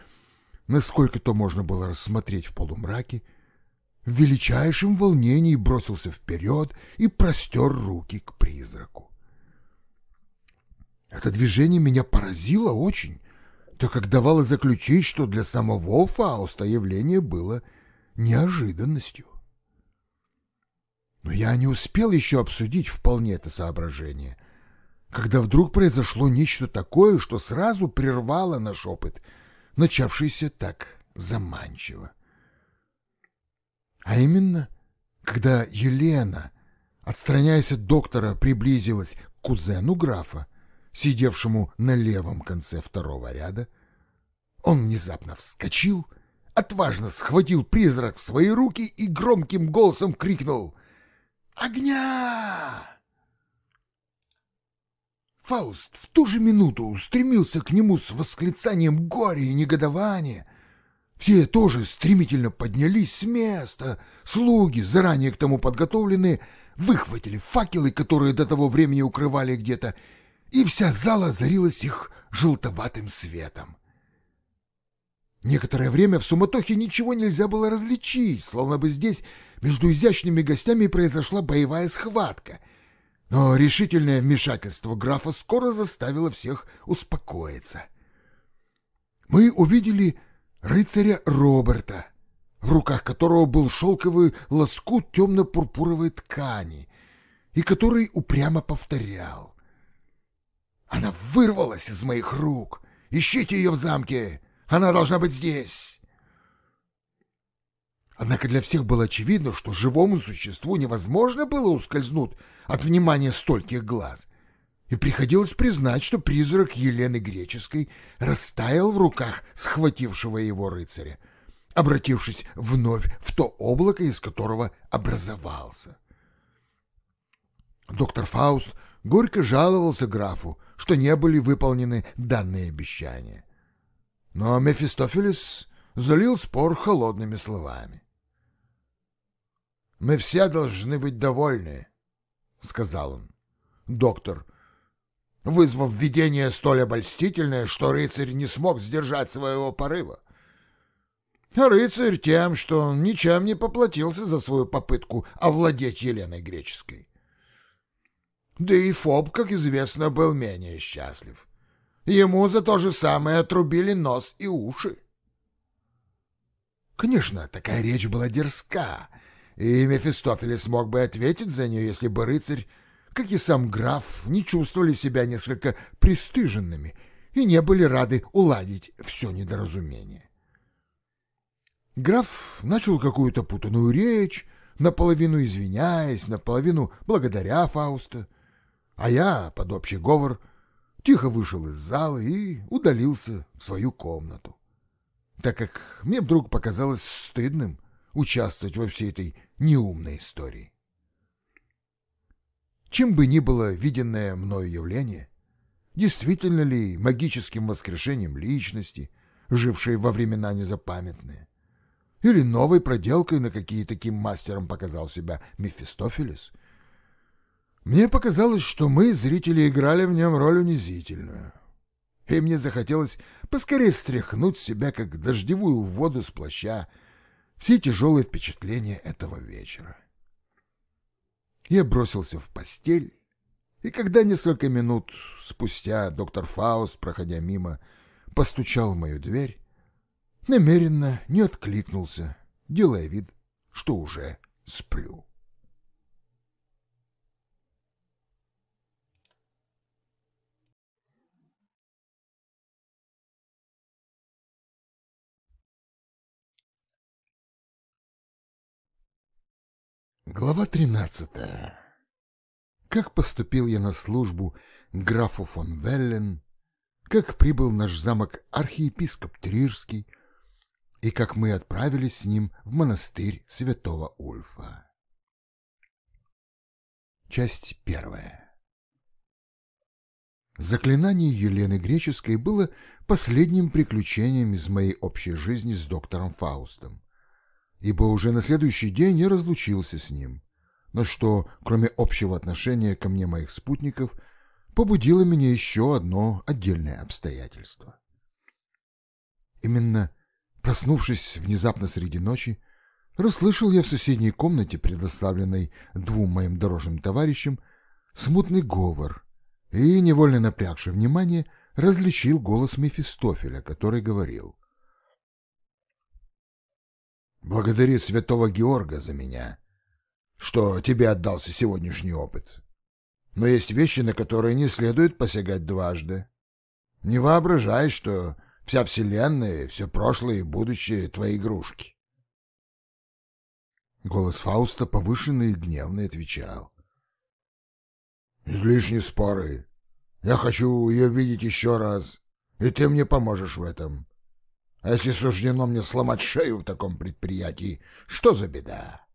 насколько то можно было рассмотреть в полумраке, в величайшем волнении бросился вперед и простер руки к призраку. Это движение меня поразило очень, так как давало заключить, что для самого Фауста явление было неожиданностью. Но я не успел еще обсудить вполне это соображение, когда вдруг произошло нечто такое, что сразу прервало наш опыт, начавшийся так заманчиво. А именно, когда Елена, отстраняясь от доктора, приблизилась к кузену графа, сидевшему на левом конце второго ряда, он внезапно вскочил, отважно схватил призрак в свои руки и громким голосом крикнул «Огня!». Фауст в ту же минуту устремился к нему с восклицанием горя и негодования. Все тоже стремительно поднялись с места. Слуги, заранее к тому подготовленные, выхватили факелы, которые до того времени укрывали где-то, и вся зала озарилась их желтоватым светом. Некоторое время в суматохе ничего нельзя было различить, словно бы здесь между изящными гостями произошла боевая схватка. Но решительное вмешательство графа скоро заставило всех успокоиться. Мы увидели рыцаря Роберта, в руках которого был шелковый лоскут темно-пурпуровой ткани, и который упрямо повторял. Она вырвалась из моих рук. Ищите ее в замке. Она должна быть здесь. Однако для всех было очевидно, что живому существу невозможно было ускользнуть от внимания стольких глаз. И приходилось признать, что призрак Елены Греческой растаял в руках схватившего его рыцаря, обратившись вновь в то облако, из которого образовался. Доктор Фауст горько жаловался графу, что не были выполнены данные обещания. Но Мефистофелес залил спор холодными словами. «Мы все должны быть довольны», — сказал он. «Доктор, вызвав видение столь обольстительное, что рыцарь не смог сдержать своего порыва. А рыцарь тем, что он ничем не поплатился за свою попытку овладеть Еленой Греческой. Да и Фоб, как известно, был менее счастлив. Ему за то же самое отрубили нос и уши. Конечно, такая речь была дерзка, и Мефистофелес смог бы ответить за нее, если бы рыцарь, как и сам граф, не чувствовали себя несколько пристыженными и не были рады уладить все недоразумение. Граф начал какую-то путанную речь, наполовину извиняясь, наполовину благодаря Фауста, а я, под общий говор, тихо вышел из зала и удалился в свою комнату, так как мне вдруг показалось стыдным участвовать во всей этой неумной истории. Чем бы ни было виденное мною явление, действительно ли магическим воскрешением личности, жившей во времена незапамятные, или новой проделкой, на какие таким мастером показал себя Мефистофелес — мне показалось, что мы, зрители, играли в нем роль унизительную. И мне захотелось поскорее стряхнуть себя, как дождевую воду с плаща, все тяжелые впечатления этого вечера. Я бросился в постель, и когда несколько минут спустя доктор Фауст, проходя мимо, постучал в мою дверь, намеренно не откликнулся, делая вид, что уже сплю. Глава 13. Как поступил я на службу графу фон Веллен, как прибыл наш замок архиепископ Трирский и как мы отправились с ним в монастырь святого Ульфа. Часть первая. Заклинание Елены Греческой было последним приключением из моей общей жизни с доктором Фаустом ибо уже на следующий день я разлучился с ним, но что, кроме общего отношения ко мне моих спутников, побудило меня еще одно отдельное обстоятельство. Именно проснувшись внезапно среди ночи, расслышал я в соседней комнате, предоставленной двум моим дорожным товарищам, смутный говор и, невольно напрягший внимание, различил голос Мефистофеля, который говорил Благодари святого Георга за меня, что тебе отдался сегодняшний опыт. Но есть вещи, на которые не следует посягать дважды. Не воображай, что вся вселенная, все прошлое и будущее — твои игрушки. Голос Фауста, повышенный и гневный, отвечал. «Излишние споры. Я хочу ее видеть еще раз, и ты мне поможешь в этом. А если суждено мне сломать шею в таком предприятии, что за беда?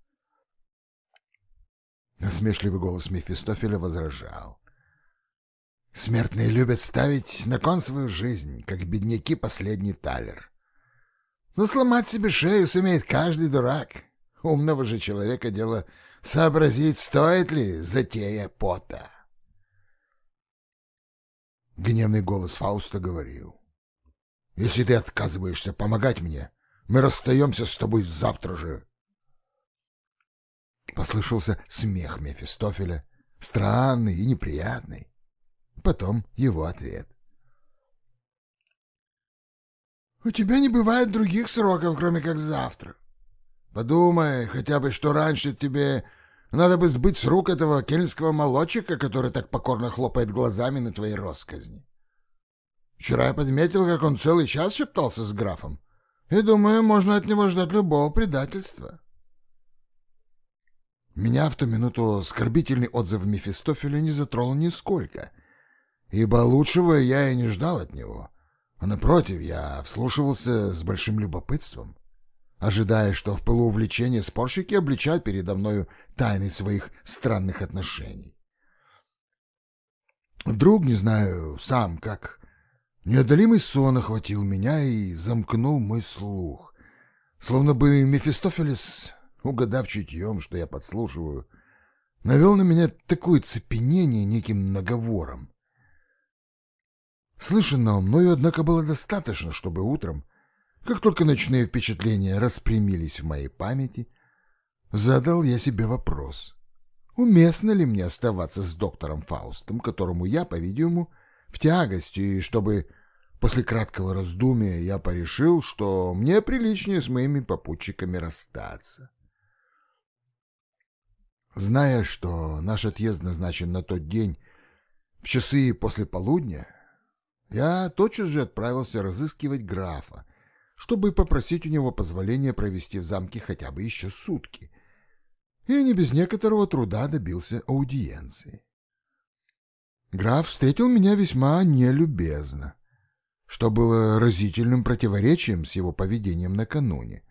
Насмешливый голос Мефистофеля возражал. Смертные любят ставить на кон свою жизнь, как бедняки последний талер. Но сломать себе шею сумеет каждый дурак. Умного же человека дело сообразить, стоит ли затея пота. Гневный голос Фауста говорил. «Если ты отказываешься помогать мне, мы расстаемся с тобой завтра же». Послышался смех Мефистофеля, странный и неприятный. Потом его ответ. «У тебя не бывает других сроков, кроме как завтра. Подумай хотя бы, что раньше тебе надо бы сбыть с рук этого кельнского молодчика, который так покорно хлопает глазами на твоей росказни. Вчера я подметил, как он целый час шептался с графом, и думаю, можно от него ждать любого предательства». Меня в ту минуту оскорбительный отзыв Мефистофеля не затронул нисколько — ибо лучшего я и не ждал от него. А напротив, я вслушивался с большим любопытством, ожидая, что в пылу спорщики обличат передо мною тайны своих странных отношений. Вдруг, не знаю сам, как неодолимый сон охватил меня и замкнул мой слух, словно бы Мефистофелес, угадав чутьем, что я подслушиваю, навел на меня такое цепенение неким наговором, Слышанного мною, однако, было достаточно, чтобы утром, как только ночные впечатления распрямились в моей памяти, задал я себе вопрос. Уместно ли мне оставаться с доктором Фаустом, которому я, по-видимому, в тягости, и чтобы после краткого раздумия я порешил, что мне приличнее с моими попутчиками расстаться. Зная, что наш отъезд назначен на тот день, в часы после полудня, я тотчас же отправился разыскивать графа, чтобы попросить у него позволения провести в замке хотя бы еще сутки, и не без некоторого труда добился аудиенции. Граф встретил меня весьма нелюбезно, что было разительным противоречием с его поведением накануне,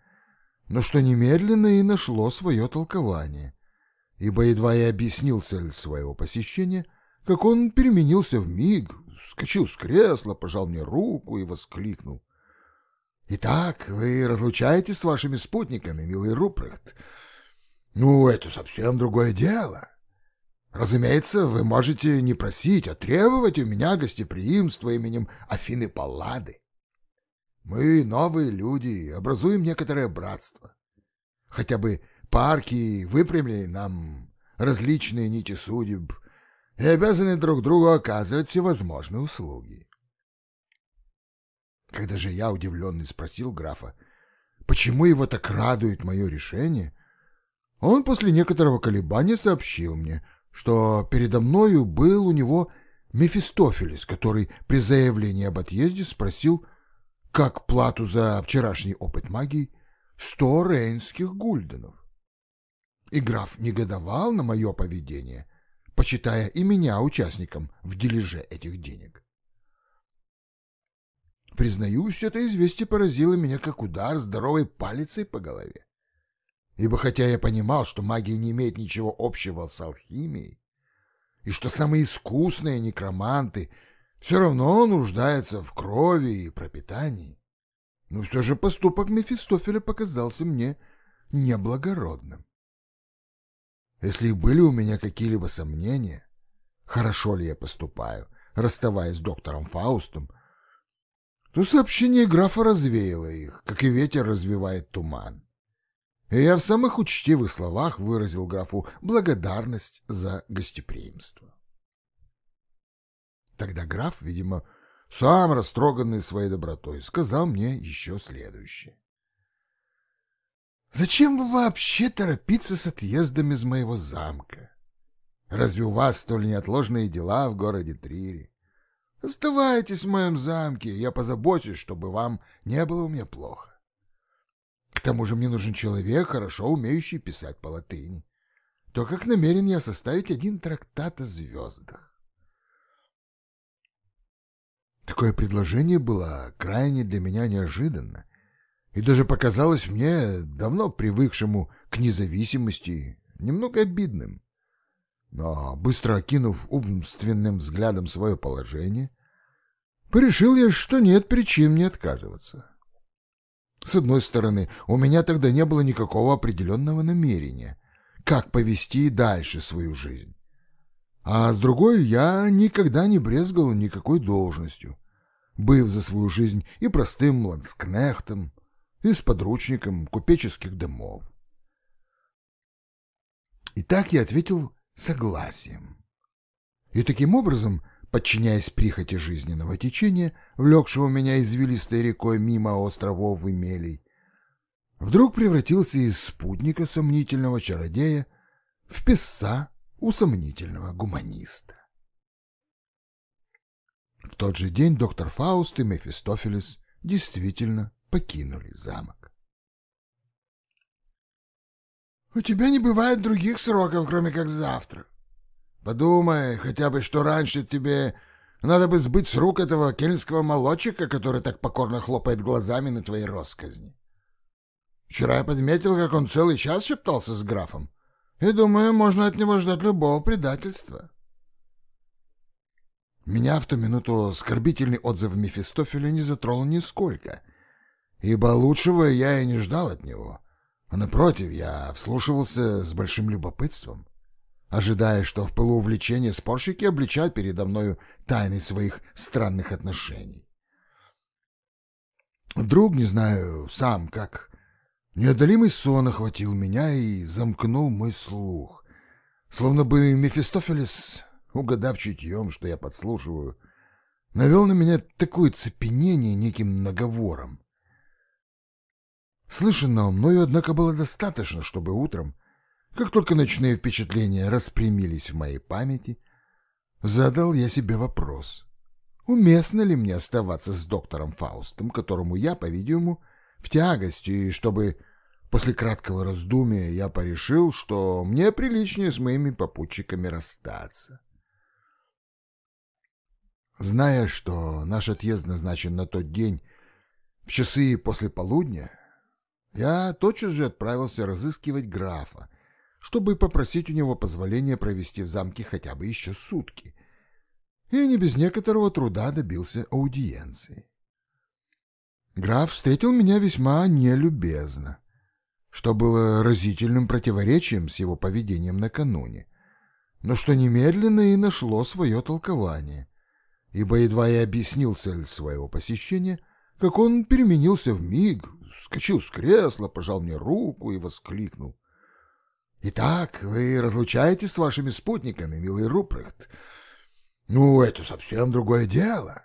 но что немедленно и нашло свое толкование, ибо едва я объяснил цель своего посещения, как он переменился в миг, вскочил с кресла, пожал мне руку и воскликнул. — Итак, вы разлучаетесь с вашими спутниками, милый Рупрехт? Ну, это совсем другое дело. Разумеется, вы можете не просить, а требовать у меня гостеприимства именем Афины Паллады. Мы, новые люди, образуем некоторое братство. Хотя бы парки выпрямили нам различные нити судеб, и обязаны друг другу оказывать всевозможные услуги. Когда же я, удивленный, спросил графа, почему его так радует мое решение, он после некоторого колебания сообщил мне, что передо мною был у него Мефистофелес, который при заявлении об отъезде спросил, как плату за вчерашний опыт магии, сто рейнских гульденов. И граф негодовал на мое поведение — почитая и меня участником в дележе этих денег. Признаюсь, это известие поразило меня как удар здоровой палицей по голове. Ибо хотя я понимал, что магия не имеет ничего общего с алхимией, и что самые искусные некроманты все равно нуждаются в крови и пропитании, но все же поступок Мефистофеля показался мне неблагородным. Если были у меня какие-либо сомнения, хорошо ли я поступаю, расставаясь с доктором Фаустом, то сообщение графа развеяло их, как и ветер развивает туман. И я в самых учтивых словах выразил графу благодарность за гостеприимство. Тогда граф, видимо, сам растроганный своей добротой, сказал мне еще следующее. Зачем вы вообще торопиться с отъездом из моего замка? Разве у вас столь неотложные дела в городе Трире? Оставайтесь в моем замке, я позабочусь, чтобы вам не было у меня плохо. Тому же мне нужен человек, хорошо умеющий писать по латыни. То, как намерен я составить один трактат о звездах. Такое предложение было крайне для меня неожиданно и даже показалось мне, давно привыкшему к независимости, немного обидным. Но, быстро окинув умственным взглядом свое положение, порешил я, что нет причин мне отказываться. С одной стороны, у меня тогда не было никакого определенного намерения, как повести дальше свою жизнь. А с другой, я никогда не брезгал никакой должностью, быв за свою жизнь и простым ланскнехтом, и с подручником купеческих домов. И так я ответил согласием. И таким образом, подчиняясь прихоти жизненного течения, влекшего меня извилистой рекой мимо островов и мелей, вдруг превратился из спутника сомнительного чародея в песца у сомнительного гуманиста. В тот же день доктор Фауст и Мефистофелес действительно покинули замок. «У тебя не бывает других сроков, кроме как завтра. Подумай хотя бы, что раньше тебе надо бы сбыть с рук этого кельнского молодчика, который так покорно хлопает глазами на твоей росказни. Вчера я подметил, как он целый час шептался с графом, и думаю, можно от него ждать любого предательства». Меня в ту минуту оскорбительный отзыв Мефистофеля не затронул нисколько, ибо лучшего я и не ждал от него. А напротив, я вслушивался с большим любопытством, ожидая, что в пылу спорщики обличат передо мною тайны своих странных отношений. Вдруг, не знаю сам как, неодолимый сон охватил меня и замкнул мой слух, словно бы Мефистофелес, угадав чутьем, что я подслушиваю, навел на меня такое цепенение неким наговором, Слышанного мною, однако, было достаточно, чтобы утром, как только ночные впечатления распрямились в моей памяти, задал я себе вопрос, уместно ли мне оставаться с доктором Фаустом, которому я, по-видимому, в тягости, и чтобы после краткого раздумия я порешил, что мне приличнее с моими попутчиками расстаться. Зная, что наш отъезд назначен на тот день, в часы после полудня, я тотчас же отправился разыскивать графа, чтобы попросить у него позволения провести в замке хотя бы еще сутки, и не без некоторого труда добился аудиенции. Граф встретил меня весьма нелюбезно, что было разительным противоречием с его поведением накануне, но что немедленно и нашло свое толкование, ибо едва я объяснил цель своего посещения, как он переменился в миг, вскочил с кресла, пожал мне руку и воскликнул. «Итак, вы разлучаетесь с вашими спутниками, милый Рупрехт? Ну, это совсем другое дело.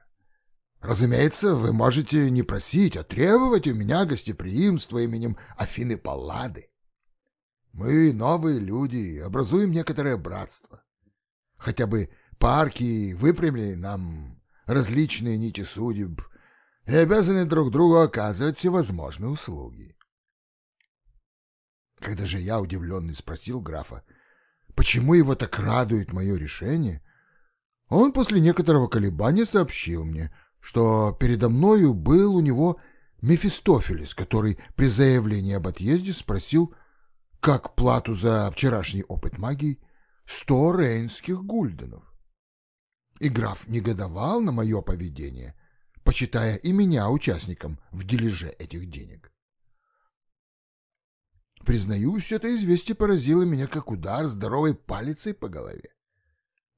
Разумеется, вы можете не просить, а требовать у меня гостеприимства именем Афины Паллады. Мы, новые люди, образуем некоторое братство. Хотя бы парки выпрямили нам различные нити судеб, и обязаны друг другу оказывать всевозможные услуги. Когда же я, удивленный, спросил графа, почему его так радует мое решение, он после некоторого колебания сообщил мне, что передо мною был у него Мефистофелес, который при заявлении об отъезде спросил, как плату за вчерашний опыт магии, сто рейнских гульденов. И граф негодовал на мое поведение почитая и меня участником в дележе этих денег. Признаюсь, это известие поразило меня как удар здоровой палицей по голове.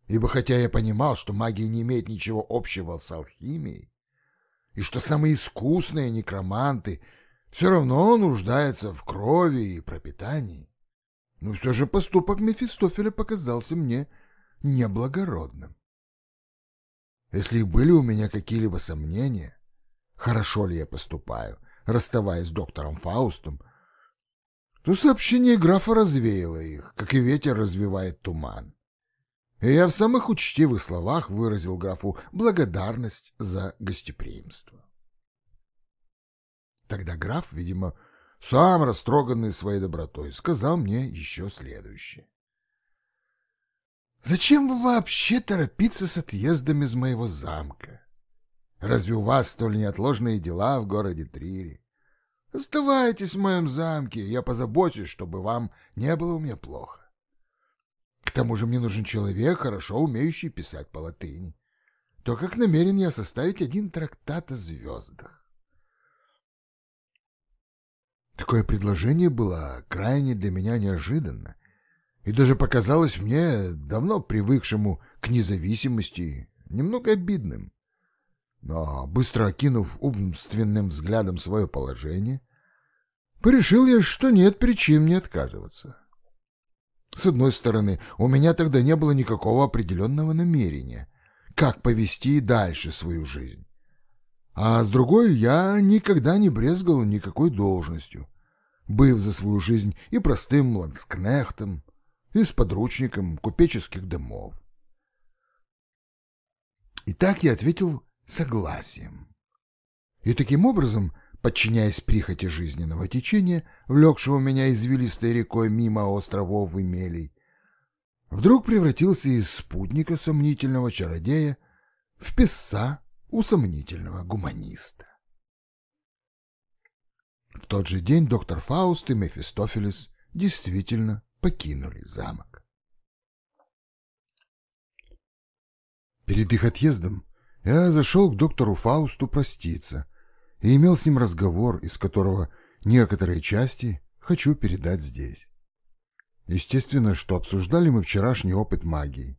Ибо хотя я понимал, что магия не имеет ничего общего с алхимией, и что самые искусные некроманты все равно нуждаются в крови и пропитании, но все же поступок Мефистофеля показался мне неблагородным. Если и были у меня какие-либо сомнения, хорошо ли я поступаю, расставаясь с доктором Фаустом, то сообщение графа развеяло их, как и ветер развивает туман. И я в самых учтивых словах выразил графу благодарность за гостеприимство. Тогда граф, видимо, сам растроганный своей добротой, сказал мне еще следующее. Зачем вы вообще торопиться с отъездом из моего замка? Разве у вас столь неотложные дела в городе Трире? Оставайтесь в моем замке, я позабочусь, чтобы вам не было у меня плохо. К тому же мне нужен человек, хорошо умеющий писать по латыни. То как намерен я составить один трактат о звездах. Такое предложение было крайне для меня неожиданно и даже показалось мне, давно привыкшему к независимости, немного обидным. Но, быстро окинув умственным взглядом свое положение, порешил я, что нет причин мне отказываться. С одной стороны, у меня тогда не было никакого определенного намерения, как повести дальше свою жизнь. А с другой, я никогда не брезгал никакой должностью, быв за свою жизнь и простым ланскнехтом, и с подручником купеческих домов. И так я ответил согласием. И таким образом, подчиняясь прихоти жизненного течения, влекшего меня извилистой рекой мимо островов и мелей, вдруг превратился из спутника сомнительного чародея в писца у сомнительного гуманиста. В тот же день доктор Фауст и Мефистофелес действительно покинули замок. Перед их отъездом я зашел к доктору Фаусту проститься и имел с ним разговор, из которого некоторые части хочу передать здесь. Естественно, что обсуждали мы вчерашний опыт магии,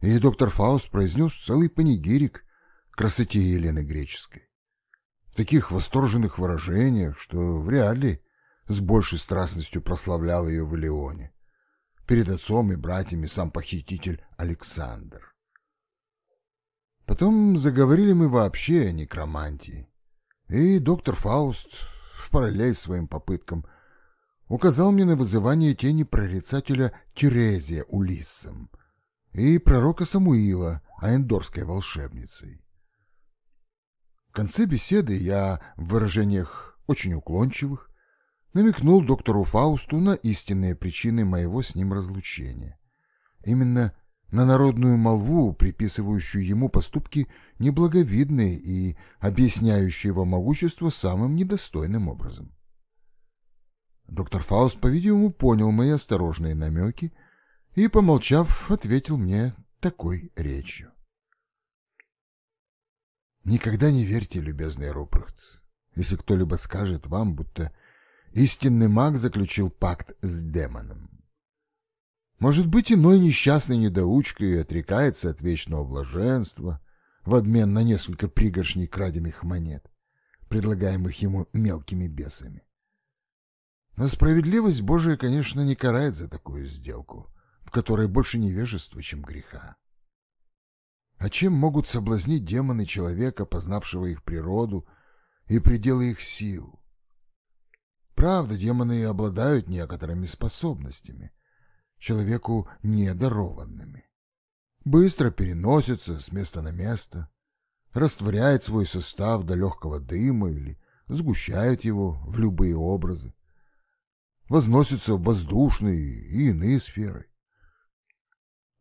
и доктор Фауст произнес целый панигирик красоте Елены Греческой. В таких восторженных выражениях, что вряд ли с большей страстностью прославлял ее в Леоне. Перед отцом и братьями сам похититель Александр. Потом заговорили мы вообще о некромантии. И доктор Фауст, в параллель своим попыткам, указал мне на вызывание тени прорицателя Терезия Улиссом и пророка Самуила, аэндорской волшебницей. В конце беседы я в выражениях очень уклончивых намекнул доктору Фаусту на истинные причины моего с ним разлучения. Именно на народную молву, приписывающую ему поступки неблаговидные и объясняющие его могущество самым недостойным образом. Доктор Фауст, по-видимому, понял мои осторожные намеки и, помолчав, ответил мне такой речью. Никогда не верьте, любезный Рупрехт, если кто-либо скажет вам, будто истинный маг заключил пакт с демоном. Может быть, иной несчастный недоучка и отрекается от вечного блаженства в обмен на несколько пригоршней краденных монет, предлагаемых ему мелкими бесами. Но справедливость Божия, конечно, не карает за такую сделку, в которой больше невежества, чем греха. А чем могут соблазнить демоны человека, познавшего их природу и пределы их сил? Правда, демоны обладают некоторыми способностями, человеку недарованными. Быстро переносится с места на место, растворяет свой состав до легкого дыма или сгущает его в любые образы, возносится в воздушные и иные сферы.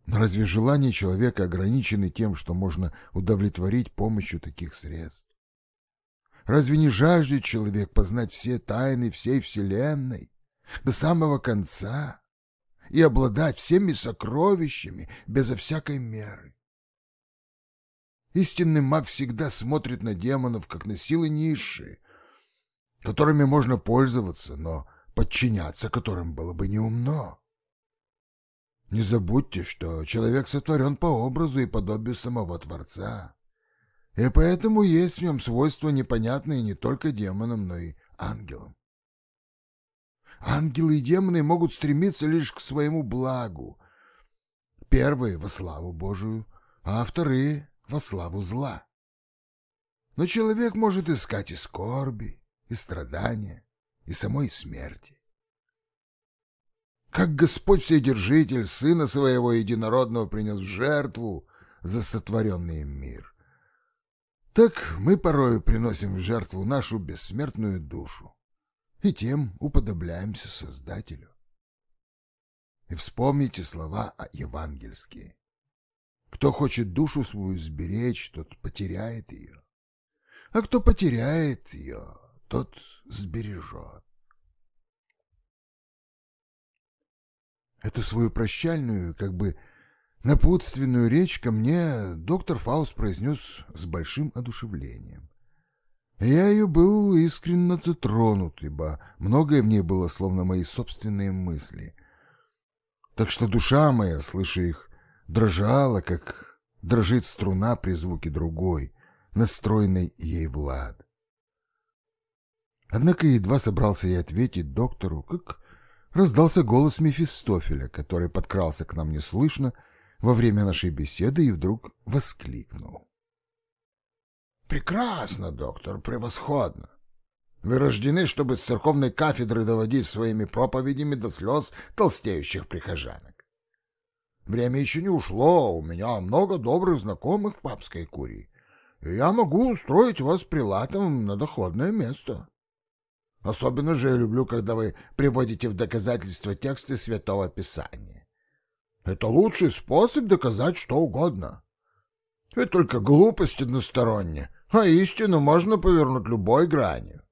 Разве желания человека ограничены тем, что можно удовлетворить помощью таких средств? Разве не жаждет человек познать все тайны всей Вселенной до самого конца? И обладать всеми сокровищами безо всякой меры. Истинный маг всегда смотрит на демонов, как на силы низшие, которыми можно пользоваться, но подчиняться которым было бы неумно. Не забудьте, что человек сотворен по образу и подобию самого Творца, и поэтому есть в нем свойства, непонятные не только демонам, но и ангелам. Ангелы и демоны могут стремиться лишь к своему благу. Первые — во славу Божию, а вторые — во славу зла. Но человек может искать и скорби, и страдания, и самой смерти. Как Господь Вседержитель Сына Своего Единородного принес жертву за сотворенный мир, так мы порою приносим в жертву нашу бессмертную душу и тем уподобляемся Создателю. И вспомните слова евангельские. Кто хочет душу свою сберечь, тот потеряет ее. а кто потеряет ее, тот сбережет. Эту свою прощальную, как бы напутственную речь ко мне доктор Фауст произнес с большим одушевлением. Я ее был искренне затронут, ибо многое в ней было словно мои собственные мысли. Так что душа моя, слыша их, дрожала, как дрожит струна при звуке другой, настроенной ей Влад. Однако едва собрался я ответить доктору, как раздался голос Мефистофеля, который подкрался к нам неслышно во время нашей беседы и вдруг воскликнул. «Прекрасно, доктор, превосходно! Вы рождены, чтобы с церковной кафедры доводить своими проповедями до слез толстеющих прихожанок. Время еще не ушло, у меня много добрых знакомых в папской курии, и я могу устроить вас прилатом на доходное место. Особенно же я люблю, когда вы приводите в доказательство тексты Святого Писания. Это лучший способ доказать что угодно. Это только глупость односторонняя, а истину можно повернуть любой гранью.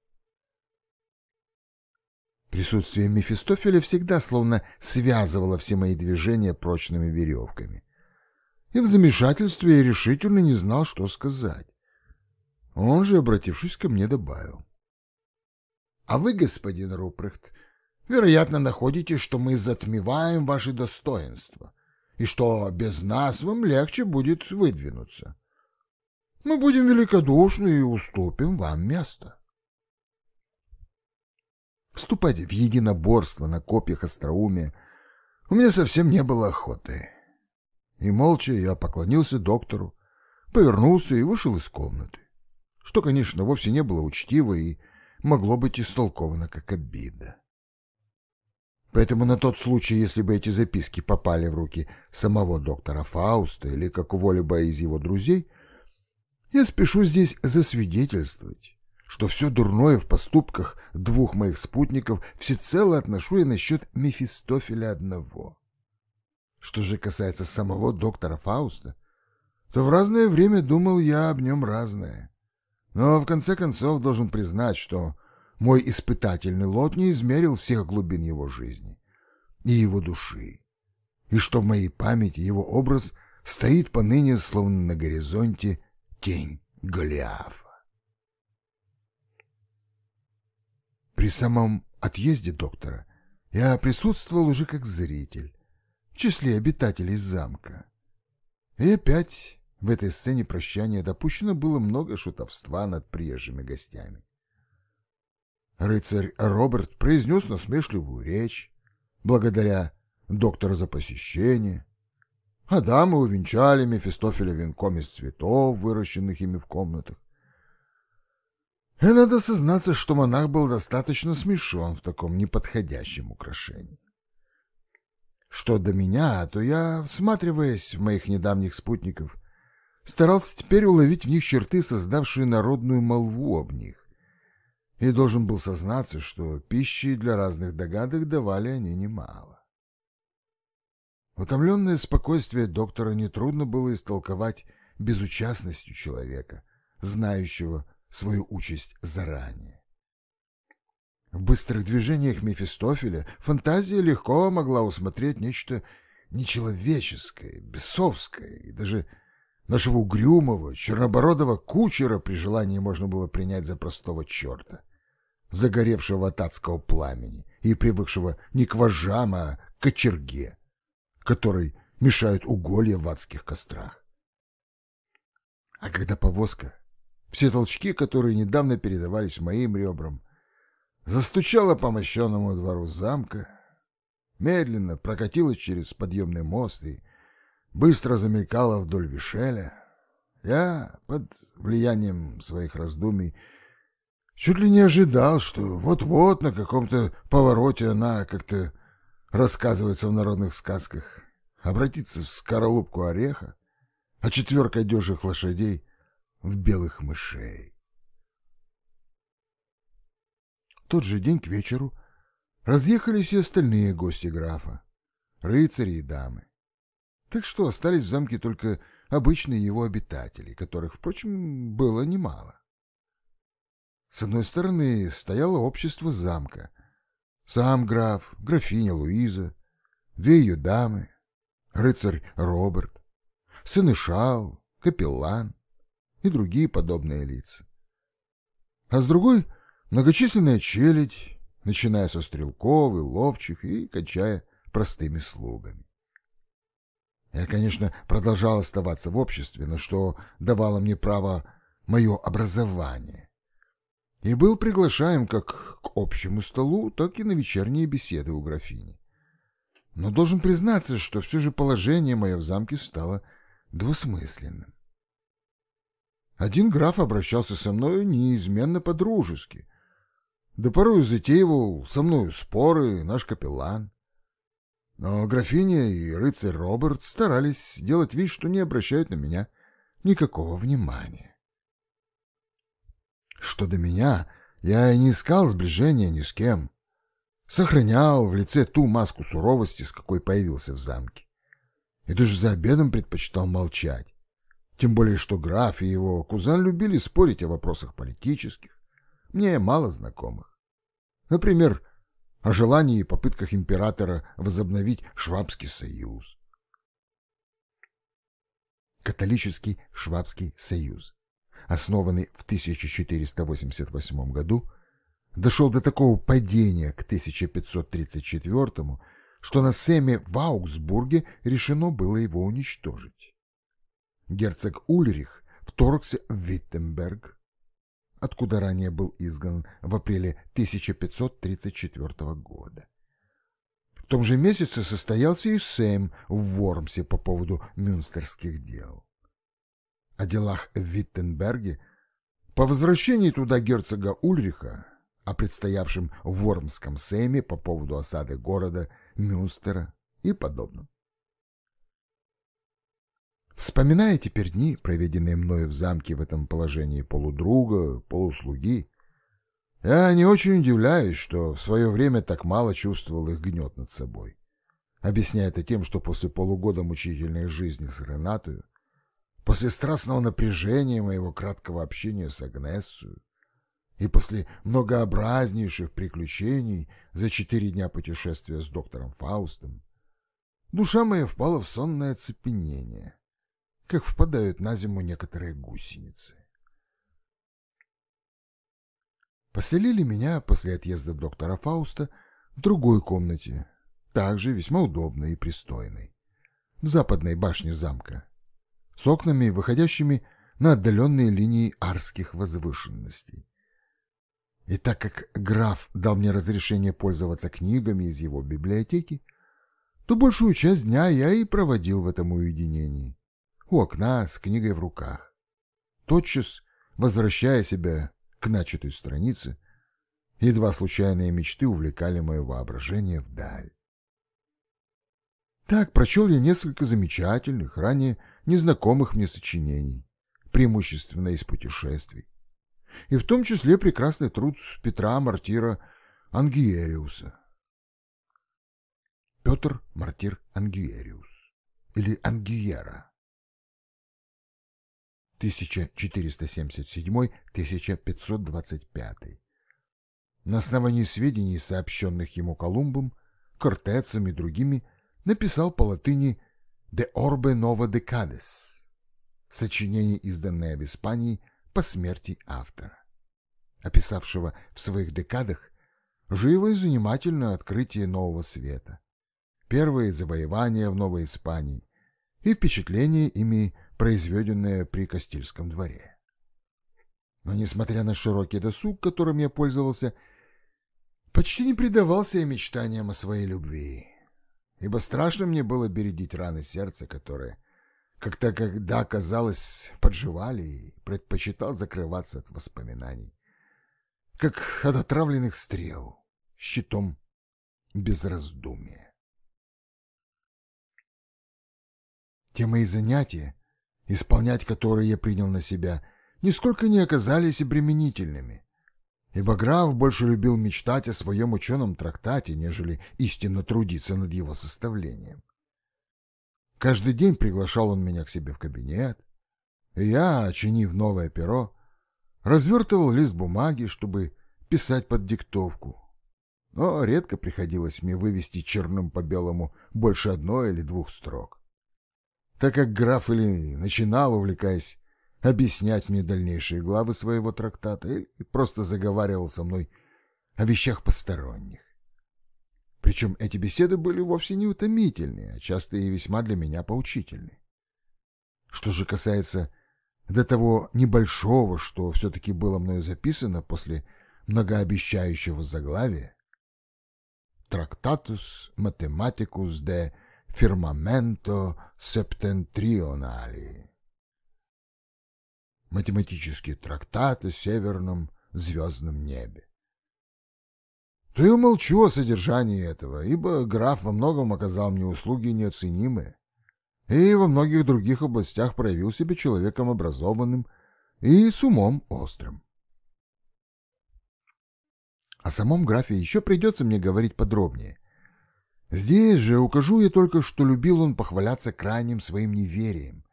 Присутствие Мефистофеля всегда словно связывало все мои движения прочными веревками. И в замешательстве я решительно не знал, что сказать. Он же, обратившись ко мне, добавил. А вы, господин Рупрехт, вероятно, находите, что мы затмеваем ваши достоинства, и что без нас вам легче будет выдвинуться. Мы будем великодушны и уступим вам место. Вступать в единоборство на копьях остроумия у меня совсем не было охоты. И молча я поклонился доктору, повернулся и вышел из комнаты, что, конечно, вовсе не было учтиво и могло быть истолковано как обида. Поэтому на тот случай, если бы эти записки попали в руки самого доктора Фауста или какого-либо из его друзей, я спешу здесь засвидетельствовать, что все дурное в поступках двух моих спутников всецело отношу я насчет Мефистофеля одного. Что же касается самого доктора Фауста, то в разное время думал я об нем разное. Но в конце концов должен признать, что мой испытательный лот не измерил всех глубин его жизни и его души, и что в моей памяти его образ стоит поныне словно на горизонте тень Голиафа. При самом отъезде доктора я присутствовал уже как зритель в числе обитателей замка. И опять в этой сцене прощания допущено было много шутовства над приезжими гостями. Рыцарь Роберт произнес насмешливую речь, благодаря доктору за посещение, а дамы увенчали Мефистофеля венком из цветов, выращенных ими в комнатах. И надо сознаться, что монах был достаточно смешон в таком неподходящем украшении. Что до меня, то я, всматриваясь в моих недавних спутников, старался теперь уловить в них черты, создавшие народную молву об них. И должен был сознаться, что пищи для разных догадок давали они немало. Утомленное спокойствие доктора нетрудно было истолковать безучастностью человека, знающего свою участь заранее. В быстрых движениях Мефистофеля фантазия легко могла усмотреть нечто нечеловеческое, бесовское и даже Нашего угрюмого, чернобородого кучера при желании можно было принять за простого черта, загоревшего от адского пламени и привыкшего не к вожам, а к кочерге, который мешают уголья в адских кострах. А когда повозка, все толчки, которые недавно передавались моим ребрам, застучала по мощенному двору замка, медленно прокатилась через подъемный мост и быстро замелькала вдоль Вишеля. Я, под влиянием своих раздумий, чуть ли не ожидал, что вот-вот на каком-то повороте она как-то рассказывается в народных сказках, обратится в скорлупку ореха, а четверка дюжих лошадей в белых мышей. В тот же день к вечеру разъехались и остальные гости графа, рыцари и дамы. Так что остались в замке только обычные его обитатели, которых, впрочем, было немало. С одной стороны стояло общество замка. Сам граф, графиня Луиза, две ее дамы, рыцарь Роберт, сынышал, капеллан и другие подобные лица. А с другой — многочисленная челядь, начиная со стрелков и ловчих и кончая простыми слугами. Я, конечно, продолжал оставаться в обществе, на что давало мне право мое образование. И был приглашаем как к общему столу, так и на вечерние беседы у графини. Но должен признаться, что все же положение мое в замке стало двусмысленным. Один граф обращался со мной неизменно по-дружески, да порой затеивал со мною споры наш капеллан. Но графиня и рыцарь Роберт старались делать вид, что не обращают на меня никакого внимания. Что до меня, я и не искал сближения ни с кем. Сохранял в лице ту маску суровости, с какой появился в замке. И даже за обедом предпочитал молчать. Тем более, что граф и его кузен любили спорить о вопросах политических. Мне мало знакомых. Например, о желании и попытках императора возобновить Швабский союз. Католический Швабский союз, основанный в 1488 году, дошел до такого падения к 1534 что на Сэме в Аугсбурге решено было его уничтожить. Герцог Ульрих вторгся в Виттенберг, откуда ранее был изгнан в апреле 1534 года. В том же месяце состоялся и Сейм в Вормсе по поводу мюнстерских дел. О делах в Виттенберге по возвращении туда герцога Ульриха, о предстоявшем в Вормском Сейме по поводу осады города Мюнстера и подобном. Вспоминая теперь дни, проведенные мною в замке в этом положении полудруга, полуслуги, я не очень удивляюсь, что в свое время так мало чувствовал их гнет над собой. Объясняя это тем, что после полугода мучительной жизни с Ренатою, после страстного напряжения моего краткого общения с Агнессою и после многообразнейших приключений за четыре дня путешествия с доктором Фаустом, душа моя впала в сонное оцепенение — как впадают на зиму некоторые гусеницы. Поселили меня после отъезда доктора Фауста в другой комнате, также весьма удобной и пристойной, в западной башне замка, с окнами, выходящими на отдаленные линии арских возвышенностей. И так как граф дал мне разрешение пользоваться книгами из его библиотеки, то большую часть дня я и проводил в этом уединении, у окна с книгой в руках. Тотчас, возвращая себя к начатой странице, едва случайные мечты увлекали мое воображение вдаль. Так прочел я несколько замечательных, ранее незнакомых мне сочинений, преимущественно из путешествий, и в том числе прекрасный труд Петра Мартира Ангиериуса. Петр Мартир Ангиериус или Ангиера 1477-1525. На основании сведений, сообщенных ему Колумбом, Кортецем и другими, написал по латыни «De Orbe Nova Decades» сочинение, изданное в Испании по смерти автора, описавшего в своих декадах живо и занимательное открытие нового света, первые завоевания в Новой Испании и впечатление ими произведенное при Кастильском дворе. Но, несмотря на широкий досуг, которым я пользовался, почти не предавался я мечтаниям о своей любви, ибо страшно мне было бередить раны сердца, которые, как-то когда казалось, подживали и предпочитал закрываться от воспоминаний, как от отравленных стрел, щитом без раздумия. Те мои занятия, исполнять которые я принял на себя, нисколько не оказались обременительными, ибо граф больше любил мечтать о своем ученом трактате, нежели истинно трудиться над его составлением. Каждый день приглашал он меня к себе в кабинет, и я, очинив новое перо, развертывал лист бумаги, чтобы писать под диктовку. Но редко приходилось мне вывести черным по белому больше одной или двух строк. Так как граф или начинал, увлекаясь, объяснять мне дальнейшие главы своего трактата, или просто заговаривал со мной о вещах посторонних. Причем эти беседы были вовсе не утомительные, а часто и весьма для меня поучительны. Что же касается до того небольшого, что все-таки было мною записано после многообещающего заглавия, «Трактатус математикус де фирмаменто септентрионали» математические трактаты о северном звездном небе то я молчу о содержании этого, ибо граф во многом оказал мне услуги неоценимые и во многих других областях проявил себя человеком образованным и с умом острым. О самом графе еще придется мне говорить подробнее. Здесь же укажу я только, что любил он похваляться крайним своим неверием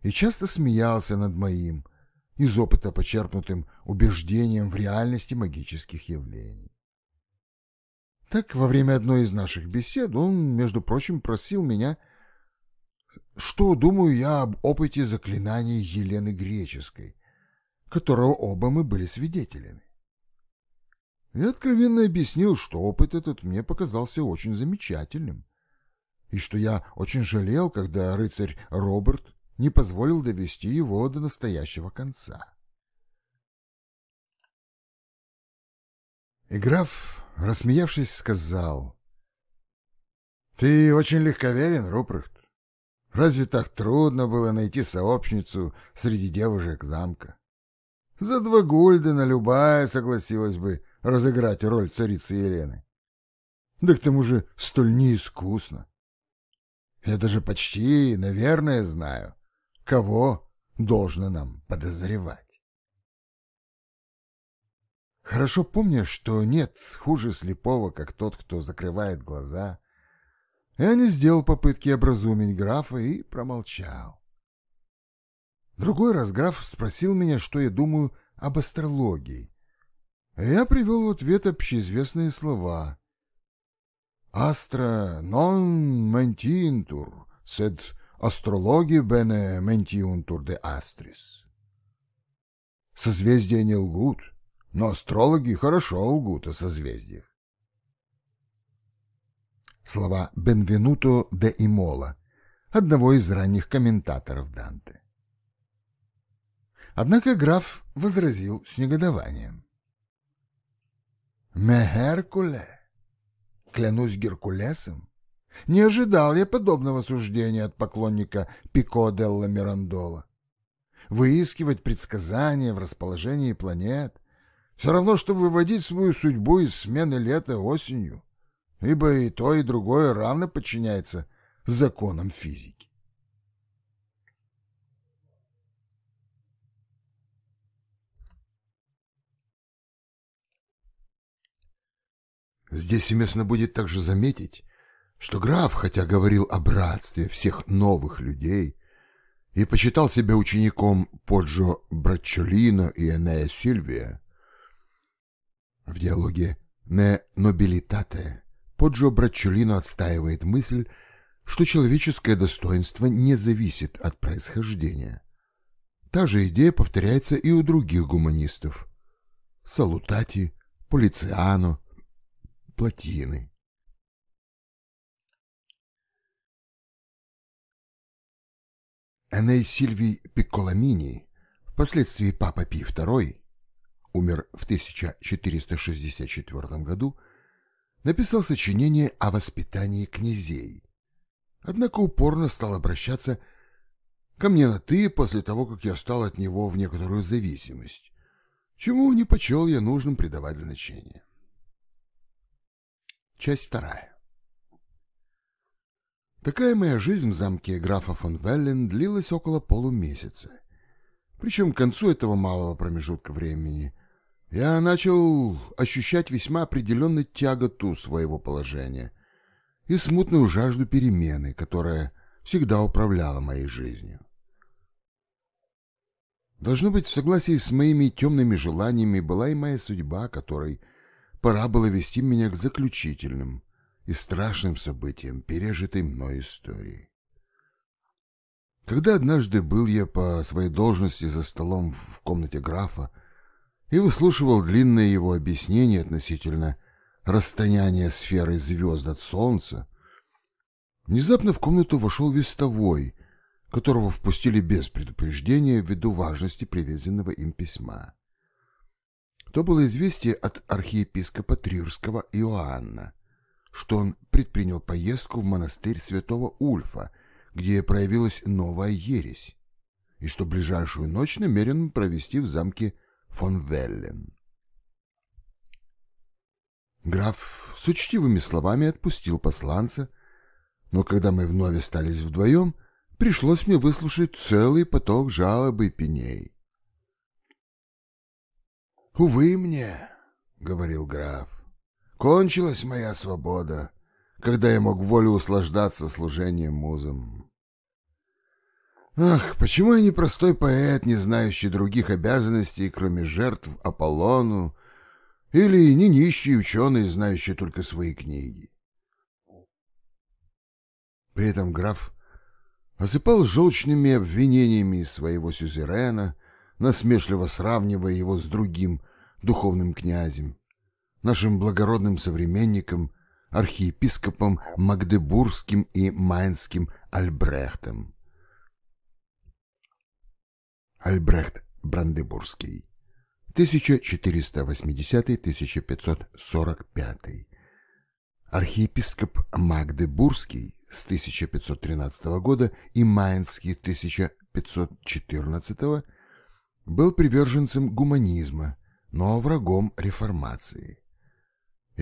и часто смеялся над моим, из опыта почерпнутым убеждением в реальности магических явлений. Так, во время одной из наших бесед он, между прочим, просил меня, что думаю я об опыте заклинаний Елены Греческой, которого оба мы были свидетелями. Я откровенно объяснил, что опыт этот мне показался очень замечательным, и что я очень жалел, когда рыцарь Роберт не позволил довести его до настоящего конца. И граф рассмеявшись, сказал. «Ты очень легковерен, Рупрехт. Разве так трудно было найти сообщницу среди девушек замка? За два гульдена любая согласилась бы разыграть роль царицы Елены. Да к тому же столь неискусно. Я даже почти, наверное, знаю, кого должно нам подозревать. Хорошо помня, что нет хуже слепого, как тот, кто закрывает глаза, я не сделал попытки образумить графа и промолчал. Другой раз граф спросил меня, что я думаю об астрологии. Я привел в ответ общеизвестные слова. «Астра non mentiuntur, sed astrologi bene mentiuntur de astris». Созвездия не лгут, но астрологи хорошо лгут о созвездиях. Слова Бенвенуто де Имола, одного из ранних комментаторов Данте. Однако граф возразил с негодованием. «Ме Геркуле! Клянусь Геркулесом! Не ожидал я подобного суждения от поклонника Пико Делла Мирандола. Выискивать предсказания в расположении планет, все равно, что выводить свою судьбу из смены лета осенью, ибо и то, и другое равно подчиняется законам физики. Здесь уместно будет также заметить, что граф, хотя говорил о братстве всех новых людей и почитал себя учеником Поджо Брачолино и Энея Сильвия, в диалоге «Не нобилитате» Поджо Брачелино отстаивает мысль, что человеческое достоинство не зависит от происхождения. Та же идея повторяется и у других гуманистов – Салутати, Полициано, Платины. Эней Сильвий Пикколамини, впоследствии Папа Пий II, умер в 1464 году, написал сочинение о воспитании князей. Однако упорно стал обращаться ко мне на «ты» после того, как я стал от него в некоторую зависимость, чему не почел я нужным придавать значение. Часть вторая. Такая моя жизнь в замке графа фон Веллен длилась около полумесяца. Причем к концу этого малого промежутка времени я начал ощущать весьма определенную тяготу своего положения и смутную жажду перемены, которая всегда управляла моей жизнью. Должно быть, в согласии с моими темными желаниями была и моя судьба, которой пора было вести меня к заключительным и страшным событиям пережитой мной истории. Когда однажды был я по своей должности за столом в комнате графа и выслушивал длинное его объяснение относительно расстояния сферы звезд от Солнца, внезапно в комнату вошел вестовой, которого впустили без предупреждения ввиду важности привезенного им письма. То было известие от архиепископа Трирского Иоанна, что он предпринял поездку в монастырь святого Ульфа, где проявилась новая ересь, и что ближайшую ночь намерен провести в замке фон Веллен. Граф с учтивыми словами отпустил посланца, но когда мы вновь остались вдвоем, пришлось мне выслушать целый поток жалоб и пеней. «Увы мне», — говорил граф, — «кончилась моя свобода, когда я мог волю услаждаться служением музам. Ах, почему я не простой поэт, не знающий других обязанностей, кроме жертв Аполлону, или не нищий ученый, знающий только свои книги? При этом граф осыпал желчными обвинениями своего сюзерена, насмешливо сравнивая его с другим духовным князем, нашим благородным современником, архиепископом Магдебургским и Майнским Альбрехтом. Альбрехт Брандебургский 1480-1545 Архиепископ Магдебургский с 1513 года и Майнский 1514 был приверженцем гуманизма, но врагом реформации.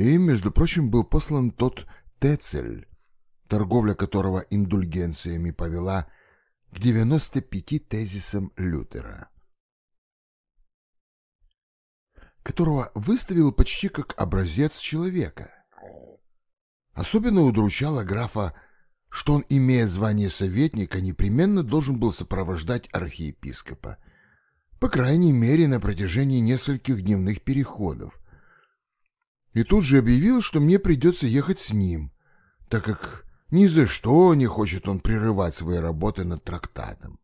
И, между прочим, был послан тот Тецель, торговля которого индульгенциями повела к 95 тезисам Лютера, которого выставил почти как образец человека. Особенно удручало графа, что он, имея звание советника, непременно должен был сопровождать архиепископа, по крайней мере на протяжении нескольких дневных переходов. И тут же объявил, что мне придется ехать с ним, так как ни за что не хочет он прерывать свои работы над трактатом.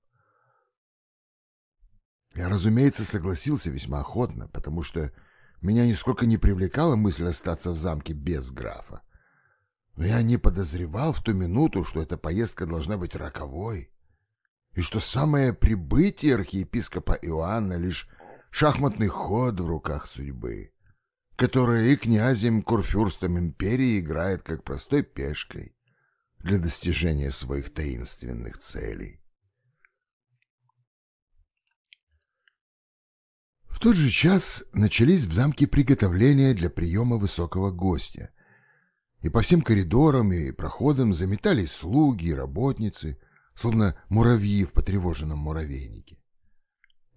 Я, разумеется, согласился весьма охотно, потому что меня нисколько не привлекала мысль остаться в замке без графа. Но я не подозревал в ту минуту, что эта поездка должна быть роковой, и что самое прибытие архиепископа Иоанна лишь шахматный ход в руках судьбы, которая и князем Курфюрстом империи играет как простой пешкой для достижения своих таинственных целей. В тот же час начались в замке приготовления для приема высокого гостя, и по всем коридорам и проходам заметались слуги и работницы, словно муравьи в потревоженном муравейнике.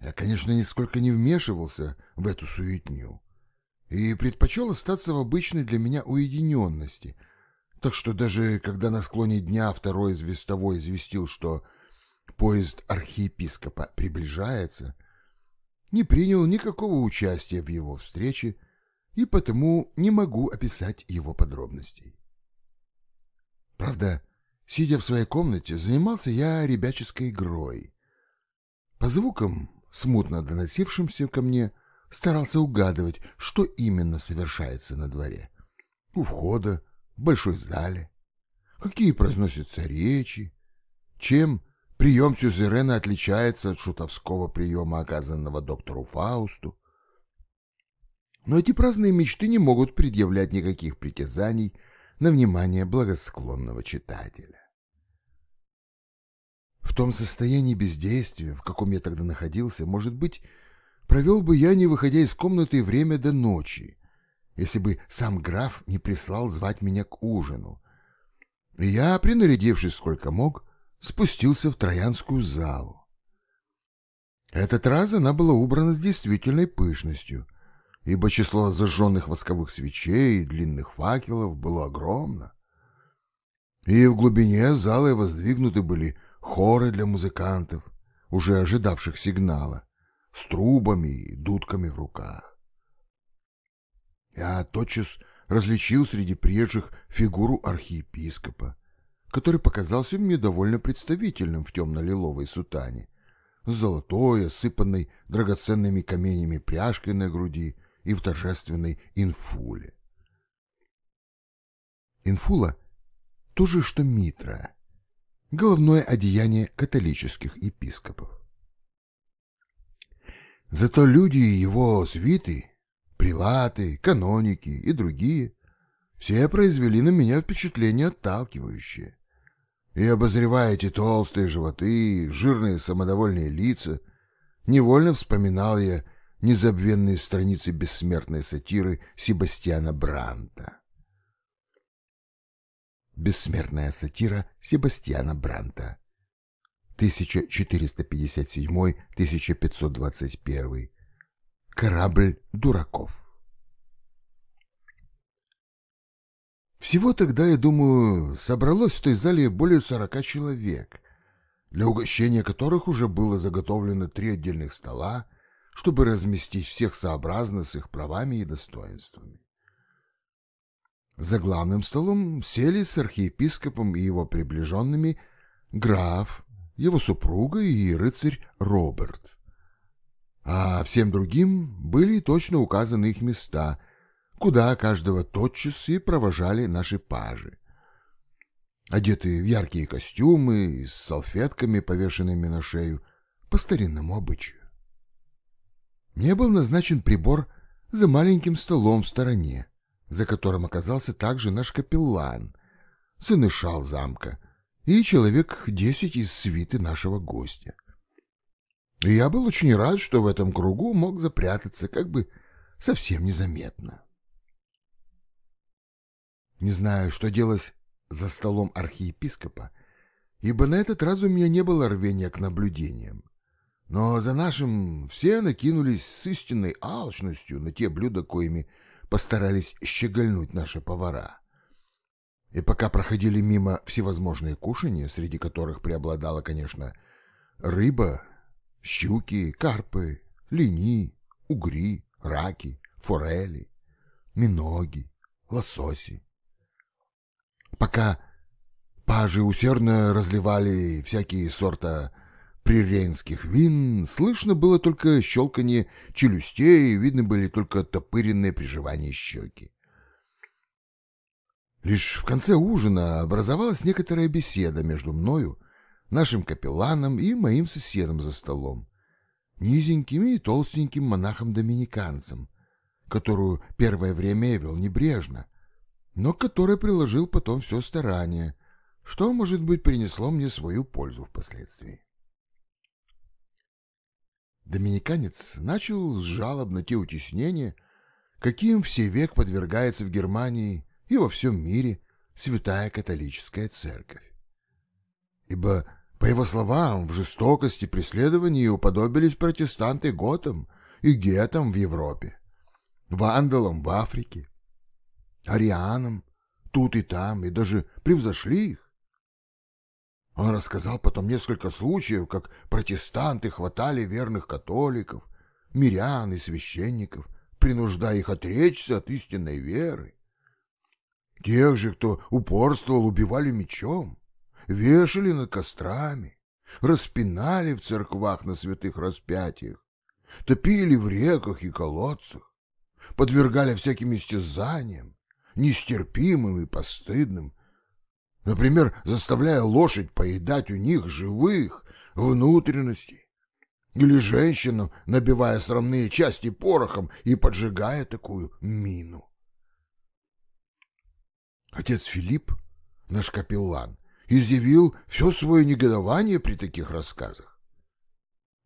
Я, конечно, нисколько не вмешивался в эту суетню и предпочел остаться в обычной для меня уединенности — так что даже когда на склоне дня второй звездовой известил, что поезд архиепископа приближается, не принял никакого участия в его встрече и потому не могу описать его подробностей. Правда, сидя в своей комнате, занимался я ребяческой игрой. По звукам, смутно доносившимся ко мне, старался угадывать, что именно совершается на дворе. У входа, в большой зале, какие произносятся речи, чем прием Сюзерена отличается от шутовского приема, оказанного доктору Фаусту. Но эти праздные мечты не могут предъявлять никаких притязаний на внимание благосклонного читателя. В том состоянии бездействия, в каком я тогда находился, может быть, провел бы я, не выходя из комнаты, время до ночи, если бы сам граф не прислал звать меня к ужину. Я, принарядившись сколько мог, спустился в Троянскую залу. Этот раз она была убрана с действительной пышностью, ибо число зажженных восковых свечей и длинных факелов было огромно. И в глубине зала воздвигнуты были хоры для музыкантов, уже ожидавших сигнала, с трубами и дудками в руках. Я тотчас различил среди приезжих фигуру архиепископа, который показался мне довольно представительным в темно-лиловой сутане, с золотой, осыпанной драгоценными каменями пряжкой на груди и в торжественной инфуле. Инфула — то же, что митра, головное одеяние католических епископов. Зато люди его свиты, прилаты, каноники и другие, все произвели на меня впечатление отталкивающее. И обозревая эти толстые животы, жирные самодовольные лица, невольно вспоминал я незабвенные страницы бессмертной сатиры Себастьяна Бранта. Бессмертная сатира Себастьяна Бранта 1457-1521 Корабль дураков Всего тогда, я думаю, собралось в той зале более сорока человек, для угощения которых уже было заготовлено три отдельных стола, чтобы разместить всех сообразно с их правами и достоинствами. За главным столом сели с архиепископом и его приближенными граф, его супруга и рыцарь Роберт. А всем другим были точно указаны их места, куда каждого тотчас и провожали наши пажи. Одетые в яркие костюмы с салфетками, повешенными на шею, по старинному обычаю. Мне был назначен прибор за маленьким столом в стороне, за которым оказался также наш капеллан, сынышал замка и человек десять из свиты нашего гостя. И я был очень рад, что в этом кругу мог запрятаться как бы совсем незаметно. Не знаю, что делать за столом архиепископа, ибо на этот раз у меня не было рвения к наблюдениям. Но за нашим все накинулись с истинной алчностью на те блюда, коими постарались щегольнуть наши повара. И пока проходили мимо всевозможные кушания, среди которых преобладала, конечно, рыба, щуки, карпы, лини, угри, раки, форели, миноги, лососи, пока пажи усердно разливали всякие сорта приренских вин, слышно было только щелканье челюстей, видны были только топыренные приживания щеки. Лишь в конце ужина образовалась некоторая беседа между мною, нашим капелланом и моим соседом за столом, низеньким и толстеньким монахом-доминиканцем, которую первое время я вел небрежно, но к приложил потом все старание, что, может быть, принесло мне свою пользу впоследствии. Доминиканец начал с жалоб на те утеснения, каким все век подвергается в Германии и во всем мире святая католическая церковь. Ибо, по его словам, в жестокости преследований уподобились протестанты готам и гетам в Европе, вандалам в Африке, арианам тут и там, и даже превзошли их. Он рассказал потом несколько случаев, как протестанты хватали верных католиков, мирян и священников, принуждая их отречься от истинной веры. Тех же, кто упорствовал, убивали мечом, вешали над кострами, распинали в церквах на святых распятиях, топили в реках и колодцах, подвергали всяким истязаниям, нестерпимым и постыдным, например, заставляя лошадь поедать у них живых внутренностей, или женщину, набивая срамные части порохом и поджигая такую мину. Отец Филипп, наш капеллан, изъявил все свое негодование при таких рассказах.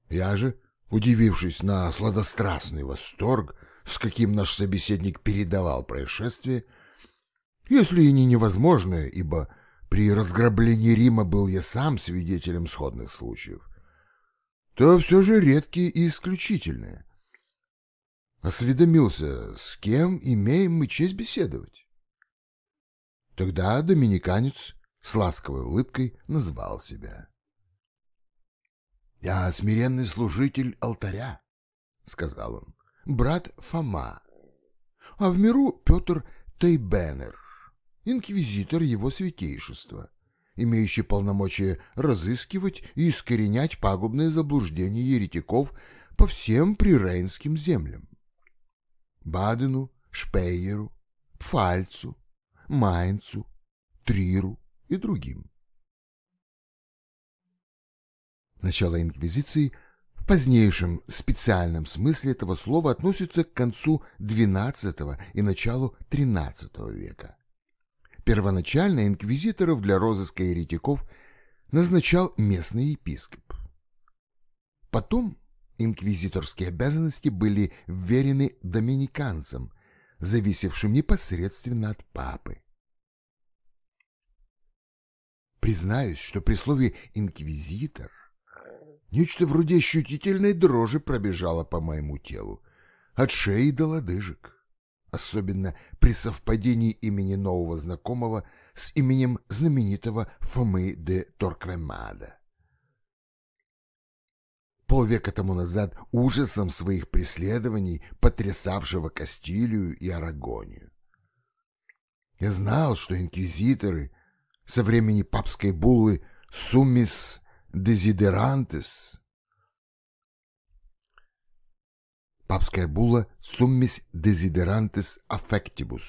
Я же, удивившись на сладострастный восторг, с каким наш собеседник передавал происшествие, если и не невозможное, ибо при разграблении Рима был я сам свидетелем сходных случаев, то все же редкие и исключительные. Осведомился, с кем имеем мы честь беседовать. Тогда доминиканец с ласковой улыбкой назвал себя. «Я смиренный служитель алтаря, — сказал он, — брат Фома, а в миру Петр Тейбенер, инквизитор его святейшества, имеющий полномочия разыскивать и искоренять пагубные заблуждения еретиков по всем прирейнским землям. Бадену, Шпейеру, Пфальцу, Майнцу, Триру и другим. Начало инквизиции в позднейшем специальном смысле этого слова относится к концу XII и началу XIII века. Первоначально инквизиторов для розыска еретиков назначал местный епископ. Потом инквизиторские обязанности были вверены доминиканцам, зависевшим непосредственно от папы. Признаюсь, что при слове «инквизитор» нечто вроде ощутительной дрожи пробежало по моему телу, от шеи до лодыжек, особенно при совпадении имени нового знакомого с именем знаменитого Фомы де Торквемада. Полвека тому назад ужасом своих преследований потрясавшего Кастилию и Арагонию. Я знал, что инквизиторы со времени папской буллы «Суммис дезидерантес» папская булла «Summis desiderantes affectibus»,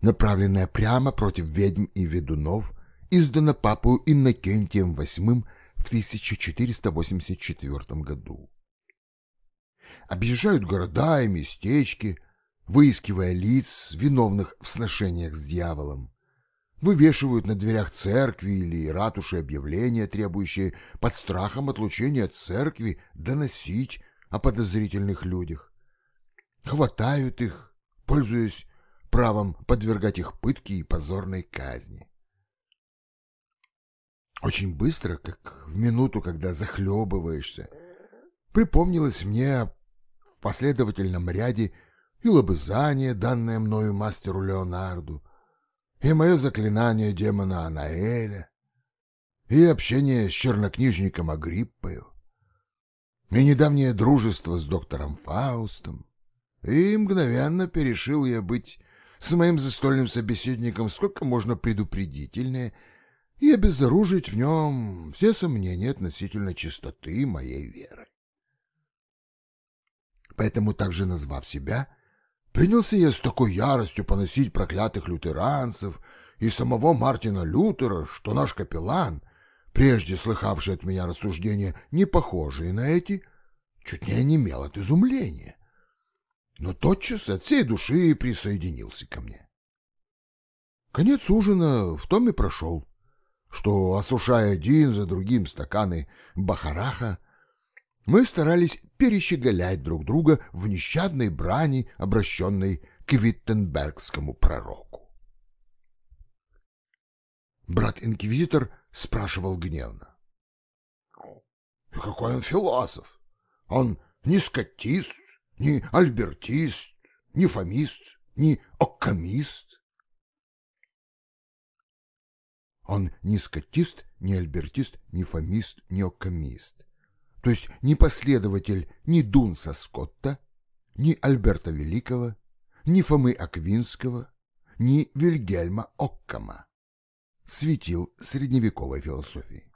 направленная прямо против ведьм и ведунов, издана папою Иннокентием VIII в 1484 году. Объезжают города и местечки, выискивая лиц, виновных в сношениях с дьяволом. Вывешивают на дверях церкви или ратуши объявления, требующие под страхом отлучения от церкви доносить о подозрительных людях. Хватают их, пользуясь правом подвергать их пытке и позорной казни. Очень быстро, как в минуту, когда захлебываешься, припомнилось мне в последовательном ряде и лобызание, данное мною мастеру Леонарду, и мое заклинание демона Анаэля, и общение с чернокнижником Агриппою, и недавнее дружество с доктором Фаустом, и мгновенно перешил я быть с моим застольным собеседником сколько можно предупредительнее и обезоружить в нем все сомнения относительно чистоты моей веры. Поэтому, также назвав себя, принялся я с такой яростью поносить проклятых лютеранцев и самого Мартина Лютера, что наш капеллан, прежде слыхавший от меня рассуждения, не похожие на эти, чуть не онемел от изумления, но тотчас от всей души присоединился ко мне. Конец ужина в том и прошел что, осушая один за другим стаканы бахараха, мы старались перещеголять друг друга в нещадной брани, обращенной к Виттенбергскому пророку. Брат-инквизитор спрашивал гневно. «И какой он философ? Он не скотист, не альбертист, не фомист, не оккамист. Он ни скотист, ни альбертист, ни фомист, ни оккамист. То есть не последователь ни Дунса Скотта, ни Альберта Великого, ни Фомы Аквинского, ни Вильгельма Оккама. Светил средневековой философии.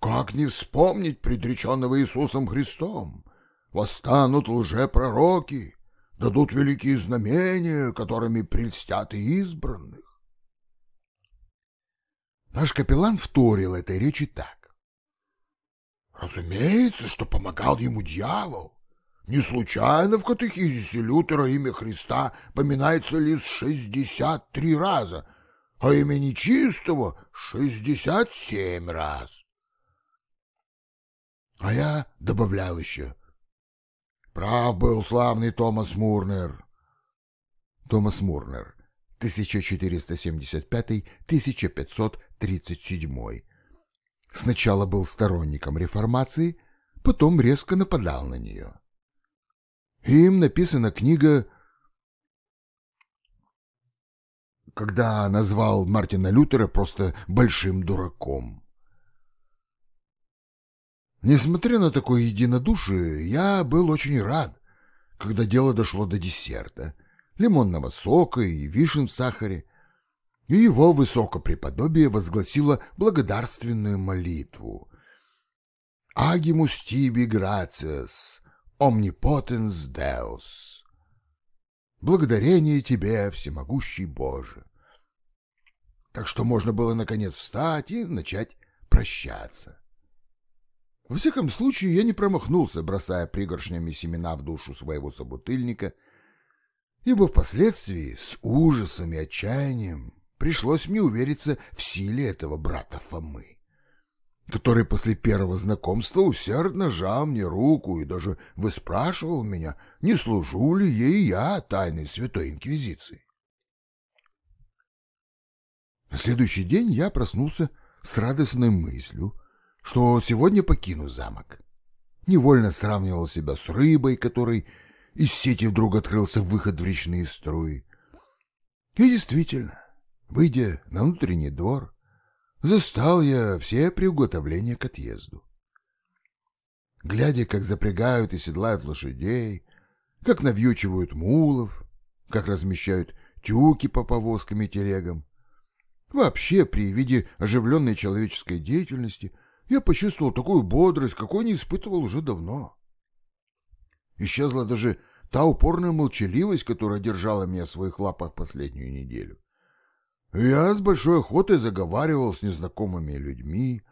Как не вспомнить предреченного Иисусом Христом? Восстанут лжепророки, дадут великие знамения, которыми прельстят и избранных. Наш капеллан вторил этой речи так. Разумеется, что помогал ему дьявол. Не случайно в катехизисе Лютера имя Христа поминается лишь шестьдесят три раза, а имя нечистого — шестьдесят семь раз. А я добавлял еще. Прав был славный Томас Мурнер. Томас Мурнер, 1475-1500 37. Сначала был сторонником реформации, потом резко нападал на нее. Им написана книга когда назвал Мартина Лютера просто большим дураком. Несмотря на такое единодушие, я был очень рад, когда дело дошло до десерта, лимонного сока и вишен в сахаре, и его высокопреподобие возгласило благодарственную молитву. «Агимус тиби грациас, omnipotens Deus» благодарение тебе, всемогущий Боже. Так что можно было наконец встать и начать прощаться. Во всяком случае, я не промахнулся, бросая пригоршнями семена в душу своего собутыльника, ибо впоследствии с ужасом и отчаянием пришлось мне увериться в силе этого брата Фомы который после первого знакомства усердно жал мне руку и даже выспрашивал меня, не служу ли ей я тайной святой инквизиции. На следующий день я проснулся с радостной мыслью, что сегодня покину замок. Невольно сравнивал себя с рыбой, которой из сети вдруг открылся выход в речные струи. И действительно, выйдя на внутренний двор, застал я все приготовления к отъезду. Глядя, как запрягают и седлают лошадей, как навьючивают мулов, как размещают тюки по повозкам и телегам, вообще при виде оживленной человеческой деятельности я почувствовал такую бодрость, какой не испытывал уже давно. Исчезла даже та упорная молчаливость, которая держала меня в своих лапах последнюю неделю. Я с большой охотой заговаривал с незнакомыми людьми,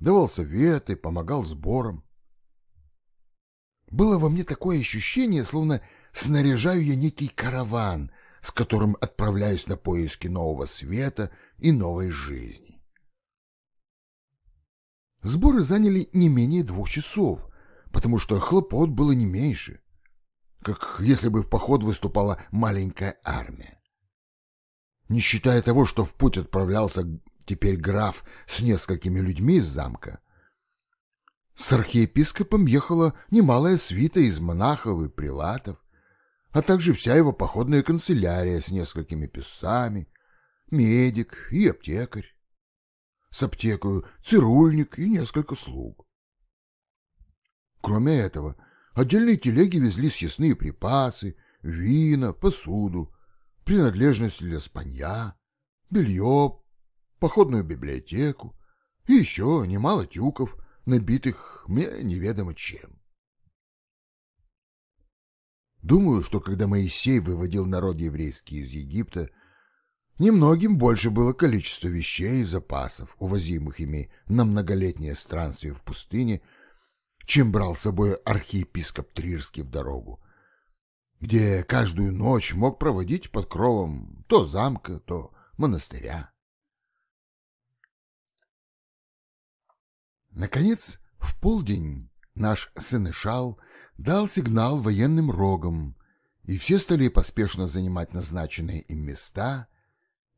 давал советы, помогал сборам. Было во мне такое ощущение, словно снаряжаю я некий караван, с которым отправляюсь на поиски нового света и новой жизни. Сборы заняли не менее двух часов, потому что хлопот было не меньше, как если бы в поход выступала маленькая армия не считая того, что в путь отправлялся теперь граф с несколькими людьми из замка. С архиепископом ехала немалая свита из монахов и прилатов, а также вся его походная канцелярия с несколькими писцами, медик и аптекарь. С аптекою цирульник и несколько слуг. Кроме этого, отдельные телеги везли съестные припасы, вина, посуду, принадлежности для спанья, белье, походную библиотеку и еще немало тюков, набитых мне неведомо чем. Думаю, что когда Моисей выводил народ еврейский из Египта, немногим больше было количество вещей и запасов, увозимых ими на многолетнее странствие в пустыне, чем брал с собой архиепископ Трирский в дорогу, где каждую ночь мог проводить под кровом то замка, то монастыря. Наконец, в полдень наш сынышал дал сигнал военным рогам, и все стали поспешно занимать назначенные им места,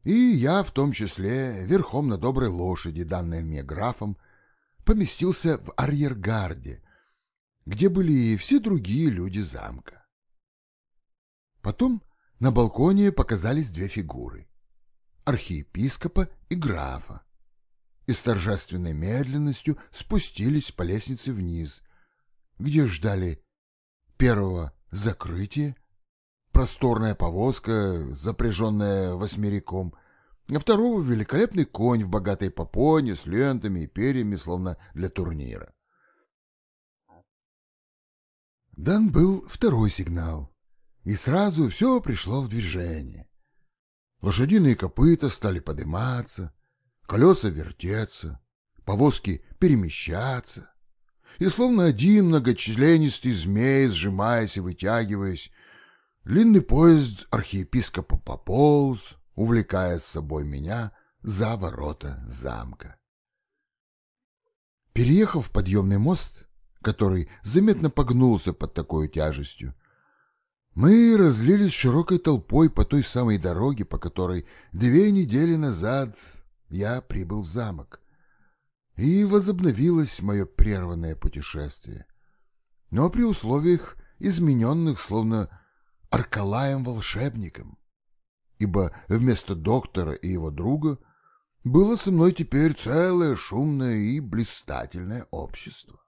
и я, в том числе, верхом на доброй лошади, данной мне графом, поместился в арьергарде, где были и все другие люди замка. Потом на балконе показались две фигуры — архиепископа и графа. И с торжественной медленностью спустились по лестнице вниз, где ждали первого закрытие, просторная повозка, запряженная восьмериком, а второго великолепный конь в богатой попоне с лентами и перьями, словно для турнира. Дан был второй сигнал, и сразу все пришло в движение. Лошадиные копыта стали подниматься, колеса вертеться, повозки перемещаться, и словно один многочисленнистый змей, сжимаясь и вытягиваясь, длинный поезд архиепископа пополз, увлекая с собой меня за ворота замка. Переехав подъемный мост, который заметно погнулся под такой тяжестью, мы разлились широкой толпой по той самой дороге, по которой две недели назад я прибыл в замок. И возобновилось мое прерванное путешествие. Но при условиях, измененных словно Аркалаем-волшебником. Ибо вместо доктора и его друга было со мной теперь целое шумное и блистательное общество.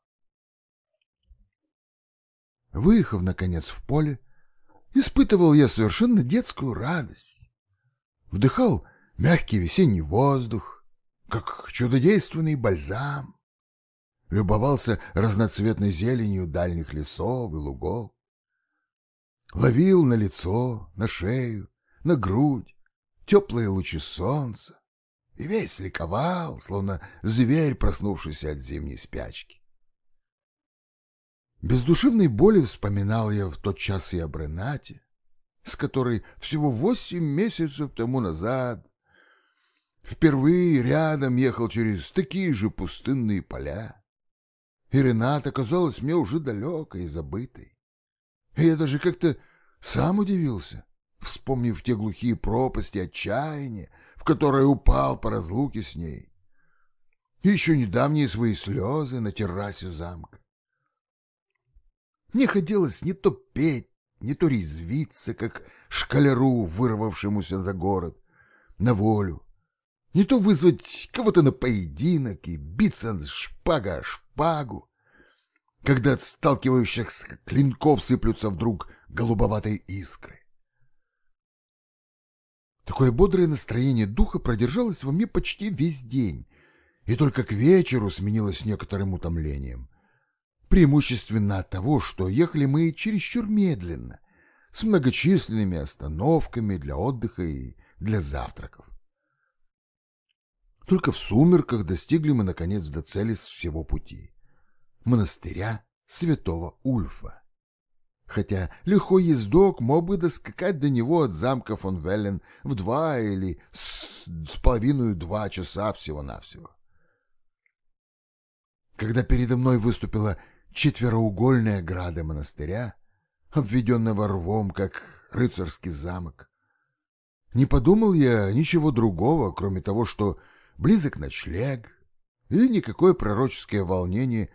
Выехав, наконец, в поле, испытывал я совершенно детскую радость. Вдыхал мягкий весенний воздух, как чудодейственный бальзам. Любовался разноцветной зеленью дальних лесов и лугов. Ловил на лицо, на шею, на грудь теплые лучи солнца и весь ликовал, словно зверь, проснувшийся от зимней спячки. Без душевной боли вспоминал я в тот час и об Ренате, с которой всего восемь месяцев тому назад впервые рядом ехал через такие же пустынные поля. И Рената казалась мне уже далекой и забытой. И я даже как-то сам удивился, вспомнив те глухие пропасти отчаяния, в которые упал по разлуке с ней. И еще недавние свои слезы на террасе замка. Мне хотелось не то петь, не то резвиться, как шкалеру, вырвавшемуся за город, на волю, не то вызвать кого-то на поединок и биться шпага шпагу, когда от сталкивающихся клинков сыплются вдруг голубоватой искры. Такое бодрое настроение духа продержалось во мне почти весь день, и только к вечеру сменилось некоторым утомлением. Преимущественно от того, что ехали мы чересчур медленно, с многочисленными остановками для отдыха и для завтраков. Только в сумерках достигли мы, наконец, до цели с всего пути — монастыря святого Ульфа хотя лихой ездок мог бы доскакать до него от замка фон Веллен в два или с, с половиной два часа всего-навсего. Когда передо мной выступила четвероугольная града монастыря, обведенного рвом, как рыцарский замок, не подумал я ничего другого, кроме того, что близок ночлег, и никакое пророческое волнение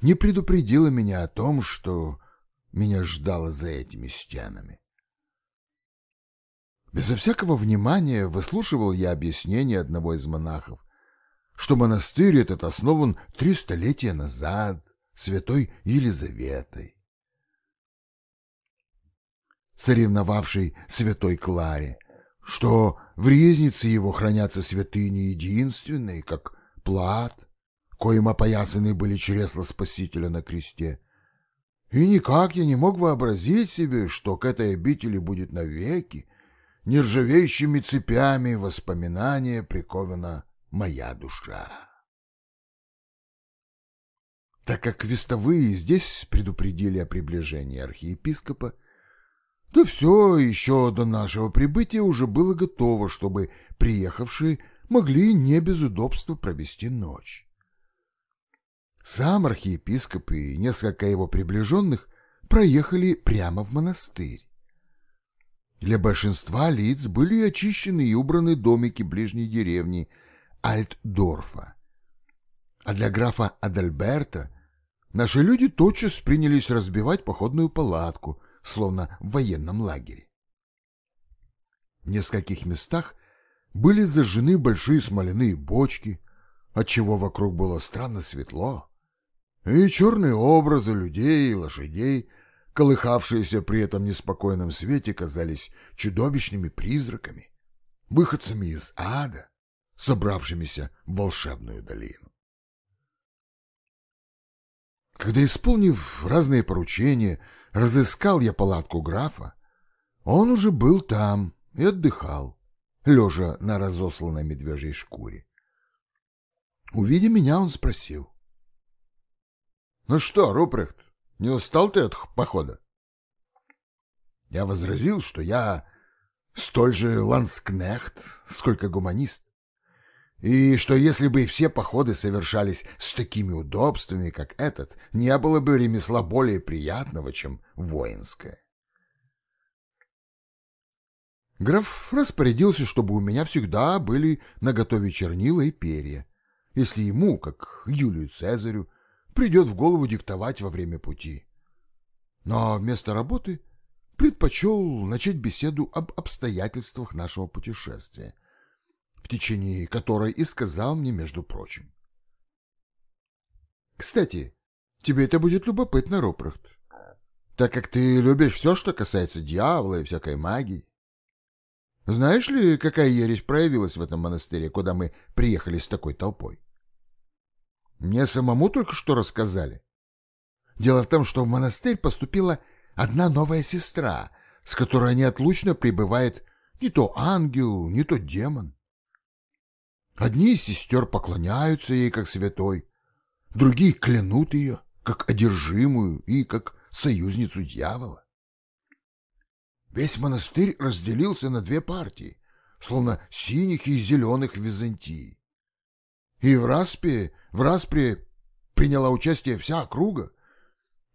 не предупредило меня о том, что меня ждало за этими стенами. Безо всякого внимания выслушивал я объяснение одного из монахов, что монастырь этот основан три столетия назад святой Елизаветой, соревновавшей святой Кларе, что в резнице его хранятся святыни единственные, как плат, коим опоясаны были чресла Спасителя на кресте, и никак я не мог вообразить себе, что к этой обители будет навеки нержавеющими цепями воспоминания прикована моя душа. Так как вестовые здесь предупредили о приближении архиепископа, то все еще до нашего прибытия уже было готово, чтобы приехавшие могли не без удобства провести ночь. Сам архиепископ и несколько его приближенных проехали прямо в монастырь. Для большинства лиц были очищены и убраны домики ближней деревни Альтдорфа. А для графа Адальберта наши люди тотчас принялись разбивать походную палатку, словно в военном лагере. В нескольких местах были зажжены большие смоляные бочки, отчего вокруг было странно светло и черные образы людей и лошадей, колыхавшиеся при этом неспокойном свете, казались чудовищными призраками, выходцами из ада, собравшимися в волшебную долину. Когда, исполнив разные поручения, разыскал я палатку графа, он уже был там и отдыхал, лежа на разосланной медвежьей шкуре. Увидя меня, он спросил. Ну что, Рупрехт, не устал ты от похода? Я возразил, что я столь же ланскнехт, сколько гуманист, и что если бы все походы совершались с такими удобствами, как этот, не было бы ремесла более приятного, чем воинское. Граф распорядился, чтобы у меня всегда были наготове чернила и перья, если ему, как Юлию Цезарю, придет в голову диктовать во время пути. Но вместо работы предпочел начать беседу об обстоятельствах нашего путешествия, в течение которой и сказал мне, между прочим. «Кстати, тебе это будет любопытно, Ропрахт. так как ты любишь все, что касается дьявола и всякой магии. Знаешь ли, какая ересь проявилась в этом монастыре, куда мы приехали с такой толпой? Мне самому только что рассказали. Дело в том, что в монастырь поступила одна новая сестра, с которой неотлучно пребывает не то ангел, не то демон. Одни из сестер поклоняются ей как святой, другие клянут ее как одержимую и как союзницу дьявола. Весь монастырь разделился на две партии, словно синих и зеленых в Византии. И в распе, в распре приняла участие вся округа,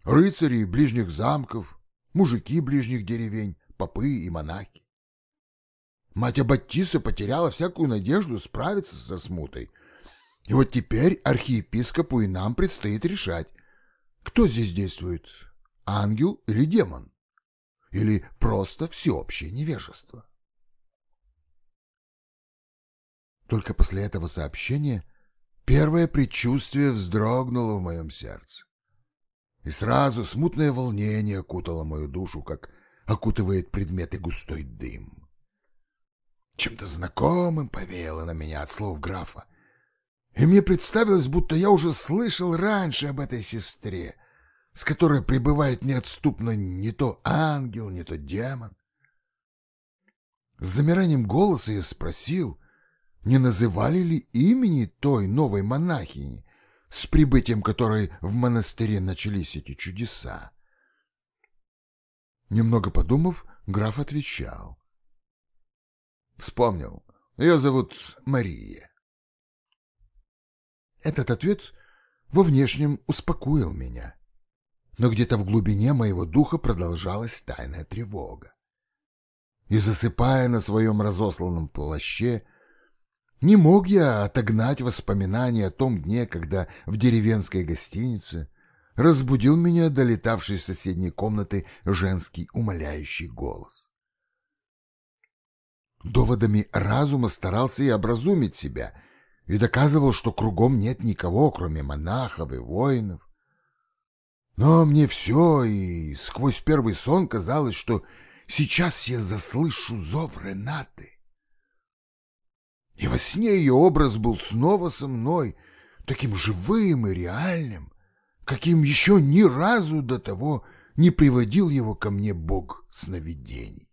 рыцари ближних замков, мужики ближних деревень, попы и монахи. Мать Аббатиса потеряла всякую надежду справиться со смутой. И вот теперь архиепископу и нам предстоит решать, кто здесь действует, ангел или демон? Или просто всеобщее невежество? Только после этого сообщения первое предчувствие вздрогнуло в моем сердце. И сразу смутное волнение окутало мою душу, как окутывает предметы густой дым. Чем-то знакомым повеяло на меня от слов графа, и мне представилось, будто я уже слышал раньше об этой сестре, с которой пребывает неотступно не то ангел, не то демон. С замиранием голоса я спросил, не называли ли имени той новой монахини, с прибытием которой в монастыре начались эти чудеса. Немного подумав, граф отвечал. Вспомнил. Ее зовут Мария. Этот ответ во внешнем успокоил меня но где-то в глубине моего духа продолжалась тайная тревога. И засыпая на своем разосланном плаще, не мог я отогнать воспоминания о том дне, когда в деревенской гостинице разбудил меня долетавший из соседней комнаты женский умоляющий голос. Доводами разума старался я образумить себя и доказывал, что кругом нет никого, кроме монахов и воинов, но мне все, и сквозь первый сон казалось, что сейчас я заслышу зов Ренаты. И во сне ее образ был снова со мной, таким живым и реальным, каким еще ни разу до того не приводил его ко мне Бог сновидений.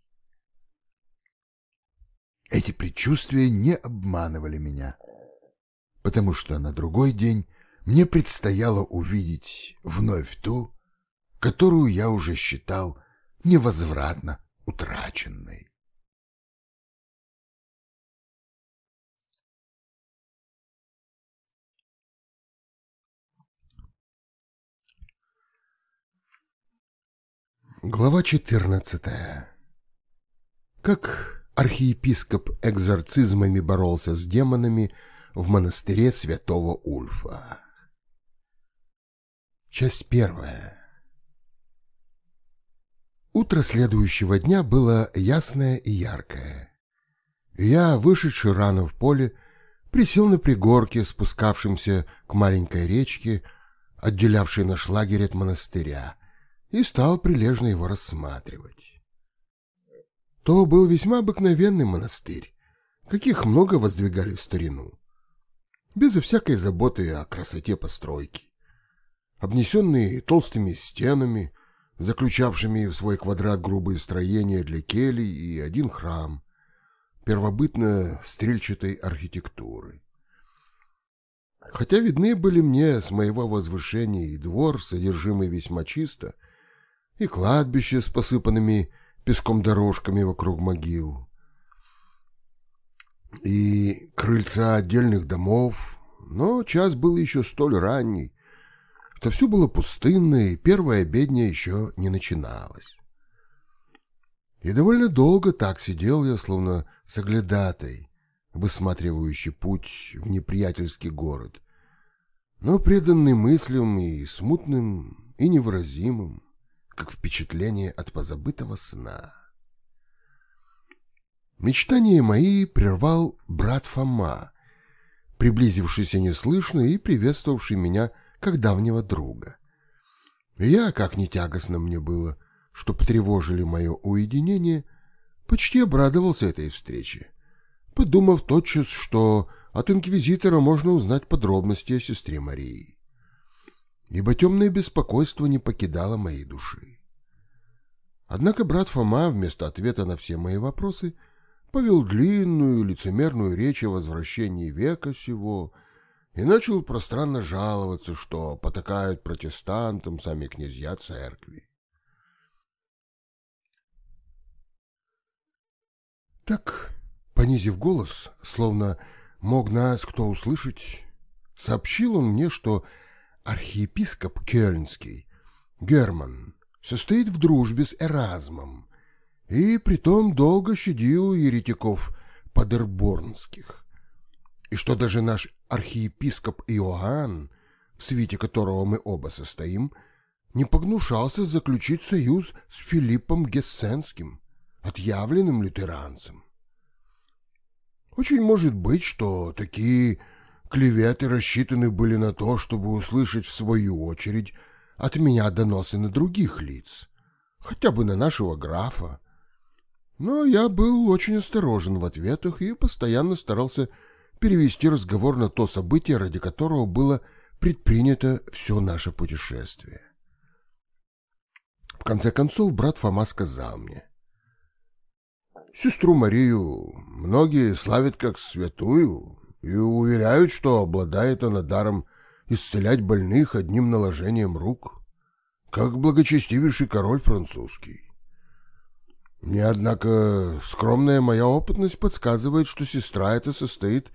Эти предчувствия не обманывали меня, потому что на другой день мне предстояло увидеть вновь ту, которую я уже считал невозвратно утраченной. Глава 14. Как архиепископ экзорцизмами боролся с демонами в монастыре святого Ульфа. Часть первая. Утро следующего дня было ясное и яркое. Я, вышедший рано в поле, присел на пригорке, спускавшемся к маленькой речке, отделявшей наш лагерь от монастыря, и стал прилежно его рассматривать. То был весьма обыкновенный монастырь, каких много воздвигали в старину, безо всякой заботы о красоте постройки обнесенный толстыми стенами, заключавшими в свой квадрат грубые строения для келий и один храм, первобытно стрельчатой архитектуры. Хотя видны были мне с моего возвышения и двор, содержимый весьма чисто, и кладбище с посыпанными песком дорожками вокруг могил, и крыльца отдельных домов, но час был еще столь ранний, что все было пустынно, и первая обедня еще не начиналась. И довольно долго так сидел я, словно соглядатой, высматривающий путь в неприятельский город, но преданный мыслям и смутным, и невыразимым, как впечатление от позабытого сна. Мечтания мои прервал брат Фома, приблизившийся неслышно и приветствовавший меня как давнего друга. Я, как не тягостно мне было, что потревожили мое уединение, почти обрадовался этой встрече, подумав тотчас, что от инквизитора можно узнать подробности о сестре Марии. Ибо темное беспокойство не покидало моей души. Однако брат Фома вместо ответа на все мои вопросы повел длинную лицемерную речь о возвращении века сего и начал пространно жаловаться, что потакают протестантам сами князья церкви. Так, понизив голос, словно мог нас кто услышать, сообщил он мне, что архиепископ Кёльнский, Герман, состоит в дружбе с Эразмом, и притом долго щадил еретиков подерборнских, и что даже наш архиепископ Иоанн, в свете которого мы оба состоим, не погнушался заключить союз с Филиппом Гессенским, отъявленным лютеранцем. Очень может быть, что такие клеветы рассчитаны были на то, чтобы услышать в свою очередь от меня доносы на других лиц, хотя бы на нашего графа. Но я был очень осторожен в ответах и постоянно старался перевести разговор на то событие, ради которого было предпринято все наше путешествие. В конце концов, брат Фома сказал мне. Сестру Марию многие славят как святую и уверяют, что обладает она даром исцелять больных одним наложением рук, как благочестивейший король французский. Мне, однако, скромная моя опытность подсказывает, что сестра эта состоит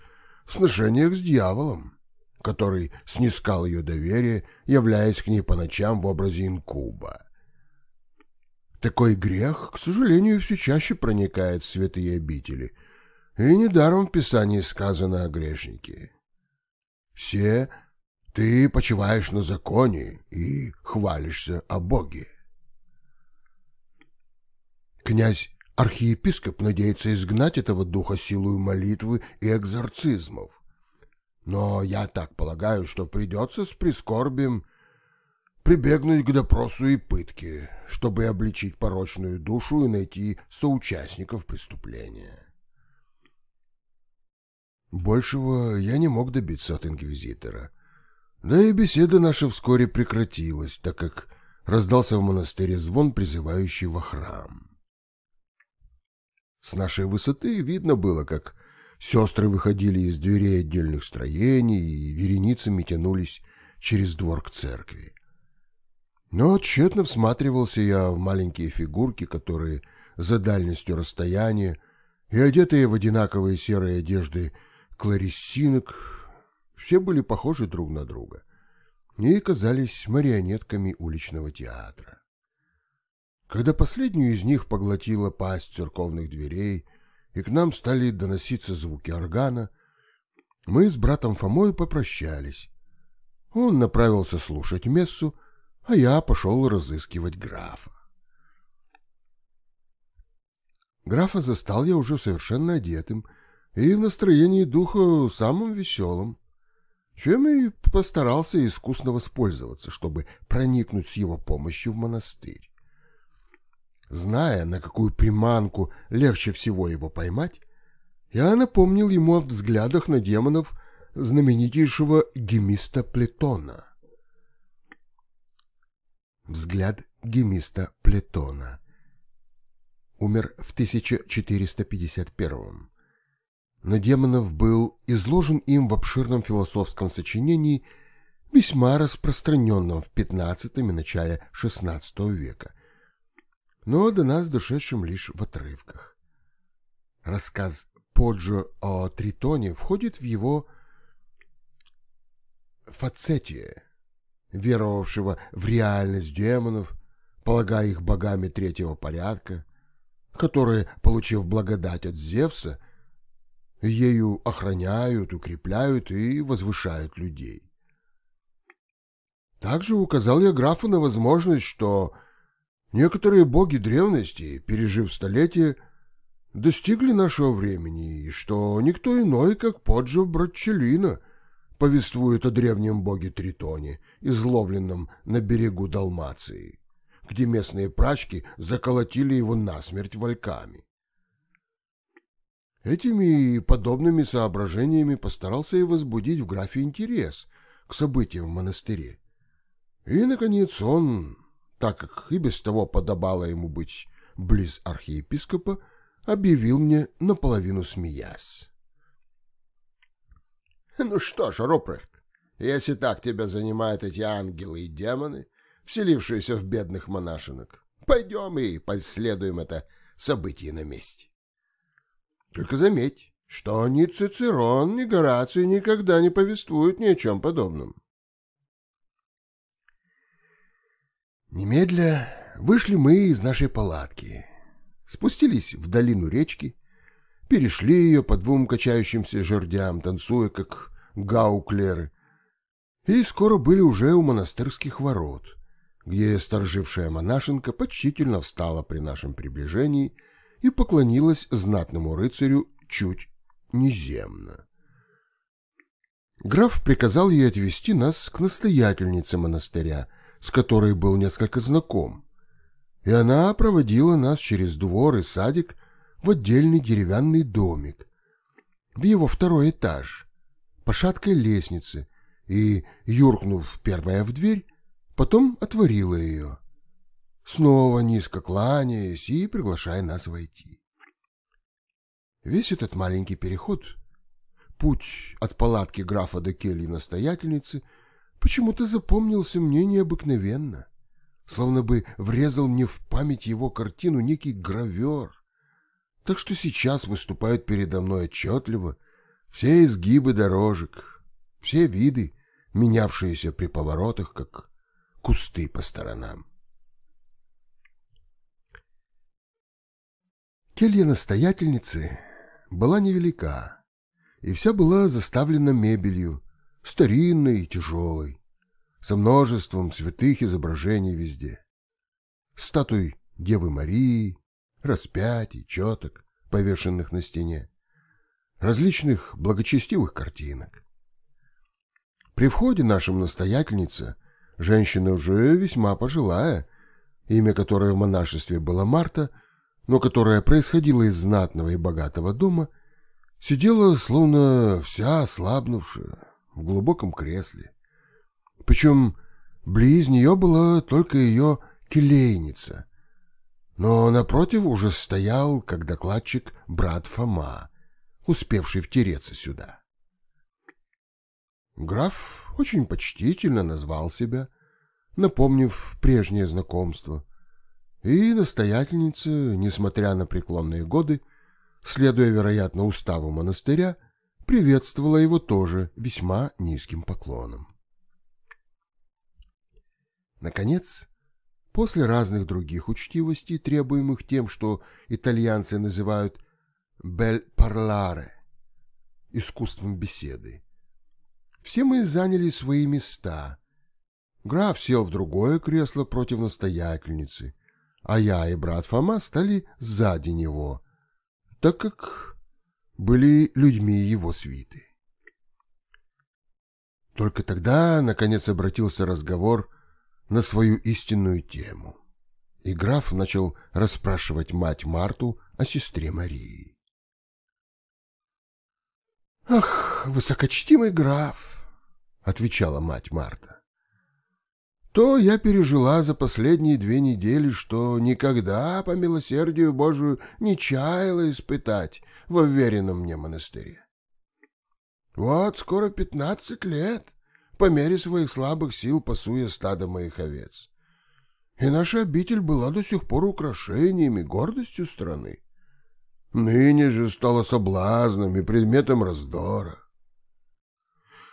в сношениях с дьяволом, который снискал ее доверие, являясь к ней по ночам в образе инкуба. Такой грех, к сожалению, все чаще проникает в святые обители, и недаром в Писании сказано о грешнике. Все ты почиваешь на законе и хвалишься о Боге. Князь архиепископ надеется изгнать этого духа силой молитвы и экзорцизмов. Но я так полагаю, что придется с прискорбием прибегнуть к допросу и пытке, чтобы обличить порочную душу и найти соучастников преступления. Большего я не мог добиться от инквизитора — да и беседа наша вскоре прекратилась, так как раздался в монастыре звон, призывающий во храм. С нашей высоты видно было, как сестры выходили из дверей отдельных строений и вереницами тянулись через двор к церкви. Но тщетно всматривался я в маленькие фигурки, которые за дальностью расстояния и одетые в одинаковые серые одежды клариссинок все были похожи друг на друга и казались марионетками уличного театра. Когда последнюю из них поглотила пасть церковных дверей, и к нам стали доноситься звуки органа, мы с братом Фомой попрощались. Он направился слушать мессу, а я пошел разыскивать графа. Графа застал я уже совершенно одетым и в настроении духа самым веселым чем и постарался искусно воспользоваться, чтобы проникнуть с его помощью в монастырь. Зная, на какую приманку легче всего его поймать, я напомнил ему о взглядах на демонов знаменитейшего гемиста Плетона. Взгляд гемиста Плетона. Умер в 1451 но Демонов был изложен им в обширном философском сочинении, весьма распространенном в XV и начале XVI века, но до нас дошедшим лишь в отрывках. Рассказ Поджо о Тритоне входит в его фацетие, веровавшего в реальность демонов, полагая их богами третьего порядка, которые, получив благодать от Зевса, Ею охраняют, укрепляют и возвышают людей. Также указал я графу на возможность, что некоторые боги древности, пережив столетия, достигли нашего времени, и что никто иной, как Поджо Братчелина, повествует о древнем боге Тритоне, изловленном на берегу Далмации, где местные прачки заколотили его насмерть вольками. Этими и подобными соображениями постарался и возбудить в графе интерес к событиям в монастыре. И, наконец, он, так как и без того подобало ему быть близ архиепископа, объявил мне наполовину смеясь. «Ну что ж, Рупрехт, если так тебя занимают эти ангелы и демоны, вселившиеся в бедных монашинок, пойдем и последуем это событие на месте. Только заметь, что ни Цицерон, ни Гораций никогда не повествуют ни о чем подобном. Немедля вышли мы из нашей палатки, спустились в долину речки, перешли ее по двум качающимся жердям, танцуя, как гауклеры, и скоро были уже у монастырских ворот, где сторожившая монашенка почтительно встала при нашем приближении и поклонилась знатному рыцарю чуть неземно. Граф приказал ей отвести нас к настоятельнице монастыря, с которой был несколько знаком, и она проводила нас через двор и садик в отдельный деревянный домик, в его второй этаж, по шаткой лестнице, и, юркнув первая в дверь, потом отворила ее, снова низко кланяясь и приглашая нас войти. Весь этот маленький переход, путь от палатки графа до кельи настоятельницы — почему-то запомнился мне необыкновенно, словно бы врезал мне в память его картину некий гравер. Так что сейчас выступают передо мной отчетливо все изгибы дорожек, все виды, менявшиеся при поворотах, как кусты по сторонам. Келья настоятельницы была невелика, и вся была заставлена мебелью, старинной и тяжелой, со множеством святых изображений везде. Статуй Девы Марии, распятий, четок, повешенных на стене, различных благочестивых картинок. При входе нашим настоятельница, женщина уже весьма пожилая, имя которой в монашестве было Марта, но которая происходила из знатного и богатого дома, сидела словно вся ослабнувшая, в глубоком кресле. Причем близ нее была только ее келейница. Но напротив уже стоял, как докладчик, брат Фома, успевший втереться сюда. Граф очень почтительно назвал себя, напомнив прежнее знакомство, и настоятельница, несмотря на преклонные годы, следуя, вероятно, уставу монастыря, приветствовала его тоже весьма низким поклоном. Наконец, после разных других учтивостей, требуемых тем, что итальянцы называют «бель парларе» — искусством беседы, все мы заняли свои места. Граф сел в другое кресло против настоятельницы, а я и брат Фома стали сзади него, так как были людьми его свиты. Только тогда, наконец, обратился разговор на свою истинную тему, и граф начал расспрашивать мать Марту о сестре Марии. «Ах, высокочтимый граф!» — отвечала мать Марта. «То я пережила за последние две недели, что никогда, по милосердию Божию, не чаяла испытать в уверенном мне монастыре. Вот скоро пятнадцать лет, по мере своих слабых сил пасуя стадо моих овец. И наша обитель была до сих пор украшением и гордостью страны. Ныне же стала соблазном и предметом раздора.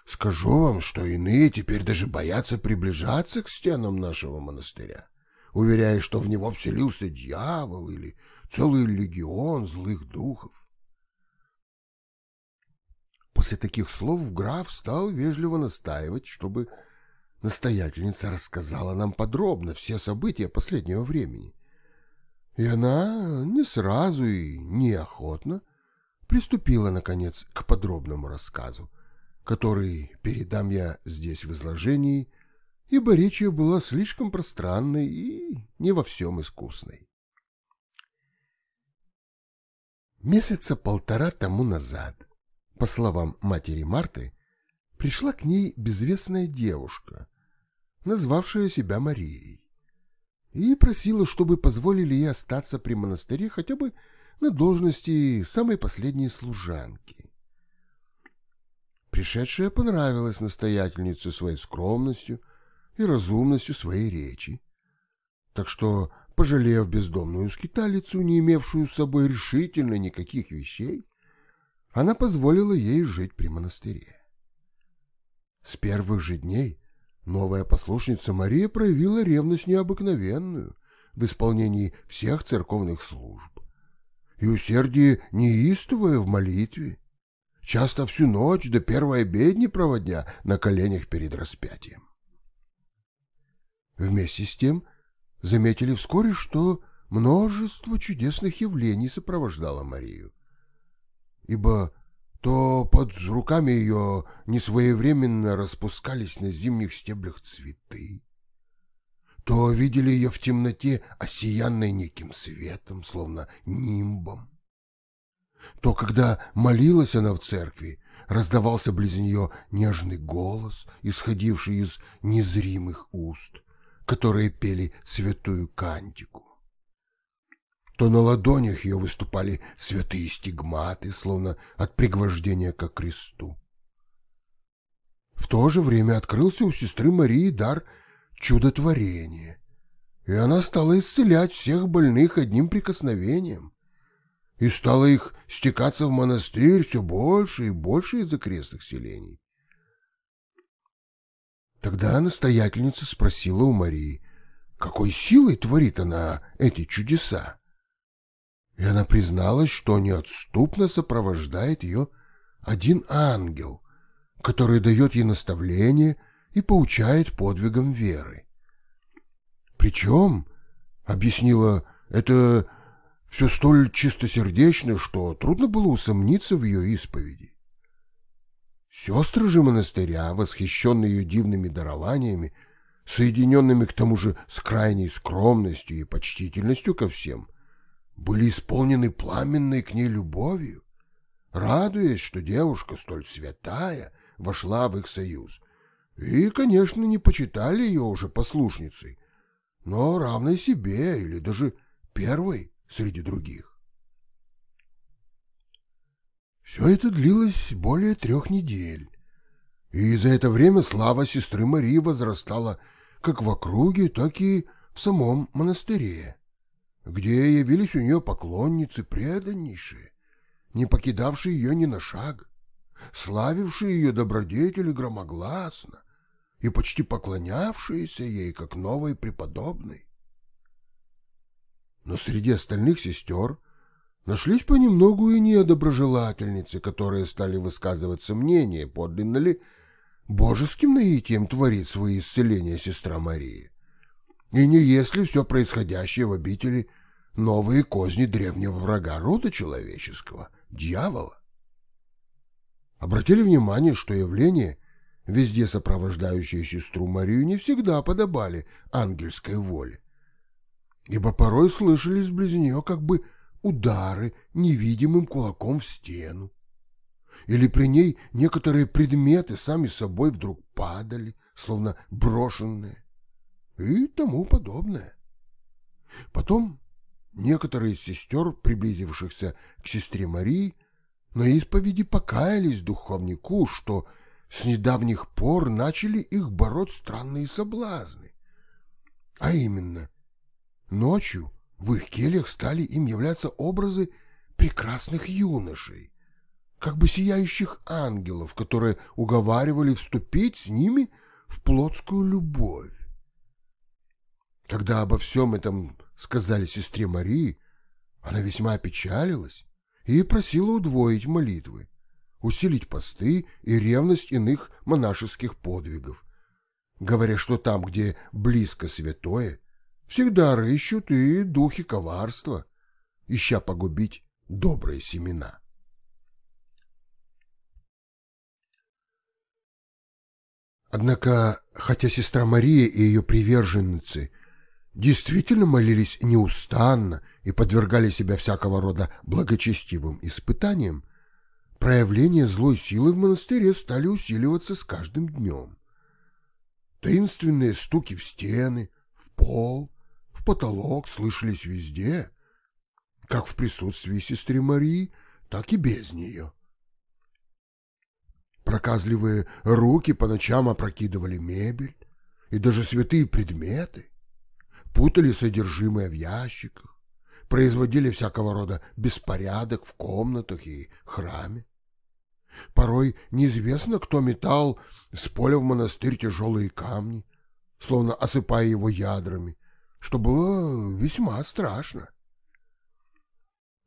Скажу вам, что иные теперь даже боятся приближаться к стенам нашего монастыря, уверяя, что в него вселился дьявол или целый легион злых духов. После таких слов граф стал вежливо настаивать, чтобы настоятельница рассказала нам подробно все события последнего времени. И она не сразу и неохотно приступила, наконец, к подробному рассказу, который передам я здесь в изложении, ибо речь ее была слишком пространной и не во всем искусной. Месяца полтора тому назад, по словам матери Марты, пришла к ней безвестная девушка, назвавшая себя Марией, и просила, чтобы позволили ей остаться при монастыре хотя бы на должности самой последней служанки. Пришедшая понравилась настоятельнице своей скромностью и разумностью своей речи, так что, пожалев бездомную скиталицу, не имевшую с собой решительно никаких вещей, она позволила ей жить при монастыре. С первых же дней новая послушница Мария проявила ревность необыкновенную в исполнении всех церковных служб и усердие неистовое в молитве, часто всю ночь до первой обедни проводя на коленях перед распятием. Вместе с тем заметили вскоре, что множество чудесных явлений сопровождало Марию, ибо то под руками ее несвоевременно распускались на зимних стеблях цветы, то видели ее в темноте, осиянной неким светом, словно нимбом. То, когда молилась она в церкви, раздавался близ нее нежный голос, исходивший из незримых уст, которые пели святую кантику то на ладонях ее выступали святые стигматы, словно от пригвождения к кресту. В то же время открылся у сестры Марии дар чудотворения, и она стала исцелять всех больных одним прикосновением, и стала их стекаться в монастырь все больше и больше из окрестных селений. Тогда настоятельница спросила у Марии, какой силой творит она эти чудеса и она призналась, что неотступно сопровождает ее один ангел, который дает ей наставление и поучает подвигам веры. Причем, объяснила, это все столь чистосердечно, что трудно было усомниться в ее исповеди. Сестры же монастыря, восхищенные ее дивными дарованиями, соединенными к тому же с крайней скромностью и почтительностью ко всем, были исполнены пламенной к ней любовью, радуясь, что девушка столь святая вошла в их союз, и, конечно, не почитали ее уже послушницей, но равной себе или даже первой среди других. Все это длилось более трех недель, и за это время слава сестры Марии возрастала как в округе, так и в самом монастыре где явились у нее поклонницы преданнейшие, не покидавшие ее ни на шаг, славившие ее добродетели громогласно и почти поклонявшиеся ей как новой преподобной. Но среди остальных сестер нашлись понемногу и недоброжелательницы, которые стали высказывать сомнения, подлинно ли божеским наитием творит свои исцеления сестра Мария. И не если все происходящее в обители новые козни древнего врага рода человеческого, дьявола. Обратили внимание, что явления, везде сопровождающие сестру Марию, не всегда подобали ангельской воле, ибо порой слышались близ нее как бы удары невидимым кулаком в стену, или при ней некоторые предметы сами собой вдруг падали, словно брошенные, и тому подобное. Потом Некоторые из сестер, приблизившихся к сестре Марии, на исповеди покаялись духовнику, что с недавних пор начали их бороть странные соблазны. А именно, ночью в их кельях стали им являться образы прекрасных юношей, как бы сияющих ангелов, которые уговаривали вступить с ними в плотскую любовь. Когда обо всем этом сказали сестре Марии, она весьма опечалилась и просила удвоить молитвы, усилить посты и ревность иных монашеских подвигов, говоря, что там, где близко святое, всегда рыщут и духи коварства, ища погубить добрые семена. Однако, хотя сестра Мария и ее приверженницы действительно молились неустанно и подвергали себя всякого рода благочестивым испытаниям, проявления злой силы в монастыре стали усиливаться с каждым днем. Таинственные стуки в стены, в пол, потолок слышались везде, как в присутствии сестры Марии, так и без нее. Проказливые руки по ночам опрокидывали мебель и даже святые предметы, путали содержимое в ящиках, производили всякого рода беспорядок в комнатах и храме. Порой неизвестно, кто метал с поля в монастырь тяжелые камни, словно осыпая его ядрами, что было весьма страшно.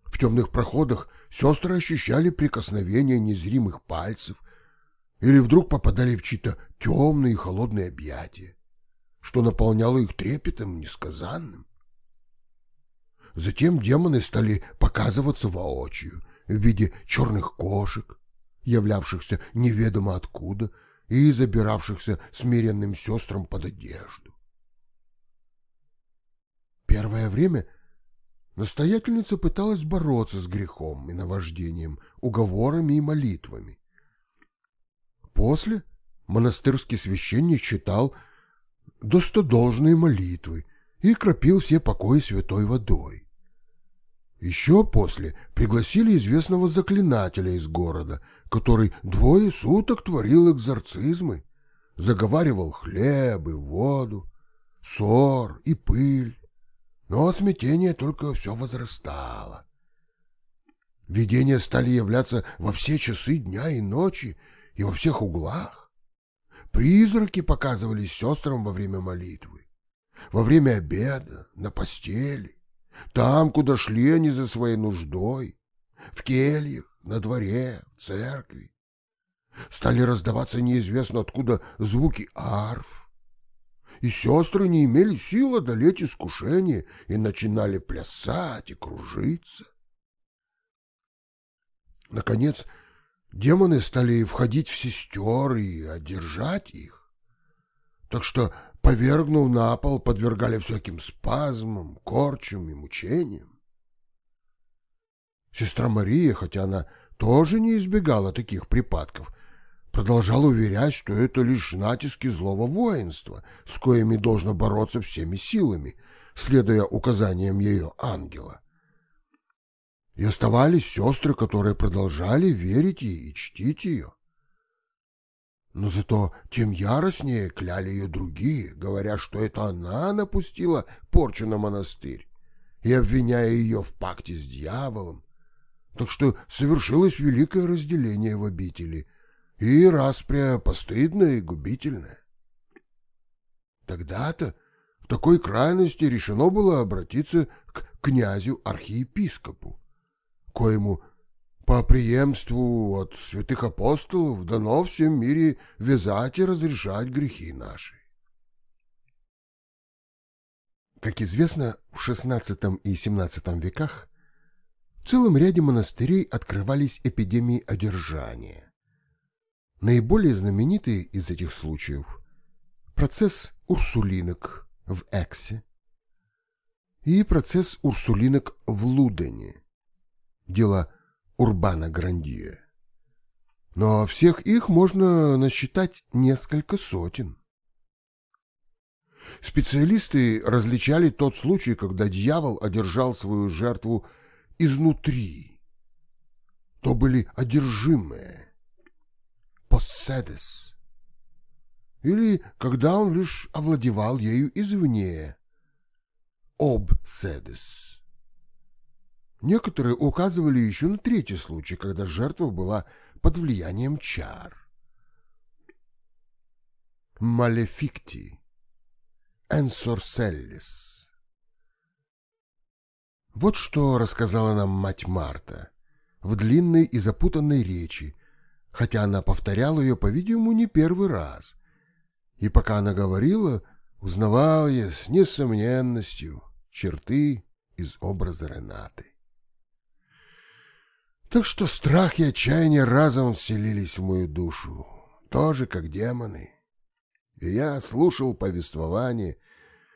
В темных проходах сестры ощущали прикосновение незримых пальцев или вдруг попадали в чьи-то темные и холодные объятия, что наполняло их трепетом несказанным. Затем демоны стали показываться воочию в виде черных кошек, являвшихся неведомо откуда и забиравшихся смиренным сестрам под одежду. Первое время настоятельница пыталась бороться с грехом и наваждением, уговорами и молитвами. После монастырский священник читал достодолжные молитвы и кропил все покои святой водой. Еще после пригласили известного заклинателя из города, который двое суток творил экзорцизмы, заговаривал хлеб и воду, ссор и пыль, но смятение только все возрастало. Видения стали являться во все часы дня и ночи, и во всех углах. Призраки показывались сестрам во время молитвы, во время обеда, на постели, там, куда шли они за своей нуждой, в кельях, на дворе, в церкви. Стали раздаваться неизвестно откуда звуки арф, и сестры не имели сил одолеть искушение и начинали плясать и кружиться. Наконец, Демоны стали входить в сестер и одержать их. Так что, повергнув на пол, подвергали всяким спазмам, корчам и мучениям. Сестра Мария, хотя она тоже не избегала таких припадков, продолжала уверять, что это лишь натиски злого воинства, с коими должно бороться всеми силами, следуя указаниям ее ангела. И оставались сестры, которые продолжали верить ей и чтить ее. Но зато тем яростнее кляли ее другие, говоря, что это она напустила порчу на монастырь и обвиняя ее в пакте с дьяволом. Так что совершилось великое разделение в обители и распря постыдная и губительная. Тогда-то в такой крайности решено было обратиться к князю-архиепископу коему по преемству от святых апостолов дано всем мире вязать и разрешать грехи наши. Как известно, в XVI и XVII веках в целом ряде монастырей открывались эпидемии одержания. Наиболее знаменитый из этих случаев – процесс урсулинок в Эксе и процесс урсулинок в Лудене дело Урбана Грандия. Но всех их можно насчитать несколько сотен. Специалисты различали тот случай, когда дьявол одержал свою жертву изнутри. То были одержимые, посседес, или когда он лишь овладевал ею извне, обседес. Некоторые указывали еще на третий случай, когда жертва была под влиянием чар. Малефикти. Энсорселлис. Вот что рассказала нам мать Марта в длинной и запутанной речи, хотя она повторяла ее, по-видимому, не первый раз. И пока она говорила, узнавал я с несомненностью черты из образа Ренаты. Так что страх и отчаяние разом вселились в мою душу, тоже как демоны. и я слушал повествование,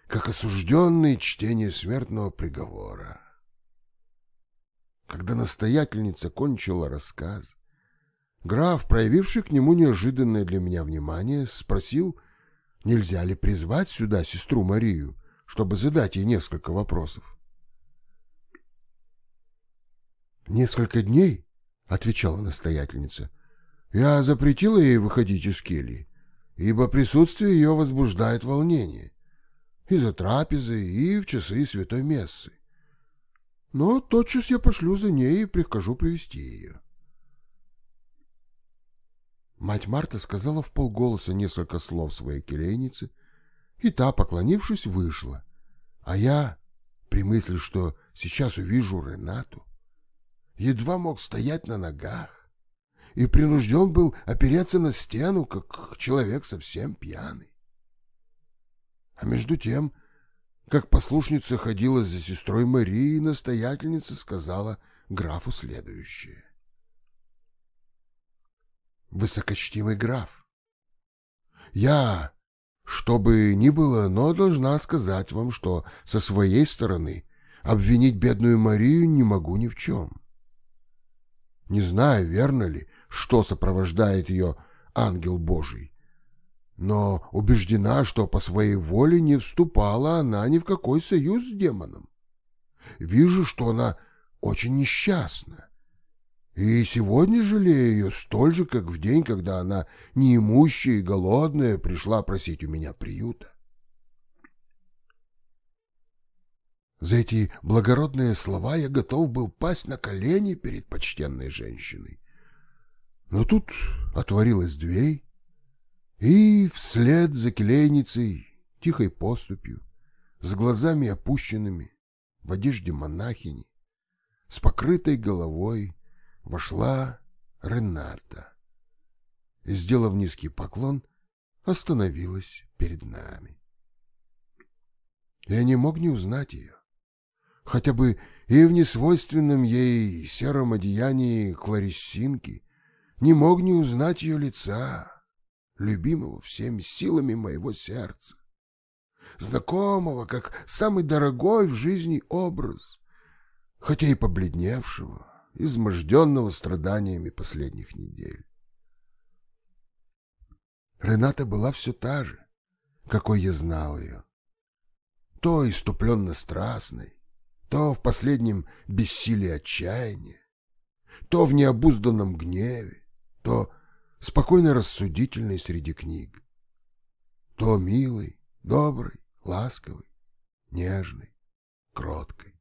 как осужденный чтение смертного приговора. Когда настоятельница кончила рассказ, граф, проявивший к нему неожиданное для меня внимание, спросил, нельзя ли призвать сюда сестру Марию, чтобы задать ей несколько вопросов. «Несколько дней?» — отвечала настоятельница. «Я запретила ей выходить из кельи, ибо присутствие ее возбуждает волнение. И за трапезой, и в часы святой мессы. Но тотчас я пошлю за ней и прикажу привести ее». Мать Марта сказала в полголоса несколько слов своей келейнице, и та, поклонившись, вышла. А я, при мысли, что сейчас увижу Ренату, едва мог стоять на ногах и принужден был опереться на стену, как человек совсем пьяный. А между тем, как послушница ходила за сестрой Марии, настоятельница сказала графу следующее. Высокочтимый граф, я, что бы ни было, но должна сказать вам, что со своей стороны обвинить бедную Марию не могу ни в чем. Не знаю, верно ли, что сопровождает ее ангел Божий, но убеждена, что по своей воле не вступала она ни в какой союз с демоном. Вижу, что она очень несчастна. И сегодня жалею ее столь же, как в день, когда она, неимущая и голодная, пришла просить у меня приюта. За эти благородные слова я готов был пасть на колени перед почтенной женщиной. Но тут отворилась дверь, и вслед за келейницей, тихой поступью, с глазами опущенными, в одежде монахини, с покрытой головой, вошла Рената и, сделав низкий поклон, остановилась перед нами. Я не мог не узнать ее хотя бы и в несвойственном ей сером одеянии Клариссинки, не мог не узнать ее лица, любимого всеми силами моего сердца, знакомого, как самый дорогой в жизни образ, хотя и побледневшего, изможденного страданиями последних недель. Рената была все та же, какой я знал ее, то иступленно страстной, то в последнем бессилии отчаяния, то в необузданном гневе, то спокойно рассудительной среди книг, то милой, доброй, ласковой, нежной, кроткой.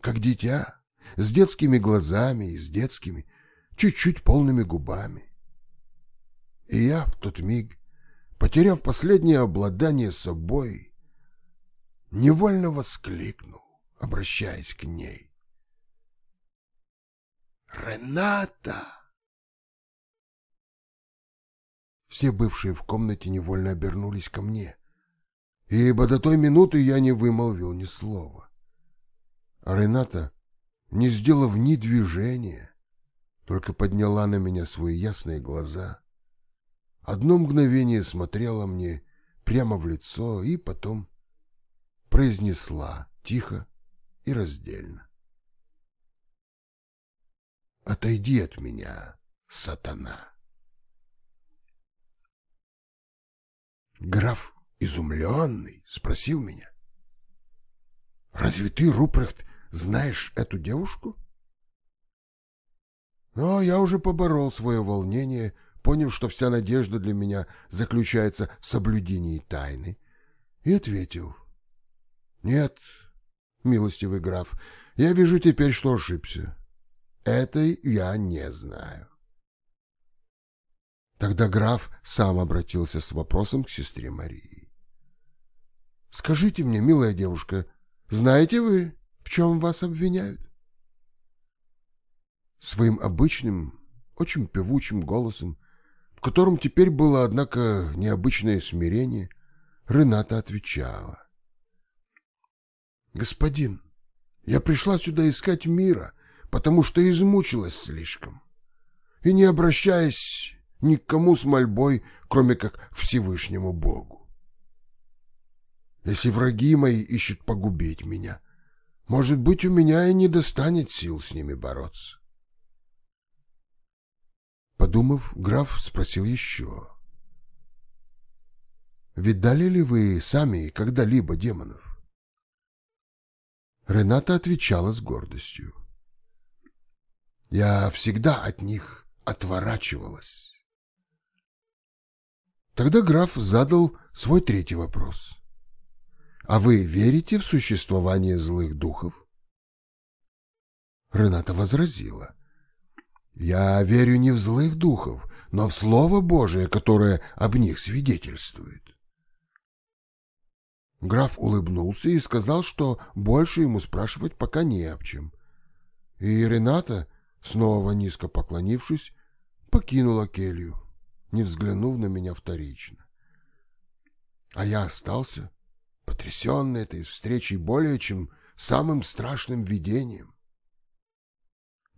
Как дитя, с детскими глазами и с детскими, чуть-чуть полными губами. И я в тот миг, потеряв последнее обладание собой, невольно воскликнул, обращаясь к ней. «Рената!» Все бывшие в комнате невольно обернулись ко мне, ибо до той минуты я не вымолвил ни слова. А Рената, не сделав ни движения, только подняла на меня свои ясные глаза, одно мгновение смотрела мне прямо в лицо и потом произнесла тихо и раздельно. «Отойди от меня, сатана!» Граф, изумленный, спросил меня. «Разве ты, Рупрехт, знаешь эту девушку?» Но я уже поборол свое волнение, поняв, что вся надежда для меня заключается в соблюдении тайны, и ответил — нет, милостивый граф, я вижу теперь, что ошибся. Этой я не знаю. Тогда граф сам обратился с вопросом к сестре Марии. «Скажите мне, милая девушка, знаете вы, в чем вас обвиняют?» Своим обычным, очень певучим голосом, в котором теперь было, однако, необычное смирение, Рената отвечала. «Господин, я пришла сюда искать мира, потому что измучилась слишком. И не обращаясь ни к кому с мольбой, кроме как Всевышнему Богу. Если враги мои ищут погубить меня, может быть, у меня и не достанет сил с ними бороться. Подумав, граф спросил еще. «Видали ли вы сами когда-либо демонов?» Рената отвечала с гордостью. «Я всегда от них отворачивалась». Тогда граф задал свой третий вопрос. «А вы верите в существование злых духов?» Рената возразила. «Я верю не в злых духов, но в Слово Божие, которое об них свидетельствует». Граф улыбнулся и сказал, что больше ему спрашивать пока не об чем. И Рената, снова низко поклонившись, покинула келью, не взглянув на меня вторично. А я остался, потрясенный этой встречей более чем самым страшным видением.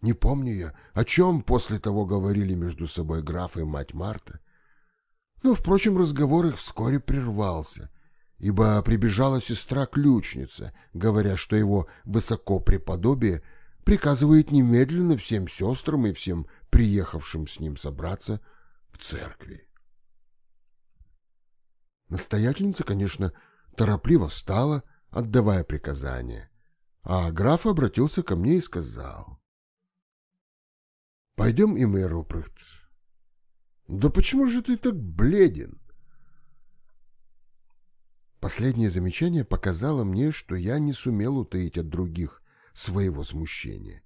Не помню я, о чем после того говорили между собой граф и мать Марта, но, впрочем, разговор их вскоре прервался — ибо прибежала сестра-ключница, говоря, что его высокопреподобие приказывает немедленно всем сестрам и всем приехавшим с ним собраться в церкви. Настоятельница, конечно, торопливо встала, отдавая приказания, а граф обратился ко мне и сказал. — Пойдем, и мы, Рупрехт. — Да почему же ты так бледен? Последнее замечание показало мне, что я не сумел утаить от других своего смущения.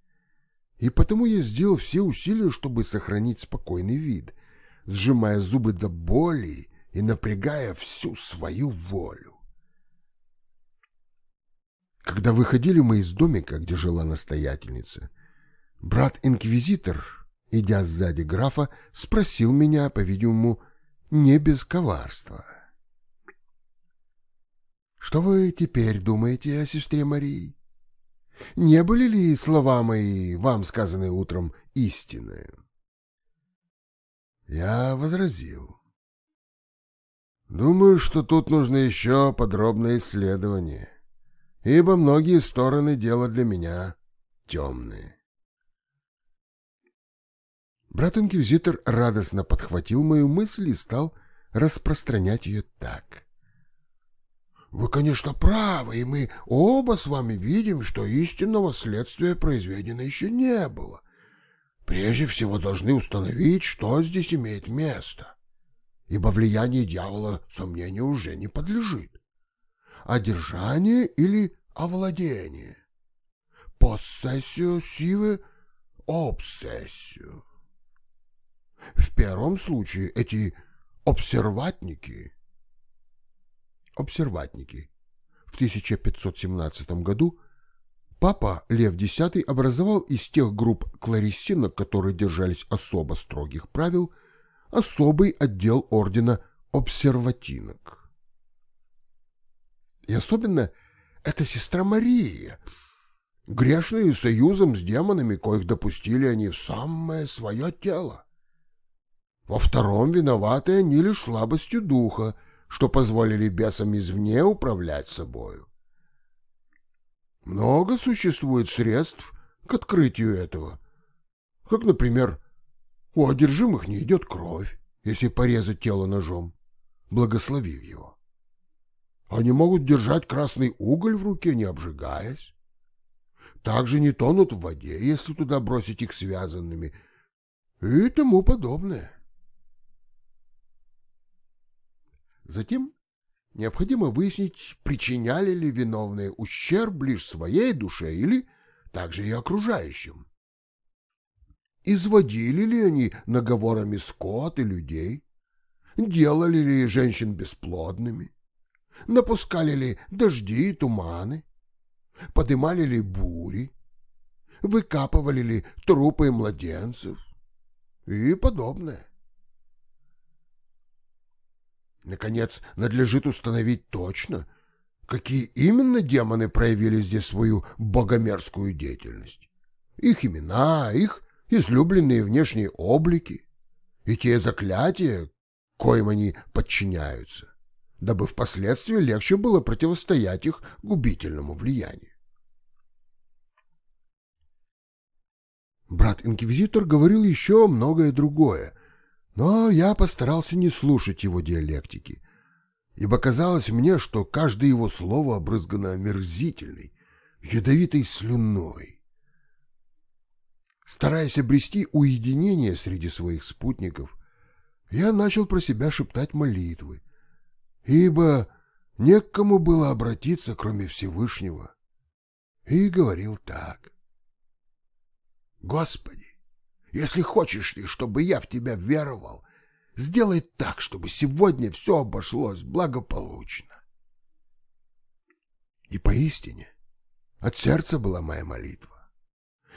И потому я сделал все усилия, чтобы сохранить спокойный вид, сжимая зубы до боли и напрягая всю свою волю. Когда выходили мы из домика, где жила настоятельница, брат-инквизитор, идя сзади графа, спросил меня, по-видимому, не без коварства. Что вы теперь думаете о сестре Марии? Не были ли слова мои, вам сказанные утром, истины? Я возразил. Думаю, что тут нужно еще подробное исследование, ибо многие стороны дела для меня темные. Брат-инквизитор радостно подхватил мою мысль и стал распространять ее так. Вы, конечно, правы, и мы оба с вами видим, что истинного следствия произведено еще не было. Прежде всего должны установить, что здесь имеет место, ибо влияние дьявола сомнению уже не подлежит. Одержание или овладение? Поссессию сивы, обсессию. В первом случае эти обсерватники обсерватники. В 1517 году папа Лев X образовал из тех групп клариссинок, которые держались особо строгих правил, особый отдел ордена обсерватинок. И особенно эта сестра Мария, грешные союзом с демонами, коих допустили они в самое свое тело. Во втором виноваты они лишь слабостью духа, что позволили бесам извне управлять собою. Много существует средств к открытию этого. Как, например, у одержимых не идет кровь, если порезать тело ножом, благословив его. Они могут держать красный уголь в руке, не обжигаясь. Также не тонут в воде, если туда бросить их связанными, и тому подобное. Затем необходимо выяснить, причиняли ли виновные ущерб лишь своей душе или также и окружающим. Изводили ли они наговорами скот и людей? Делали ли женщин бесплодными? Напускали ли дожди и туманы? Подымали ли бури? Выкапывали ли трупы младенцев? И подобное. Наконец, надлежит установить точно, какие именно демоны проявили здесь свою богомерзкую деятельность. Их имена, их излюбленные внешние облики, и те заклятия, коим они подчиняются, дабы впоследствии легче было противостоять их губительному влиянию. Брат-инквизитор говорил еще многое другое, но я постарался не слушать его диалектики, ибо казалось мне, что каждое его слово обрызгано мерзительной, ядовитой слюной. Стараясь обрести уединение среди своих спутников, я начал про себя шептать молитвы, ибо не к кому было обратиться, кроме Всевышнего, и говорил так. «Господи, если хочешь ты, чтобы я в тебя веровал, сделай так, чтобы сегодня все обошлось благополучно». И поистине от сердца была моя молитва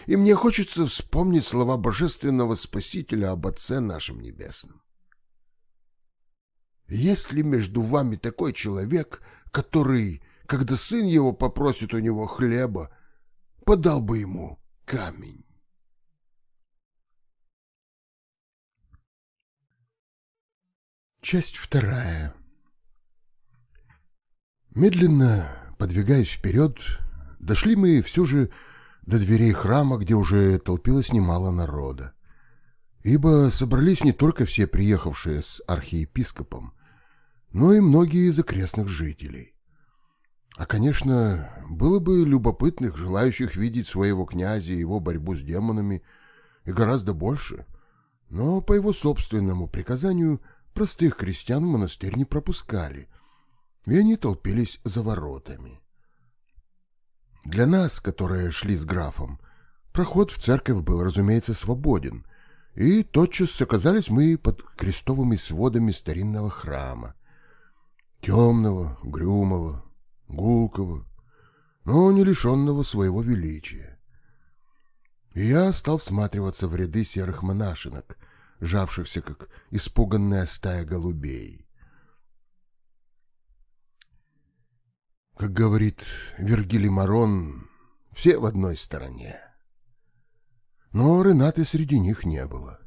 и мне хочется вспомнить слова Божественного Спасителя об Отце нашем Небесном. Есть ли между вами такой человек, который, когда сын его попросит у него хлеба, подал бы ему камень? Часть вторая. Медленно, подвигаясь вперед, дошли мы все же до дверей храма, где уже толпилось немало народа. Ибо собрались не только все приехавшие с архиепископом, но и многие из окрестных жителей. А, конечно, было бы любопытных, желающих видеть своего князя и его борьбу с демонами, и гораздо больше. Но по его собственному приказанию простых крестьян в монастырь не пропускали, и они толпились за воротами. Для нас, которые шли с графом, проход в церковь был, разумеется, свободен, и тотчас оказались мы под крестовыми сводами старинного храма. Темного, грюмого, гулкого, но не лишенного своего величия. И я стал всматриваться в ряды серых монашинок, жавшихся, как испуганная стая голубей. Как говорит Вергилий Марон, все в одной стороне. Но Ренаты среди них не было.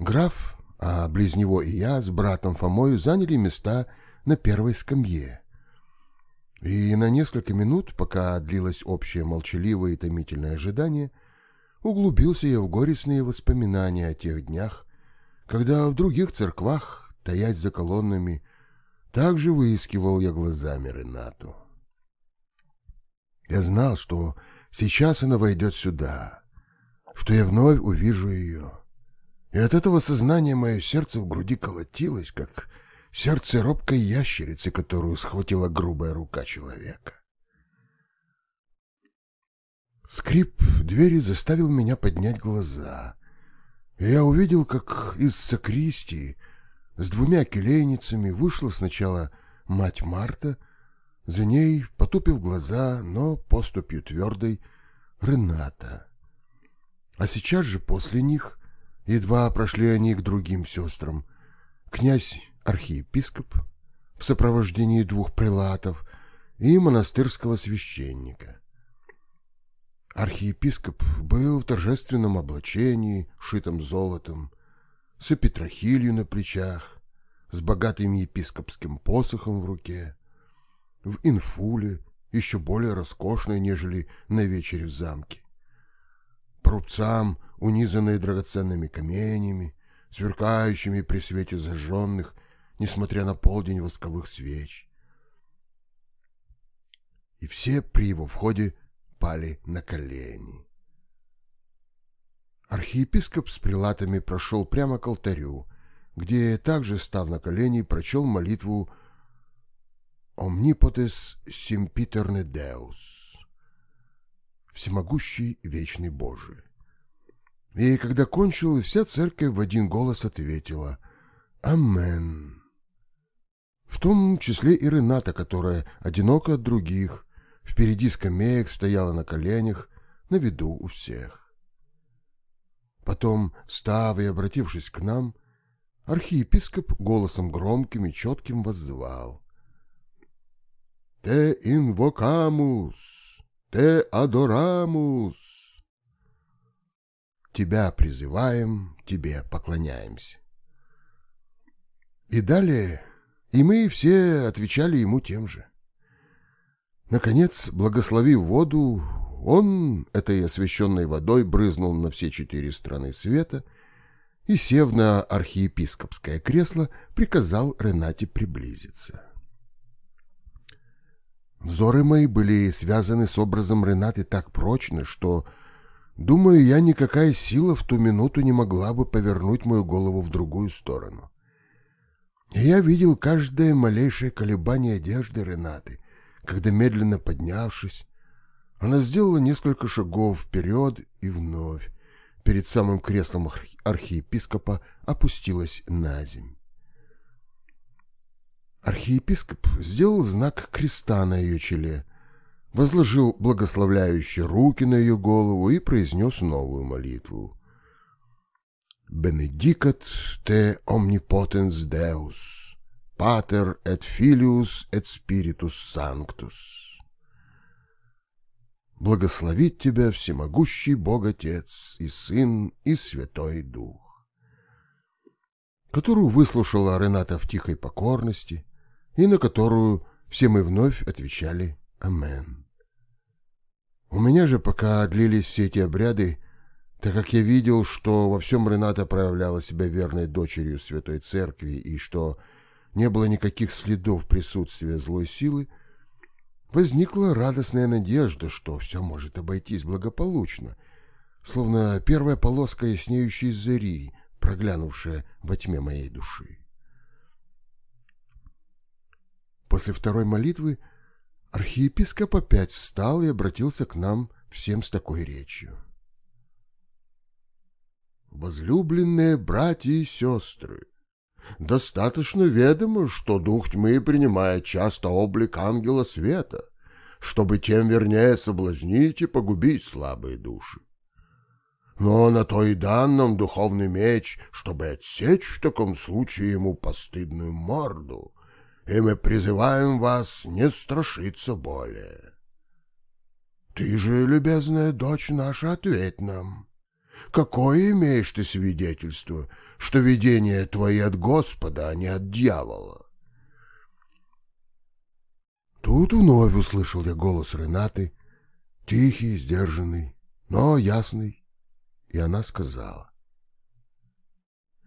Граф, а близ него и я с братом Фомою заняли места на первой скамье. И на несколько минут, пока длилось общее молчаливое и томительное ожидание, углубился я в горестные воспоминания о тех днях, когда в других церквах, таясь за колоннами, также выискивал я глазами Ренату. Я знал, что сейчас она войдет сюда, что я вновь увижу ее. И от этого сознания мое сердце в груди колотилось, как сердце робкой ящерицы, которую схватила грубая рука человека. Скрип двери заставил меня поднять глаза. Я увидел, как из сакристии с двумя келейницами вышла сначала мать Марта, за ней, потупив глаза, но поступью твердой, Рената. А сейчас же после них, едва прошли они к другим сестрам, князь-архиепископ в сопровождении двух прелатов и монастырского священника. Архиепископ был в торжественном облачении, шитом золотом, с эпитрахилью на плечах, с богатым епископским посохом в руке, в инфуле, еще более роскошной, нежели на вечере в замке. По рубцам, унизанные драгоценными каменями, сверкающими при свете зажженных, несмотря на полдень восковых свеч. И все при его входе пали на колени. Архиепископ с прилатами прошел прямо к алтарю, где, также став на колени, прочел молитву «Omnipotens Sempiterne Deus» «Всемогущий вечный Божий». И когда кончил, вся церковь в один голос ответила «Амен». В том числе и Рената, которая, одиноко от других, впереди скамеек стояла на коленях, на виду у всех. Потом, встав и обратившись к нам, архиепископ голосом громким и четким воззвал. «Те инвокамус, те адорамус». тебя призываем, тебе поклоняемся. И далее, и мы все отвечали ему тем же. Наконец, благословив воду, он этой освященной водой брызнул на все четыре стороны света и, сев на архиепископское кресло, приказал Ренате приблизиться. Взоры мои были связаны с образом Ренаты так прочно, что, думаю, я никакая сила в ту минуту не могла бы повернуть мою голову в другую сторону. Я видел каждое малейшее колебание одежды Ренаты, когда, медленно поднявшись, она сделала несколько шагов вперед и вновь, перед самым креслом архиепископа опустилась на земь. Архиепископ сделал знак креста на ее челе, возложил благословляющие руки на ее голову и произнес новую молитву. «Benedicat te omnipotens Deus, Pater et Filius et Spiritus Sanctus». Благословит тебя всемогущий Бог Отец и Сын и Святой Дух, которую выслушала Рената в тихой покорности, и на которую все мы вновь отвечали «Амен». У меня же, пока длились все эти обряды, так как я видел, что во всем Рената проявляла себя верной дочерью Святой Церкви и что не было никаких следов присутствия злой силы, возникла радостная надежда, что все может обойтись благополучно, словно первая полоска яснеющей зари, проглянувшая во тьме моей души. После второй молитвы архиепископ опять встал и обратился к нам всем с такой речью. Возлюбленные братья и сестры, достаточно ведомо, что дух тьмы принимает часто облик ангела света, чтобы тем вернее соблазнить и погубить слабые души. Но на то и дан нам духовный меч, чтобы отсечь в таком случае ему постыдную морду, и мы призываем вас не страшиться более. Ты же, любезная дочь наша, ответь нам. Какое имеешь ты свидетельство, что видения твои от Господа, а не от дьявола? Тут вновь услышал я голос Ренаты, тихий, сдержанный, но ясный, и она сказала.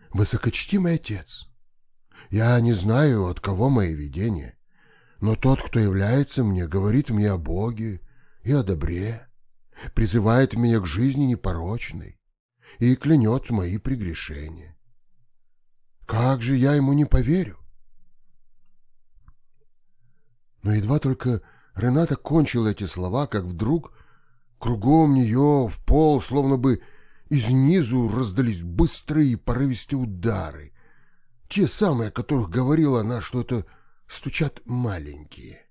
«Высокочтимый отец, я не знаю, от кого мои видения, но тот, кто является мне, говорит мне о Боге и о добре, призывает меня к жизни непорочной и клянет мои прегрешения. Как же я ему не поверю? Но едва только Рената кончила эти слова, как вдруг кругом нее в пол, словно бы изнизу раздались быстрые порывистые удары, те самые, о которых говорила она, что это стучат маленькие.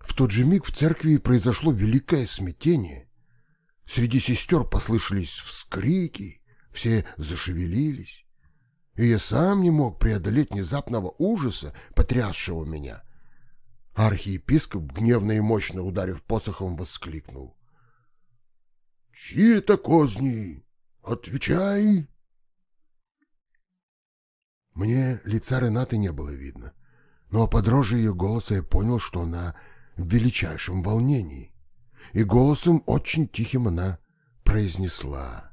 В тот же миг в церкви произошло великое смятение. Среди сестер послышались вскрики, все зашевелились. И я сам не мог преодолеть внезапного ужаса, потрясшего меня. Архиепископ, гневно и мощно ударив посохом, воскликнул. — Чьи это козни? Отвечай! Мне лица Ренаты не было видно, но по дрожи ее голоса я понял, что она в величайшем волнении, и голосом очень тихим она произнесла.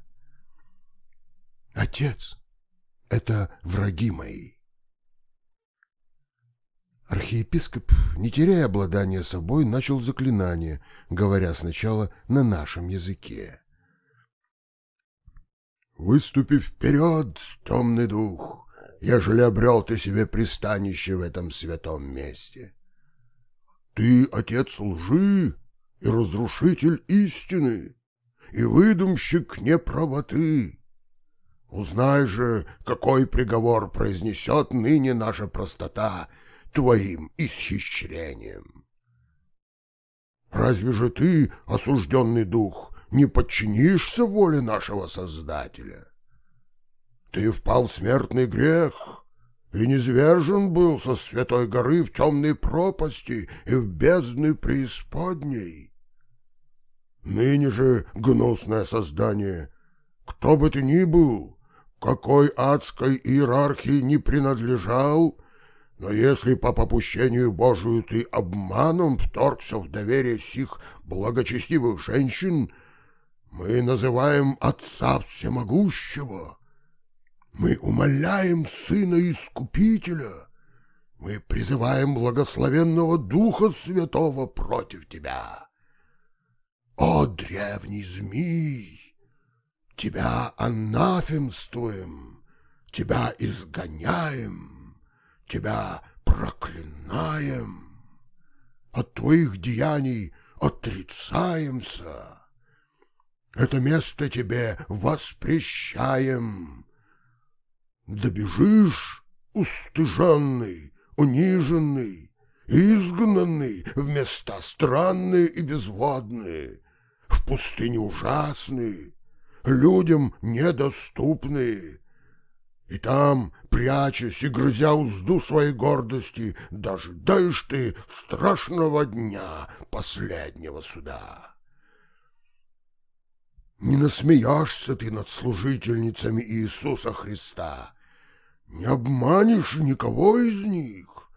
«Отец, это враги мои». Архиепископ, не теряя обладания собой, начал заклинание, говоря сначала на нашем языке. «Выступи вперед, темный дух, ежели обрел ты себе пристанище в этом святом месте. Ты отец лжи и разрушитель истины, и выдумщик неправоты. Узнай же, какой приговор произнесет ныне наша простота твоим исхищрением. Разве же ты, осужденный дух, не подчинишься воле нашего Создателя? Ты впал в смертный грех и низвержен был со святой горы в темные пропасти и в бездны преисподней. Ныне же гнусное создание, кто бы ты ни был, какой адской иерархии не принадлежал, но если по попущению Божию ты обманом вторгся в доверие сих благочестивых женщин, мы называем Отца Всемогущего. Мы умоляем Сына Искупителя. Мы призываем благословенного Духа Святого против тебя. О, древний змей! Тебя анафемствуем, тебя изгоняем, тебя проклинаем. От твоих деяний отрицаемся. Это место тебе воспрещаем. Добежишь, устыженный, униженный, изгнанный в места странные и безводные, в пустыне ужасные, людям недоступные. И там, прячась и грызя узду своей гордости, дожидаешь ты страшного дня последнего суда. Не насмеешься ты над служительницами Иисуса Христа, не обманешь никого из них.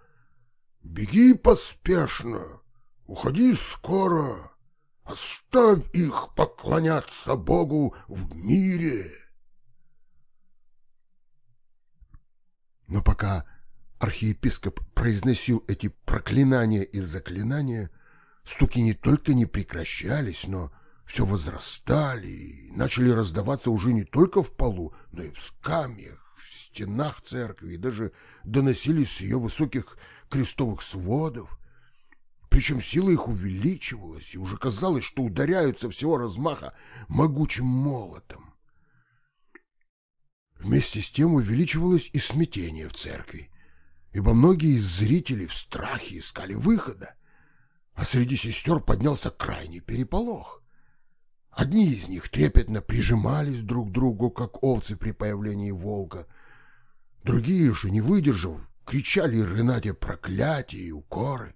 Беги поспешно, уходи скоро, Оставь их поклоняться Богу в мире. Но пока архиепископ произносил эти проклинания и заклинания, стуки не только не прекращались, но все возрастали и начали раздаваться уже не только в полу, но и в скамьях, в стенах церкви, и даже доносились с ее высоких крестовых сводов. Причем сила их увеличивалась, и уже казалось, что ударяются всего размаха могучим молотом. Вместе с тем увеличивалось и смятение в церкви, ибо многие из зрителей в страхе искали выхода, а среди сестер поднялся крайний переполох. Одни из них трепетно прижимались друг к другу, как овцы при появлении волка, другие же, не выдержав, кричали Ренате проклятия и укоры.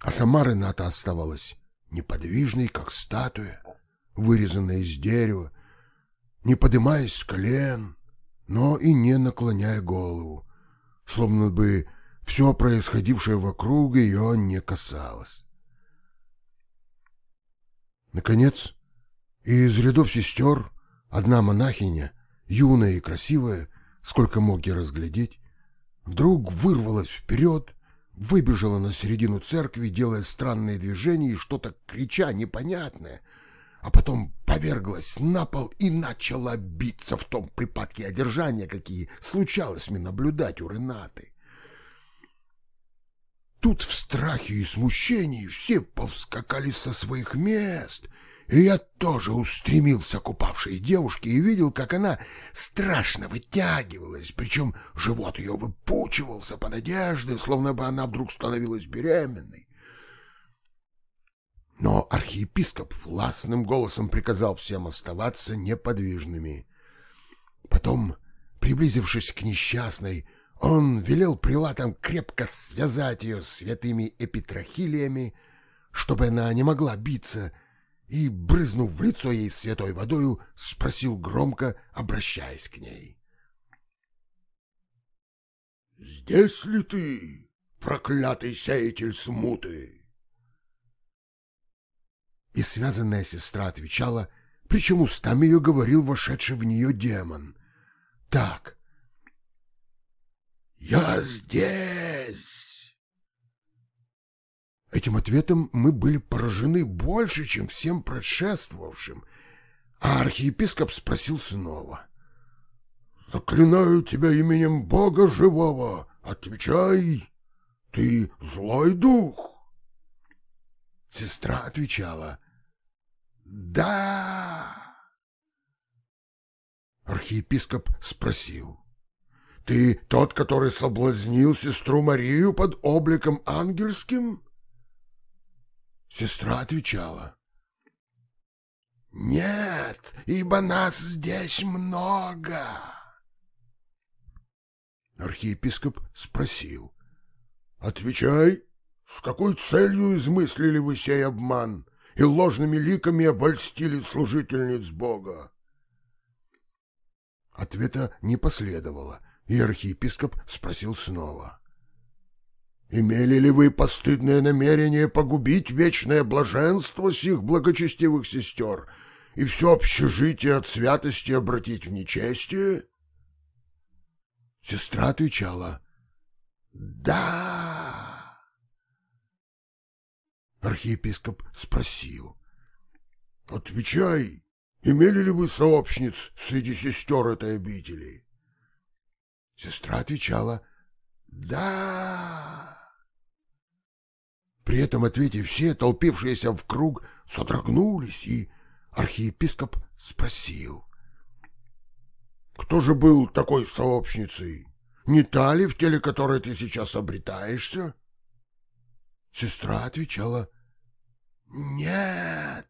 А сама Рената оставалась неподвижной, как статуя, вырезанная из дерева, не поднимаясь с колен, но и не наклоняя голову, словно бы все происходившее вокруг ее не касалось. Наконец, из рядов сестер одна монахиня, юная и красивая, сколько мог я разглядеть, вдруг вырвалась вперед выбежала на середину церкви, делая странные движения и что-то крича непонятное, а потом поверглась на пол и начала биться в том припадке одержания, какие случалось мне наблюдать у Ренаты. Тут в страхе и смущении все повскакали со своих мест — и я тоже устремился к упавшей девушке и видел, как она страшно вытягивалась, причем живот ее выпучивался под одеждой, словно бы она вдруг становилась беременной. Но архиепископ властным голосом приказал всем оставаться неподвижными. Потом, приблизившись к несчастной, он велел прилатам крепко связать ее святыми эпитрахилиями, чтобы она не могла биться, — и, брызнув в лицо ей святой водою, спросил громко, обращаясь к ней. «Здесь ли ты, проклятый сеятель смуты?» И связанная сестра отвечала, причем устами ее говорил вошедший в нее демон. «Так, я здесь!» Этим ответом мы были поражены больше, чем всем предшествовавшим, а архиепископ спросил снова. «Заклинаю тебя именем Бога живого, отвечай, ты злой дух?» Сестра отвечала. «Да!» Архиепископ спросил. «Ты тот, который соблазнил сестру Марию под обликом ангельским?» Сестра отвечала. «Нет, ибо нас здесь много!» Архиепископ спросил. «Отвечай, с какой целью измыслили вы сей обман? и ложными ликами обольстили служительниц Бога. Ответа не последовало, и архиепископ спросил снова. «Имели ли вы постыдное намерение погубить вечное блаженство сих благочестивых сестер и все общежитие от святости обратить в нечестие?» Сестра отвечала «Да». Архиепископ спросил «Отвечай, имели ли вы сообщниц среди сестер этой обители?» Сестра отвечала «Да». При этом ответе все, толпившиеся в круг, содрогнулись, и архиепископ спросил. «Кто же был такой сообщницей? Не та ли, в теле которой ты сейчас обретаешься?» Сестра отвечала «Нет».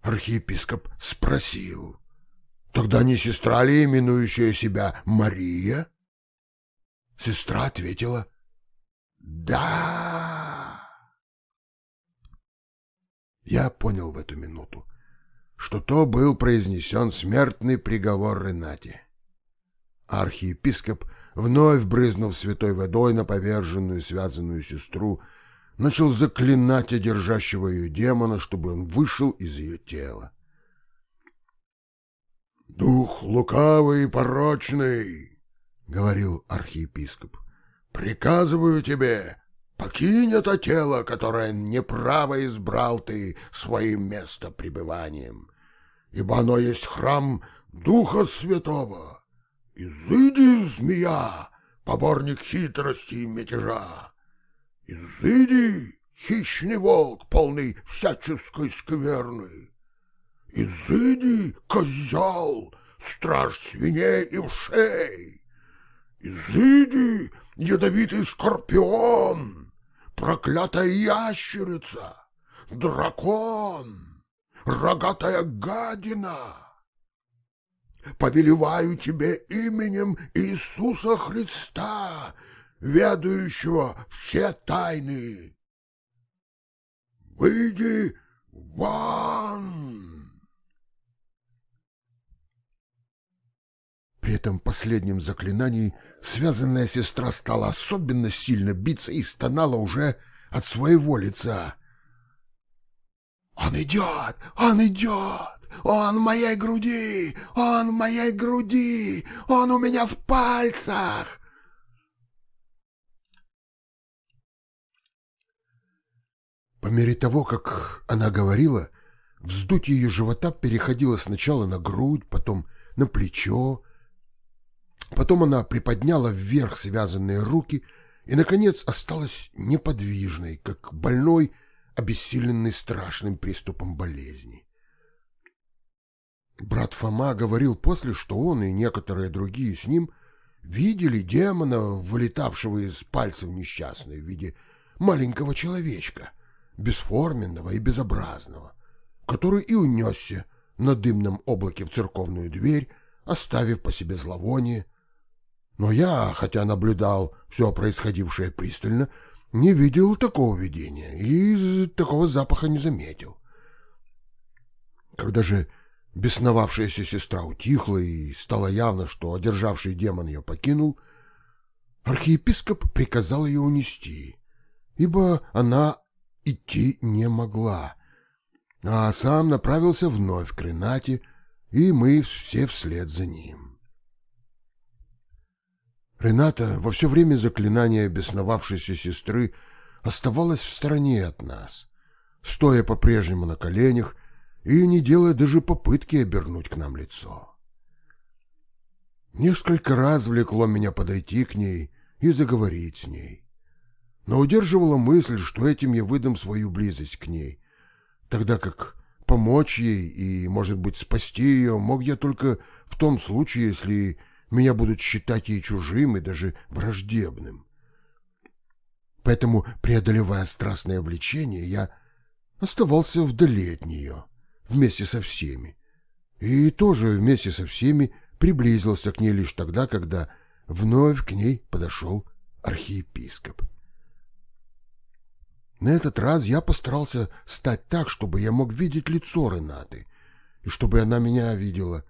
Архиепископ спросил. «Тогда не сестра ли, именующая себя Мария?» Сестра ответила «Да». Я понял в эту минуту, что то был произнесен смертный приговор Ренате. Архиепископ, вновь брызнув святой водой на поверженную связанную сестру, начал заклинать одержащего ее демона, чтобы он вышел из ее тела. «Дух лукавый и порочный!» — говорил архиепископ. «Приказываю тебе, покинь это тело, которое неправо избрал ты своим местопребыванием, ибо оно есть храм Духа Святого. Изыди, змея, поборник хитрости и мятежа! Изыди, хищный волк, полный всяческой скверны! Изыди, козел, страж свиней и ушей! Изыди, ядовитый скорпион, проклятая ящерица, дракон, рогатая гадина! Повелеваю тебе именем Иисуса Христа, ведающего все тайны. Выйди вон! При этом последнем заклинании связанная сестра стала особенно сильно биться и стонала уже от своего лица. «Он идет! Он идет! Он в моей груди! Он в моей груди! Он у меня в пальцах!» По мере того, как она говорила, вздутие ее живота переходило сначала на грудь, потом на плечо, Потом она приподняла вверх связанные руки и, наконец, осталась неподвижной, как больной, обессиленный страшным приступом болезни. Брат Фома говорил после, что он и некоторые другие с ним видели демона, вылетавшего из пальцев несчастной в виде маленького человечка, бесформенного и безобразного, который и унесся на дымном облаке в церковную дверь, оставив по себе зловоние, но я, хотя наблюдал все происходившее пристально, не видел такого видения и такого запаха не заметил. Когда же бесновавшаяся сестра утихла и стало явно, что одержавший демон ее покинул, архиепископ приказал ее унести, ибо она идти не могла, а сам направился вновь к Ренате, и мы все вслед за ним. Рената во все время заклинания бесновавшейся сестры оставалась в стороне от нас, стоя по-прежнему на коленях и не делая даже попытки обернуть к нам лицо. Несколько раз влекло меня подойти к ней и заговорить с ней, но удерживала мысль, что этим я выдам свою близость к ней, тогда как помочь ей и, может быть, спасти ее мог я только в том случае, если меня будут считать ей чужим и даже враждебным. Поэтому, преодолевая страстное влечение, я оставался вдали от нее, вместе со всеми, и тоже вместе со всеми приблизился к ней лишь тогда, когда вновь к ней подошел архиепископ. На этот раз я постарался стать так, чтобы я мог видеть лицо Ренаты, и чтобы она меня видела.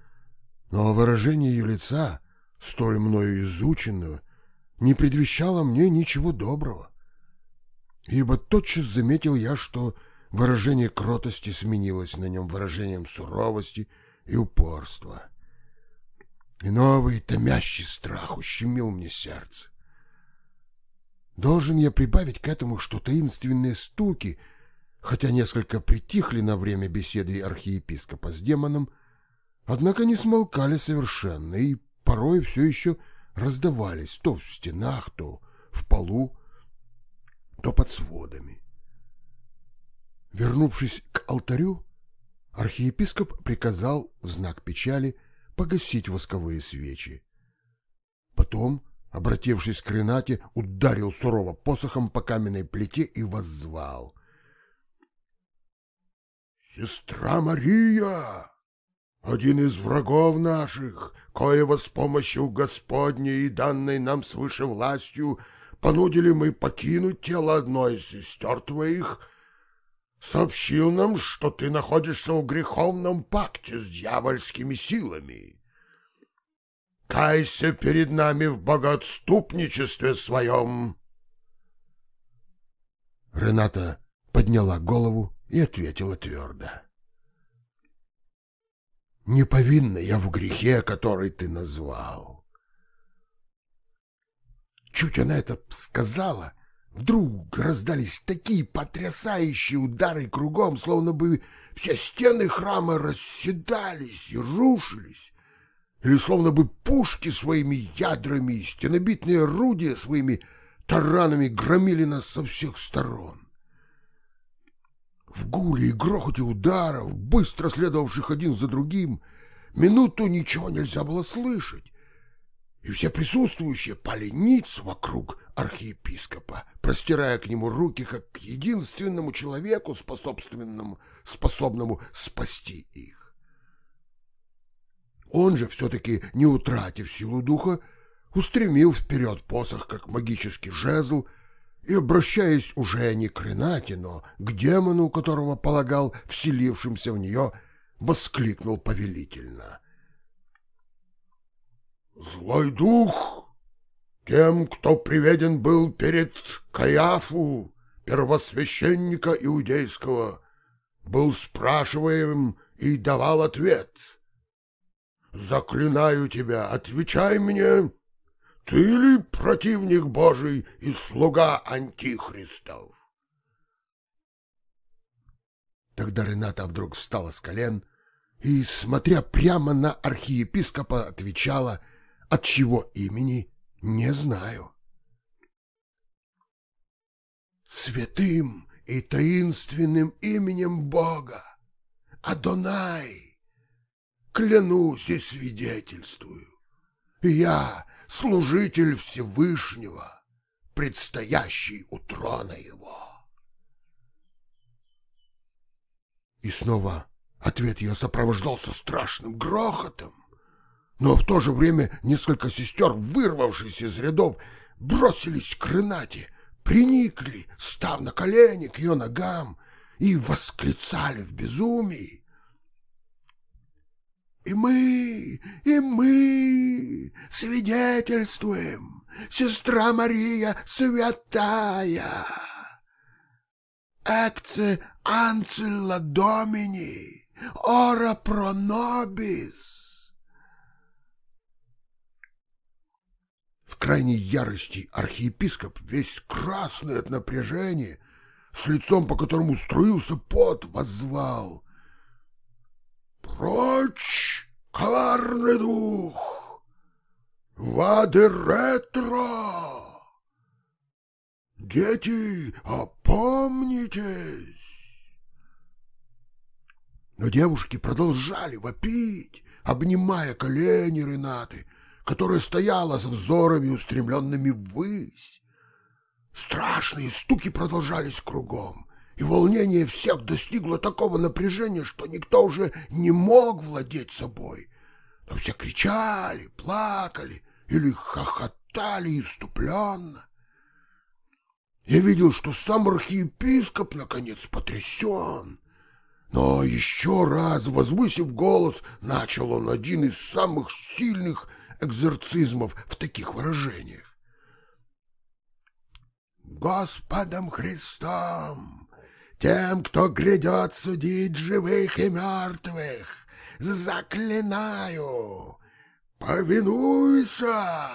Но выражение ее лица, столь мною изученного, не предвещало мне ничего доброго. Ибо тотчас заметил я, что выражение кротости сменилось на нем выражением суровости и упорства. И новый томящий страх ущемил мне сердце. Должен я прибавить к этому, что таинственные стуки, хотя несколько притихли на время беседы архиепископа с демоном, однако не смолкали совершенно и порой все еще раздавались то в стенах, то в полу, то под сводами. Вернувшись к алтарю, архиепископ приказал в знак печали погасить восковые свечи. Потом обратившись к Ренате, ударил сурово посохом по каменной плите и воззвал. «Сестра Мария, один из врагов наших, коего с помощью Господней и данной нам свыше властью понудили мы покинуть тело одной из сестер твоих, сообщил нам, что ты находишься в греховном пакте с дьявольскими силами» кайся перед нами в богоотступничестве своем. Рената подняла голову и ответила твердо. Не повинна я в грехе, который ты назвал. Чуть она это сказала, вдруг раздались такие потрясающие удары кругом, словно бы все стены храма расседались и рушились или словно бы пушки своими ядрами и стенобитные орудия своими таранами громили нас со всех сторон. В гуле и грохоте ударов, быстро следовавших один за другим, минуту ничего нельзя было слышать, и все присутствующие пали вокруг архиепископа, простирая к нему руки, как к единственному человеку, способственному, способному спасти их. Он же, все-таки не утратив силу духа, устремил вперед посох, как магический жезл, и, обращаясь уже не к Ренате, но к демону, которого полагал вселившимся в нее, воскликнул повелительно. «Злой дух, тем, кто приведен был перед Каяфу, первосвященника иудейского, был спрашиваем и давал ответ — Заклинаю тебя, отвечай мне, ты ли противник Божий и слуга антихристов? Тогда Рената вдруг встала с колен и, смотря прямо на архиепископа, отвечала, от чего имени не знаю. Святым и таинственным именем Бога, Адонай, клянусь и свидетельствую. Я служитель Всевышнего, предстоящий у трона его. И снова ответ ее сопровождался страшным грохотом, но в то же время несколько сестер, вырвавшись из рядов, бросились к Ренате, приникли, став на колени к ее ногам, и восклицали в безумии. И мы, и мы свидетельствуем, сестра Мария святая. Экце анцилла домини, ора про нобис. В крайней ярости архиепископ, весь красный от напряжения, с лицом, по которому струился пот, воззвал. «Прочь, коварный дух! Вады ретро! Дети, опомнитесь!» Но девушки продолжали вопить, обнимая колени Ренаты, которая стояла с взорами устремленными ввысь. Страшные стуки продолжались кругом, и волнение всех достигло такого напряжения, что никто уже не мог владеть собой. Но все кричали, плакали или хохотали иступленно. Я видел, что сам архиепископ наконец потрясен. Но еще раз, возвысив голос, начал он один из самых сильных экзорцизмов в таких выражениях. «Господом Христом, тем, кто грядет судить живых и мертвых, заклинаю, повинуйся!»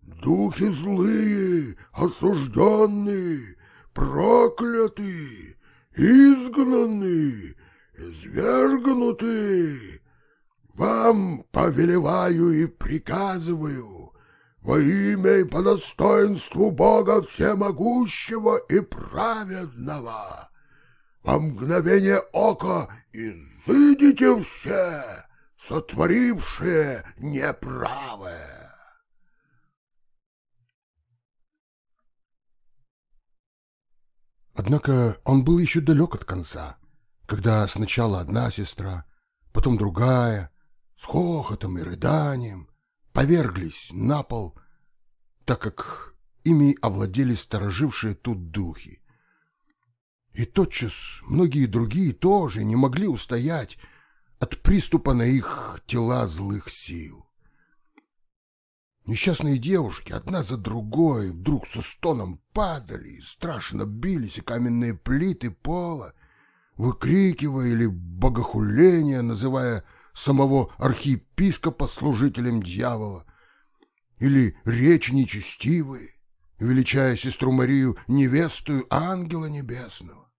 Духи злые, осужденные, проклятые, изгнаны, извергнуты. Вам повелеваю и приказываю во имя и по достоинству Бога Всемогущего и Праведного. Во мгновение ока изыдите все, сотворившие неправое. Однако он был еще далек от конца, когда сначала одна сестра, потом другая, с хохотом и рыданием, поверглись на пол, так как ими овладели сторожившие тут духи. И тотчас многие другие тоже не могли устоять от приступа на их тела злых сил. Несчастные девушки одна за другой вдруг со стоном падали страшно бились и каменные плиты пола, выкрикивая или богохуление, называя самого архиепископа служителем дьявола, или речь нечестивые, величая сестру Марию невестую ангела небесного.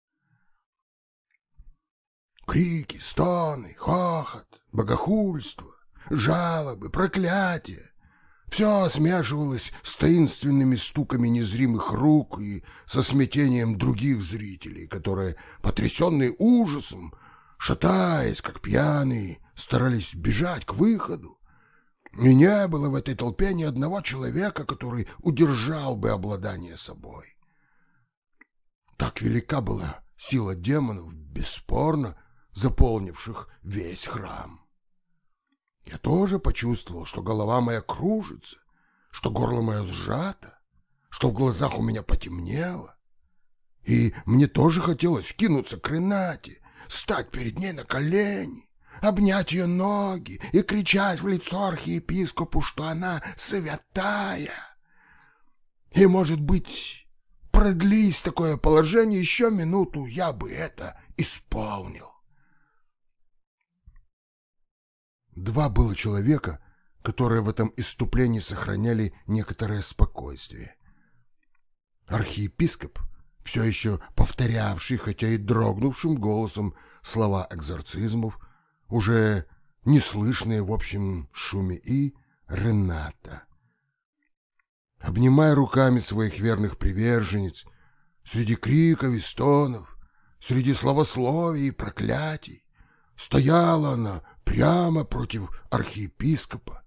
Крики, стоны, хохот, богохульство, жалобы, проклятия все смешивалось с таинственными стуками незримых рук и со смятением других зрителей, которые, потрясенные ужасом, шатаясь, как пьяные, старались бежать к выходу. И не было в этой толпе ни одного человека, который удержал бы обладание собой. Так велика была сила демонов, бесспорно заполнивших весь храм. Я тоже почувствовал, что голова моя кружится, что горло мое сжато, что в глазах у меня потемнело. И мне тоже хотелось кинуться к Ренате, стать перед ней на колени, обнять ее ноги и кричать в лицо архиепископу, что она святая. И, может быть, продлись такое положение еще минуту, я бы это исполнил. Два было человека, которые в этом иступлении сохраняли некоторое спокойствие. Архиепископ, все еще повторявший, хотя и дрогнувшим голосом слова экзорцизмов, уже неслышные в общем шуме, и Рената. Обнимая руками своих верных приверженниц, среди криков и стонов, среди словословий и проклятий, стояла она прямо против архиепископа,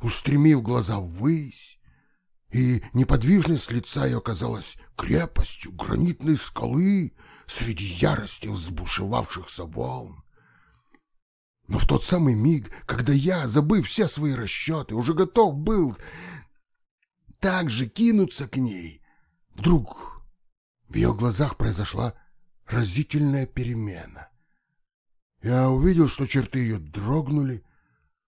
устремив глаза ввысь, и неподвижность лица ее казалась крепостью гранитной скалы среди ярости взбушевавшихся волн. Но в тот самый миг, когда я, забыв все свои расчеты, уже готов был так же кинуться к ней, вдруг в ее глазах произошла разительная перемена. Я увидел, что черты ее дрогнули,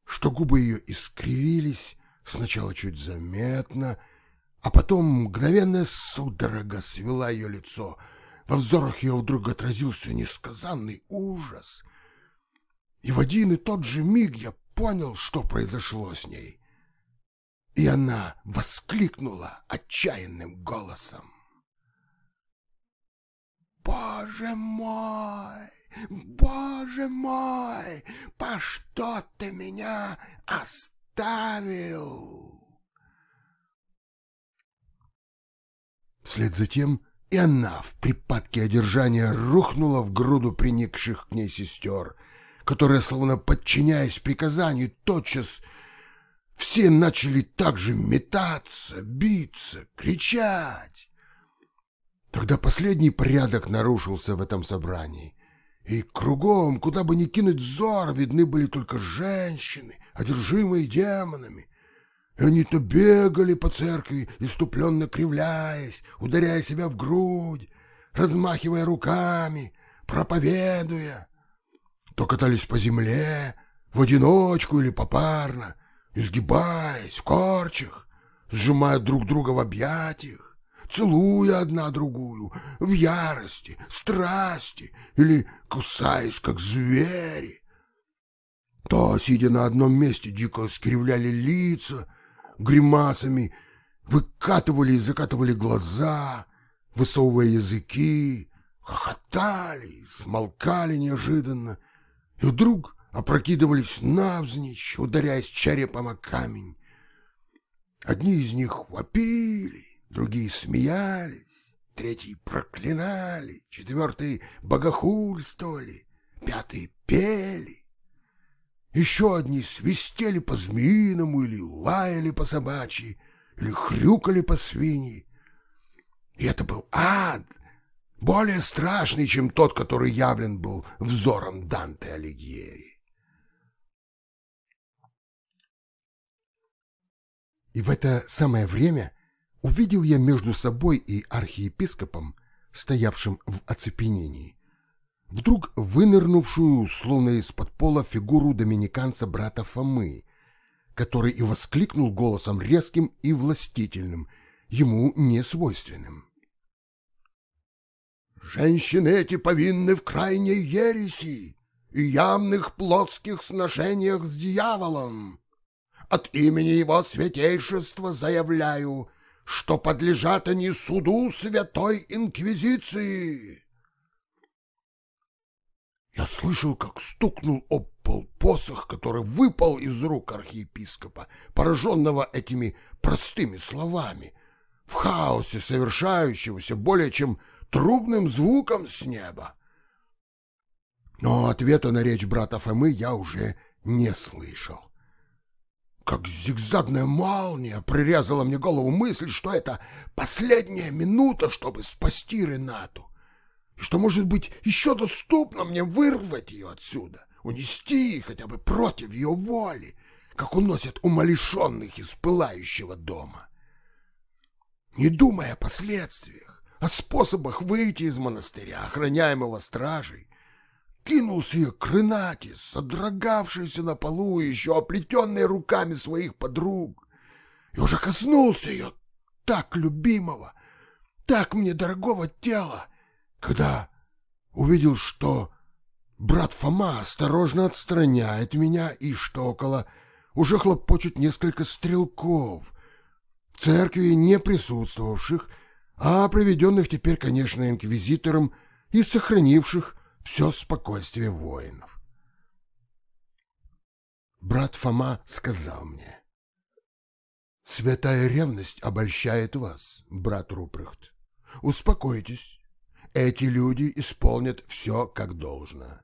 что губы ее искривились, сначала чуть заметно, а потом мгновенная судорога свела ее лицо. Во взорах ее вдруг отразился несказанный ужас. И в один и тот же миг я понял, что произошло с ней. И она воскликнула отчаянным голосом. «Боже мой!» Боже мой, по что ты меня оставил? Вслед за тем и она в припадке одержания рухнула в груду приникших к ней сестер, которые, словно подчиняясь приказанию, тотчас все начали также метаться, биться, кричать. Тогда последний порядок нарушился в этом собрании. И кругом, куда бы ни кинуть взор, видны были только женщины, одержимые демонами. Они-то бегали по церкви, иступленно кривляясь, ударяя себя в грудь, размахивая руками, проповедуя. То катались по земле, в одиночку или попарно, изгибаясь в корчах, сжимая друг друга в объятиях, целуя одна другую в ярости, страсти или кусаясь, как звери. То, сидя на одном месте, дико скривляли лица, гримасами, выкатывали и закатывали глаза, высовывая языки, хохотали, смолкали неожиданно, и вдруг опрокидывались навзничь, ударяясь черепом о камень. Одни из них вопили, другие смеялись, третьи проклинали, четвертые богохульствовали, пятые пели. Еще одни свистели по-змеиному или лаяли по-собачьи, или хрюкали по свиньи. И это был ад, более страшный, чем тот, который явлен был взором Данте Алигьери. И в это самое время увидел я между собой и архиепископом, стоявшим в оцепенении, вдруг вынырнувшую, словно из-под пола, фигуру доминиканца брата Фомы, который и воскликнул голосом резким и властительным, ему не свойственным. «Женщины эти повинны в крайней ереси и явных плотских сношениях с дьяволом. От имени его святейшества заявляю, что подлежат они суду Святой Инквизиции». Я слышал, как стукнул об пол посох, который выпал из рук архиепископа, пораженного этими простыми словами, в хаосе совершающегося более чем трубным звуком с неба. Но ответа на речь брата Фомы я уже не слышал. Как зигзагная молния прирезала мне голову мысль, что это последняя минута, чтобы спасти Ренату что, может быть, еще доступно мне вырвать ее отсюда, унести хотя бы против ее воли, как уносят умалишенных из пылающего дома. Не думая о последствиях, о способах выйти из монастыря, охраняемого стражей, кинулся я к Ренате, содрогавшейся на полу еще оплетенной руками своих подруг, и уже коснулся ее так любимого, так мне дорогого тела, когда увидел, что брат Фома осторожно отстраняет меня и что около уже хлопочут несколько стрелков, в церкви не присутствовавших, а проведенных теперь, конечно, инквизитором и сохранивших все спокойствие воинов. Брат Фома сказал мне, «Святая ревность обольщает вас, брат Рупрехт. Успокойтесь, эти люди исполнят все как должно.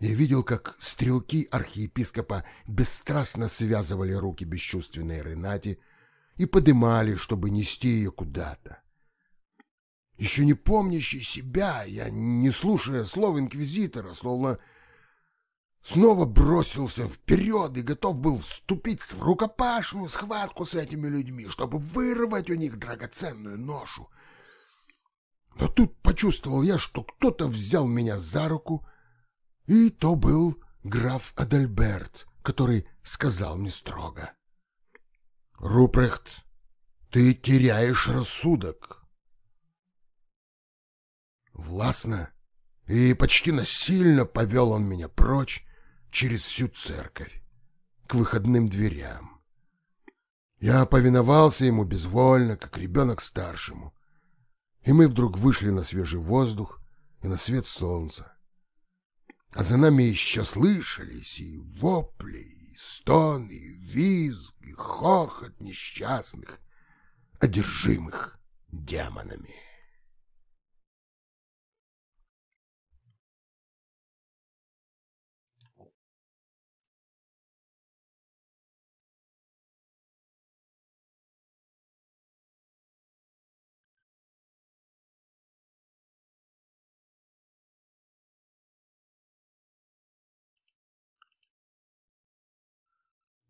Я видел, как стрелки архиепископа бесстрастно связывали руки бесчувственной Ренате и подымали, чтобы нести ее куда-то. Еще не помнящий себя, я, не слушая слов инквизитора, словно снова бросился вперед и готов был вступить в рукопашную схватку с этими людьми, чтобы вырвать у них драгоценную ношу — но тут почувствовал я, что кто-то взял меня за руку, и то был граф Адальберт, который сказал мне строго. «Рупрехт, ты теряешь рассудок». Властно и почти насильно повел он меня прочь через всю церковь, к выходным дверям. Я повиновался ему безвольно, как ребенок старшему, и мы вдруг вышли на свежий воздух и на свет солнца. А за нами еще слышались и вопли, и стоны, и визг, и хохот несчастных, одержимых демонами.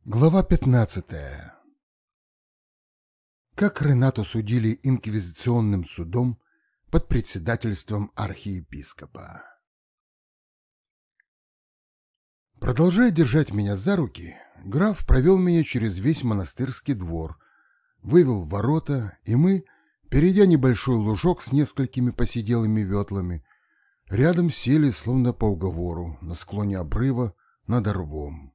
Глава 15. Как Ренату судили инквизиционным судом под председательством архиепископа. Продолжая держать меня за руки, граф провел меня через весь монастырский двор, вывел ворота, и мы, перейдя небольшой лужок с несколькими посиделыми ветлами, рядом сели, словно по уговору, на склоне обрыва над рвом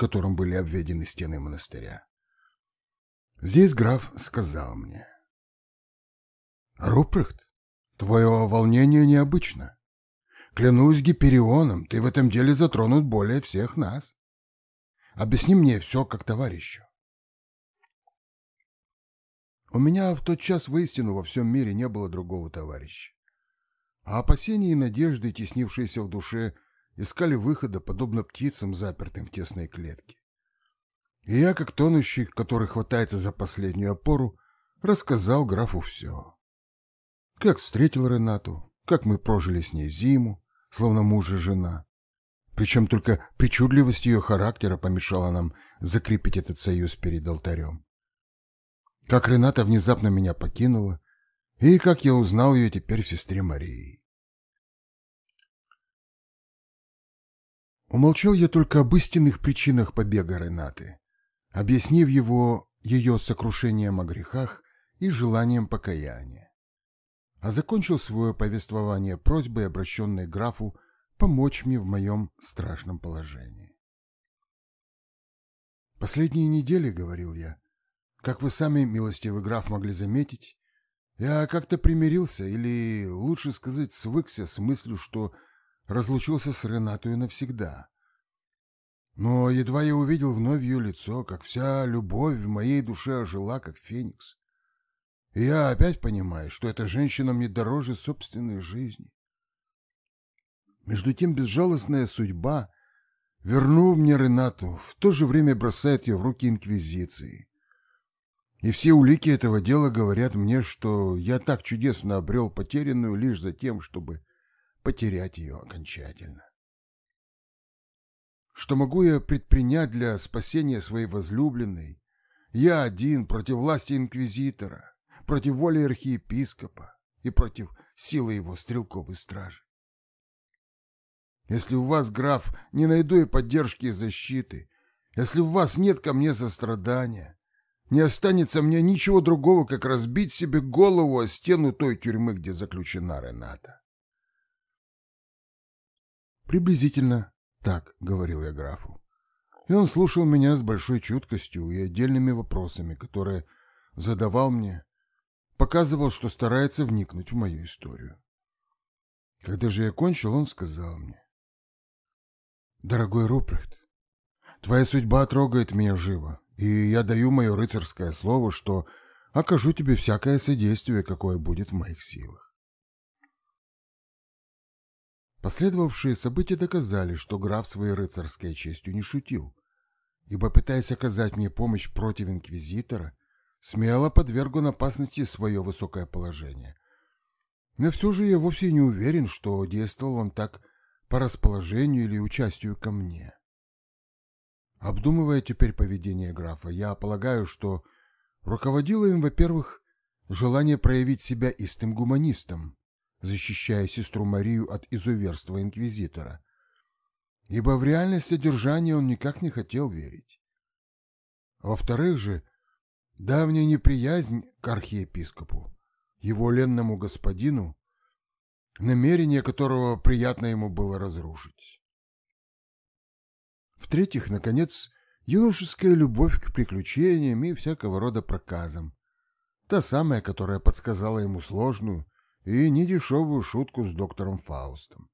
которым были обведены стены монастыря. Здесь граф сказал мне. «Рупрехт, твое волнение необычно. Клянусь Гиперионом, ты в этом деле затронут более всех нас. Объясни мне все как товарищу». У меня в тот час воистину во всем мире не было другого товарища. А опасения и надежды, теснившиеся в душе, — искали выхода, подобно птицам, запертым в тесной клетке. И я, как тонущий, который хватается за последнюю опору, рассказал графу все. Как встретил Ренату, как мы прожили с ней зиму, словно муж и жена. Причем только причудливость ее характера помешала нам закрепить этот союз перед алтарем. Как Рената внезапно меня покинула, и как я узнал ее теперь в сестре Марии. Умолчал я только об истинных причинах побега Ренаты, объяснив его ее сокрушением о грехах и желанием покаяния. А закончил свое повествование просьбой, обращенной графу, помочь мне в моем страшном положении. «Последние недели, — говорил я, — как вы сами, милостивый граф, могли заметить, я как-то примирился, или, лучше сказать, свыкся с мыслью, что разлучился с Ренатой навсегда. Но едва я увидел вновь ее лицо, как вся любовь в моей душе ожила, как феникс. И я опять понимаю, что эта женщина мне дороже собственной жизни. Между тем безжалостная судьба, вернув мне Ренату, в то же время бросает ее в руки Инквизиции. И все улики этого дела говорят мне, что я так чудесно обрел потерянную лишь за тем, чтобы потерять ее окончательно. Что могу я предпринять для спасения своей возлюбленной? Я один против власти инквизитора, против воли архиепископа и против силы его стрелковой стражи. Если у вас, граф, не найду и поддержки и защиты, если у вас нет ко мне сострадания, не останется мне ничего другого, как разбить себе голову о стену той тюрьмы, где заключена Рената. Приблизительно так, говорил я графу. И он слушал меня с большой чуткостью и отдельными вопросами, которые задавал мне, показывал, что старается вникнуть в мою историю. Когда же я кончил, он сказал мне. «Дорогой Рупрехт, твоя судьба трогает меня живо, и я даю мое рыцарское слово, что окажу тебе всякое содействие, какое будет в моих силах. Последовавшие события доказали, что граф своей рыцарской честью не шутил, ибо, пытаясь оказать мне помощь против инквизитора, смело подверг он опасности свое высокое положение. Но все же я вовсе не уверен, что действовал он так по расположению или участию ко мне. Обдумывая теперь поведение графа, я полагаю, что руководило им, во-первых, желание проявить себя истым гуманистом, защищая сестру Марию от изуверства инквизитора, ибо в реальность содержания он никак не хотел верить. Во-вторых же, давняя неприязнь к архиепископу, его ленному господину, намерение которого приятно ему было разрушить. В-третьих, наконец, юношеская любовь к приключениям и всякого рода проказам, та самая, которая подсказала ему сложную, и недешевую шутку с доктором Фаустом.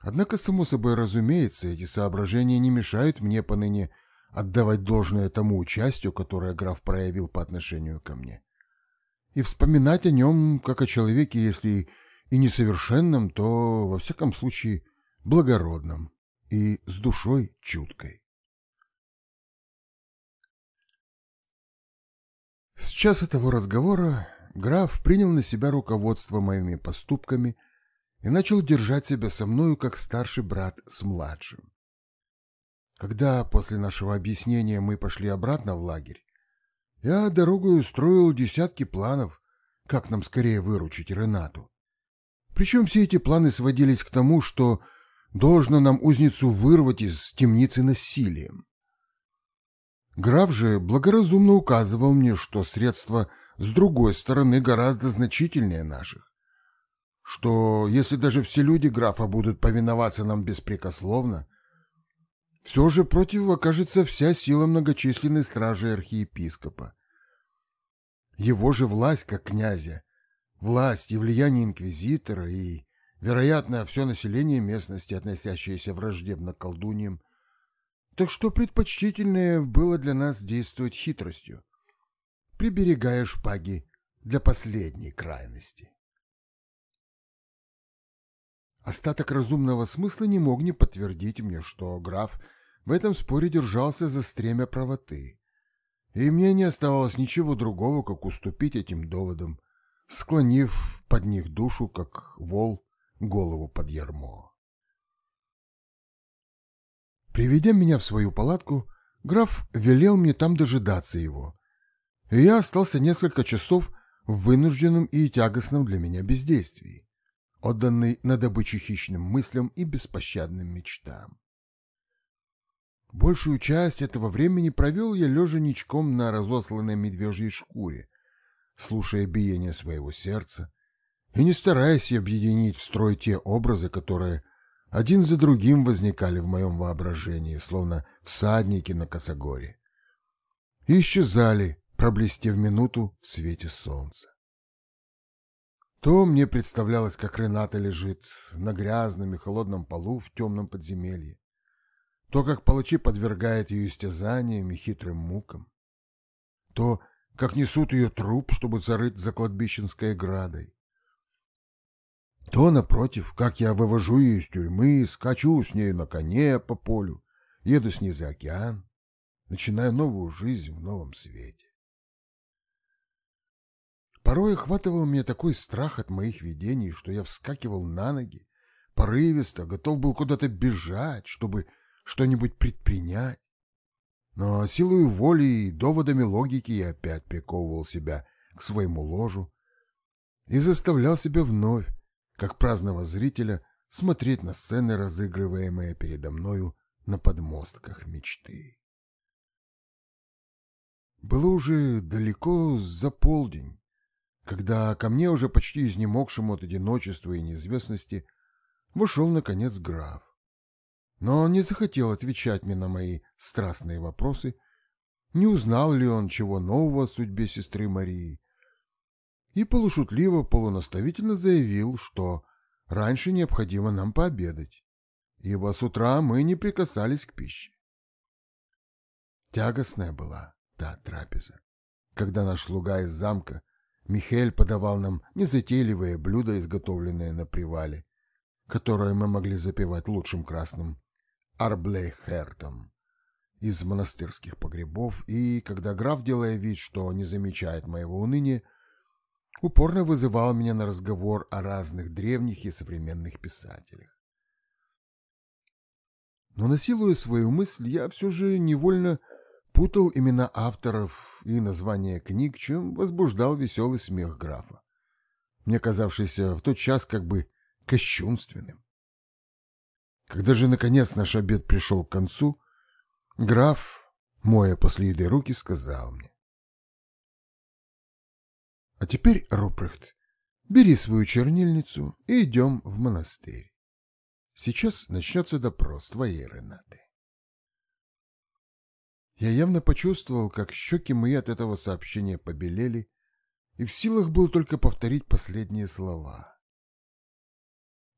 Однако, само собой разумеется, эти соображения не мешают мне поныне отдавать должное тому участию, которое граф проявил по отношению ко мне, и вспоминать о нем как о человеке, если и несовершенном, то, во всяком случае, благородном и с душой чуткой. С часа этого разговора граф принял на себя руководство моими поступками и начал держать себя со мною как старший брат с младшим. Когда после нашего объяснения мы пошли обратно в лагерь, я дорогой устроил десятки планов, как нам скорее выручить Ренату. Причем все эти планы сводились к тому, что должно нам узницу вырвать из темницы насилием. Граф же благоразумно указывал мне, что средства с другой стороны гораздо значительнее наших, что если даже все люди графа будут повиноваться нам беспрекословно, все же против окажется вся сила многочисленной стражи архиепископа. Его же власть как князя, власть и влияние инквизитора и, вероятно, все население местности, относящееся враждебно к колдуньям, так что предпочтительнее было для нас действовать хитростью, приберегая шпаги для последней крайности. Остаток разумного смысла не мог не подтвердить мне, что граф в этом споре держался за стремя правоты, и мне не оставалось ничего другого, как уступить этим доводам, склонив под них душу, как вол, голову под ярмо. Приведя меня в свою палатку, граф велел мне там дожидаться его, и я остался несколько часов в вынужденном и тягостном для меня бездействии, отданный на добычу хищным мыслям и беспощадным мечтам. Большую часть этого времени провел я лежа ничком на разосланной медвежьей шкуре, слушая биение своего сердца и не стараясь объединить в строй те образы, которые один за другим возникали в моем воображении, словно всадники на косогоре, и исчезали, проблестев минуту в свете солнца. То мне представлялось, как Рената лежит на грязном и холодном полу в темном подземелье, то, как палачи подвергают ее истязаниям и хитрым мукам, то, как несут ее труп, чтобы зарыть за кладбищенской градой, то, напротив, как я вывожу ее из тюрьмы, скачу с нею на коне по полю, еду с ней за океан, начинаю новую жизнь в новом свете. Порой охватывал меня такой страх от моих видений, что я вскакивал на ноги, порывисто, готов был куда-то бежать, чтобы что-нибудь предпринять. Но силой воли и доводами логики я опять приковывал себя к своему ложу и заставлял себя вновь, как праздного зрителя, смотреть на сцены, разыгрываемые передо мною на подмостках мечты. Было уже далеко за полдень, когда ко мне, уже почти изнемогшему от одиночества и неизвестности, вошел, наконец, граф но он не захотел отвечать мне на мои страстные вопросы, не узнал ли он чего нового о судьбе сестры Марии, и полушутливо, полунаставительно заявил, что раньше необходимо нам пообедать, ибо с утра мы не прикасались к пище. Тягостная была та трапеза, когда наш слуга из замка Михель подавал нам незатейливые блюда, изготовленные на привале, которое мы могли запивать лучшим красным Арблейхертом из монастырских погребов, и, когда граф, делая вид, что не замечает моего уныния, упорно вызывал меня на разговор о разных древних и современных писателях. Но, насилуя свою мысль, я все же невольно путал имена авторов и названия книг, чем возбуждал веселый смех графа, мне казавшийся в тот час как бы кощунственным. Когда же, наконец, наш обед пришел к концу, граф, моя после еды руки, сказал мне. А теперь, Рупрехт, бери свою чернильницу и идем в монастырь. Сейчас начнется допрос твоей Ренаты. Я явно почувствовал, как щеки мои от этого сообщения побелели, и в силах был только повторить последние слова.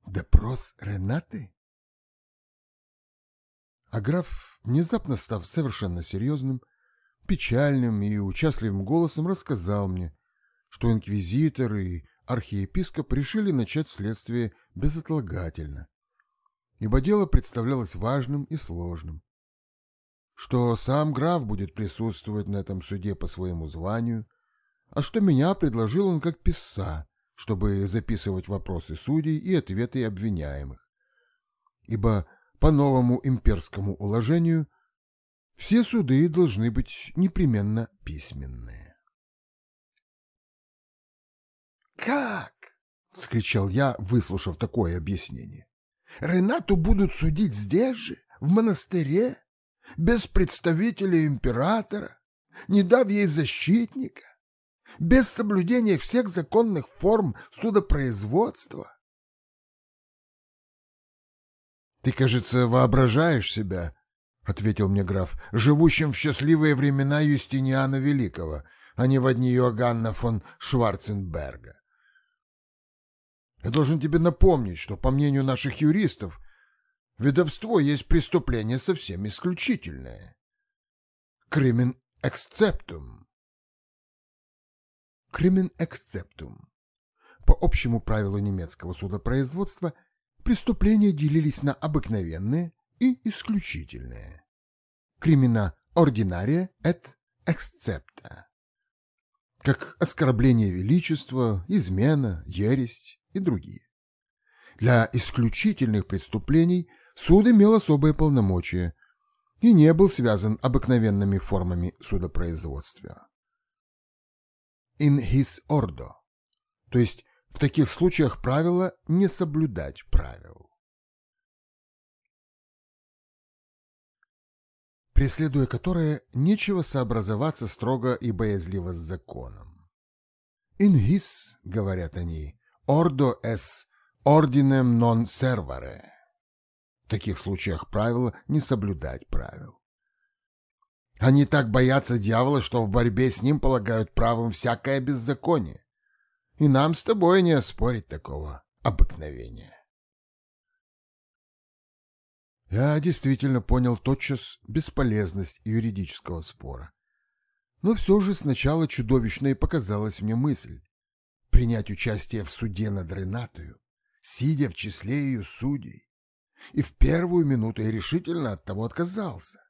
«Допрос Ренаты?» А граф, внезапно став совершенно серьезным, печальным и участливым голосом рассказал мне, что инквизитор и архиепископ решили начать следствие безотлагательно, ибо дело представлялось важным и сложным, что сам граф будет присутствовать на этом суде по своему званию, а что меня предложил он как писца, чтобы записывать вопросы судей и ответы обвиняемых, ибо по новому имперскому уложению все суды должны быть непременно письменные. «Как?» — вскричал я, выслушав такое объяснение. «Ренату будут судить здесь же, в монастыре, без представителя императора, не дав ей защитника, без соблюдения всех законных форм судопроизводства?» «Ты, кажется, воображаешь себя, — ответил мне граф, — живущим в счастливые времена Юстиниана Великого, а не в одни Иоганна фон Шварценберга. Я должен тебе напомнить, что, по мнению наших юристов, ведовство есть преступление совсем исключительное. Кримен эксцептум. Кримен эксцептум. По общему правилу немецкого судопроизводства преступления делились на обыкновенные и исключительные. Кримина ординария et excepta. Как оскорбление величества, измена, ересь, и другие. Для исключительных преступлений суд имел особые полномочия и не был связан обыкновенными формами судопроизводства. In his ordo, то есть в таких случаях правило не соблюдать правил. преследуя которое нечего сообразоваться строго и боязливо с законом. «In his», — говорят они, ordo es ordinem non servare. Таких случаях правило не соблюдать правил. Они так боятся дьявола, что в борьбе с ним полагают правом всякое беззаконие. И нам с тобой не оспорить такого обыкновения. Я действительно понял тотчас бесполезность юридического спора. Но все же сначала чудовищной показалась мне мысль, принять участие в суде над Ренатою, сидя в числе ее судей, и в первую минуту я решительно от того отказался.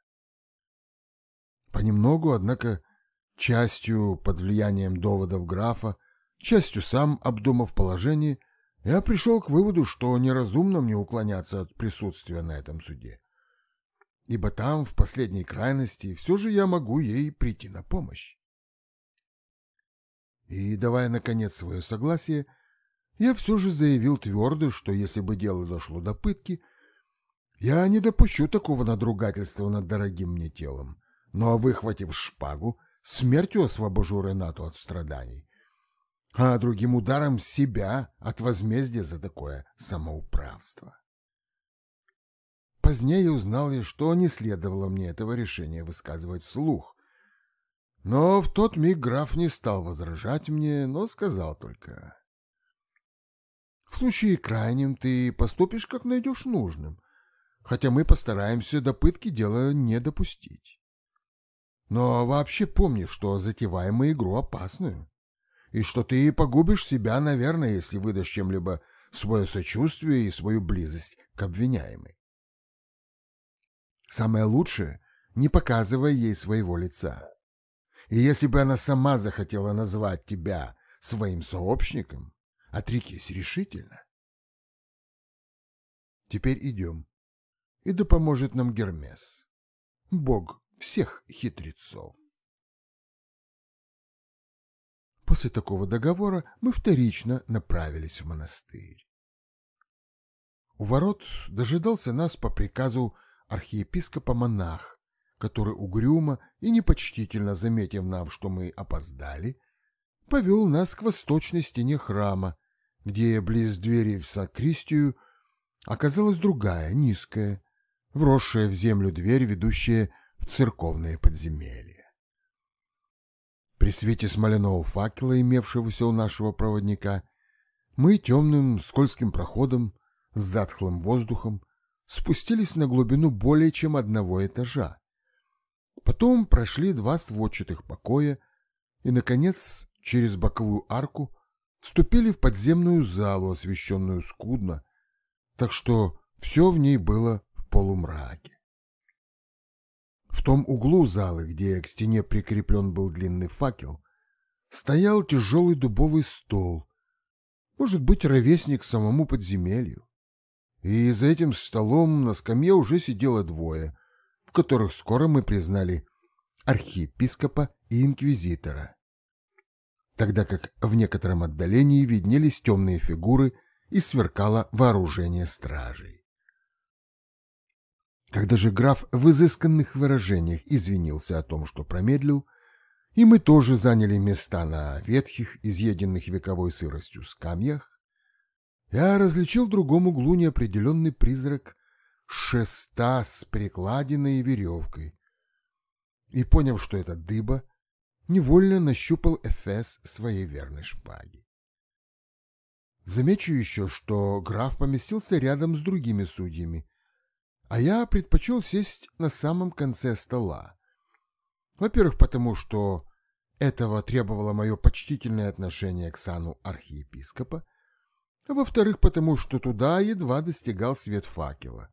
Понемногу, однако, частью под влиянием доводов графа, частью сам обдумав положение, я пришел к выводу, что неразумно мне уклоняться от присутствия на этом суде, ибо там, в последней крайности, все же я могу ей прийти на помощь. И, давая, наконец, свое согласие, я все же заявил твердо, что если бы дело дошло до пытки, я не допущу такого надругательства над дорогим мне телом, но, выхватив шпагу, смертью освобожу Ренату от страданий, а другим ударом себя от возмездия за такое самоуправство. Позднее узнал я, что не следовало мне этого решения высказывать вслух, но в тот миг граф не стал возражать мне, но сказал только. В случае крайнем ты поступишь, как найдешь нужным, хотя мы постараемся до пытки дела не допустить. Но вообще помни, что затеваем мы игру опасную, и что ты погубишь себя, наверное, если выдашь чем-либо свое сочувствие и свою близость к обвиняемой. Самое лучшее — не показывай ей своего лица. И если бы она сама захотела назвать тебя своим сообщником, отрекись решительно. Теперь идем. И да поможет нам Гермес, бог всех хитрецов. После такого договора мы вторично направились в монастырь. У ворот дожидался нас по приказу архиепископа монах, который угрюмо и непочтительно заметив нам, что мы опоздали, повел нас к восточной стене храма, где близ двери в сакристию оказалась другая, низкая, вросшая в землю дверь, ведущая в церковное подземелье. При свете смоляного факела, имевшегося у нашего проводника, мы темным скользким проходом с затхлым воздухом спустились на глубину более чем одного этажа, Потом прошли два сводчатых покоя и, наконец, через боковую арку вступили в подземную залу, освещенную скудно, так что все в ней было полумраке. В том углу залы, где к стене прикреплен был длинный факел, стоял тяжелый дубовый стол, может быть, ровесник самому подземелью, и за этим столом на скамье уже сидело двое, в которых скоро мы признали архиепископа и инквизитора, тогда как в некотором отдалении виднелись темные фигуры и сверкало вооружение стражей. Когда же граф в изысканных выражениях извинился о том, что промедлил, и мы тоже заняли места на ветхих, изъеденных вековой сыростью скамьях, я различил в другом углу неопределенный призрак шеста с перекладиной и веревкой, и, поняв, что это дыба, невольно нащупал эфес своей верной шпаги. Замечу еще, что граф поместился рядом с другими судьями, а я предпочел сесть на самом конце стола. Во-первых, потому что этого требовало мое почтительное отношение к сану архиепископа, а во-вторых, потому что туда едва достигал свет факела,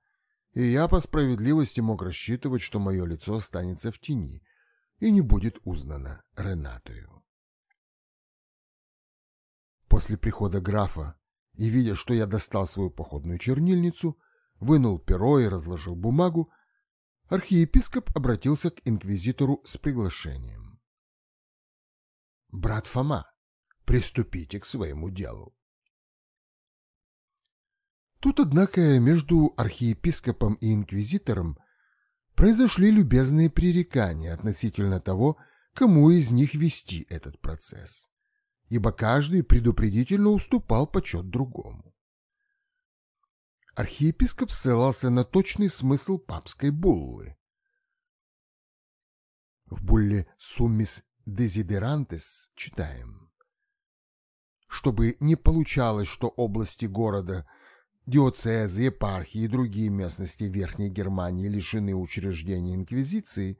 и я по справедливости мог рассчитывать, что мое лицо останется в тени и не будет узнано Ренатою. После прихода графа и видя, что я достал свою походную чернильницу, вынул перо и разложил бумагу, архиепископ обратился к инквизитору с приглашением. «Брат Фома, приступите к своему делу». Тут, однако, между архиепископом и инквизитором произошли любезные пререкания относительно того, кому из них вести этот процесс, ибо каждый предупредительно уступал почет другому. Архиепископ ссылался на точный смысл папской буллы. В булле «Summis Desiderantes» читаем. Чтобы не получалось, что области города – диоцезы, епархии и другие местности Верхней Германии лишены учреждений инквизиции,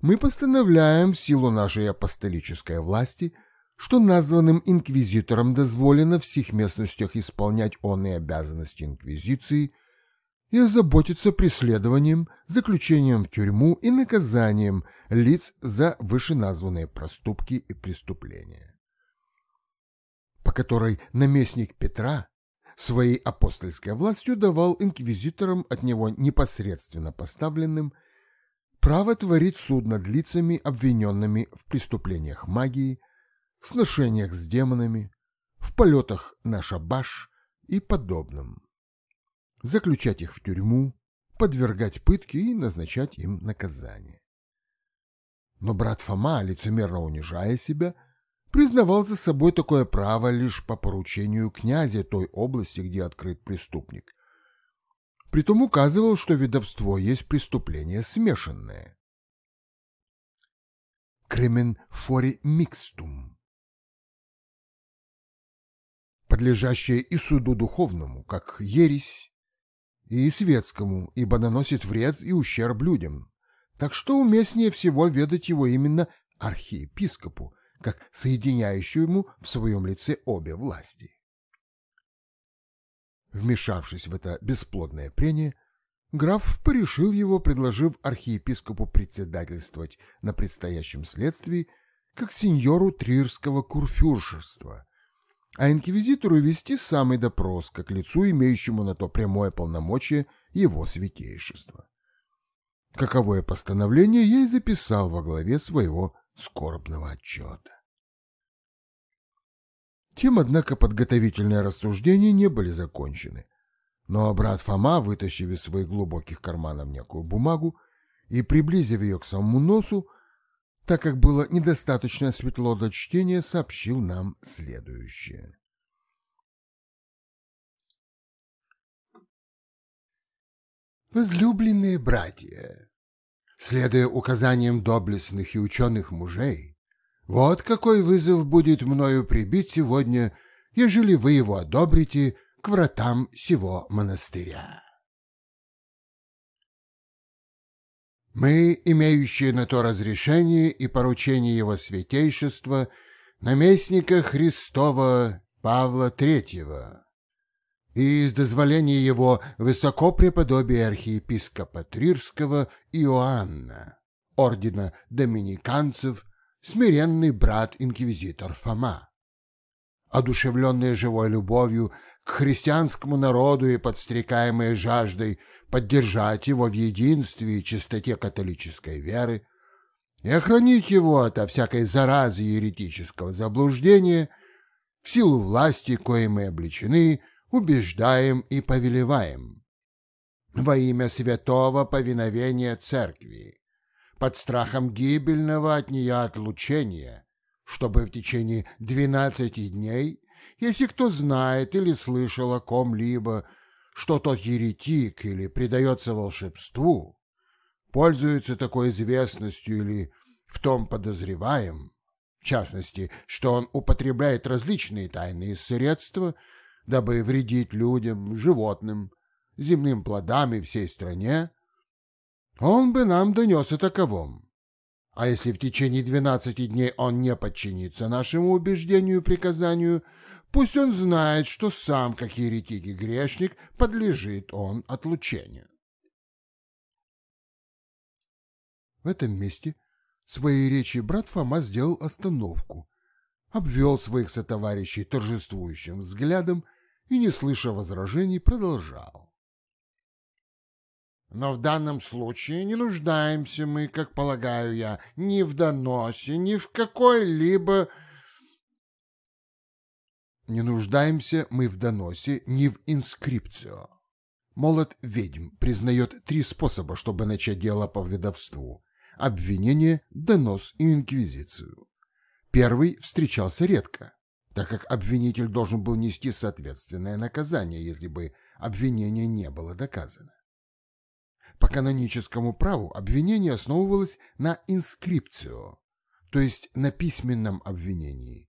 мы постановляем в силу нашей апостолической власти, что названным инквизиторам дозволено в сих местностях исполнять онные обязанности инквизиции и озаботиться преследованием, заключением в тюрьму и наказанием лиц за вышеназванные проступки и преступления, по которой наместник Петра своей апостольской властью давал инквизиторам от него непосредственно поставленным право творить суд над лицами, обвиненными в преступлениях магии, в сношениях с демонами, в полетах на шабаш и подобном, заключать их в тюрьму, подвергать пытке и назначать им наказание. Но брат Фома, лицемерно унижая себя, признавал за собой такое право лишь по поручению князя той области, где открыт преступник. Притом указывал, что ведовство есть преступление смешанное. Кремен фори микстум. Подлежащее и суду духовному, как ересь, и светскому, ибо наносит вред и ущерб людям. Так что уместнее всего ведать его именно архиепископу, как соединяющему в своем лице обе власти. Вмешавшись в это бесплодное прение, граф порешил его, предложив архиепископу председательствовать на предстоящем следствии как сеньору трирского курфюршества, а инквизитору вести самый допрос как лицу, имеющему на то прямое полномочие его святейшества. Каковое постановление я и записал во главе своего скорбного отчета. Тем, однако, подготовительные рассуждения не были закончены. Но брат Фома, вытащив из своих глубоких карманов некую бумагу и приблизив ее к самому носу, так как было недостаточно светло до чтения, сообщил нам следующее. Возлюбленные братья, следуя указаниям доблестных и ученых мужей. Вот какой вызов будет мною прибить сегодня, ежели вы его одобрите к вратам сего монастыря. Мы, имеющие на то разрешение и поручение его святейшества, наместника Христова Павла Третьего, и с дозволения его высокопреподобия архиепископа Трирского Иоанна, ордена доминиканцев, смиренный брат-инквизитор Фома. одушевленные живой любовью к христианскому народу и подстрекаемые жаждой поддержать его в единстве и чистоте католической веры, и охранить его от всякой заразы еретического заблуждения, в силу власти, коей мы обличены, убеждаем и повелеваем. Во имя святого повиновения церкви, под страхом гибельного от нее отлучения, чтобы в течение двенадцати дней, если кто знает или слышал о ком-либо, что тот еретик или предается волшебству, пользуется такой известностью или в том подозреваем, в частности, что он употребляет различные тайные средства, дабы вредить людям, животным, земным плодам и всей стране, он бы нам донес о таковом. А если в течение двенадцати дней он не подчинится нашему убеждению и приказанию, пусть он знает, что сам, как еретик и грешник, подлежит он отлучению. В этом месте в своей речи брат Фома сделал остановку, обвел своих сотоварищей торжествующим взглядом и, не слыша возражений, продолжал. Но в данном случае не нуждаемся мы, как полагаю я, ни в доносе, ни в какой-либо... Не нуждаемся мы в доносе, ни в инскрипцио. Молот ведьм признает три способа, чтобы начать дело по ведовству. Обвинение, донос и инквизицию. Первый встречался редко, так как обвинитель должен был нести соответственное наказание, если бы обвинение не было доказано. По каноническому праву обвинение основывалось на инскрипцию, то есть на письменном обвинении,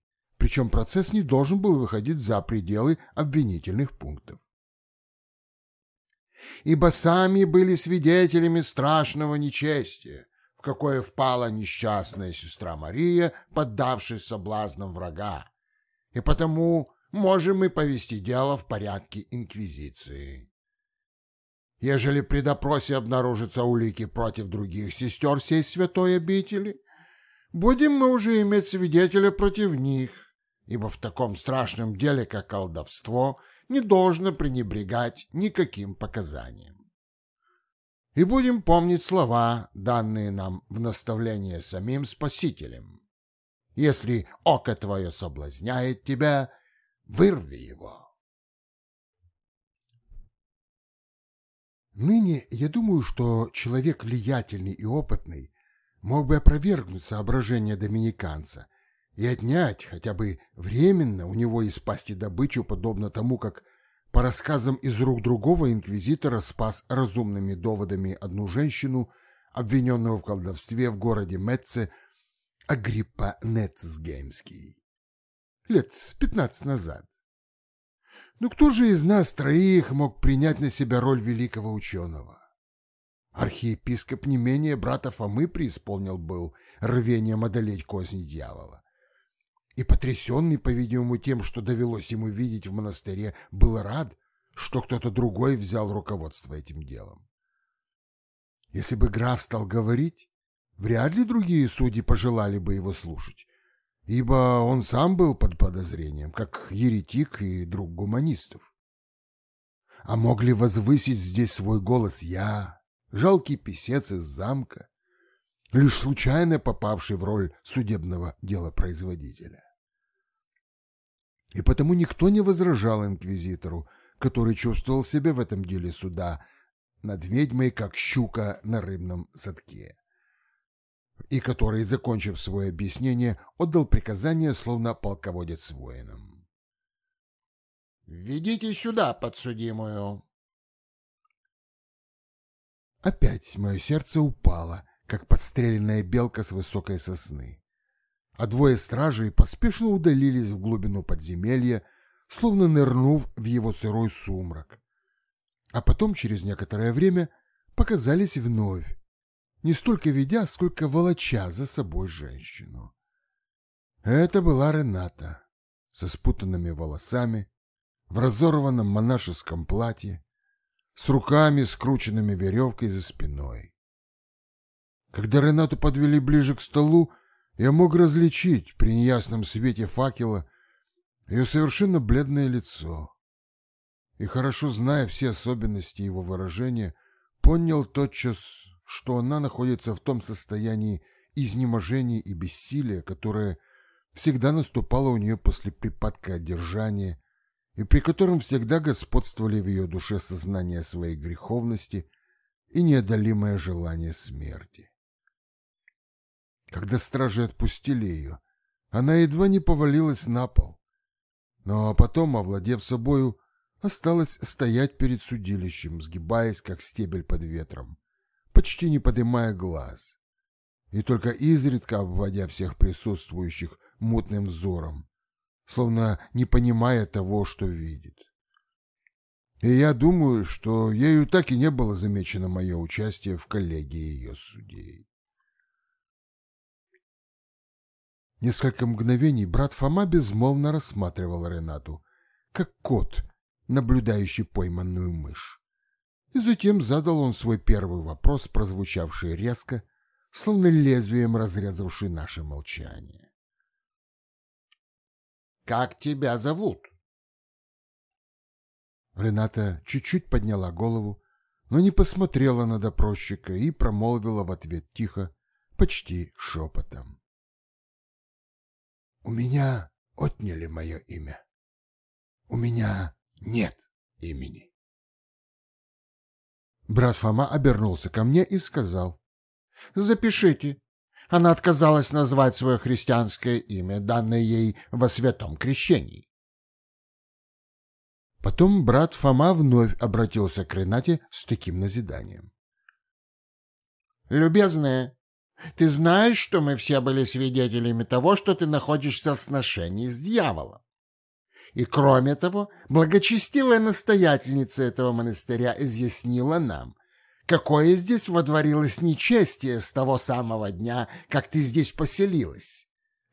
причем процесс не должен был выходить за пределы обвинительных пунктов. Ибо сами были свидетелями страшного нечестия, в какое впала несчастная сестра Мария, поддавшись соблазнам врага, и потому можем мы повести дело в порядке инквизиции. Ежели при допросе обнаружатся улики против других сестер сей святой обители, будем мы уже иметь свидетеля против них, ибо в таком страшном деле, как колдовство, не должно пренебрегать никаким показаниям. И будем помнить слова, данные нам в наставление самим Спасителем. Если око твое соблазняет тебя, вырви его. Ныне я думаю, что человек влиятельный и опытный мог бы опровергнуть соображения доминиканца и отнять хотя бы временно у него из пасти добычу, подобно тому, как по рассказам из рук другого инквизитора спас разумными доводами одну женщину, обвиненную в колдовстве в городе Метце, Агриппа Нецгеймский. Лет пятнадцать назад. Ну кто же из нас троих мог принять на себя роль великого ученого? Архиепископ не менее брата Фомы преисполнил был рвением одолеть козни дьявола. И потрясенный, по-видимому, тем, что довелось ему видеть в монастыре, был рад, что кто-то другой взял руководство этим делом. Если бы граф стал говорить, вряд ли другие судьи пожелали бы его слушать ибо он сам был под подозрением, как еретик и друг гуманистов. А мог ли возвысить здесь свой голос я, жалкий писец из замка, лишь случайно попавший в роль судебного делопроизводителя? И потому никто не возражал инквизитору, который чувствовал себя в этом деле суда над ведьмой, как щука на рыбном садке и который, закончив свое объяснение, отдал приказание, словно полководец воинам. «Ведите сюда подсудимую!» Опять мое сердце упало, как подстреленная белка с высокой сосны, а двое стражей поспешно удалились в глубину подземелья, словно нырнув в его сырой сумрак. А потом, через некоторое время, показались вновь, не столько ведя, сколько волоча за собой женщину. Это была Рената со спутанными волосами, в разорванном монашеском платье, с руками, скрученными веревкой за спиной. Когда Ренату подвели ближе к столу, я мог различить при неясном свете факела ее совершенно бледное лицо. И хорошо зная все особенности его выражения, понял тотчас, что она находится в том состоянии изнеможения и бессилия, которое всегда наступало у нее после припадка одержания, и при котором всегда господствовали в ее душе сознание своей греховности и неодолимое желание смерти. Когда стражи отпустили ее, она едва не повалилась на пол, но потом, овладев собою, осталась стоять перед судилищем, сгибаясь, как стебель под ветром, почти не поднимая глаз, и только изредка обводя всех присутствующих мутным взором, словно не понимая того, что видит. И я думаю, что ею так и не было замечено мое участие в коллегии ее судей. Несколько мгновений брат Фома безмолвно рассматривал Ренату, как кот, наблюдающий пойманную мышь. И затем задал он свой первый вопрос, прозвучавший резко, словно лезвием разрезавший наше молчание. «Как тебя зовут?» Рената чуть-чуть подняла голову, но не посмотрела на допросчика и промолвила в ответ тихо, почти шепотом. «У меня отняли мое имя. У меня нет имени». Брат Фома обернулся ко мне и сказал. «Запишите. Она отказалась назвать свое христианское имя, данное ей во святом крещении. Потом брат Фома вновь обратился к Ренате с таким назиданием. «Любезная, ты знаешь, что мы все были свидетелями того, что ты находишься в сношении с дьяволом. И кроме того, благочестивая настоятельница этого монастыря изъяснила нам, какое здесь водворилось нечестие с того самого дня, как ты здесь поселилась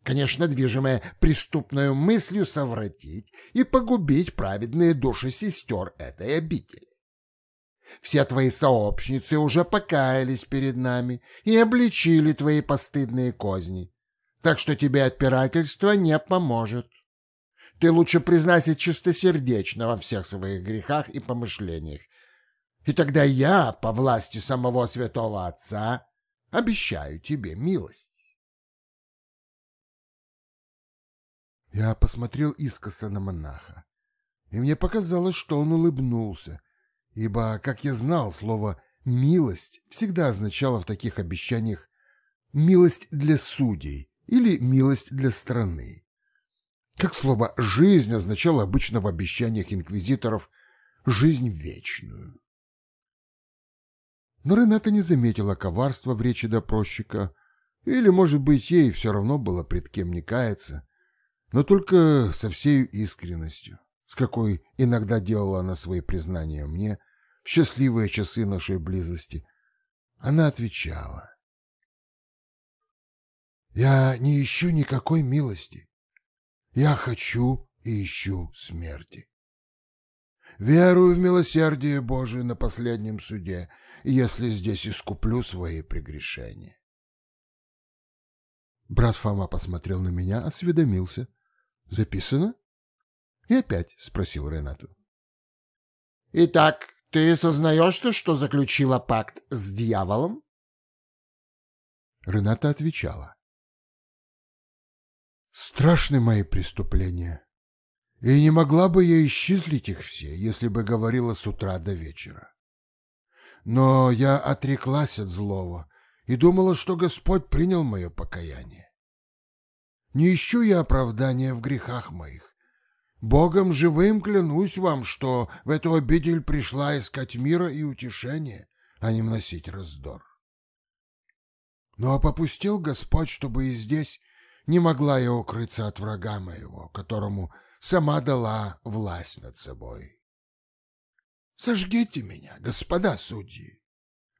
конечно, движимая преступной мыслью совратить и погубить праведные души сестер этой обители. Все твои сообщницы уже покаялись перед нами и обличили твои постыдные козни, так что тебе отпирательство не поможет. Ты лучше признайся чистосердечно во всех своих грехах и помышлениях, и тогда я, по власти самого святого Отца, обещаю тебе милость. Я посмотрел искоса на монаха, и мне показалось, что он улыбнулся, ибо, как я знал, слово «милость» всегда означало в таких обещаниях «милость для судей» или «милость для страны». Как слово «жизнь» означало обычно в обещаниях инквизиторов «жизнь вечную». Но Рената не заметила коварства в речи допросчика, или, может быть, ей все равно было пред кем не каяться, но только со всей искренностью, с какой иногда делала она свои признания мне в счастливые часы нашей близости, она отвечала. «Я не ищу никакой милости. Я хочу и ищу смерти. Верую в милосердие Божие на последнем суде, если здесь искуплю свои прегрешения». Брат Фома посмотрел на меня, осведомился. Записано? И опять спросил Ренату. Итак, ты сознаешься, что заключила пакт с дьяволом? Рената отвечала. Страшны мои преступления, и не могла бы я исчислить их все, если бы говорила с утра до вечера. Но я отреклась от злого и думала, что Господь принял мое покаяние. Не ищу я оправдания в грехах моих. Богом живым клянусь вам, что в эту обитель пришла искать мира и утешения, а не вносить раздор. Но попустил Господь, чтобы и здесь не могла я укрыться от врага моего, которому сама дала власть над собой. Сожгите меня, господа судьи,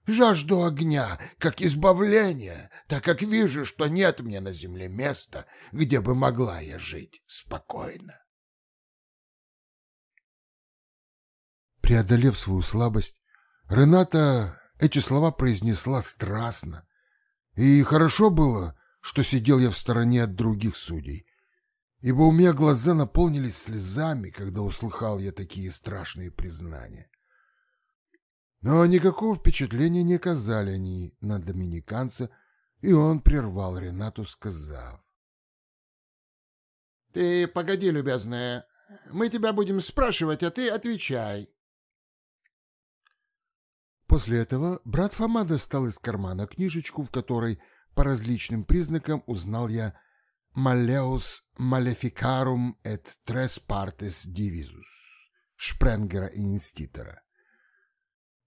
Жажду огня, как избавления, так как вижу, что нет мне на земле места, где бы могла я жить спокойно. Преодолев свою слабость, Рената эти слова произнесла страстно. И хорошо было, что сидел я в стороне от других судей, ибо у меня глаза наполнились слезами, когда услыхал я такие страшные признания. Но никакого впечатления не оказали они на доминиканца, и он прервал Ренату, сказав. — Ты погоди, любезная, мы тебя будем спрашивать, а ты отвечай. После этого брат Фома достал из кармана книжечку, в которой по различным признакам узнал я «Malleus maleficarum et tres partes divisus» Шпренгера и Инститера.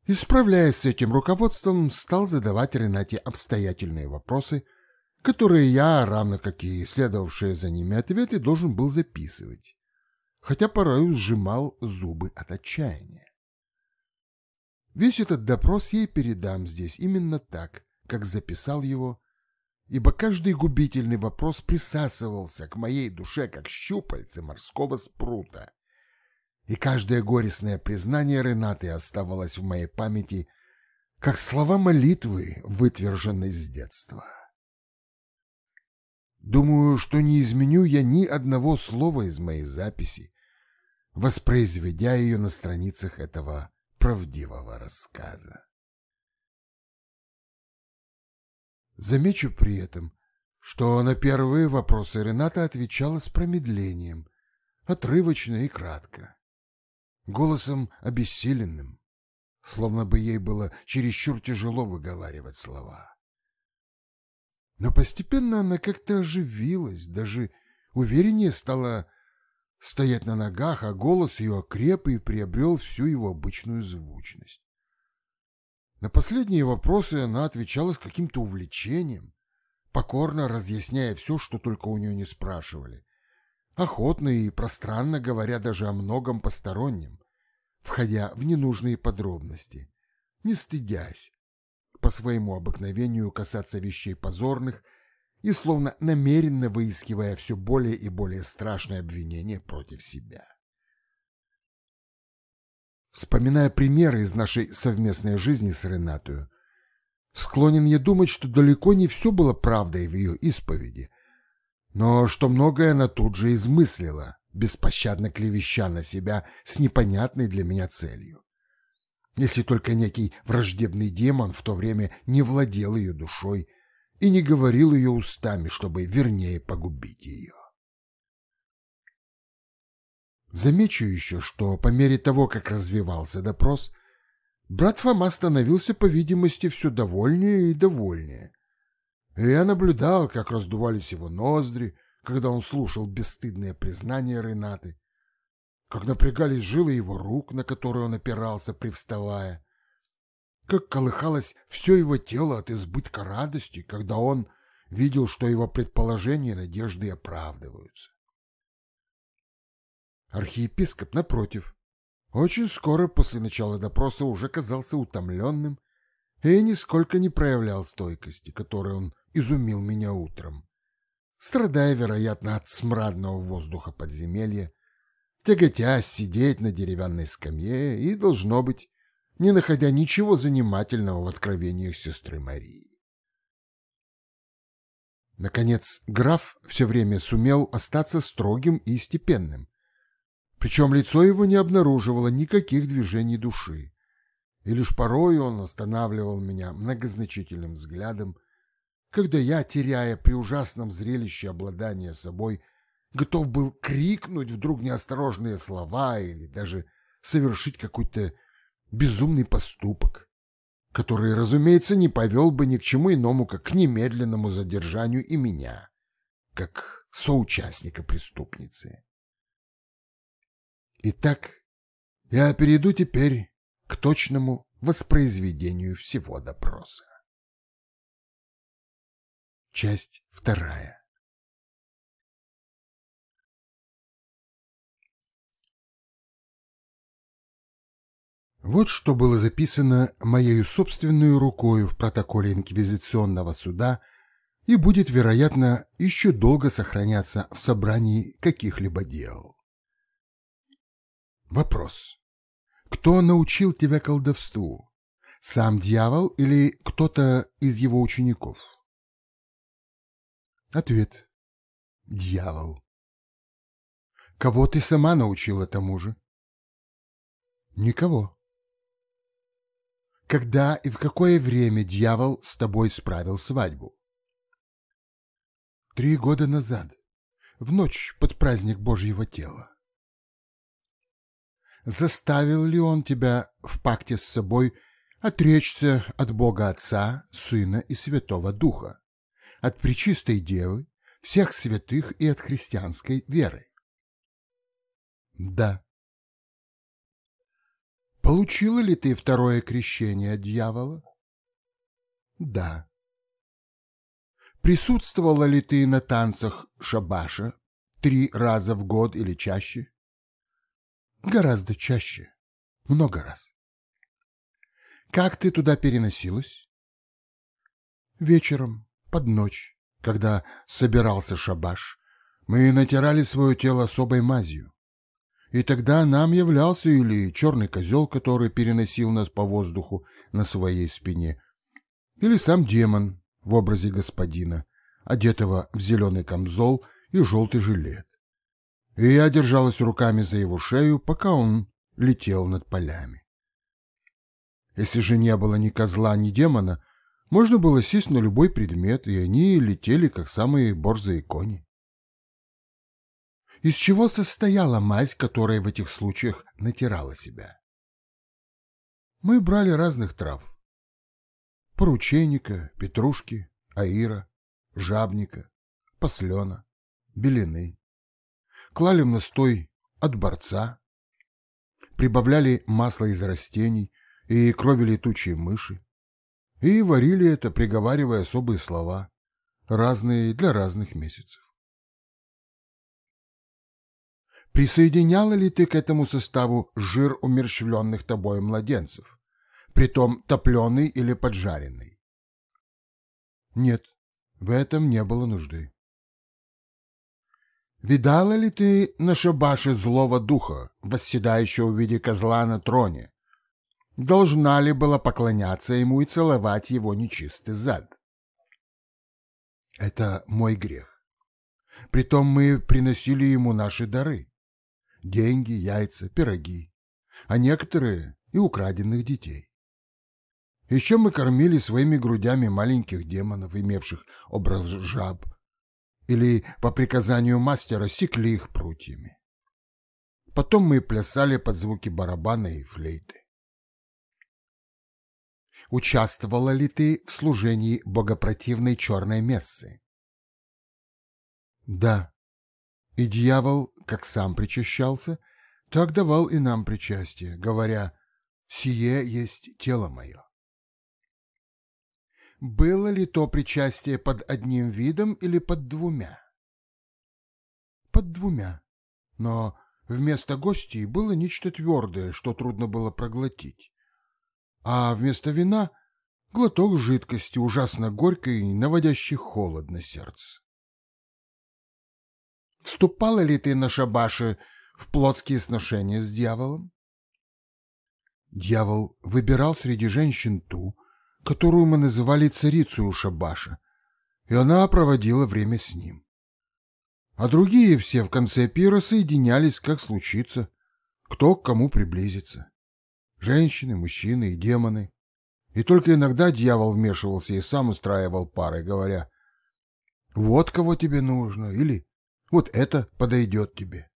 Исправляясь с этим руководством, стал задавать Ренате обстоятельные вопросы, которые я, равно как и следовавшие за ними ответы, должен был записывать, хотя порой сжимал зубы от отчаяния. Весь этот допрос ей передам здесь именно так, как записал его, ибо каждый губительный вопрос присасывался к моей душе, как щупальце морского спрута, и каждое горестное признание Ренаты оставалось в моей памяти, как слова молитвы, вытверженной с детства. Думаю, что не изменю я ни одного слова из моей записи, воспроизведя ее на страницах этого правдивого рассказа. Замечу при этом, что на первые вопросы Рената отвечала с промедлением, отрывочно и кратко, голосом обессиленным, словно бы ей было чересчур тяжело выговаривать слова. Но постепенно она как-то оживилась, даже увереннее стала стоять на ногах, а голос ее окреп и приобрел всю его обычную звучность. На последние вопросы она отвечала с каким-то увлечением, покорно разъясняя все, что только у нее не спрашивали, охотно и пространно говоря даже о многом постороннем, входя в ненужные подробности, не стыдясь по своему обыкновению касаться вещей позорных и словно намеренно выискивая все более и более страшные обвинения против себя. Вспоминая примеры из нашей совместной жизни с Ренатою, склонен я думать, что далеко не все было правдой в ее исповеди, но что многое она тут же измыслила, беспощадно клевеща на себя с непонятной для меня целью. Если только некий враждебный демон в то время не владел ее душой и не говорил ее устами, чтобы вернее погубить ее. Замечу еще, что по мере того, как развивался допрос, брат Фома становился, по видимости, все довольнее и довольнее. И я наблюдал, как раздувались его ноздри, когда он слушал бесстыдные признания Ренаты, как напрягались жилы его рук, на которые он опирался, привставая, как колыхалось все его тело от избытка радости, когда он видел, что его предположения и надежды оправдываются. Архиепископ, напротив, очень скоро после начала допроса уже казался утомленным и нисколько не проявлял стойкости, которой он изумил меня утром, страдая, вероятно, от смрадного воздуха подземелья, тяготясь сидеть на деревянной скамье и, должно быть, не находя ничего занимательного в откровениях сестры Марии. Наконец, граф все время сумел остаться строгим и степенным, причем лицо его не обнаруживало никаких движений души, и лишь порой он останавливал меня многозначительным взглядом, когда я, теряя при ужасном зрелище обладания собой, готов был крикнуть вдруг неосторожные слова или даже совершить какой-то безумный поступок, который, разумеется, не повел бы ни к чему иному, как к немедленному задержанию и меня, как соучастника преступницы. Итак, я перейду теперь к точному воспроизведению всего допроса. Часть вторая. Вот что было записано моею собственной рукой в протоколе инквизиционного суда и будет, вероятно, еще долго сохраняться в собрании каких-либо дел. Вопрос. Кто научил тебя колдовству? Сам дьявол или кто-то из его учеников? Ответ. Дьявол. Кого ты сама научила тому же? Никого. Когда и в какое время дьявол с тобой справил свадьбу? Три года назад, в ночь под праздник Божьего тела. Заставил ли он тебя в пакте с собой отречься от Бога Отца, Сына и Святого Духа, от Пречистой Девы, всех святых и от христианской веры? Да. Получила ли ты второе крещение от дьявола? Да. Присутствовала ли ты на танцах шабаша три раза в год или чаще? Гораздо чаще. Много раз. Как ты туда переносилась? Вечером, под ночь, когда собирался шабаш, мы натирали свое тело особой мазью. И тогда нам являлся или черный козел, который переносил нас по воздуху на своей спине, или сам демон в образе господина, одетого в зеленый камзол и желтый жилет. И я держалась руками за его шею, пока он летел над полями. Если же не было ни козла, ни демона, можно было сесть на любой предмет, и они летели, как самые борзые кони. Из чего состояла мазь, которая в этих случаях натирала себя? Мы брали разных трав. Поручейника, петрушки, аира, жабника, послена, белины. Клали в настой от борца, прибавляли масло из растений и крови летучие мыши, и варили это, приговаривая особые слова, разные для разных месяцев. Присоединяла ли ты к этому составу жир умерщвленных тобой младенцев, притом топленый или поджаренный? Нет, в этом не было нужды. Видала ли ты на шабаше злого духа, восседающего в виде козла на троне? Должна ли была поклоняться ему и целовать его нечистый зад? Это мой грех. Притом мы приносили ему наши дары деньги, яйца, пироги, а некоторые и украденных детей. Еще мы кормили своими грудями маленьких демонов, имевших образ жаб, или по приказанию мастера секли их прутьями. Потом мы плясали под звуки барабана и флейты. Участвовала ли ты в служении богопротивной черной мессы? Да. И дьявол как сам причащался, так давал и нам причастие, говоря «Сие есть тело мое». Было ли то причастие под одним видом или под двумя? Под двумя. Но вместо гостей было нечто твердое, что трудно было проглотить. А вместо вина — глоток жидкости, ужасно горькой, наводящей холод на сердце. Вступала ли ты на шабаши в плотские сношения с дьяволом? Дьявол выбирал среди женщин ту, которую мы называли царицей у шабаша, и она проводила время с ним. А другие все в конце пира соединялись, как случится, кто к кому приблизится. Женщины, мужчины и демоны. И только иногда дьявол вмешивался и сам устраивал пары, говоря, «Вот кого тебе нужно» или вот это подойдет тебе.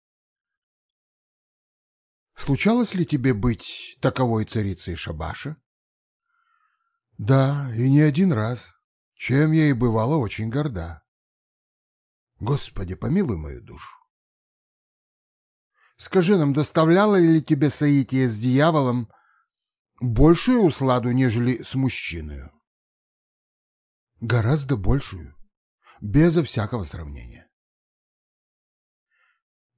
Случалось ли тебе быть таковой царицей Шабаша? Да, и не один раз, чем я и бывала очень горда. Господи, помилуй мою душу. Скажи нам, доставляло ли тебе соитие с дьяволом большую усладу, нежели с мужчиной? Гораздо большую, безо всякого сравнения.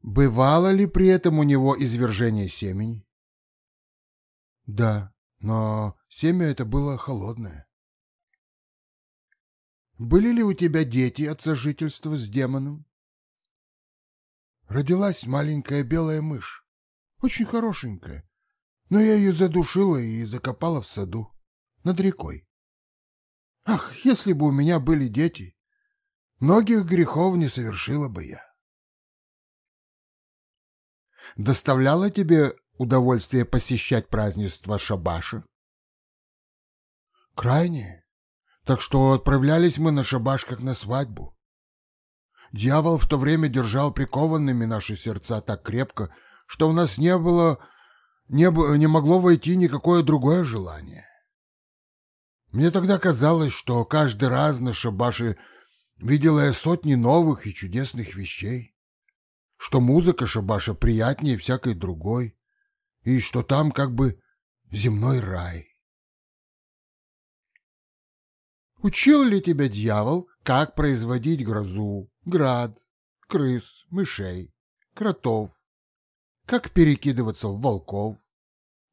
Бывало ли при этом у него извержение семени? Да, но семя это было холодное. Были ли у тебя дети от сожительства с демоном? Родилась маленькая белая мышь, очень хорошенькая, но я ее задушила и закопала в саду, над рекой. Ах, если бы у меня были дети, многих грехов не совершила бы я. Доставляло тебе удовольствие посещать празднество Шабаша? Крайне. Так что отправлялись мы на Шабаш как на свадьбу. Дьявол в то время держал прикованными наши сердца так крепко, что у нас не было, не, не могло войти никакое другое желание. Мне тогда казалось, что каждый раз на шабаше видела я сотни новых и чудесных вещей, что музыка шабаша приятнее всякой другой, и что там как бы земной рай. Учил ли тебя дьявол, как производить грозу, град, крыс, мышей, кротов, как перекидываться в волков,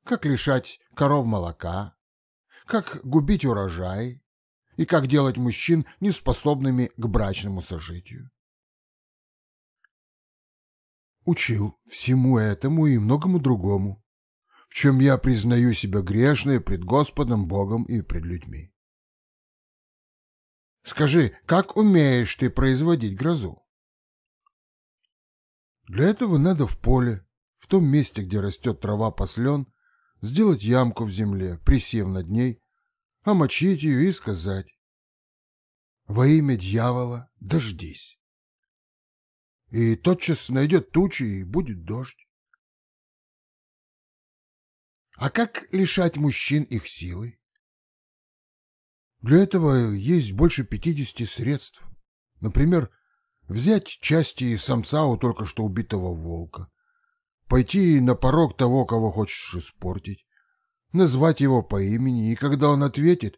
как лишать коров молока, как губить урожай и как делать мужчин неспособными к брачному сожитию. Учил всему этому и многому другому, в чем я признаю себя грешной пред Господом Богом и пред людьми. Скажи, как умеешь ты производить грозу? Для этого надо в поле, в том месте, где растет трава послен, сделать ямку в земле, присев над ней, омочить ее и сказать «Во имя дьявола дождись». И тотчас найдет тучи, и будет дождь. А как лишать мужчин их силы? Для этого есть больше пятидесяти средств. Например, взять части самца у только что убитого волка, пойти на порог того, кого хочешь испортить, назвать его по имени, и когда он ответит,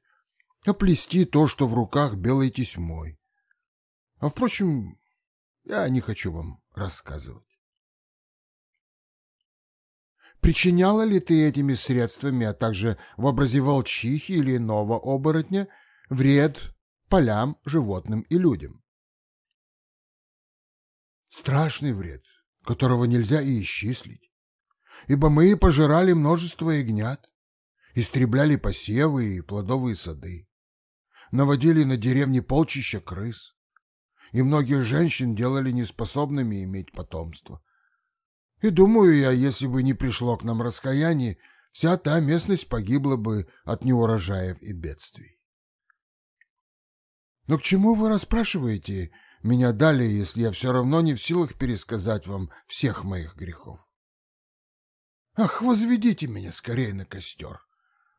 оплести то, что в руках белой тесьмой. А, впрочем, я не хочу вам рассказывать. Причиняла ли ты этими средствами, а также в образе волчихи или иного оборотня, вред полям, животным и людям? Страшный вред, которого нельзя и исчислить, ибо мы пожирали множество ягнят, истребляли посевы и плодовые сады, наводили на деревни полчища крыс, и многих женщин делали неспособными иметь потомство, и думаю я, если бы не пришло к нам раскаяние, вся та местность погибла бы от неурожаев и бедствий. Но к чему вы расспрашиваете меня далее, если я все равно не в силах пересказать вам всех моих грехов? Ах, возведите меня скорее на костер,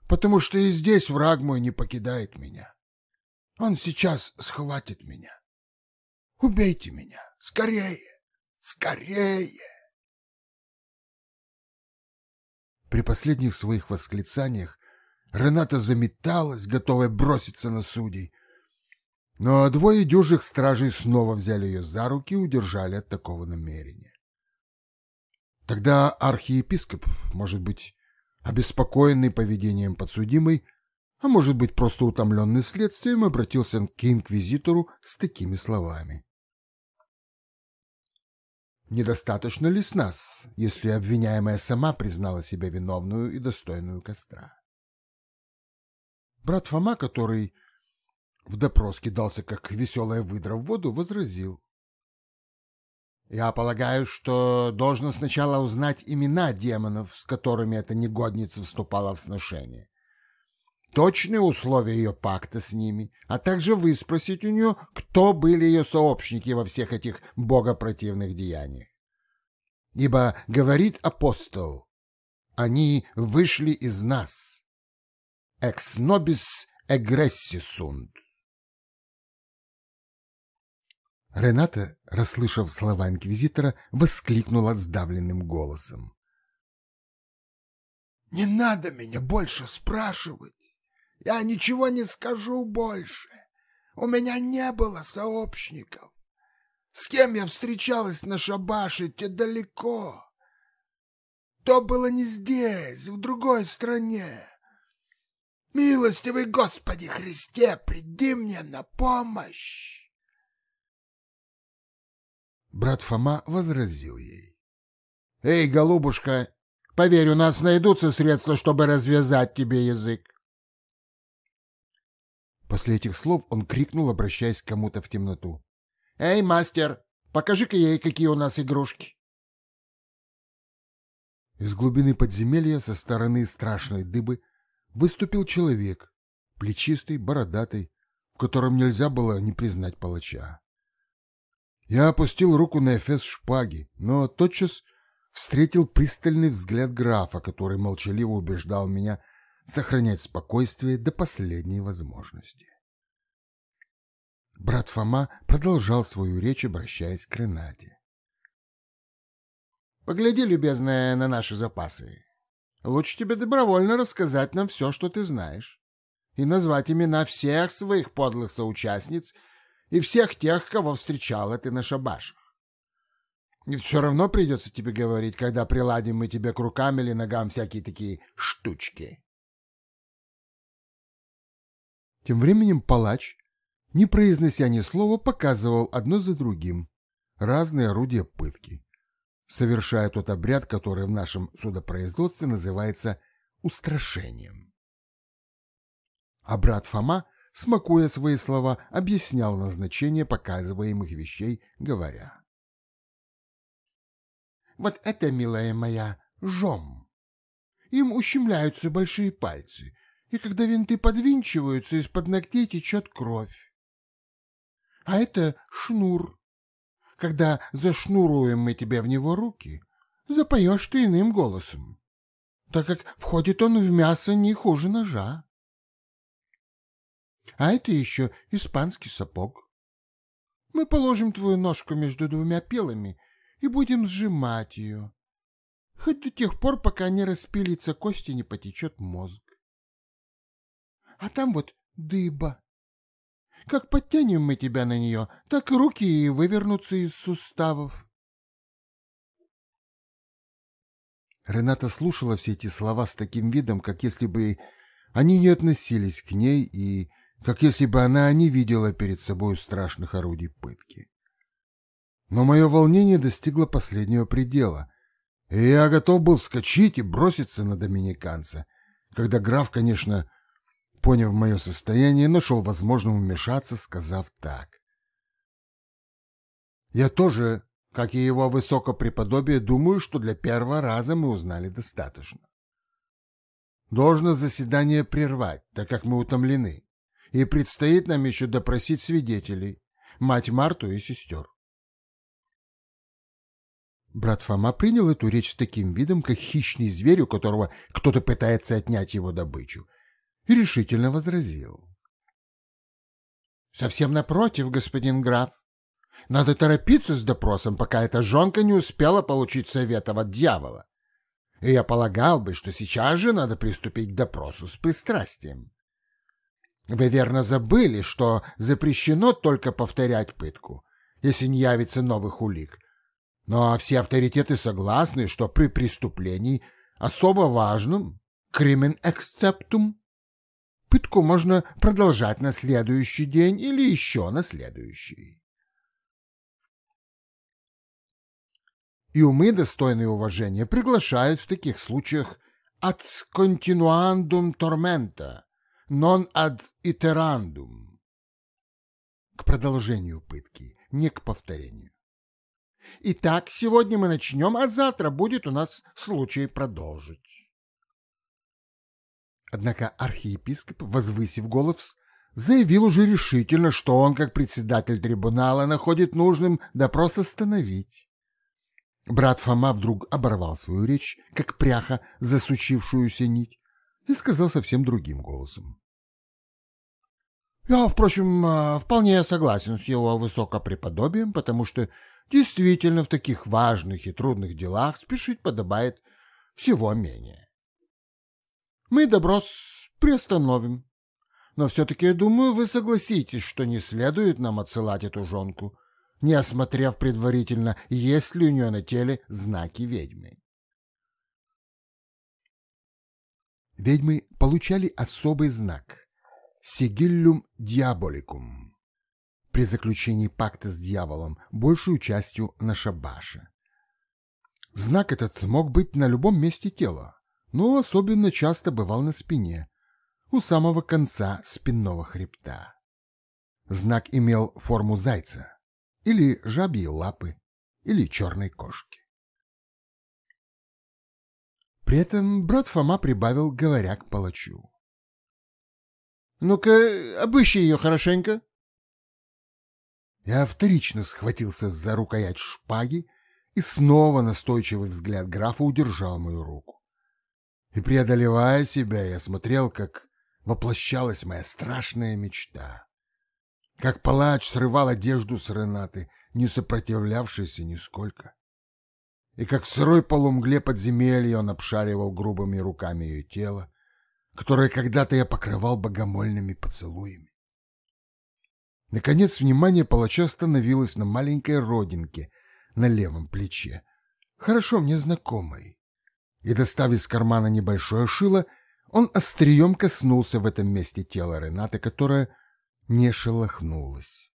потому что и здесь враг мой не покидает меня. Он сейчас схватит меня. Убейте меня, скорее, скорее! При последних своих восклицаниях Рената заметалась, готовая броситься на судей. Но двое дюжих стражей снова взяли ее за руки и удержали от такого намерения. Тогда архиепископ, может быть, обеспокоенный поведением подсудимой, а может быть, просто утомленный следствием, обратился к инквизитору с такими словами. Недостаточно ли с нас, если обвиняемая сама признала себя виновную и достойную костра? Брат Фома, который в допрос кидался, как веселая выдра в воду, возразил. Я полагаю, что должно сначала узнать имена демонов, с которыми эта негодница вступала в сношение. Точные условия ее пакта с ними, а также выспросить у нее, кто были ее сообщники во всех этих богопротивных деяниях. Ибо, говорит апостол, они вышли из нас. Ex nobis egressi sunt. Рената, расслышав слова инквизитора, воскликнула сдавленным голосом. «Не надо меня больше спрашивать. Я ничего не скажу больше. У меня не было сообщников. С кем я встречалась на шабаше, те далеко. То было не здесь, в другой стране. Милостивый Господи Христе, приди мне на помощь. Брат Фома возразил ей. — Эй, голубушка, поверь, у нас найдутся средства, чтобы развязать тебе язык. После этих слов он крикнул, обращаясь к кому-то в темноту. — Эй, мастер, покажи-ка ей, какие у нас игрушки. Из глубины подземелья со стороны страшной дыбы выступил человек, плечистый, бородатый, в котором нельзя было не признать палача. Я опустил руку на эфес шпаги, но тотчас встретил пристальный взгляд графа, который молчаливо убеждал меня сохранять спокойствие до последней возможности. Брат Фома продолжал свою речь, обращаясь к Ренате. «Погляди, любезная, на наши запасы. Лучше тебе добровольно рассказать нам все, что ты знаешь, и назвать имена всех своих подлых соучастниц и всех тех, кого встречала ты на шабашах. И все равно придется тебе говорить, когда приладим мы тебе к рукам или ногам всякие такие штучки. Тем временем палач, не произнося ни слова, показывал одно за другим разные орудия пытки, совершая тот обряд, который в нашем судопроизводстве называется устрашением. А брат Фома, смакуя свои слова, объяснял назначение показываемых вещей, говоря. «Вот это, милая моя, жом. Им ущемляются большие пальцы, и когда винты подвинчиваются, из-под ногтей течет кровь. А это шнур. Когда зашнуруем мы тебе в него руки, запоешь ты иным голосом, так как входит он в мясо не хуже ножа. А это еще испанский сапог. Мы положим твою ножку между двумя пилами и будем сжимать ее, хоть до тех пор, пока не распилится кость и не потечет мозг. А там вот дыба. Как подтянем мы тебя на нее, так руки и вывернутся из суставов. Рената слушала все эти слова с таким видом, как если бы они не относились к ней и как если бы она не видела перед собой страшных орудий пытки. Но мое волнение достигло последнего предела, и я готов был вскочить и броситься на доминиканца, когда граф, конечно, поняв мое состояние, нашел возможным вмешаться, сказав так. «Я тоже, как и его высокопреподобие, думаю, что для первого раза мы узнали достаточно. Должно заседание прервать, так как мы утомлены, и предстоит нам еще допросить свидетелей, мать Марту и сестер. Брат Фома принял эту речь с таким видом, как хищный зверь, у которого кто-то пытается отнять его добычу, и решительно возразил. — Совсем напротив, господин граф. Надо торопиться с допросом, пока эта жонка не успела получить советов от дьявола. И я полагал бы, что сейчас же надо приступить к допросу с пристрастием. Вы верно забыли, что запрещено только повторять пытку, если не явится новых улик. Но все авторитеты согласны, что при преступлении особо важном кримен эксцептум Пытку можно продолжать на следующий день или еще на следующий. И умы, достойные уважения, приглашают в таких случаях ad continuandum tormenta, non ad iterandum. К продолжению пытки, не к повторению. Итак, сегодня мы начнем, а завтра будет у нас случай продолжить. Однако архиепископ, возвысив голос, заявил уже решительно, что он, как председатель трибунала, находит нужным допрос остановить. Брат Фома вдруг оборвал свою речь, как пряха засучившуюся нить, и сказал совсем другим голосом. «Я, впрочем, а, вполне согласен с его высокопреподобием, потому что действительно в таких важных и трудных делах спешить подобает всего менее мы доброс приостановим. Но все-таки, я думаю, вы согласитесь, что не следует нам отсылать эту жонку, не осмотрев предварительно, есть ли у нее на теле знаки ведьмы. Ведьмы получали особый знак — сигиллюм диаболикум при заключении пакта с дьяволом большую частью на шабаше. Знак этот мог быть на любом месте тела, но особенно часто бывал на спине, у самого конца спинного хребта. Знак имел форму зайца, или жабьи лапы, или черной кошки. При этом брат Фома прибавил, говоря к палачу. «Ну-ка, обыщи ее хорошенько». Я вторично схватился за рукоять шпаги, и снова настойчивый взгляд графа удержал мою руку. И, преодолевая себя, я смотрел, как воплощалась моя страшная мечта. Как палач срывал одежду с Ренаты, не сопротивлявшейся нисколько. И как в сырой полумгле подземелья он обшаривал грубыми руками ее тело, которое когда-то я покрывал богомольными поцелуями. Наконец внимание палача остановилось на маленькой родинке на левом плече, хорошо мне знакомой. И, достав из кармана небольшое шило, он острием коснулся в этом месте тела Ренаты, которая не шелохнулась.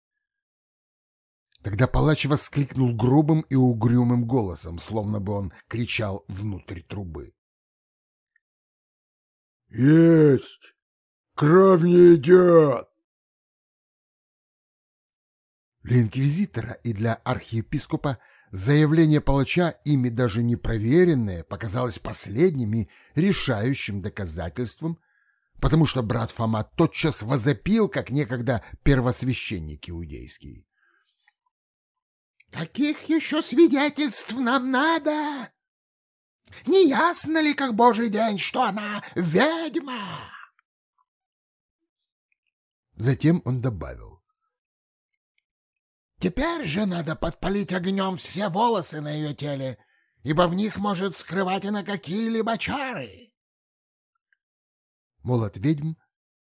Тогда палач воскликнул грубым и угрюмым голосом, словно бы он кричал внутрь трубы. «Есть! Кровь не идет!» Для инквизитора и для архиепископа заявление палача, ими даже не проверенное, показалось последним и решающим доказательством, потому что брат Фома тотчас возопил, как некогда первосвященник иудейский. Каких еще свидетельств нам надо? Не ясно ли, как божий день, что она ведьма? Затем он добавил. Теперь же надо подпалить огнем все волосы на ее теле, ибо в них может скрывать она какие-либо чары. Молот ведьм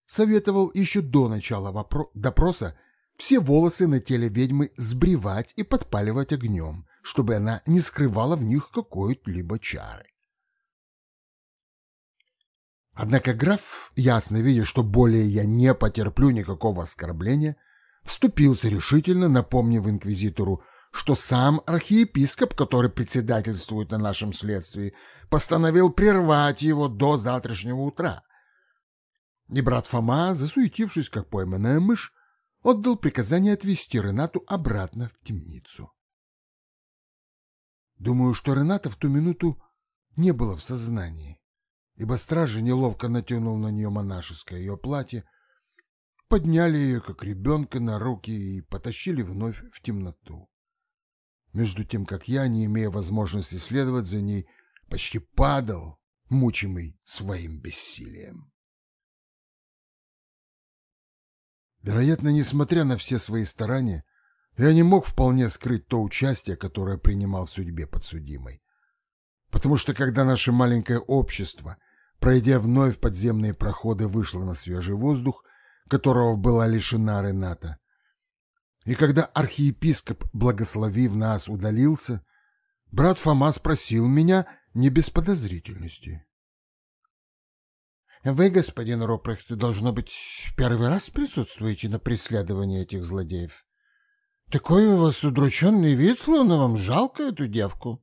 советовал еще до начала допроса все волосы на теле ведьмы сбривать и подпаливать огнем, чтобы она не скрывала в них какой-либо чары. Однако граф, ясно видя, что более я не потерплю никакого оскорбления, вступился решительно, напомнив инквизитору, что сам архиепископ, который председательствует на нашем следствии, постановил прервать его до завтрашнего утра. И брат Фома, засуетившись, как пойманная мышь, отдал приказание отвезти Ренату обратно в темницу. Думаю, что Рената в ту минуту не было в сознании, ибо стражи, неловко натянув на нее монашеское ее платье, подняли ее, как ребенка, на руки и потащили вновь в темноту. Между тем, как я, не имея возможности следовать за ней, почти падал, мучимый своим бессилием. Вероятно, несмотря на все свои старания, я не мог вполне скрыть то участие, которое принимал в судьбе подсудимой. Потому что когда наше маленькое общество, пройдя вновь подземные проходы, вышло на свежий воздух, которого была лишена Рената, и когда архиепископ, благословив нас, удалился, брат Фома спросил меня не без подозрительности. Вы, господин Ропрехт, должно быть, в первый раз присутствуете на преследовании этих злодеев. Такой у вас удрученный вид, словно вам жалко эту девку.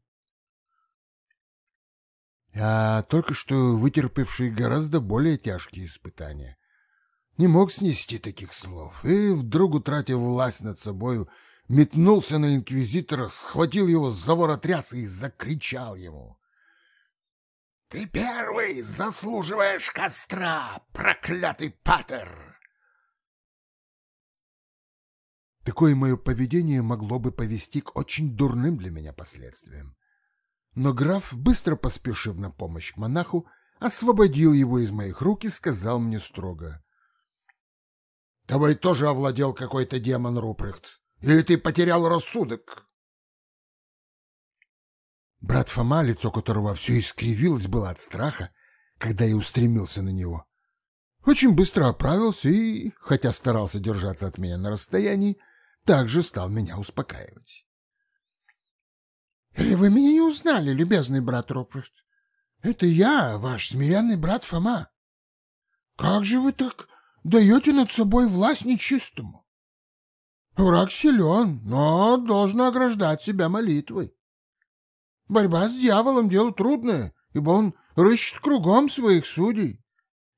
Я только что вытерпевший гораздо более тяжкие испытания. Не мог снести таких слов, и, вдруг утратив власть над собою, метнулся на инквизитора, схватил его за ворот и закричал ему. Ты первый заслуживаешь костра, проклятый патер! Такое мое поведение могло бы повести к очень дурным для меня последствиям. Но граф, быстро поспешив на помощь монаху, освободил его из моих рук и сказал мне строго. — Тобой тоже овладел какой-то демон, Рупрехт. Или ты потерял рассудок? Брат Фома, лицо которого все искривилось было от страха, когда я устремился на него, очень быстро оправился и, хотя старался держаться от меня на расстоянии, также стал меня успокаивать. — Или вы меня не узнали, любезный брат Рупрехт? Это я, ваш смиренный брат Фома. Как же вы так даете над собой власть нечистому? Враг силен, но должен ограждать себя молитвой. Борьба с дьяволом — дело трудное, ибо он рыщет кругом своих судей,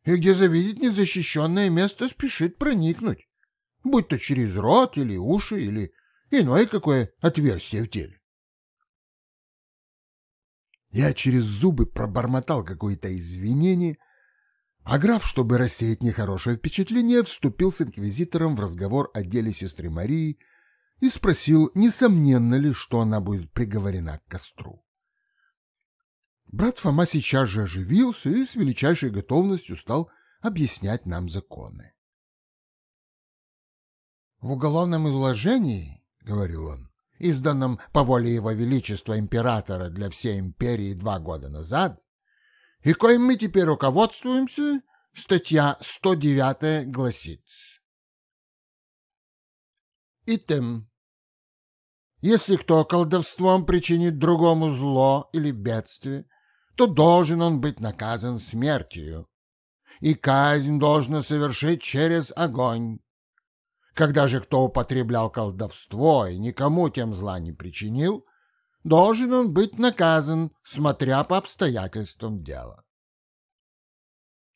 и где завидит незащищенное место, спешит проникнуть, будь то через рот или уши, или иное какое отверстие в теле. Я через зубы пробормотал какое-то извинение, а граф, чтобы рассеять нехорошее впечатление, вступил с инквизитором в разговор о деле сестры Марии и спросил, несомненно ли, что она будет приговорена к костру. Брат Фома сейчас же оживился и с величайшей готовностью стал объяснять нам законы. В уголовном изложении, — говорил он, — изданном по воле его величества императора для всей империи два года назад, и коим мы теперь руководствуемся, статья 109 гласит. Итем, если кто колдовством причинит другому зло или бедствие, то должен он быть наказан смертью, и казнь должна совершить через огонь. Когда же кто употреблял колдовство и никому тем зла не причинил, должен он быть наказан, смотря по обстоятельствам дела.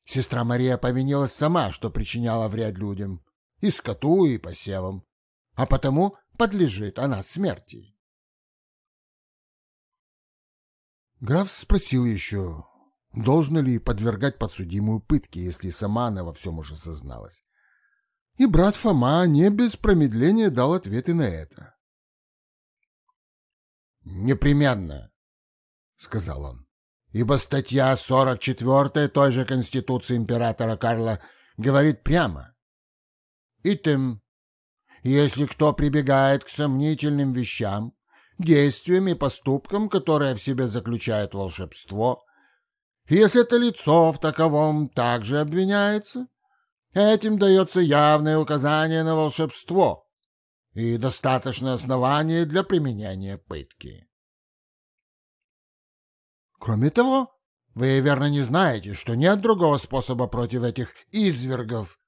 Сестра Мария повинилась сама, что причиняла вред людям, и скоту, и посевам, а потому подлежит она смерти. Граф спросил еще, должно ли подвергать подсудимую пытке, если сама она во всем уже созналась. И брат Фома не без промедления дал ответы на это. «Непременно», — сказал он, — «ибо статья 44 той же Конституции императора Карла говорит прямо. Итем, если кто прибегает к сомнительным вещам, действиям и поступкам, которые в себе заключают волшебство, если это лицо в таковом также обвиняется, Этим дается явное указание на волшебство и достаточное основание для применения пытки. Кроме того, вы верно не знаете, что нет другого способа против этих извергов,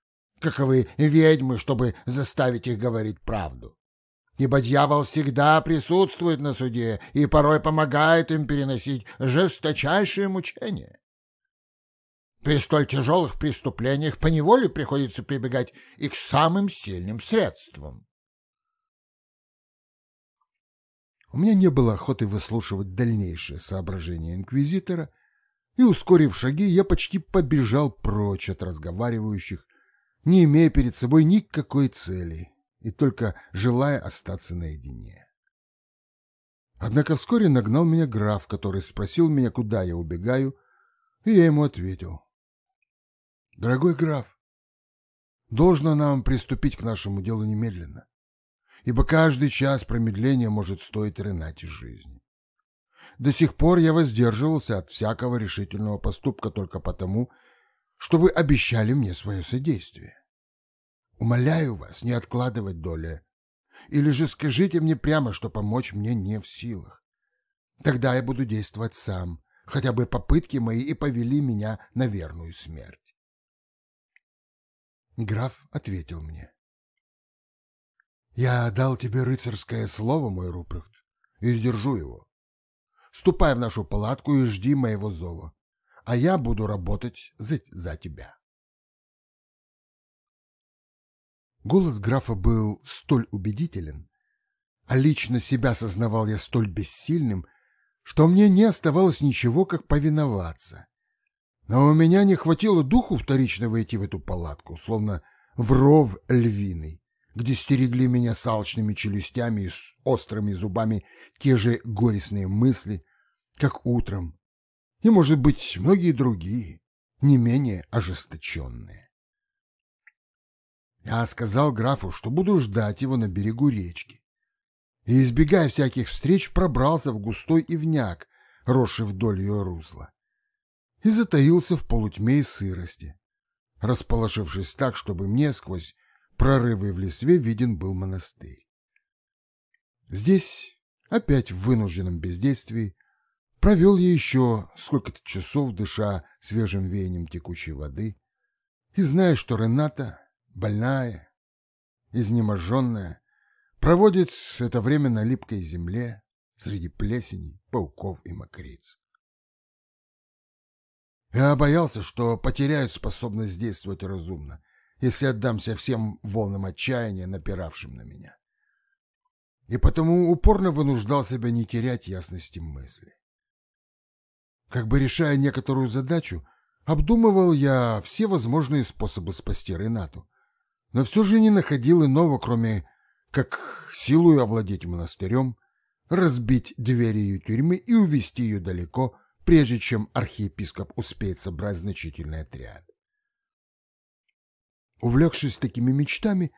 каковы ведьмы, чтобы заставить их говорить правду. Ибо дьявол всегда присутствует на суде и порой помогает им переносить жесточайшие мучения. При столь тяжелых преступлениях поневоле приходится прибегать и к самым сильным средствам. У меня не было охоты выслушивать дальнейшие соображения инквизитора, и, ускорив шаги, я почти побежал прочь от разговаривающих, не имея перед собой никакой цели и только желая остаться наедине. Однако вскоре нагнал меня граф, который спросил меня, куда я убегаю, и я ему ответил. Дорогой граф, должно нам приступить к нашему делу немедленно, ибо каждый час промедления может стоить Ренате жизни. До сих пор я воздерживался от всякого решительного поступка только потому, что вы обещали мне свое содействие. Умоляю вас не откладывать доли, или же скажите мне прямо, что помочь мне не в силах. Тогда я буду действовать сам, хотя бы попытки мои и повели меня на верную смерть. Граф ответил мне. «Я дал тебе рыцарское слово, мой Рупрехт, и сдержу его. Ступай в нашу палатку и жди моего зова, а я буду работать за, за тебя». Голос графа был столь убедителен, а лично себя сознавал я столь бессильным, что мне не оставалось ничего, как повиноваться но у меня не хватило духу вторично войти в эту палатку, словно в ров львиный, где стерегли меня с алчными челюстями и с острыми зубами те же горестные мысли, как утром, и, может быть, многие другие, не менее ожесточенные. Я сказал графу, что буду ждать его на берегу речки, и, избегая всяких встреч, пробрался в густой ивняк, росший вдоль ее русла и затаился в полутьме и сырости, расположившись так, чтобы мне сквозь прорывы в листве виден был монастырь. Здесь, опять в вынужденном бездействии, провел я еще сколько-то часов, дыша свежим веянием текучей воды, и зная, что Рената, больная, изнеможенная, проводит это время на липкой земле среди плесеней, пауков и мокриц. Я боялся, что потеряю способность действовать разумно, если отдамся всем волнам отчаяния, напиравшим на меня. И потому упорно вынуждал себя не терять ясности мысли. Как бы решая некоторую задачу, обдумывал я все возможные способы спасти Ренату, но все же не находил иного, кроме как силою овладеть монастырем, разбить двери ее тюрьмы и увести ее далеко, прежде чем архиепископ успеет собрать значительный отряд. Увлекшись такими мечтами,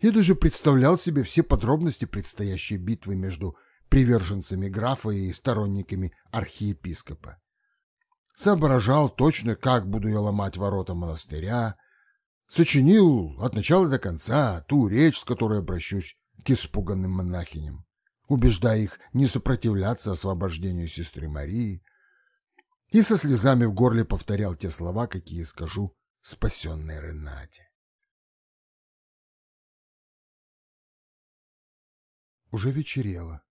я даже представлял себе все подробности предстоящей битвы между приверженцами графа и сторонниками архиепископа. Соображал точно, как буду я ломать ворота монастыря, сочинил от начала до конца ту речь, с которой обращусь к испуганным монахиням, убеждая их не сопротивляться освобождению сестры Марии, и со слезами в горле повторял те слова, какие скажу спасенной Ренате. Уже вечерело.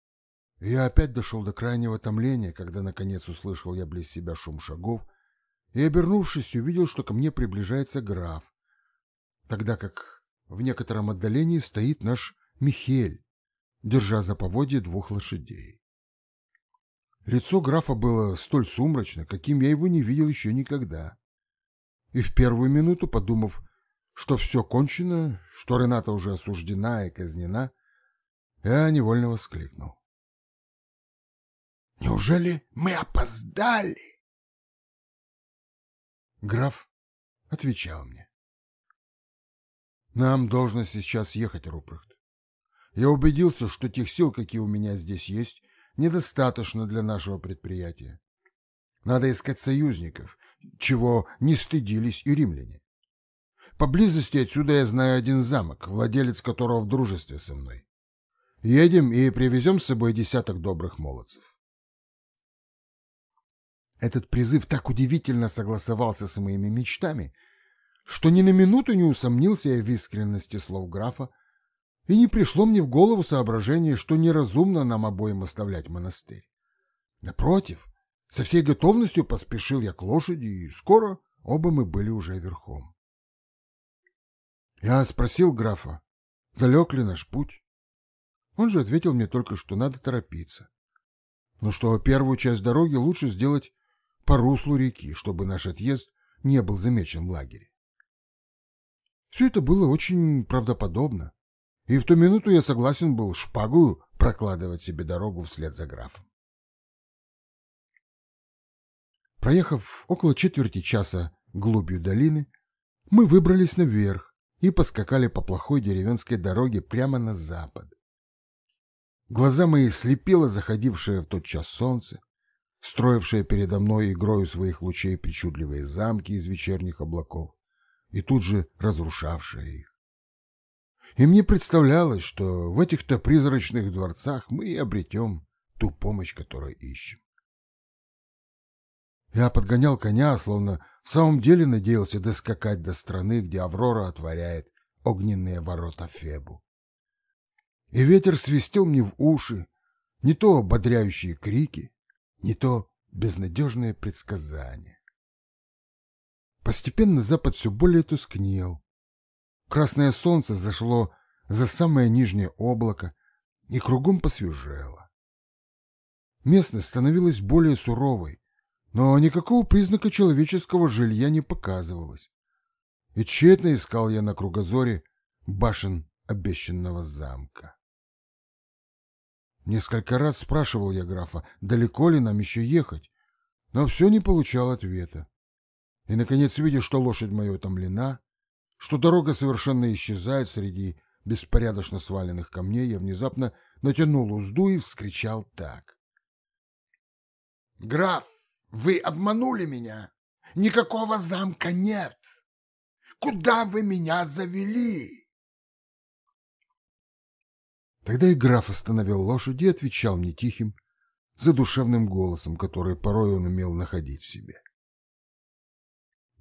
Я опять дошел до крайнего томления, когда наконец услышал я близ себя шум шагов и, обернувшись, увидел, что ко мне приближается граф, тогда как в некотором отдалении стоит наш Михель, держа за поводье двух лошадей. Лицо графа было столь сумрачно, каким я его не видел еще никогда. И в первую минуту, подумав, что все кончено, что Рената уже осуждена и казнена, я невольно воскликнул. Неужели мы опоздали? Граф отвечал мне. Нам должно сейчас ехать, Рупрехт. Я убедился, что тех сил, какие у меня здесь есть, недостаточно для нашего предприятия. Надо искать союзников, чего не стыдились и римляне. Поблизости отсюда я знаю один замок, владелец которого в дружестве со мной. Едем и привезем с собой десяток добрых молодцев. Этот призыв так удивительно согласовался с моими мечтами, что ни на минуту не усомнился я в искренности слов графа, и не пришло мне в голову соображение, что неразумно нам обоим оставлять монастырь. Напротив, со всей готовностью поспешил я к лошади, и скоро оба мы были уже верхом. Я спросил графа, далек ли наш путь. Он же ответил мне только, что надо торопиться. Но что первую часть дороги лучше сделать по руслу реки, чтобы наш отъезд не был замечен в лагере. Все это было очень правдоподобно, и в ту минуту я согласен был шпагою прокладывать себе дорогу вслед за графом. Проехав около четверти часа глубью долины, мы выбрались наверх и поскакали по плохой деревенской дороге прямо на запад. Глаза мои слепило заходившее в тот час солнце, строившая передо мной игрою своих лучей причудливые замки из вечерних облаков и тут же разрушавшая их. И мне представлялось, что в этих-то призрачных дворцах мы и обретем ту помощь, которую ищем. Я подгонял коня, словно в самом деле надеялся доскакать до страны, где Аврора отворяет огненные ворота Фебу. И ветер свистел мне в уши не то ободряющие крики, не то безнадежное предсказание. Постепенно запад все более тускнел. Красное солнце зашло за самое нижнее облако и кругом посвежело. Местность становилась более суровой, но никакого признака человеческого жилья не показывалось. И тщетно искал я на кругозоре башен обещанного замка. Несколько раз спрашивал я графа, далеко ли нам еще ехать, но все не получал ответа. И, наконец, видя, что лошадь моя утомлена, что дорога совершенно исчезает среди беспорядочно сваленных камней, я внезапно натянул узду и вскричал так. «Граф, вы обманули меня! Никакого замка нет! Куда вы меня завели?» Тогда и граф остановил лошадь и отвечал мне тихим, задушевным голосом, который порой он умел находить в себе.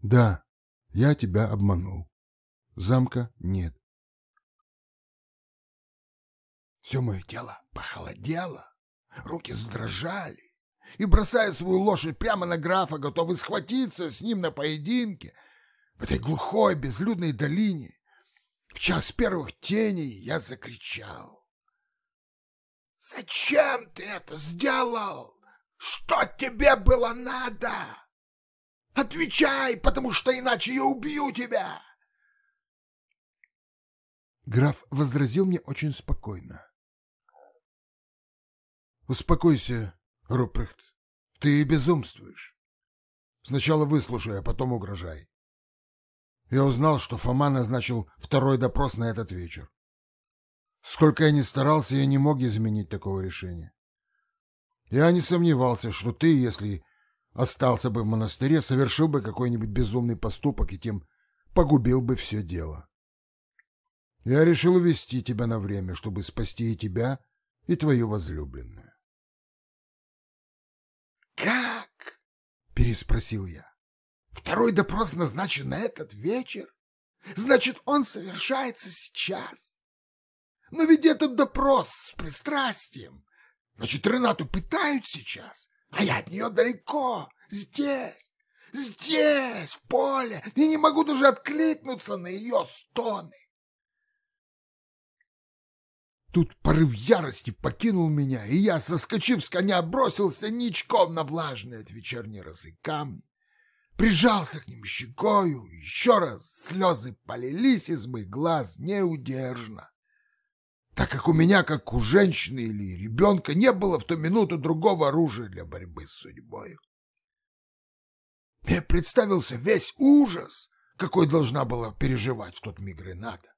«Да, я тебя обманул. Замка нет». Все мое тело похолодело, руки задрожали, и, бросая свою лошадь прямо на графа, готовый схватиться с ним на поединке, в этой глухой безлюдной долине, в час первых теней я закричал. «Зачем ты это сделал? Что тебе было надо? Отвечай, потому что иначе я убью тебя!» Граф возразил мне очень спокойно. «Успокойся, Рупрехт, ты безумствуешь. Сначала выслушай, а потом угрожай. Я узнал, что Фома назначил второй допрос на этот вечер. Сколько я ни старался, я не мог изменить такого решения. Я не сомневался, что ты, если остался бы в монастыре, совершил бы какой-нибудь безумный поступок и тем погубил бы все дело. Я решил увести тебя на время, чтобы спасти и тебя, и твою возлюбленную. «Как?» — переспросил я. «Второй допрос назначен на этот вечер? Значит, он совершается сейчас. Но ведь этот допрос с пристрастием. Значит, Ренату пытают сейчас, а я от нее далеко, здесь, здесь, в поле, и не могу даже откликнуться на ее стоны. Тут порыв ярости покинул меня, и я, соскочив с коня, бросился ничком на влажные от вечерней росы камни, прижался к ним щекою, еще раз слезы полились из моих глаз неудержно так как у меня, как у женщины или ребенка, не было в ту минуту другого оружия для борьбы с судьбой. Мне представился весь ужас, какой должна была переживать в тот миг Рената.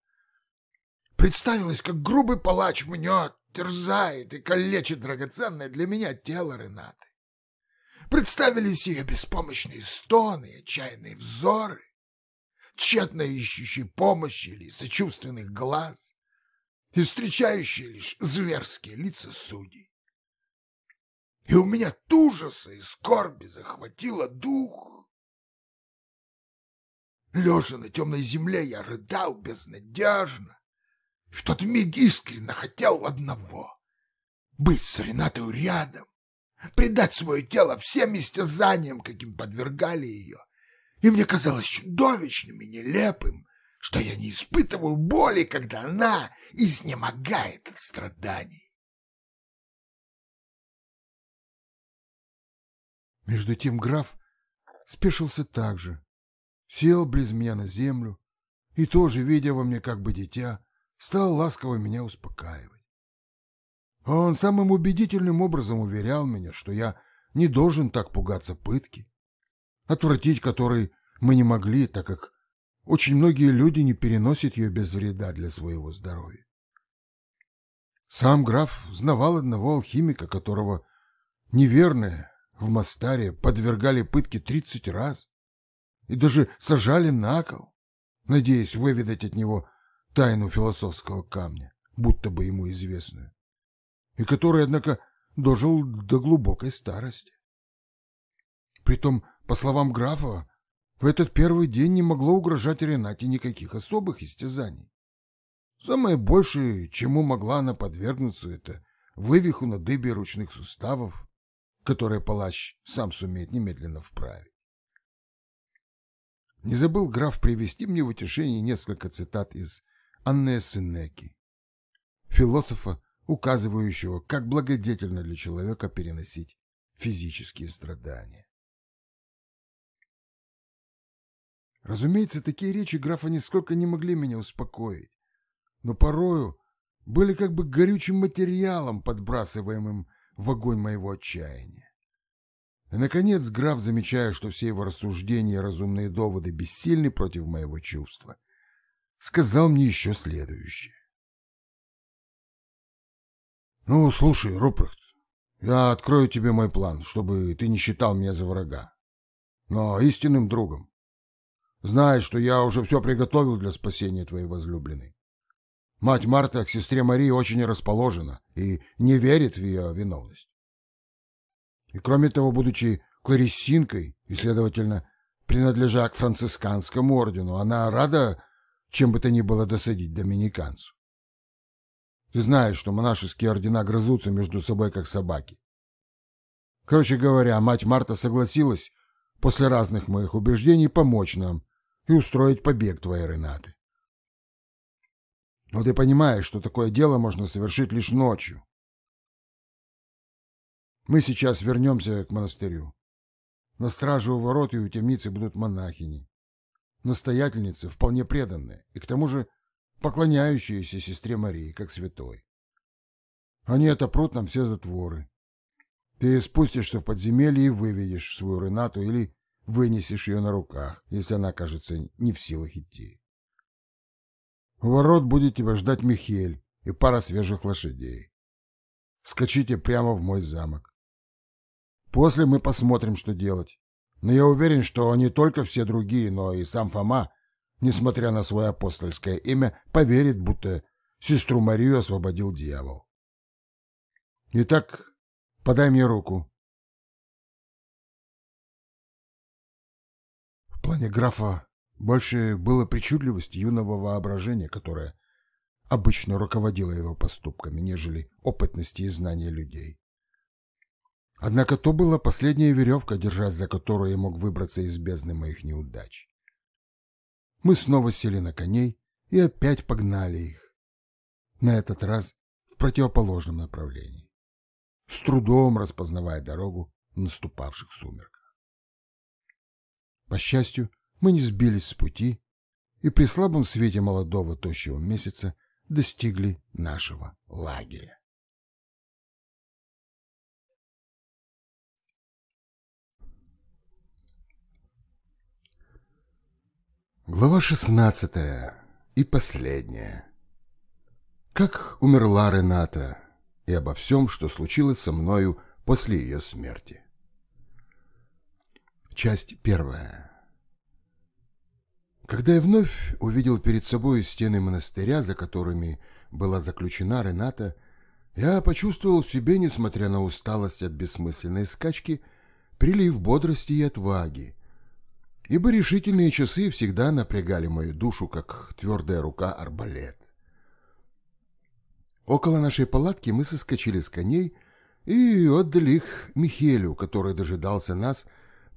Представилось, как грубый палач мнет, терзает и калечит драгоценное для меня тело Ренаты. Представились ее беспомощные стоны, отчаянные взоры, тщетно ищущие помощи или сочувственных глаз и встречающие лишь зверские лица судей. И у меня от ужаса и скорби захватило дух. Лежа на темной земле, я рыдал безнадежно. В тот миг искренне хотел одного — быть с Ренатой рядом, предать свое тело всем истязаниям, каким подвергали ее. И мне казалось чудовищным и нелепым, что я не испытываю боли, когда она изнемогает от страданий. Между тем граф спешился так же, сел близ меня на землю и тоже, видя во мне как бы дитя, стал ласково меня успокаивать. Он самым убедительным образом уверял меня, что я не должен так пугаться пытки, отвратить которой мы не могли, так как очень многие люди не переносят ее без вреда для своего здоровья. Сам граф знавал одного алхимика, которого неверные в Мастаре подвергали пытке тридцать раз и даже сажали на кол, надеясь выведать от него тайну философского камня, будто бы ему известную, и который, однако, дожил до глубокой старости. Притом, по словам графа, в этот первый день не могло угрожать Ренате никаких особых истязаний. Самое большее, чему могла она подвергнуться, это вывиху на дыбе ручных суставов, которые палач сам сумеет немедленно вправить. Не забыл граф привести мне в утешение несколько цитат из Анне Сенеки, философа, указывающего, как благодетельно для человека переносить физические страдания. Разумеется, такие речи графа нисколько не могли меня успокоить, но порою были как бы горючим материалом, подбрасываемым в огонь моего отчаяния. И, наконец, граф, замечая, что все его рассуждения и разумные доводы бессильны против моего чувства, сказал мне еще следующее. «Ну, слушай, Рупрехт, я открою тебе мой план, чтобы ты не считал меня за врага, но истинным другом. Знай, что я уже все приготовил для спасения твоей возлюбленной. Мать Марта к сестре Марии очень расположена и не верит в ее виновность. И кроме того, будучи клариссинкой и, следовательно, принадлежа к францисканскому ордену, она рада чем бы то ни было досадить доминиканцу. Ты знаешь, что монашеские ордена грызутся между собой, как собаки. Короче говоря, мать Марта согласилась после разных моих убеждений помочь нам и устроить побег твоей Ренаты. Но ты понимаешь, что такое дело можно совершить лишь ночью. Мы сейчас вернемся к монастырю. На страже у ворот и у темницы будут монахини. Настоятельницы вполне преданные, и к тому же поклоняющиеся сестре Марии, как святой. Они отопрут нам все затворы. Ты спустишься в подземелье и выведешь свою Ренату или вынесешь ее на руках, если она окажется не в силах идти. У ворот будет тебя ждать Михель и пара свежих лошадей. Скачите прямо в мой замок. После мы посмотрим, что делать. Но я уверен, что не только все другие, но и сам Фома, несмотря на свое апостольское имя, поверит, будто сестру Марию освободил дьявол. Итак, подай мне руку. Плане графа больше было причудливость юного воображения, которое обычно руководило его поступками, нежели опытности и знания людей. Однако то была последняя веревка, держась за которую я мог выбраться из бездны моих неудач. Мы снова сели на коней и опять погнали их. На этот раз в противоположном направлении, с трудом распознавая дорогу наступавших сумерках. По счастью, мы не сбились с пути и при слабом свете молодого тощего месяца достигли нашего лагеря. Глава шестнадцатая и последняя. Как умерла Рената и обо всем, что случилось со мною после ее смерти. Часть первая. Когда я вновь увидел перед собой стены монастыря, за которыми была заключена Рената, я почувствовал в себе, несмотря на усталость от бессмысленной скачки, прилив бодрости и отваги, ибо решительные часы всегда напрягали мою душу, как твердая рука арбалет. Около нашей палатки мы соскочили с коней и отдали их Михелю, который дожидался нас,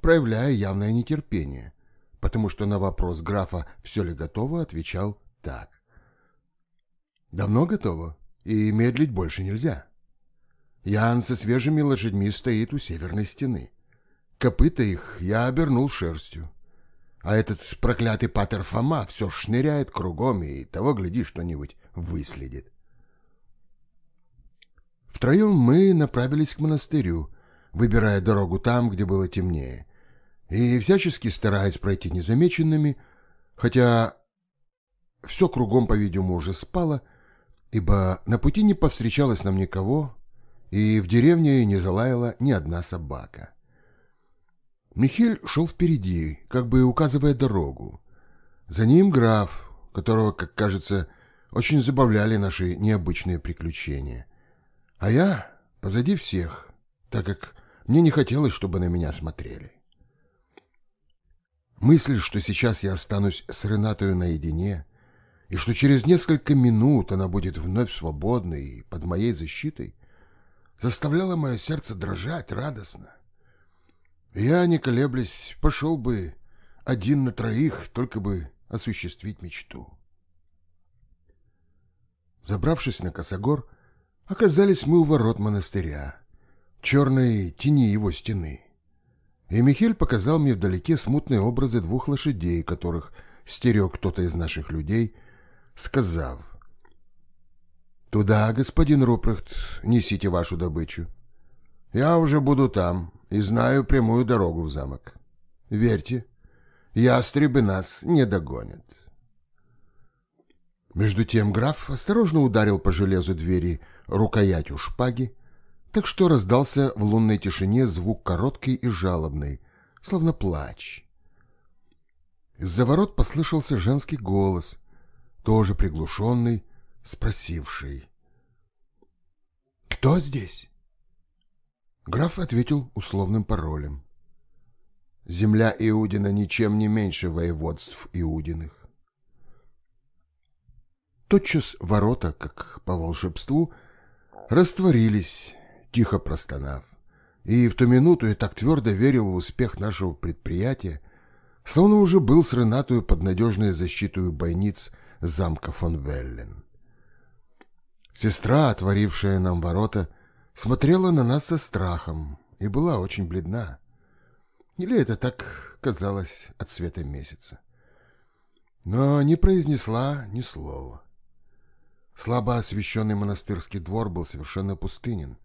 проявляя явное нетерпение, потому что на вопрос графа «все ли готово?» отвечал так. «Давно готово, и медлить больше нельзя. Ян со свежими лошадьми стоит у северной стены. Копыта их я обернул шерстью. А этот проклятый патер Фома все шныряет кругом и того, гляди, что-нибудь выследит. Втроем мы направились к монастырю, выбирая дорогу там, где было темнее, и всячески стараясь пройти незамеченными, хотя все кругом, по-видимому, уже спало, ибо на пути не повстречалось нам никого, и в деревне не залаяла ни одна собака. Михель шел впереди, как бы указывая дорогу. За ним граф, которого, как кажется, очень забавляли наши необычные приключения. А я позади всех, так как мне не хотелось, чтобы на меня смотрели. Мысль, что сейчас я останусь с Ренатою наедине, и что через несколько минут она будет вновь свободной и под моей защитой, заставляла мое сердце дрожать радостно. Я, не колеблясь, пошел бы один на троих, только бы осуществить мечту. Забравшись на косогор, оказались мы у ворот монастыря, черной тени его стены. И Михель показал мне вдалеке смутные образы двух лошадей, которых стерег кто-то из наших людей, сказав, «Туда, господин Рупрехт, несите вашу добычу. Я уже буду там, и знаю прямую дорогу в замок. Верьте, ястребы нас не догонят. Между тем граф осторожно ударил по железу двери рукоятью шпаги, так что раздался в лунной тишине звук короткий и жалобный, словно плач. Из-за ворот послышался женский голос, тоже приглушенный, спросивший. «Кто здесь?» Граф ответил условным паролем. Земля Иудина ничем не меньше воеводств Иудиных. Тотчас ворота, как по волшебству, растворились, тихо простонав. И в ту минуту я так твердо верил в успех нашего предприятия, словно уже был с Ренатою под надежной защитой бойниц замка фон Веллен. Сестра, отворившая нам ворота, смотрела на нас со страхом и была очень бледна. Или это так казалось от света месяца. Но не произнесла ни слова. Слабо освещенный монастырский двор был совершенно пустынен,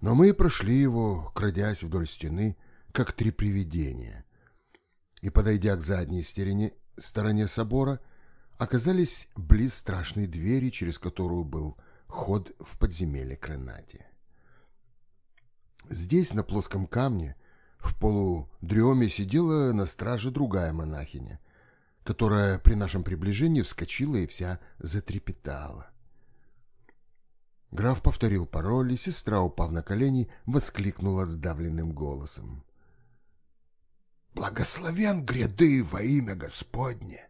но мы прошли его, крадясь вдоль стены, как три привидения, и, подойдя к задней стороне, стороне собора, оказались близ страшной двери, через которую был ход в подземелье Кренати. Здесь, на плоском камне, в полудреме сидела на страже другая монахиня, которая при нашем приближении вскочила и вся затрепетала. Граф повторил пароль, и сестра, упав на колени, воскликнула сдавленным голосом. «Благословен гряды во имя Господне!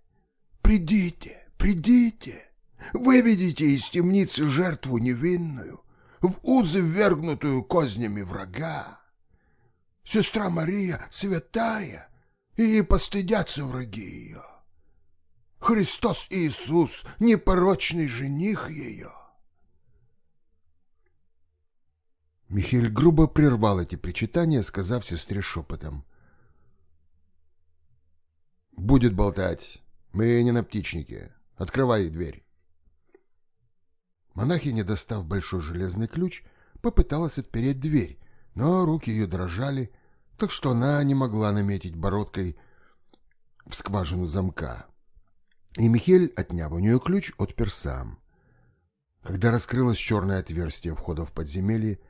Придите, придите! Выведите из темницы жертву невинную, в узы ввергнутую кознями врага. Сестра Мария святая, и постыдятся враги ее. Христос Иисус, непорочный жених ее. Михаил грубо прервал эти причитания, сказав сестре шепотом. «Будет болтать. Мы не на птичнике. Открывай дверь». Монахиня, достав большой железный ключ, попыталась отпереть дверь, но руки ее дрожали, так что она не могла наметить бородкой в скважину замка. И Михель, отняв у нее ключ, отпер сам. Когда раскрылось черное отверстие входа в подземелье,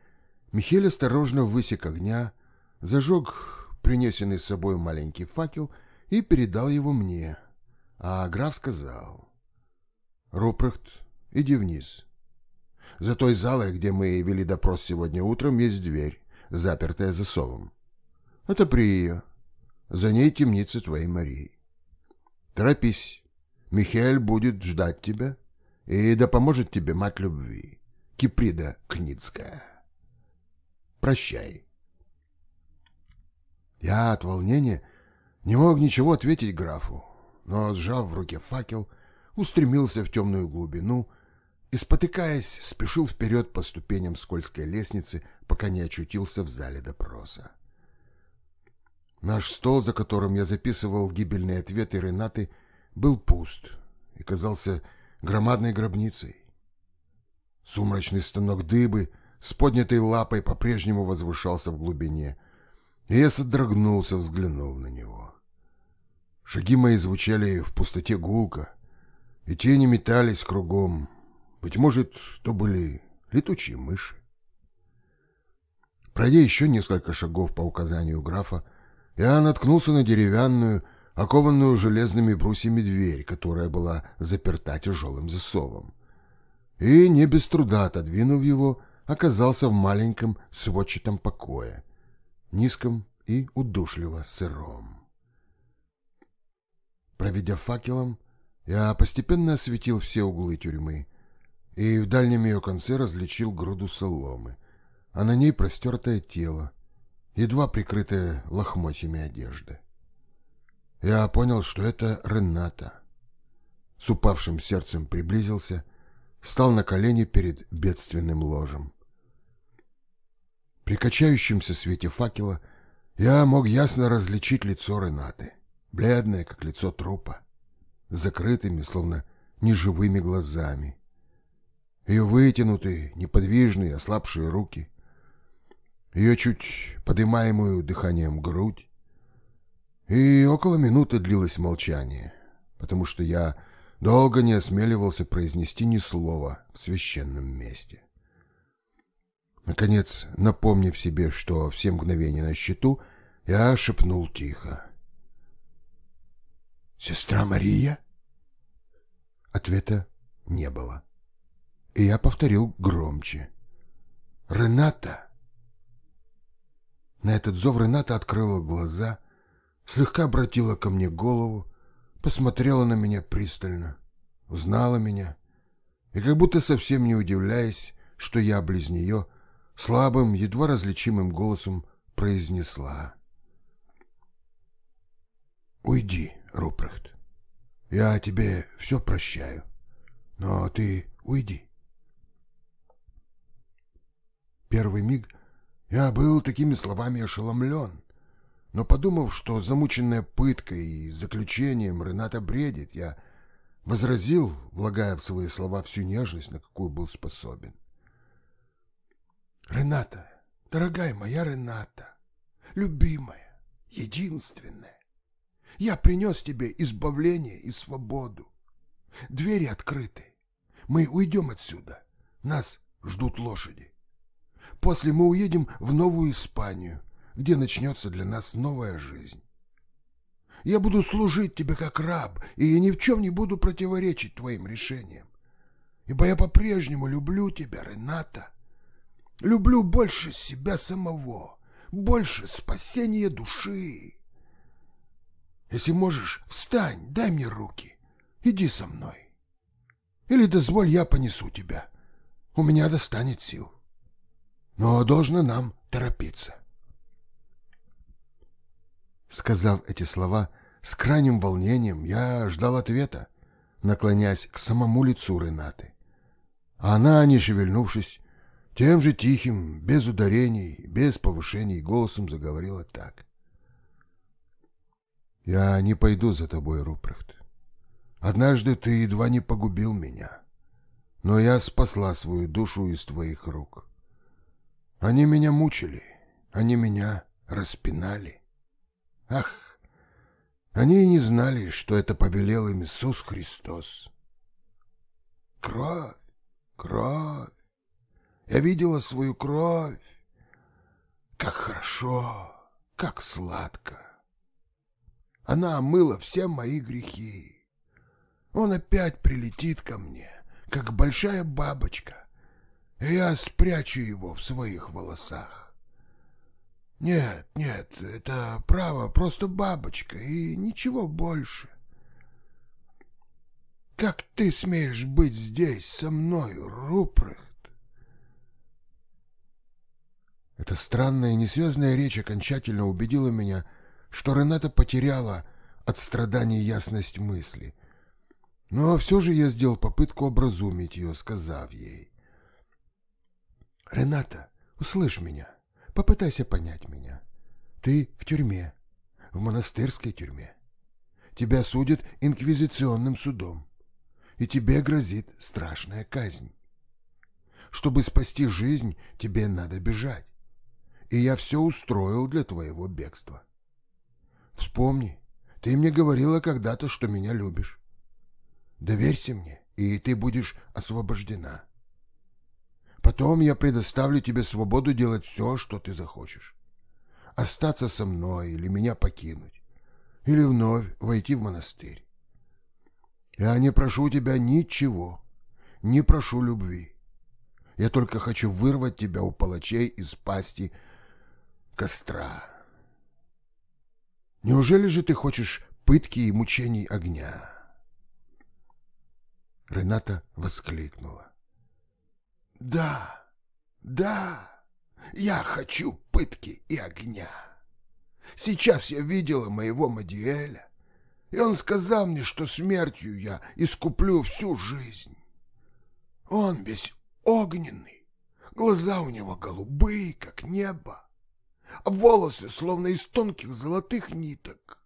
Михель осторожно высек огня, зажег принесенный с собой маленький факел и передал его мне. А граф сказал, «Рупрехт, иди вниз. За той залой, где мы вели допрос сегодня утром, есть дверь, запертая засовом. Отопри ее. За ней темница твоей Марии. Торопись. Михаил будет ждать тебя, и да поможет тебе мать любви, Киприда Кницкая». Прощай. Я от волнения не мог ничего ответить графу, но, сжав в руке факел, устремился в темную глубину и, спотыкаясь, спешил вперед по ступеням скользкой лестницы, пока не очутился в зале допроса. Наш стол, за которым я записывал гибельные ответы Ренаты, был пуст и казался громадной гробницей. Сумрачный станок дыбы — с поднятой лапой по-прежнему возвышался в глубине, и я содрогнулся, взглянув на него. Шаги мои звучали в пустоте гулко, и тени метались кругом. Быть может, то были летучие мыши. Пройдя еще несколько шагов по указанию графа, я наткнулся на деревянную, окованную железными брусьями дверь, которая была заперта тяжелым засовом. И не без труда отодвинув его, оказался в маленьком сводчатом покое, низком и удушливо сыром. Проведя факелом, я постепенно осветил все углы тюрьмы и в дальнем ее конце различил груду соломы, а на ней простертое тело, едва прикрытое лохмотьями одежды. Я понял, что это Рената. С упавшим сердцем приблизился, стал на колени перед бедственным ложем. При качающемся свете факела я мог ясно различить лицо Ренаты, бледное, как лицо трупа, с закрытыми, словно неживыми глазами. Ее вытянутые, неподвижные, ослабшие руки, ее чуть подымаемую дыханием грудь. И около минуты длилось молчание, потому что я долго не осмеливался произнести ни слова в священном месте. Наконец, напомнив себе, что все мгновения на счету, я шепнул тихо. «Сестра Мария?» Ответа не было. И я повторил громче. «Рената!» На этот зов Рената открыла глаза, слегка обратила ко мне голову, посмотрела на меня пристально, узнала меня и, как будто совсем не удивляясь, что я близ нее, — слабым, едва различимым голосом произнесла. «Уйди, Рупрехт. Я тебе все прощаю, но ты уйди». Первый миг я был такими словами ошеломлен, но подумав, что замученная пыткой и заключением Рената бредит, я возразил, влагая в свои слова всю нежность, на какую был способен. Рената, дорогая моя Рената, любимая, единственная, я принес тебе избавление и свободу. Двери открыты. Мы уйдем отсюда. Нас ждут лошади. После мы уедем в Новую Испанию, где начнется для нас новая жизнь. Я буду служить тебе как раб, и ни в чем не буду противоречить твоим решениям. Ибо я по-прежнему люблю тебя, Рената. Люблю больше себя самого, больше спасения души. Если можешь, встань, дай мне руки, иди со мной. Или дозволь, я понесу тебя. У меня достанет сил. Но должно нам торопиться. Сказав эти слова, с крайним волнением я ждал ответа, наклоняясь к самому лицу Ренаты. А она, не шевельнувшись, тем же тихим, без ударений, без повышений голосом заговорила так. «Я не пойду за тобой, Рупрехт. Однажды ты едва не погубил меня, но я спасла свою душу из твоих рук. Они меня мучили, они меня распинали. Ах, они и не знали, что это повелел им Иисус Христос. Кровь, кровь. Я видела свою кровь. Как хорошо, как сладко. Она омыла все мои грехи. Он опять прилетит ко мне, как большая бабочка, я спрячу его в своих волосах. Нет, нет, это право, просто бабочка и ничего больше. Как ты смеешь быть здесь со мною, Рупрехт? Эта странная несвязная речь окончательно убедила меня, что Рената потеряла от страданий ясность мысли. Но все же я сделал попытку образумить ее, сказав ей. «Рената, услышь меня. Попытайся понять меня. Ты в тюрьме, в монастырской тюрьме. Тебя судят инквизиционным судом, и тебе грозит страшная казнь. Чтобы спасти жизнь, тебе надо бежать, и я все устроил для твоего бегства. Вспомни, ты мне говорила когда-то, что меня любишь. Доверься мне, и ты будешь освобождена. Потом я предоставлю тебе свободу делать все, что ты захочешь. Остаться со мной или меня покинуть, или вновь войти в монастырь. Я не прошу тебя ничего, не прошу любви. Я только хочу вырвать тебя у палачей из пасти костра. Неужели же ты хочешь пытки и мучений огня? Рената воскликнула. Да, да, я хочу пытки и огня. Сейчас я видела моего Мадиэля, и он сказал мне, что смертью я искуплю всю жизнь. Он весь огненный, глаза у него голубые, как небо, а волосы словно из тонких золотых ниток.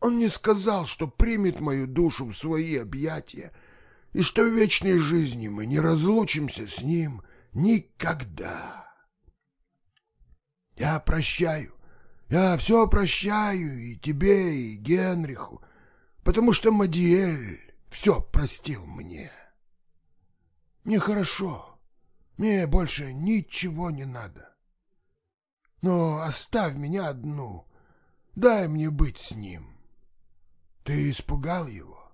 Он мне сказал, что примет мою душу в свои объятия и что в вечной жизни мы не разлучимся с ним никогда. Я прощаю, я все прощаю и тебе, и Генриху, потому что Мадиэль все простил мне. Мне хорошо, мне больше ничего не надо. Но оставь меня одну, дай мне быть с ним. Ты испугал его?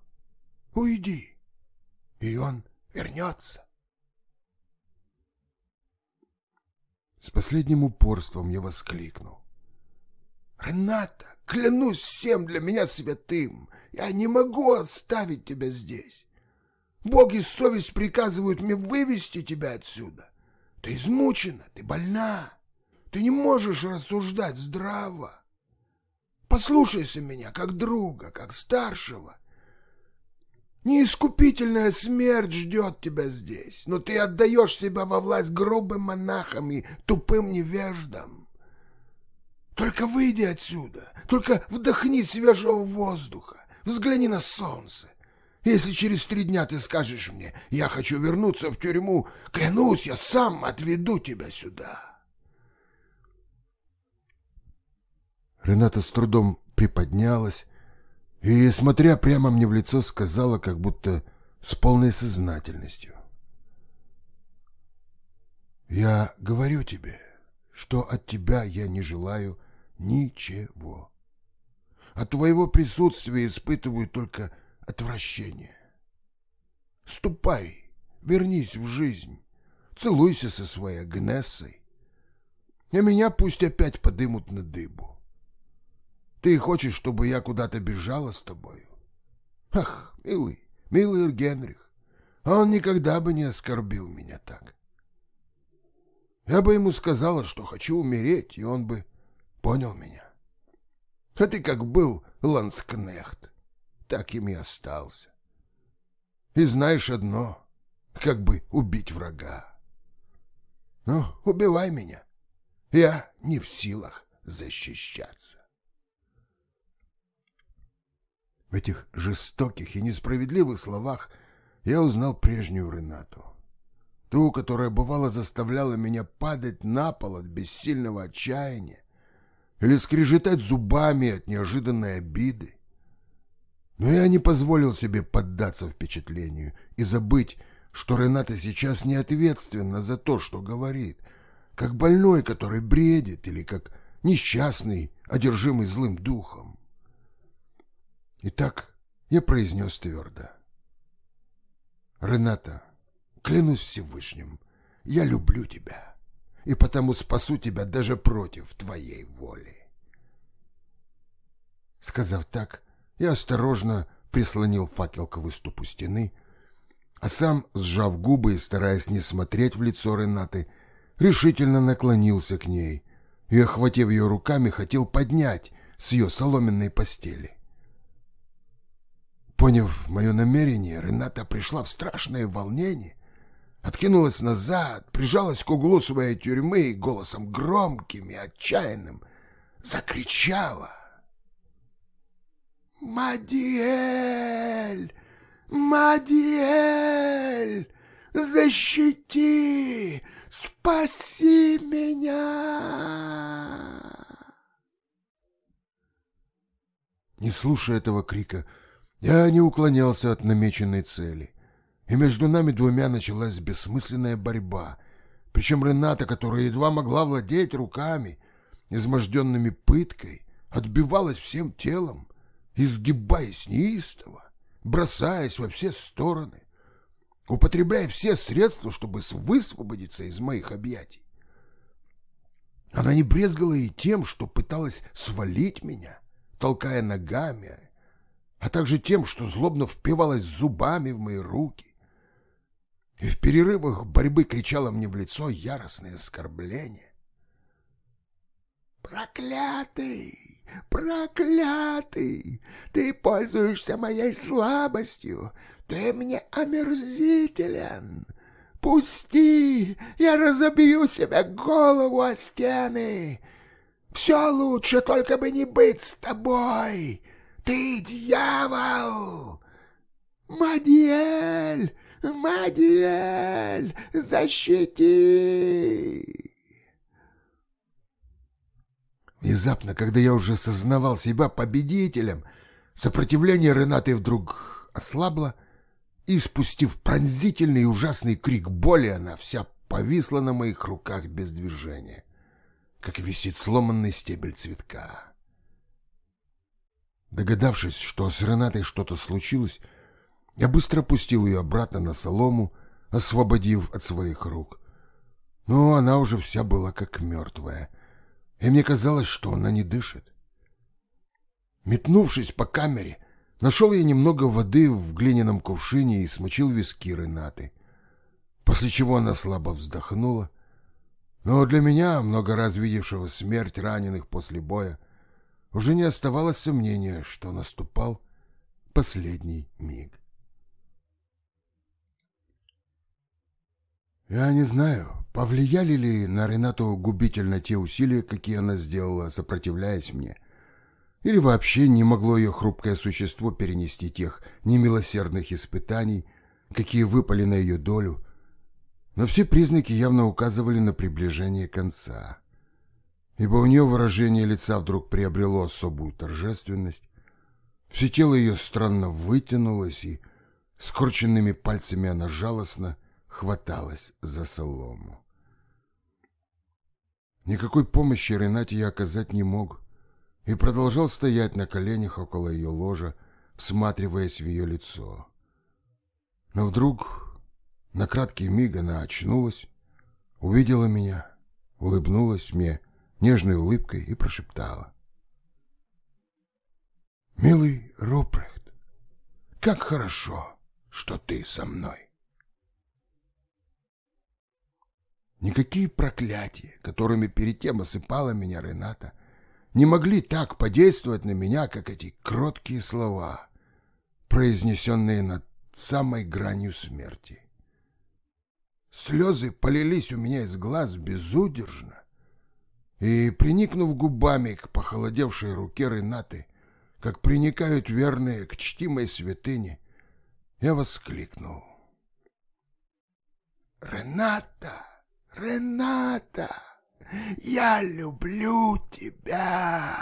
Уйди и он вернется. С последним упорством я воскликнул. «Рената, клянусь всем для меня святым, я не могу оставить тебя здесь. Бог и совесть приказывают мне вывести тебя отсюда. Ты измучена, ты больна, ты не можешь рассуждать здраво. Послушайся меня как друга, как старшего, Неискупительная смерть ждет тебя здесь, но ты отдаешь себя во власть грубым монахам и тупым невеждам. Только выйди отсюда, только вдохни свежего воздуха, взгляни на солнце. Если через три дня ты скажешь мне, я хочу вернуться в тюрьму, клянусь, я сам отведу тебя сюда. Рената с трудом приподнялась и, смотря прямо мне в лицо, сказала, как будто с полной сознательностью. «Я говорю тебе, что от тебя я не желаю ничего. От твоего присутствия испытываю только отвращение. Ступай, вернись в жизнь, целуйся со своей Агнессой, а меня пусть опять подымут на дыбу. Ты хочешь, чтобы я куда-то бежала с тобою? Ах, милый, милый Генрих, он никогда бы не оскорбил меня так. Я бы ему сказала, что хочу умереть, и он бы понял меня. А ты как был ланскнехт, так им и остался. И знаешь одно, как бы убить врага. Ну, убивай меня. Я не в силах защищаться. В этих жестоких и несправедливых словах я узнал прежнюю Ренату. Ту, которая бывало заставляла меня падать на пол от бессильного отчаяния или скрежетать зубами от неожиданной обиды. Но я не позволил себе поддаться впечатлению и забыть, что Рената сейчас не ответственна за то, что говорит, как больной, который бредит, или как несчастный, одержимый злым духом. Итак, я произнес твердо. «Рената, клянусь Всевышним, я люблю тебя, и потому спасу тебя даже против твоей воли». Сказав так, я осторожно прислонил факел к выступу стены, а сам, сжав губы и стараясь не смотреть в лицо Ренаты, решительно наклонился к ней и, охватив ее руками, хотел поднять с ее соломенной постели. Поняв мое намерение, Рената пришла в страшное волнение, откинулась назад, прижалась к углу своей тюрьмы и голосом громким и отчаянным закричала. «Мадиэль! Мадиэль! Защити! Спаси меня!» Не слушая этого крика, я не уклонялся от намеченной цели, и между нами двумя началась бессмысленная борьба. Причем Рената, которая едва могла владеть руками, изможденными пыткой, отбивалась всем телом, изгибаясь неистово, бросаясь во все стороны, употребляя все средства, чтобы высвободиться из моих объятий. Она не брезгала и тем, что пыталась свалить меня, толкая ногами, а также тем, что злобно впивалась зубами в мои руки. И в перерывах борьбы кричала мне в лицо яростные оскорбления. «Проклятый! Проклятый! Ты пользуешься моей слабостью! Ты мне омерзителен! Пусти! Я разобью себе голову о стены! Все лучше, только бы не быть с тобой! Ты дьявол! Мадиэль! Мадиэль! Защити!» Внезапно, когда я уже сознавал себя победителем, сопротивление Ренаты вдруг ослабло, и, спустив пронзительный и ужасный крик боли, она вся повисла на моих руках без движения, как висит сломанный стебель цветка. Догадавшись, что с Ренатой что-то случилось, я быстро опустил ее обратно на солому, освободив от своих рук. Но она уже вся была как мертвая, и мне казалось, что она не дышит. Метнувшись по камере, нашел я немного воды в глиняном кувшине и смочил виски Ренаты, после чего она слабо вздохнула. Но для меня, много раз видевшего смерть раненых после боя, уже не оставалось сомнения, что наступал последний миг. Я не знаю, повлияли ли на Ренату губительно те усилия, какие она сделала, сопротивляясь мне, или вообще не могло ее хрупкое существо перенести тех немилосердных испытаний, какие выпали на ее долю, но все признаки явно указывали на приближение конца ибо у нее выражение лица вдруг приобрело особую торжественность, все тело ее странно вытянулось, и скорченными пальцами она жалостно хваталась за солому. Никакой помощи Ренате я оказать не мог и продолжал стоять на коленях около ее ложа, всматриваясь в ее лицо. Но вдруг на краткий миг она очнулась, увидела меня, улыбнулась мне нежной улыбкой и прошептала. «Милый Рупрехт, как хорошо, что ты со мной!» Никакие проклятия, которыми перед тем осыпала меня Рената, не могли так подействовать на меня, как эти кроткие слова, произнесенные над самой гранью смерти. Слезы полились у меня из глаз безудержно, и, приникнув губами к похолодевшей руке Ренаты, как приникают верные к чтимой святыне, я воскликнул. «Рената!» Рената, я люблю тебя.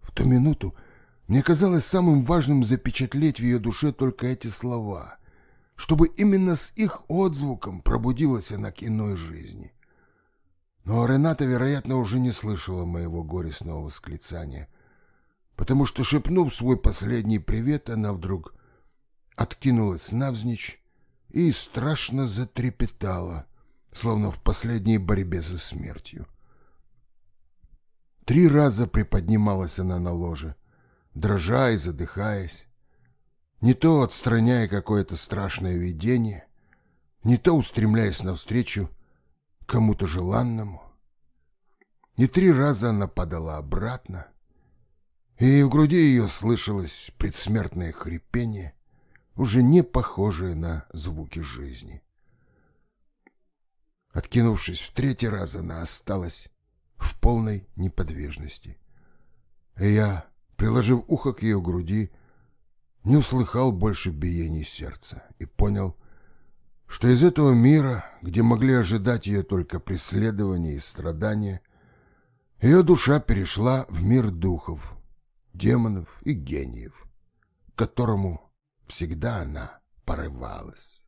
В ту минуту мне казалось самым важным запечатлеть в ее душе только эти слова, чтобы именно с их отзвуком пробудилась она к иной жизни. Но Рената, вероятно, уже не слышала моего горестного восклицания, потому что, шепнув свой последний привет, она вдруг откинулась навзничь и страшно затрепетала, словно в последней борьбе со смертью. Три раза приподнималась она на ложе, дрожа и задыхаясь, не то отстраняя какое-то страшное видение, не то устремляясь навстречу кому-то желанному. И три раза она падала обратно, и в груди ее слышалось предсмертное хрипение, уже не похожие на звуки жизни. Откинувшись в третий раз, она осталась в полной неподвижности. И я, приложив ухо к ее груди, не услыхал больше биений сердца и понял, что из этого мира, где могли ожидать ее только преследования и страдания, ее душа перешла в мир духов, демонов и гениев, к которому Всегда она порывалась.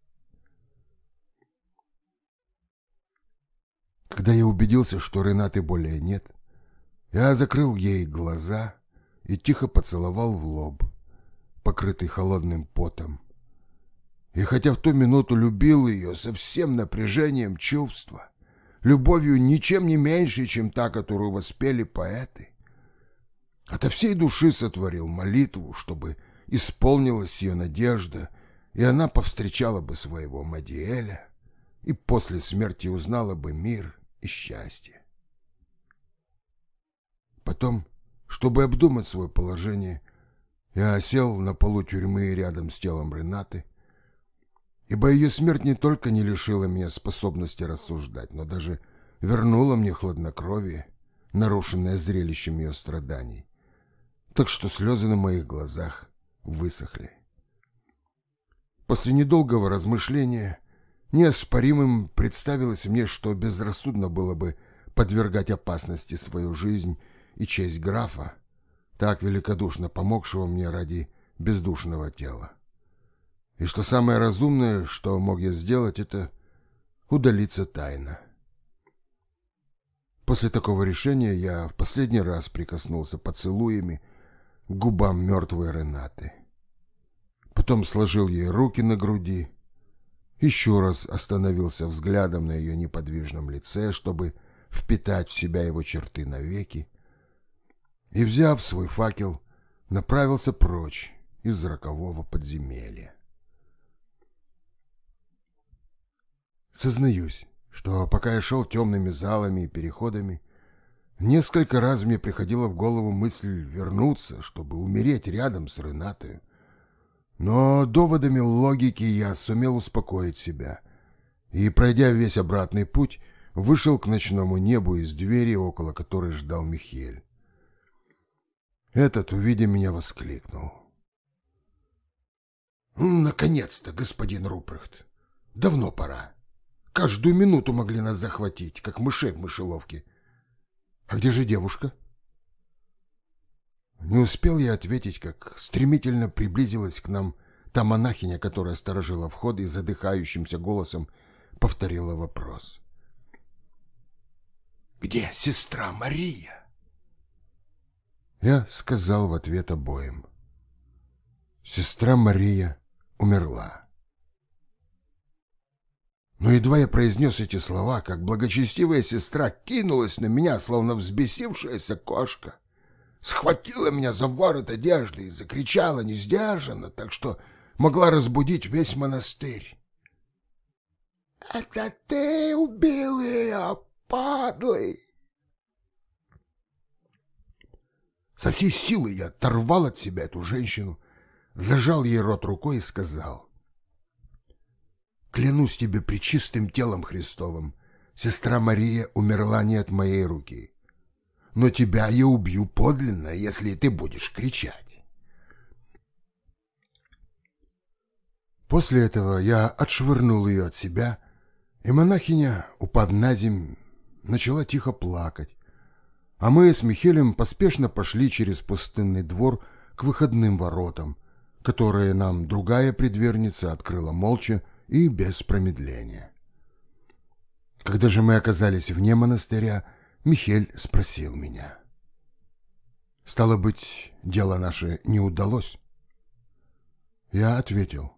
Когда я убедился, что Ренаты более нет, я закрыл ей глаза и тихо поцеловал в лоб, покрытый холодным потом. И хотя в ту минуту любил ее со всем напряжением чувства, любовью ничем не меньше, чем та, которую воспели поэты, ото всей души сотворил молитву, чтобы исполнилась ее надежда, и она повстречала бы своего Мадиэля и после смерти узнала бы мир и счастье. Потом, чтобы обдумать свое положение, я осел на полу тюрьмы рядом с телом Ренаты, ибо ее смерть не только не лишила меня способности рассуждать, но даже вернула мне хладнокровие, нарушенное зрелищем ее страданий. Так что слезы на моих глазах высохли. После недолгого размышления неоспоримым представилось мне, что безрассудно было бы подвергать опасности свою жизнь и честь графа, так великодушно помогшего мне ради бездушного тела. И что самое разумное, что мог я сделать, это удалиться тайно. После такого решения я в последний раз прикоснулся поцелуями к губам мертвой Ренаты. Потом сложил ей руки на груди, еще раз остановился взглядом на ее неподвижном лице, чтобы впитать в себя его черты навеки, и, взяв свой факел, направился прочь из рокового подземелья. Сознаюсь, что пока я шел темными залами и переходами, Несколько раз мне приходила в голову мысль вернуться, чтобы умереть рядом с Ренатой. Но доводами логики я сумел успокоить себя и, пройдя весь обратный путь, вышел к ночному небу из двери, около которой ждал Михель. Этот, увидя меня, воскликнул. «Наконец-то, господин Рупрехт! Давно пора. Каждую минуту могли нас захватить, как мышей в мышеловке. А где же девушка?» Не успел я ответить, как стремительно приблизилась к нам та монахиня, которая сторожила вход и задыхающимся голосом повторила вопрос. «Где сестра Мария?» Я сказал в ответ обоим. Сестра Мария умерла. Но едва я произнес эти слова, как благочестивая сестра кинулась на меня, словно взбесившаяся кошка схватила меня за ворот одежды и закричала несдержанно, так что могла разбудить весь монастырь. — Это ты убил ее, подлый! Со всей силы я оторвал от себя эту женщину, зажал ей рот рукой и сказал. «Клянусь тебе причистым телом Христовым, сестра Мария умерла не от моей руки но тебя я убью подлинно, если ты будешь кричать. После этого я отшвырнул ее от себя, и монахиня, упав на земь, начала тихо плакать, а мы с Михелем поспешно пошли через пустынный двор к выходным воротам, которые нам другая предверница открыла молча и без промедления. Когда же мы оказались вне монастыря, Михель спросил меня. «Стало быть, дело наше не удалось?» Я ответил.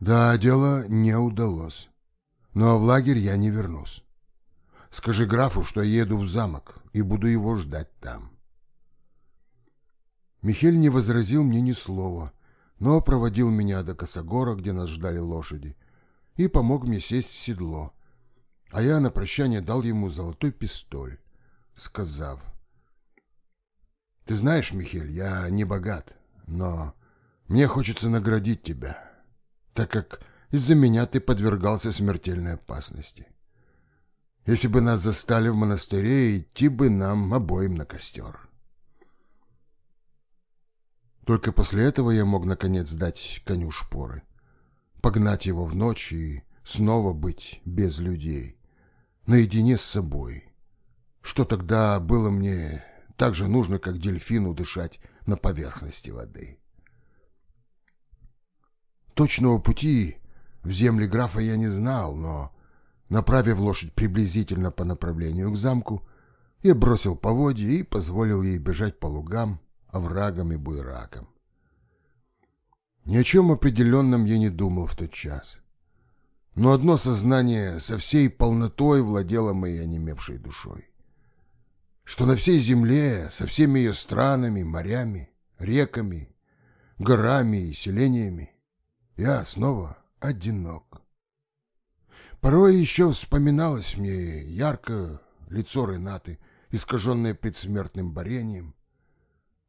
«Да, дело не удалось, но в лагерь я не вернусь. Скажи графу, что еду в замок и буду его ждать там». Михель не возразил мне ни слова, но проводил меня до Косогора, где нас ждали лошади, и помог мне сесть в седло, а я на прощание дал ему золотой пистоль, сказав, «Ты знаешь, Михель, я не богат, но мне хочется наградить тебя, так как из-за меня ты подвергался смертельной опасности. Если бы нас застали в монастыре, идти бы нам обоим на костер». Только после этого я мог, наконец, дать коню шпоры, погнать его в ночь и снова быть без людей наедине с собой, что тогда было мне так же нужно, как дельфину дышать на поверхности воды. Точного пути в земли графа я не знал, но, направив лошадь приблизительно по направлению к замку, я бросил поводья и позволил ей бежать по лугам, оврагам и буйракам. Ни о чем определенном я не думал в тот час но одно сознание со всей полнотой владело моей онемевшей душой. Что на всей земле, со всеми ее странами, морями, реками, горами и селениями, я снова одинок. Порой еще вспоминалось мне ярко лицо Ренаты, искаженное предсмертным борением,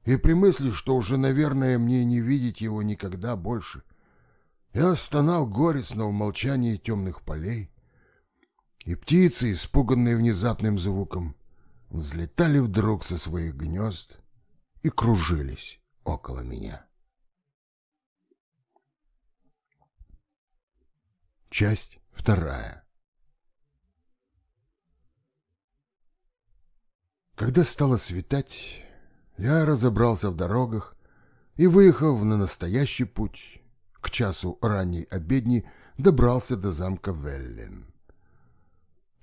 и при мысли, что уже, наверное, мне не видеть его никогда больше, я стонал горестно в молчании темных полей, и птицы, испуганные внезапным звуком, взлетали вдруг со своих гнезд и кружились около меня. Часть вторая Когда стало светать, я разобрался в дорогах и, выехав на настоящий путь, к часу ранней обедни добрался до замка Веллин.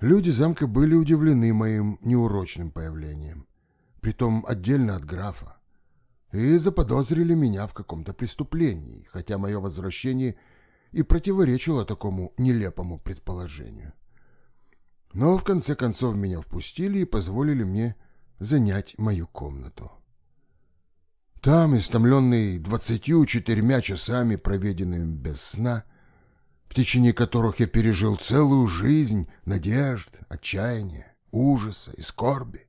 Люди замка были удивлены моим неурочным появлением, притом отдельно от графа, и заподозрили меня в каком-то преступлении, хотя мое возвращение и противоречило такому нелепому предположению. Но в конце концов меня впустили и позволили мне занять мою комнату. Там, истомленный двадцатью четырьмя часами, проведенными без сна, в течение которых я пережил целую жизнь надежд, отчаяния, ужаса и скорби,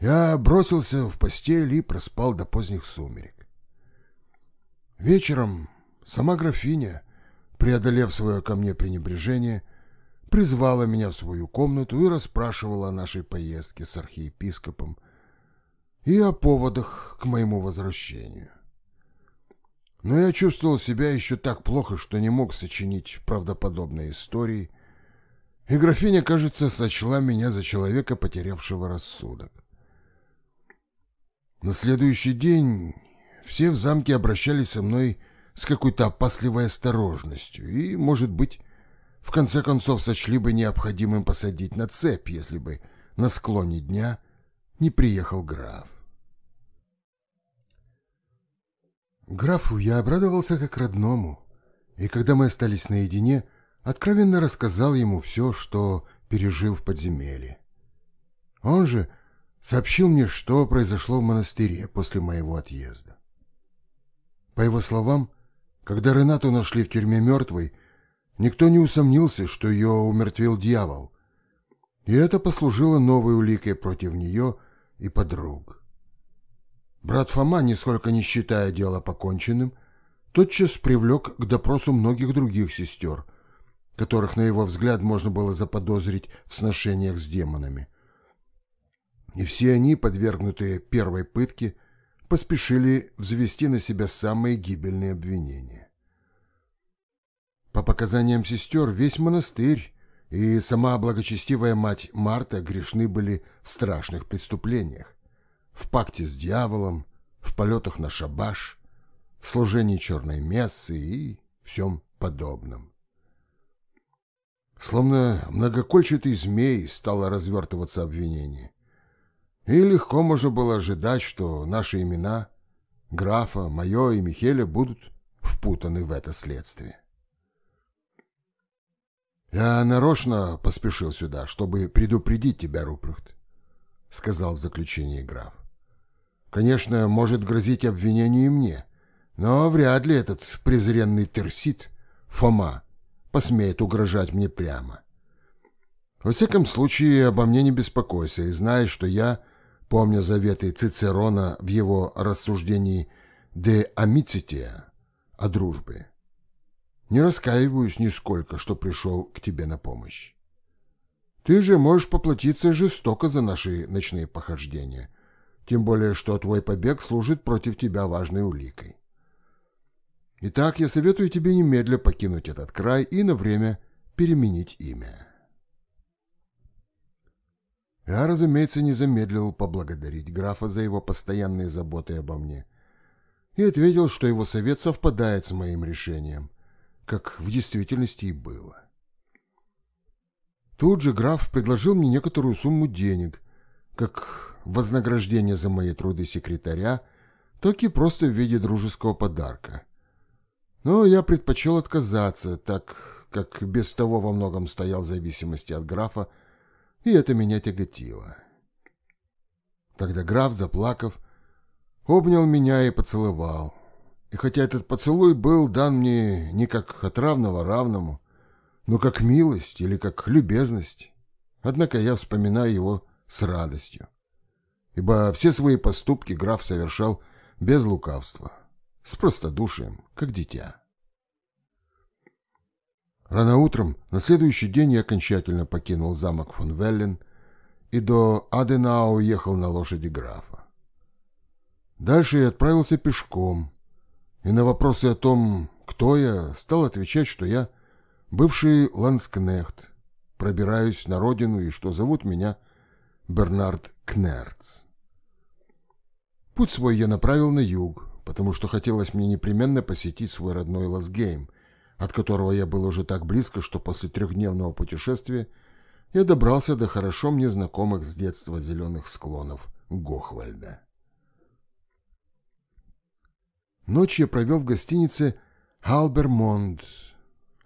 я бросился в постель и проспал до поздних сумерек. Вечером сама графиня, преодолев свое ко мне пренебрежение, призвала меня в свою комнату и расспрашивала о нашей поездке с архиепископом и о поводах к моему возвращению. Но я чувствовал себя еще так плохо, что не мог сочинить правдоподобной истории, и графиня, кажется, сочла меня за человека, потерявшего рассудок. На следующий день все в замке обращались со мной с какой-то опасливой осторожностью и, может быть, в конце концов сочли бы необходимым посадить на цепь, если бы на склоне дня не приехал граф. Графу я обрадовался как родному, и когда мы остались наедине, откровенно рассказал ему все, что пережил в подземелье. Он же сообщил мне, что произошло в монастыре после моего отъезда. По его словам, когда Ренату нашли в тюрьме мертвой, никто не усомнился, что ее умертвил дьявол, и это послужило новой уликой против нее и подруг. Брат Фома, нисколько не считая дело поконченным, тотчас привлек к допросу многих других сестер, которых, на его взгляд, можно было заподозрить в сношениях с демонами. И все они, подвергнутые первой пытке, поспешили взвести на себя самые гибельные обвинения. По показаниям сестер, весь монастырь и сама благочестивая мать Марта грешны были в страшных преступлениях в пакте с дьяволом, в полетах на шабаш, в служении черной мессы и всем подобном. Словно многокольчатый змей стало развертываться обвинение. И легко можно было ожидать, что наши имена, графа, мое и Михеля, будут впутаны в это следствие. «Я нарочно поспешил сюда, чтобы предупредить тебя, Рупрехт», — сказал в заключении граф. Конечно, может грозить обвинение и мне, но вряд ли этот презренный терсит, Фома, посмеет угрожать мне прямо. Во всяком случае, обо мне не беспокойся и знай, что я, помня заветы Цицерона в его рассуждении «de amicitia» о дружбе, не раскаиваюсь нисколько, что пришел к тебе на помощь. Ты же можешь поплатиться жестоко за наши ночные похождения — тем более что твой побег служит против тебя важной уликой. Итак, я советую тебе немедля покинуть этот край и на время переменить имя. Я, разумеется, не замедлил поблагодарить графа за его постоянные заботы обо мне и ответил, что его совет совпадает с моим решением, как в действительности и было. Тут же граф предложил мне некоторую сумму денег, как вознаграждение за мои труды секретаря, так и просто в виде дружеского подарка. Но я предпочел отказаться, так как без того во многом стоял в зависимости от графа, и это меня тяготило. Тогда граф, заплакав, обнял меня и поцеловал. И хотя этот поцелуй был дан мне не как от равного равному, но как милость или как любезность, однако я вспоминаю его с радостью ибо все свои поступки граф совершал без лукавства, с простодушием, как дитя. Рано утром, на следующий день я окончательно покинул замок фон Веллен и до Аденау уехал на лошади графа. Дальше я отправился пешком, и на вопросы о том, кто я, стал отвечать, что я бывший ланскнехт, пробираюсь на родину и что зовут меня Бернард Кнерц. Путь свой я направил на юг, потому что хотелось мне непременно посетить свой родной Ласгейм, от которого я был уже так близко, что после трехдневного путешествия я добрался до хорошо мне знакомых с детства зеленых склонов Гохвальда. Ночь я провел в гостинице «Халбермонд»,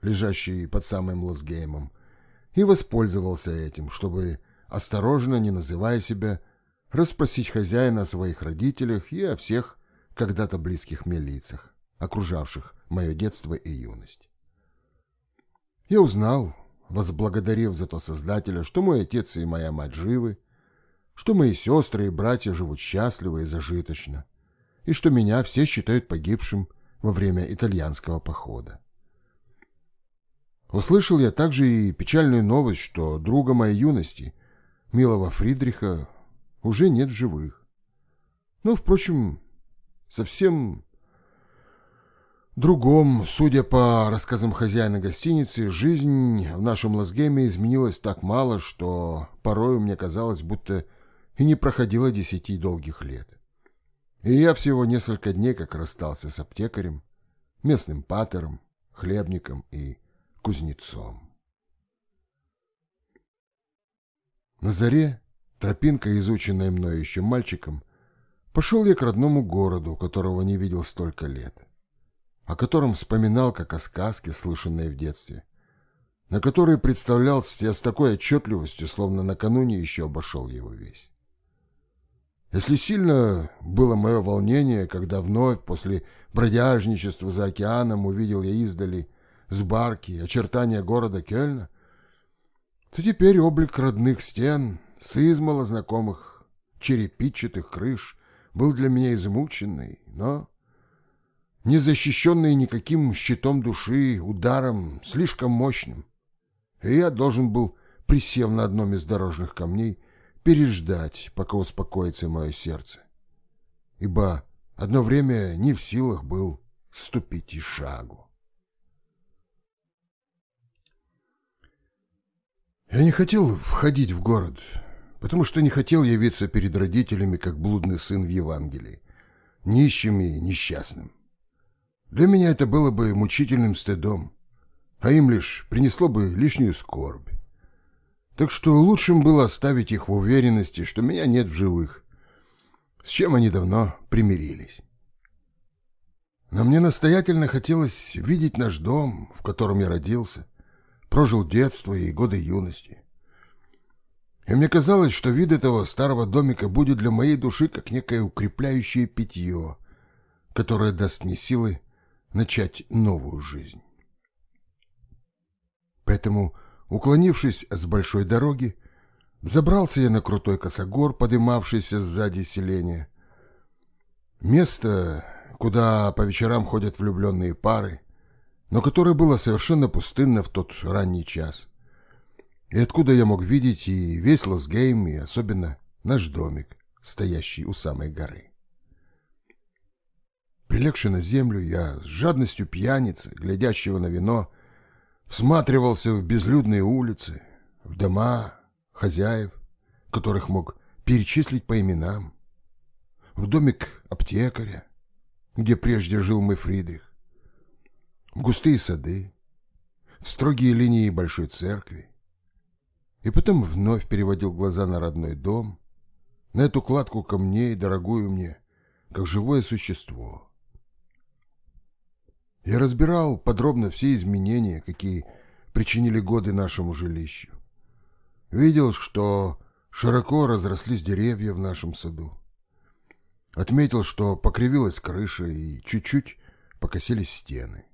лежащей под самым Лосгеймом, и воспользовался этим, чтобы, осторожно, не называя себя, расспросить хозяина о своих родителях и о всех когда-то близких мне лицах, окружавших мое детство и юность. Я узнал, возблагодарив за то Создателя, что мой отец и моя мать живы, что мои сестры и братья живут счастливо и зажиточно, и что меня все считают погибшим во время итальянского похода. Услышал я также и печальную новость, что друга моей юности, милого Фридриха, уже нет в живых. Но, впрочем, совсем другом, судя по рассказам хозяина гостиницы, жизнь в нашем Лазгеме изменилась так мало, что порою мне казалось, будто и не проходило десяти долгих лет. И я всего несколько дней как расстался с аптекарем, местным патером, хлебником и кузнецом. На заре, тропинка, изученная мною еще мальчиком, пошел я к родному городу, которого не видел столько лет, о котором вспоминал, как о сказке, слышанной в детстве, на который представлял себя с такой отчетливостью, словно накануне еще обошел его весь. Если сильно было мое волнение, когда вновь после бродяжничества за океаном увидел я издали с барки, очертания города Кельна, то теперь облик родных стен, с измало знакомых черепичатых крыш, был для меня измученный, но не защищенный никаким щитом души, ударом слишком мощным. И я должен был, присев на одном из дорожных камней, переждать, пока успокоится мое сердце. Ибо одно время не в силах был ступить и шагу. Я не хотел входить в город, потому что не хотел явиться перед родителями, как блудный сын в Евангелии, нищим и несчастным. Для меня это было бы мучительным стыдом, а им лишь принесло бы лишнюю скорбь. Так что лучшим было оставить их в уверенности, что меня нет в живых, с чем они давно примирились. Но мне настоятельно хотелось видеть наш дом, в котором я родился, прожил детство и годы юности. И мне казалось, что вид этого старого домика будет для моей души как некое укрепляющее питье, которое даст мне силы начать новую жизнь. Поэтому, уклонившись с большой дороги, забрался я на крутой косогор, подымавшийся сзади селения. Место, куда по вечерам ходят влюбленные пары, но которое было совершенно пустынно в тот ранний час. И откуда я мог видеть и весь Лосгейм, и особенно наш домик, стоящий у самой горы. Прилегший на землю, я с жадностью пьяницы, глядящего на вино, всматривался в безлюдные улицы, в дома хозяев, которых мог перечислить по именам, в домик аптекаря, где прежде жил мой Фридрих, в густые сады, в строгие линии большой церкви. И потом вновь переводил глаза на родной дом, на эту кладку камней, дорогую мне, как живое существо. Я разбирал подробно все изменения, какие причинили годы нашему жилищу. Видел, что широко разрослись деревья в нашем саду. Отметил, что покривилась крыша и чуть-чуть покосились стены.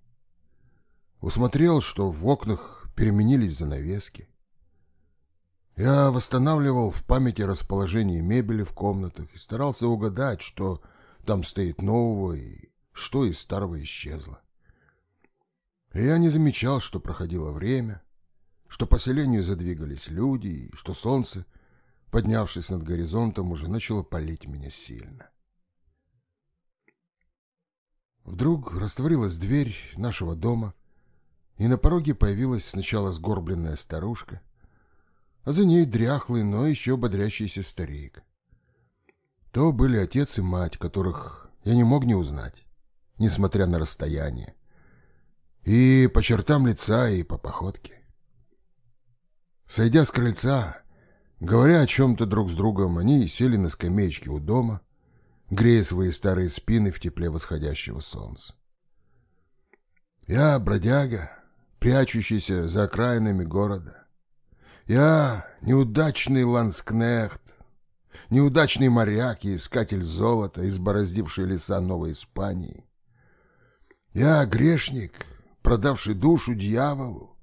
Усмотрел, что в окнах переменились занавески. Я восстанавливал в памяти расположение мебели в комнатах и старался угадать, что там стоит нового и что из старого исчезло. И я не замечал, что проходило время, что по селению задвигались люди и что солнце, поднявшись над горизонтом, уже начало палить меня сильно. Вдруг растворилась дверь нашего дома, и на пороге появилась сначала сгорбленная старушка, а за ней дряхлый, но еще бодрящийся старик. То были отец и мать, которых я не мог не узнать, несмотря на расстояние, и по чертам лица, и по походке. Сойдя с крыльца, говоря о чем-то друг с другом, они сели на скамеечки у дома, грея свои старые спины в тепле восходящего солнца. Я бродяга, прячущийся за окраинами города. Я неудачный ланскнехт, неудачный моряк и искатель золота, избороздивший леса Новой Испании. Я грешник, продавший душу дьяволу,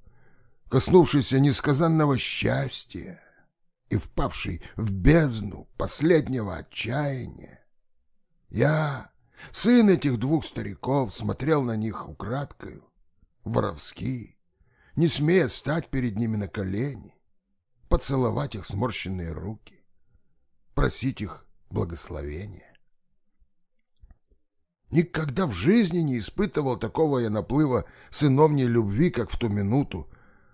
коснувшийся несказанного счастья и впавший в бездну последнего отчаяния. Я Сын этих двух стариков смотрел на них украдкою, воровски, не смея стать перед ними на колени, поцеловать их сморщенные руки, просить их благословения. Никогда в жизни не испытывал такого я наплыва сыновней любви, как в ту минуту,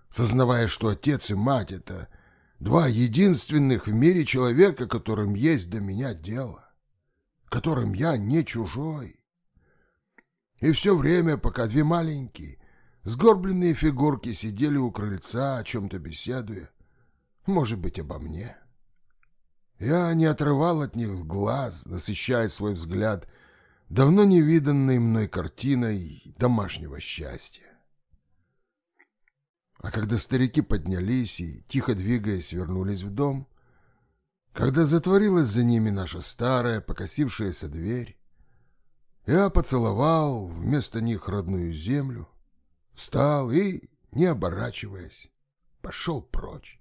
сознавая, что отец и мать — это два единственных в мире человека, которым есть до меня дело, которым я не чужой. И все время, пока две маленькие, сгорбленные фигурки сидели у крыльца, о чем-то беседуя, может быть, обо мне. Я не отрывал от них глаз, насыщая свой взгляд давно невиданной мной картиной домашнего счастья. А когда старики поднялись и, тихо двигаясь, вернулись в дом, когда затворилась за ними наша старая покосившаяся дверь, я поцеловал вместо них родную землю, встал и, не оборачиваясь, пошел прочь.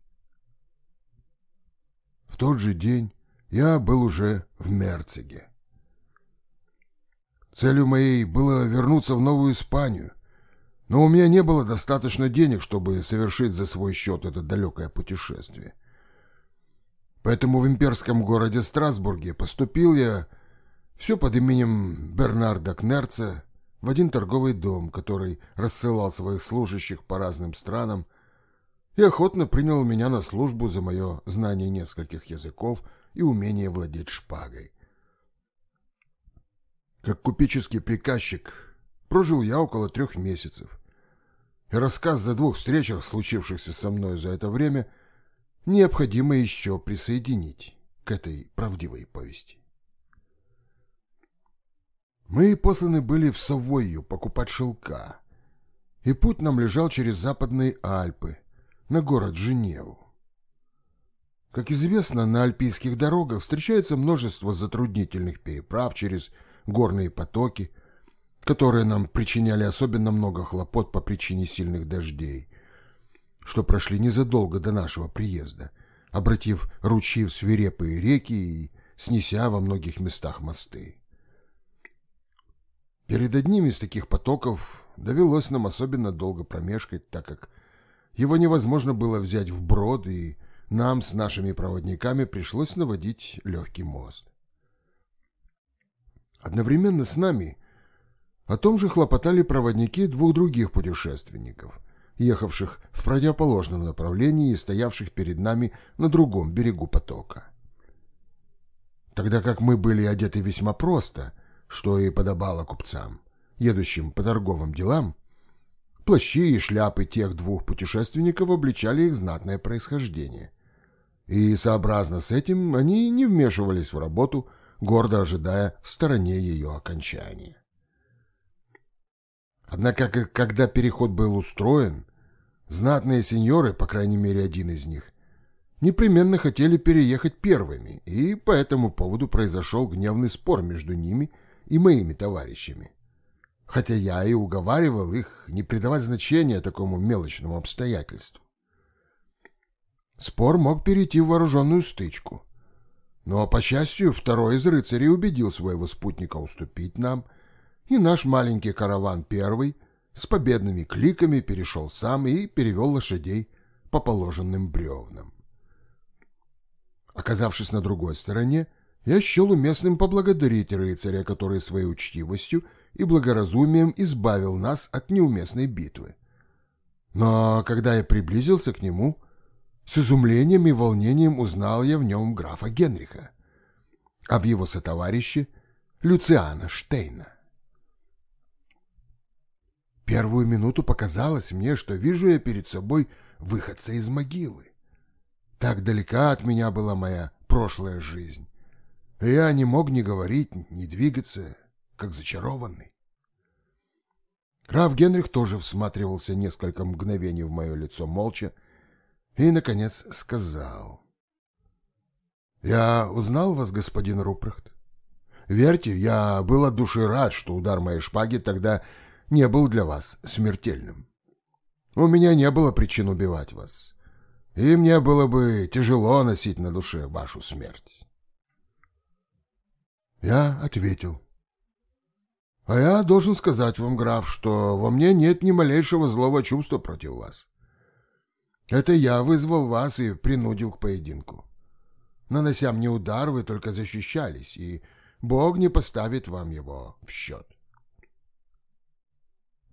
В тот же день я был уже в Мерцеге. Целью моей было вернуться в Новую Испанию, но у меня не было достаточно денег, чтобы совершить за свой счет это далекое путешествие. Поэтому в имперском городе Страсбурге поступил я все под именем Бернарда Кнерца в один торговый дом, который рассылал своих служащих по разным странам и охотно принял меня на службу за мое знание нескольких языков и умение владеть шпагой. Как купеческий приказчик прожил я около трех месяцев. И рассказ о двух встречах, случившихся со мной за это время, необходимо еще присоединить к этой правдивой повести. Мы посланы были в Савойю покупать шелка, и путь нам лежал через западные Альпы на город Женеву. Как известно, на альпийских дорогах встречается множество затруднительных переправ через горные потоки, которые нам причиняли особенно много хлопот по причине сильных дождей, что прошли незадолго до нашего приезда, обратив ручьи в свирепые реки и снеся во многих местах мосты. Перед одним из таких потоков довелось нам особенно долго промешкать, так как его невозможно было взять в брод, и нам с нашими проводниками пришлось наводить легкий мост. Одновременно с нами о том же хлопотали проводники двух других путешественников, ехавших в противоположном направлении и стоявших перед нами на другом берегу потока. Тогда как мы были одеты весьма просто, что и подобало купцам, едущим по торговым делам, плащи и шляпы тех двух путешественников обличали их знатное происхождение. И сообразно с этим они не вмешивались в работу, гордо ожидая в стороне ее окончания. Однако, когда переход был устроен, знатные сеньоры, по крайней мере один из них, непременно хотели переехать первыми, и по этому поводу произошел гневный спор между ними и моими товарищами. Хотя я и уговаривал их не придавать значения такому мелочному обстоятельству. Спор мог перейти в вооруженную стычку. Но, по счастью, второй из рыцарей убедил своего спутника уступить нам, и наш маленький караван первый с победными кликами перешел сам и перевел лошадей по положенным бревнам. Оказавшись на другой стороне, я счел уместным поблагодарить рыцаря, который своей учтивостью и благоразумием избавил нас от неуместной битвы. Но когда я приблизился к нему, с изумлением и волнением узнал я в нем графа Генриха, а в его сотоварище Люциана Штейна. Первую минуту показалось мне, что вижу я перед собой выходца из могилы. Так далека от меня была моя прошлая жизнь. Я не мог ни говорить, ни двигаться, как зачарованный. Граф Генрих тоже всматривался несколько мгновений в мое лицо молча, и, наконец, сказал. «Я узнал вас, господин Рупрехт. Верьте, я был от души рад, что удар моей шпаги тогда не был для вас смертельным. У меня не было причин убивать вас, и мне было бы тяжело носить на душе вашу смерть». Я ответил. А я должен сказать вам, граф, что во мне нет ни малейшего злого чувства против вас. Это я вызвал вас и принудил к поединку. Нанося мне удар, вы только защищались, и Бог не поставит вам его в счет.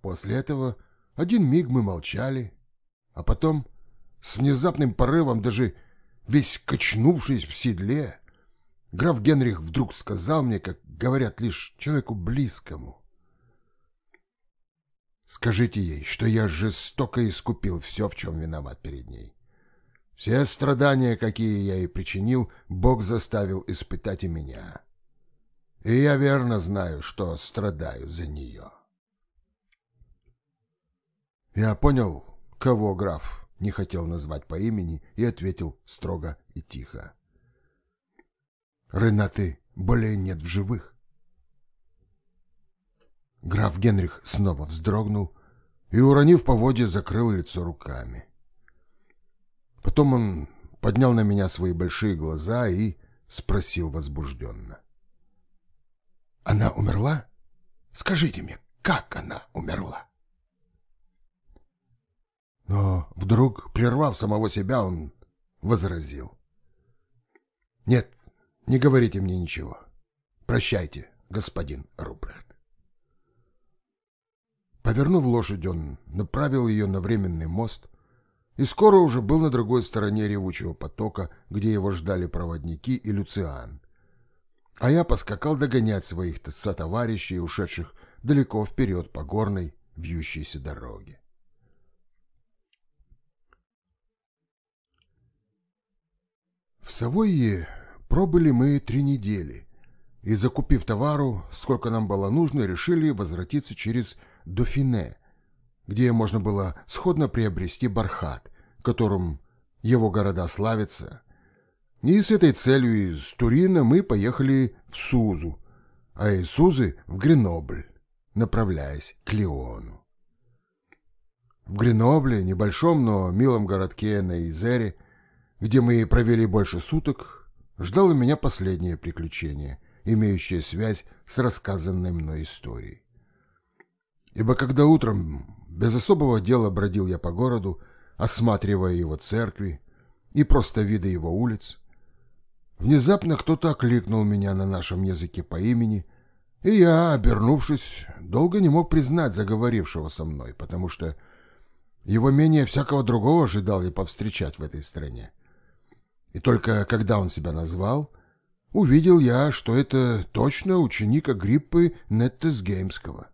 После этого один миг мы молчали, а потом, с внезапным порывом, даже весь качнувшись в седле, граф Генрих вдруг сказал мне, как говорят лишь человеку близкому. Скажите ей, что я жестоко искупил все, в чем виноват перед ней. Все страдания, какие я ей причинил, Бог заставил испытать и меня. И я верно знаю, что страдаю за нее. Я понял, кого граф не хотел назвать по имени, и ответил строго и тихо. Ренаты более нет в живых. Граф Генрих снова вздрогнул и, уронив поводья, закрыл лицо руками. Потом он поднял на меня свои большие глаза и спросил возбужденно. «Она умерла? Скажите мне, как она умерла?» Но вдруг, прервав самого себя, он возразил. «Нет, не говорите мне ничего. Прощайте, господин Рупрехт». Повернув лошадь, он направил ее на временный мост и скоро уже был на другой стороне ревучего потока, где его ждали проводники и Люциан. А я поскакал догонять своих сотоварищей, ушедших далеко вперед по горной вьющейся дороге. В Савойе пробыли мы три недели, и, закупив товару, сколько нам было нужно, решили возвратиться через Дофине, где можно было сходно приобрести бархат, которым его города славятся. И с этой целью из Турина мы поехали в Сузу, а из Сузы в Гренобль, направляясь к Леону. В Гренобле, небольшом, но милом городке на Изере, где мы провели больше суток, ждало меня последнее приключение, имеющее связь с рассказанной мной историей. Ибо когда утром без особого дела бродил я по городу, осматривая его церкви и просто виды его улиц, внезапно кто-то окликнул меня на нашем языке по имени, и я, обернувшись, долго не мог признать заговорившего со мной, потому что его менее всякого другого ожидал я повстречать в этой стране. И только когда он себя назвал, увидел я, что это точно ученик Агриппы Неттесгеймского,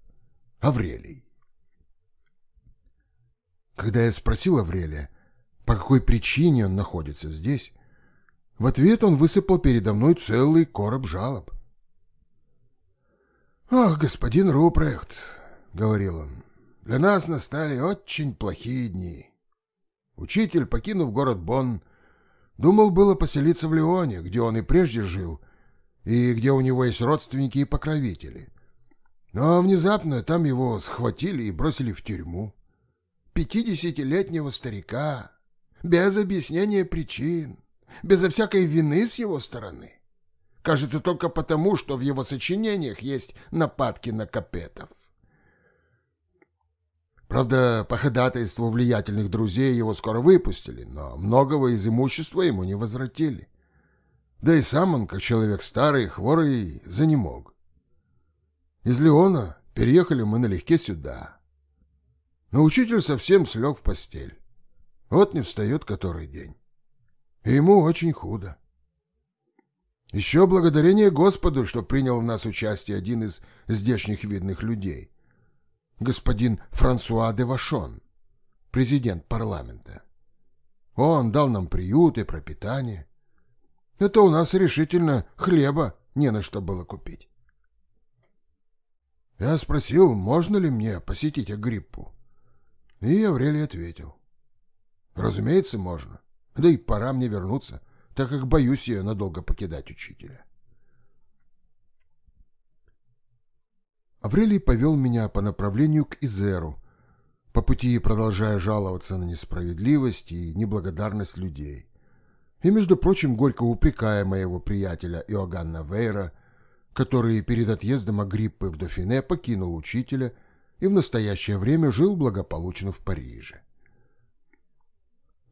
Аврелий. Когда я спросил Аврелия, по какой причине он находится здесь, в ответ он высыпал передо мной целый короб жалоб. «Ах, господин Рупрехт», — говорил он, — «для нас настали очень плохие дни. Учитель, покинув город Бонн, Думал было поселиться в Леоне, где он и прежде жил, и где у него есть родственники и покровители. Но внезапно там его схватили и бросили в тюрьму. Пятидесятилетнего старика, без объяснения причин, безо всякой вины с его стороны. Кажется, только потому, что в его сочинениях есть нападки на капетов. Правда, по ходатайству влиятельных друзей его скоро выпустили, но многого из имущества ему не возвратили. Да и сам он, как человек старый хворый, занемог. Из Леона переехали мы налегке сюда. Но учитель совсем слег в постель. Вот не встает который день. И ему очень худо. Еще благодарение Господу, что принял в нас участие один из здешних видных людей — господин Франсуа де Вашон, президент парламента. Он дал нам приют и пропитание. Это у нас решительно хлеба не на что было купить. Я спросил, можно ли мне посетить Агриппу. И Аврелий ответил. Разумеется, можно. Да и пора мне вернуться, так как боюсь я надолго покидать учителя. Аврелий повел меня по направлению к Изеру, по пути продолжая жаловаться на несправедливость и неблагодарность людей. И, между прочим, горько упрекая моего приятеля Иоганна Вейра, который перед отъездом Агриппы в Дофине покинул учителя и в настоящее время жил благополучно в Париже.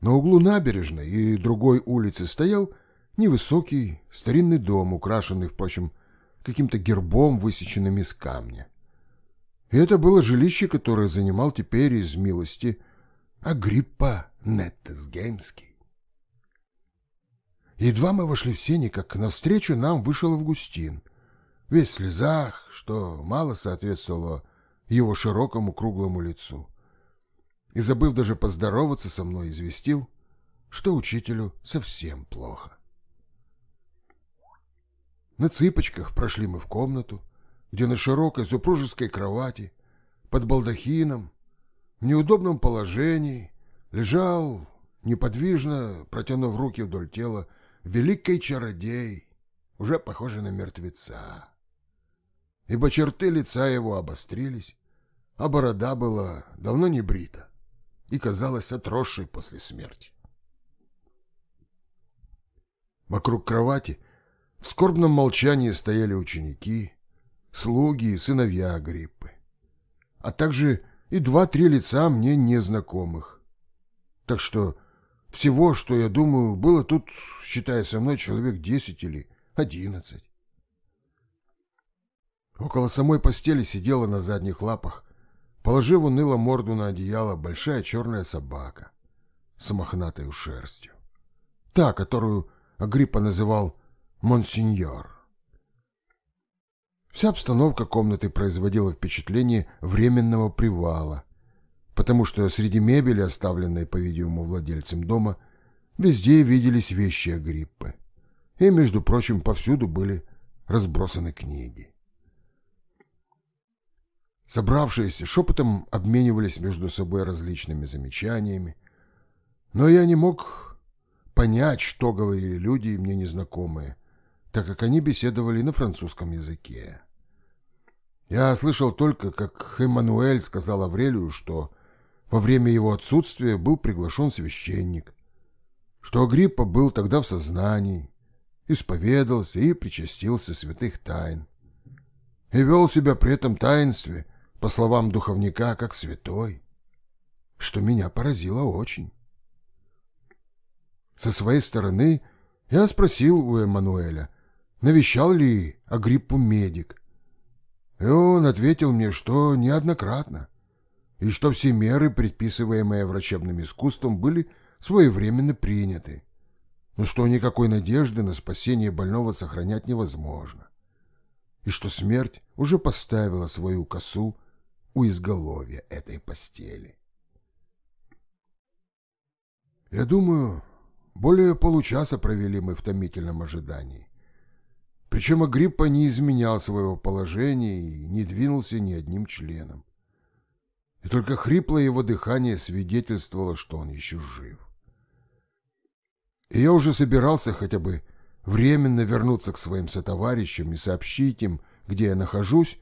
На углу набережной и другой улицы стоял невысокий старинный дом, украшенный, впрочем, каким-то гербом, высеченным из камня. И это было жилище, которое занимал теперь из милости Агриппа Неттесгеймский. Едва мы вошли в сени, как навстречу нам вышел Августин, весь в слезах, что мало соответствовало его широкому круглому лицу. И, забыв даже поздороваться со мной, известил, что учителю совсем плохо. На цыпочках прошли мы в комнату, где на широкой супружеской кровати, под балдахином, в неудобном положении, лежал, неподвижно протянув руки вдоль тела, великий чародей, уже похожий на мертвеца. Ибо черты лица его обострились, а борода была давно не брита и казалась отросшей после смерти. Вокруг кровати в скорбном молчании стояли ученики, слуги и сыновья Агриппы, а также и два-три лица мне незнакомых. Так что всего, что я думаю, было тут, считая со мной, человек десять или одиннадцать. Около самой постели сидела на задних лапах, положив уныло морду на одеяло, большая черная собака с мохнатой шерстью. Та, которую Агриппа называл «монсеньор». Вся обстановка комнаты производила впечатление временного привала, потому что среди мебели, оставленной, по-видимому, владельцем дома, везде виделись вещи Агриппы. И, между прочим, повсюду были разбросаны книги. Собравшиеся шепотом обменивались между собой различными замечаниями, но я не мог понять, что говорили люди, мне незнакомые, так как они беседовали на французском языке. Я слышал только, как Эммануэль сказал Аврелию, что во время его отсутствия был приглашен священник, что Агриппа был тогда в сознании, исповедался и причастился святых тайн, и вел себя при этом таинстве, по словам духовника, как святой, что меня поразило очень. Со своей стороны я спросил у Эммануэля, навещал ли Агриппу медик, и он ответил мне, что неоднократно, и что все меры, предписываемые врачебным искусством, были своевременно приняты, но что никакой надежды на спасение больного сохранять невозможно, и что смерть уже поставила свою косу у изголовья этой постели. Я думаю, более получаса провели мы в томительном ожидании. Причем Агриппа не изменял своего положения и не двинулся ни одним членом. И только хриплое его дыхание свидетельствовало, что он еще жив. И я уже собирался хотя бы временно вернуться к своим сотоварищам и сообщить им, где я нахожусь,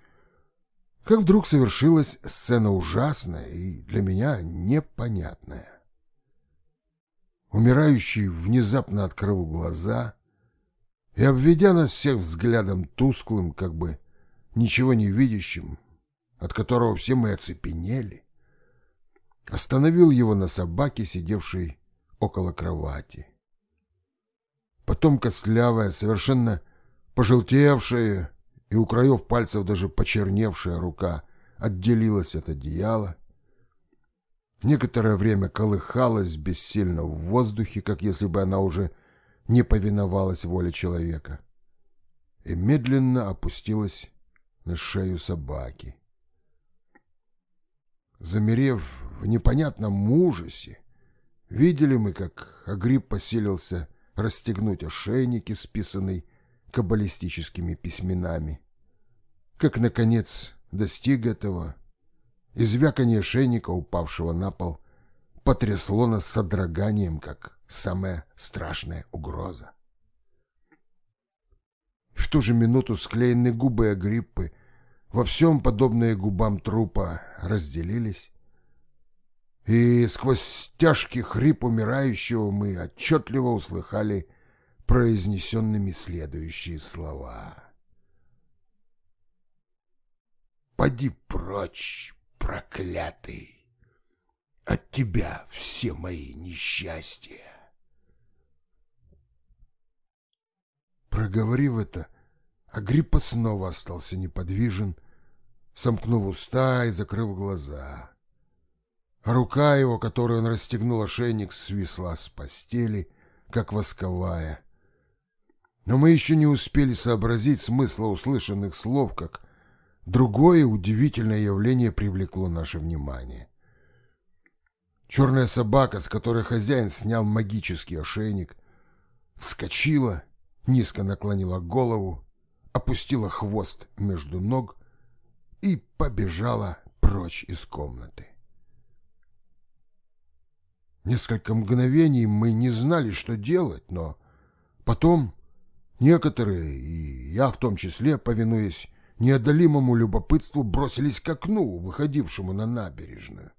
как вдруг совершилась сцена ужасная и для меня непонятная. Умирающий внезапно открыл глаза и, обведя нас всех взглядом тусклым, как бы ничего не видящим, от которого все мы оцепенели, остановил его на собаке, сидевшей около кровати. Потом костлявая, совершенно пожелтевшая и у краев пальцев даже почерневшая рука отделилась от одеяла, некоторое время колыхалась бессильно в воздухе, как если бы она уже не повиновалась воле человека, и медленно опустилась на шею собаки. Замерев в непонятном ужасе, видели мы, как Агрипп поселился расстегнуть ошейники, списанный каббалистическими письменами. Как, наконец, достиг этого, и звяканье ошейника, упавшего на пол, потрясло нас содроганием, как самая страшная угроза. В ту же минуту склеенные губы Агриппы, во всем подобные губам трупа, разделились, и сквозь тяжкий хрип умирающего мы отчетливо услыхали произнесенными следующие слова. Поди прочь, проклятый! От тебя все мои несчастья. Проговорив это, Агриппа снова остался неподвижен, сомкнув уста и закрыв глаза. рука его, которую он расстегнул ошейник, свисла с постели, как восковая. Но мы еще не успели сообразить смысла услышанных слов, как другое удивительное явление привлекло наше внимание. Черная собака, с которой хозяин снял магический ошейник, вскочила, низко наклонила голову, опустила хвост между ног и побежала прочь из комнаты. Несколько мгновений мы не знали, что делать, но потом некоторые, и я в том числе, повинуясь неодолимому любопытству, бросились к окну, выходившему на набережную.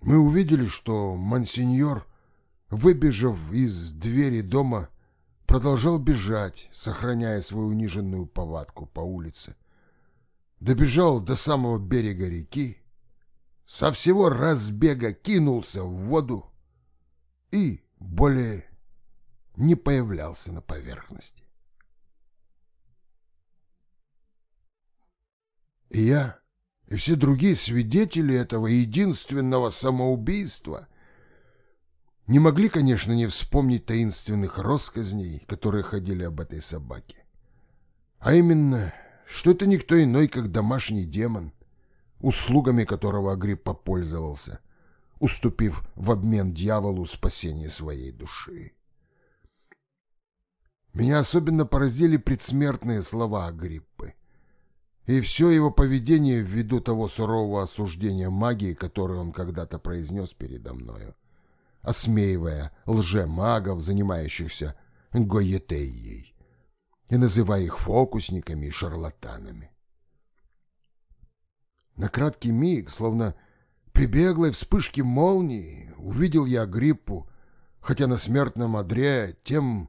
Мы увидели, что мансиньор, выбежав из двери дома, продолжал бежать, сохраняя свою униженную повадку по улице. Добежал до самого берега реки, со всего разбега кинулся в воду и более не появлялся на поверхности. И я, и все другие свидетели этого единственного самоубийства не могли, конечно, не вспомнить таинственных россказней, которые ходили об этой собаке. А именно, что это никто иной, как домашний демон, услугами которого Агриппа пользовался, уступив в обмен дьяволу спасение своей души. Меня особенно поразили предсмертные слова Агриппы и все его поведение ввиду того сурового осуждения магии, которое он когда-то произнес передо мною осмеивая лже-магов, занимающихся гоетеей, и называя их фокусниками и шарлатанами. На краткий миг, словно при беглой вспышке молнии, увидел я Гриппу, хотя на смертном одре, тем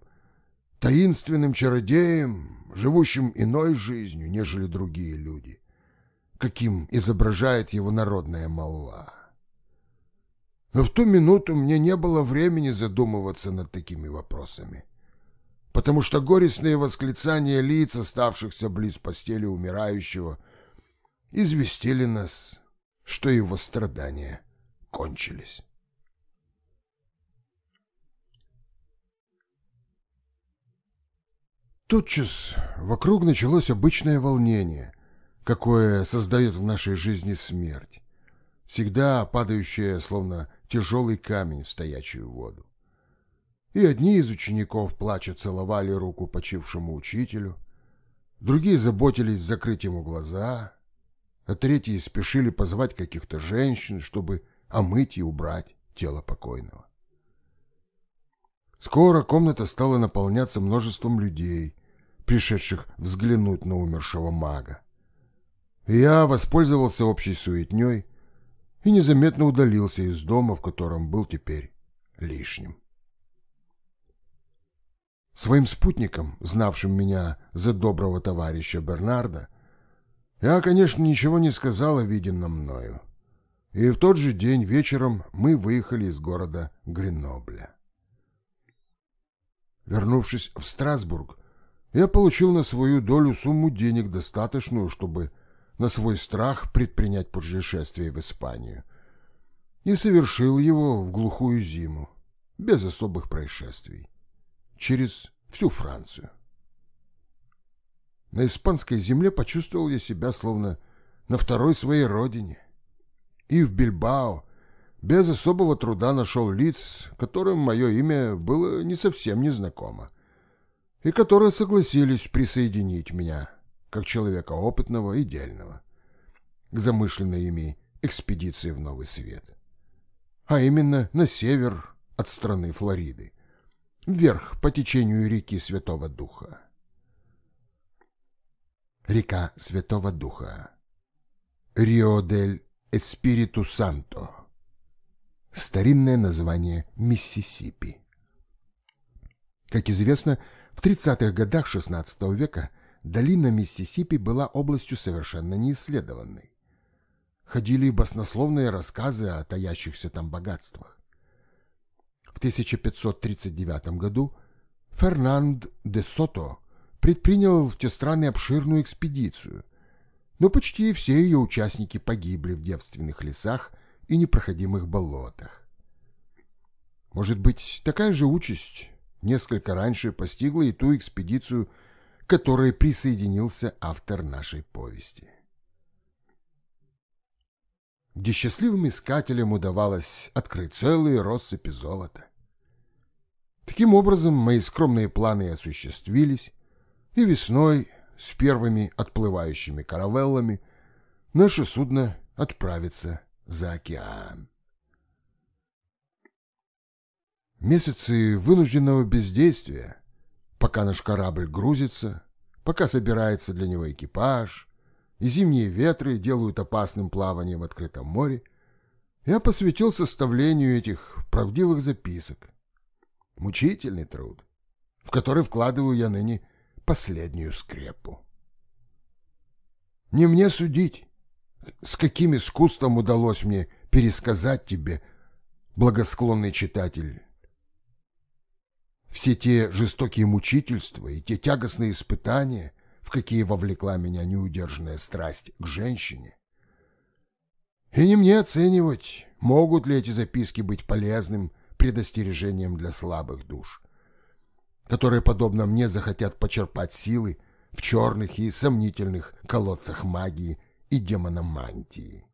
таинственным чародеем, живущим иной жизнью, нежели другие люди, каким изображает его народная молва. Но в ту минуту мне не было времени задумываться над такими вопросами, потому что горестные восклицания лиц, оставшихся близ постели умирающего, известили нас, что его страдания кончились. Тотчас вокруг началось обычное волнение, какое создает в нашей жизни смерть, всегда падающее, словно тяжелый камень в стоячую воду. И одни из учеников, плача, целовали руку почившему учителю, другие заботились закрыть ему глаза, а третьи спешили позвать каких-то женщин, чтобы омыть и убрать тело покойного. Скоро комната стала наполняться множеством людей, пришедших взглянуть на умершего мага. Я воспользовался общей суетней и незаметно удалился из дома, в котором был теперь лишним. Своим спутникам, знавшим меня за доброго товарища Бернарда, я, конечно, ничего не сказал о виденном мною. И в тот же день вечером мы выехали из города Гренобля. Вернувшись в Страсбург, я получил на свою долю сумму денег достаточную, чтобы на свой страх предпринять путешествие в Испанию. И совершил его в глухую зиму, без особых происшествий, через всю Францию. На испанской земле почувствовал я себя словно на второй своей родине. И в Бильбао без особого труда нашел лиц, которым мое имя было не совсем незнакомо, и которые согласились присоединить меня как человека опытного и дельного, к замышленной ими экспедиции в Новый Свет. А именно на север от страны Флориды, вверх по течению реки Святого Духа. Река Святого Духа. Рио-дель Эспириту Санто. Старинное название Миссисипи. Как известно, в 30-х годах XVI века долина Миссисипи была областью совершенно неисследованной. Ходили баснословные рассказы о таящихся там богатствах. В 1539 году Фернанд де Сото предпринял в те страны обширную экспедицию, но почти все ее участники погибли в девственных лесах и непроходимых болотах. Может быть, такая же участь несколько раньше постигла и ту экспедицию, к которой присоединился автор нашей повести. Где счастливым искателям удавалось открыть целые россыпи золота. Таким образом, мои скромные планы осуществились, и весной с первыми отплывающими каравеллами наше судно отправится за океан. Месяцы вынужденного бездействия, пока наш корабль грузится, пока собирается для него экипаж, и зимние ветры делают опасным плавание в открытом море, я посвятил составлению этих правдивых записок. Мучительный труд, в который вкладываю я ныне последнюю скрепу. Не мне судить, с каким искусством удалось мне пересказать тебе, благосклонный читатель, все те жестокие мучительства и те тягостные испытания, в какие вовлекла меня неудержанная страсть к женщине. И не мне оценивать, могут ли эти записки быть полезным предостережением для слабых душ, которые, подобно мне, захотят почерпать силы в черных и сомнительных колодцах магии и демономантии.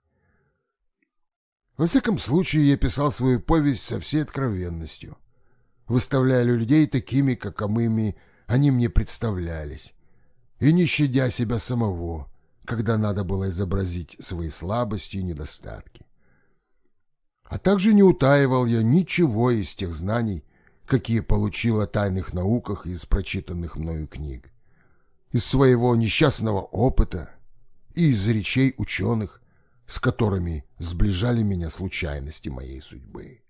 Во всяком случае, я писал свою повесть со всей откровенностью — выставляя людей такими, каковыми они мне представлялись, и не щадя себя самого, когда надо было изобразить свои слабости и недостатки. А также не утаивал я ничего из тех знаний, какие получил о тайных науках из прочитанных мною книг, из своего несчастного опыта и из речей ученых, с которыми сближали меня случайности моей судьбы.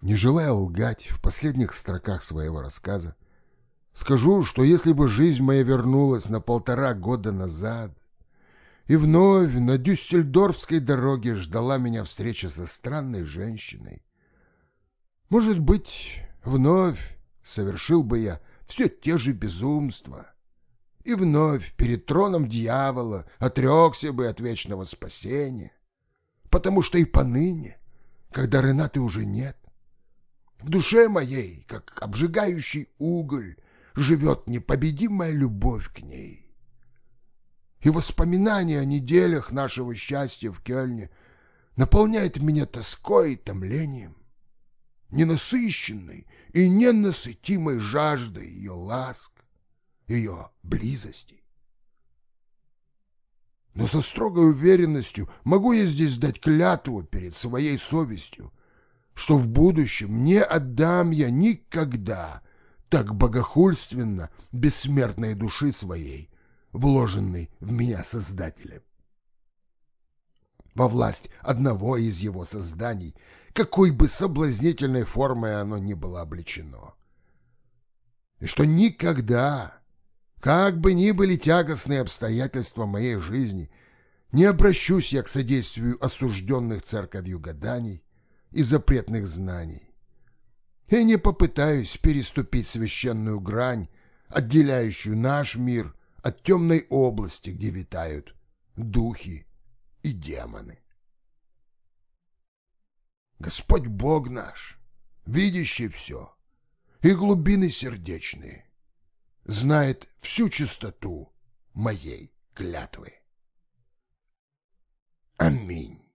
Не желая лгать в последних строках своего рассказа, скажу, что если бы жизнь моя вернулась на полтора года назад, и вновь на Дюссельдорфской дороге ждала меня встреча со странной женщиной, может быть, вновь совершил бы я все те же безумства, и вновь перед троном дьявола отрекся бы от вечного спасения, потому что и поныне, когда Ренаты уже нет, в душе моей, как обжигающий уголь, живет непобедимая любовь к ней. И воспоминания о неделях нашего счастья в Кельне наполняет меня тоской и томлением, ненасыщенной и ненасытимой жаждой ее ласк, ее близости. Но со строгой уверенностью могу я здесь дать клятву перед своей совестью, что в будущем не отдам я никогда так богохульственно бессмертной души своей, вложенной в меня Создателем. Во власть одного из его созданий, какой бы соблазнительной формой оно ни было облечено. И что никогда, как бы ни были тягостные обстоятельства моей жизни, не обращусь я к содействию осужденных церковью гаданий, и запретных знаний. И не попытаюсь переступить священную грань, отделяющую наш мир от темной области, где витают духи и демоны. Господь Бог наш, видящий все, и глубины сердечные, знает всю чистоту моей клятвы. Аминь.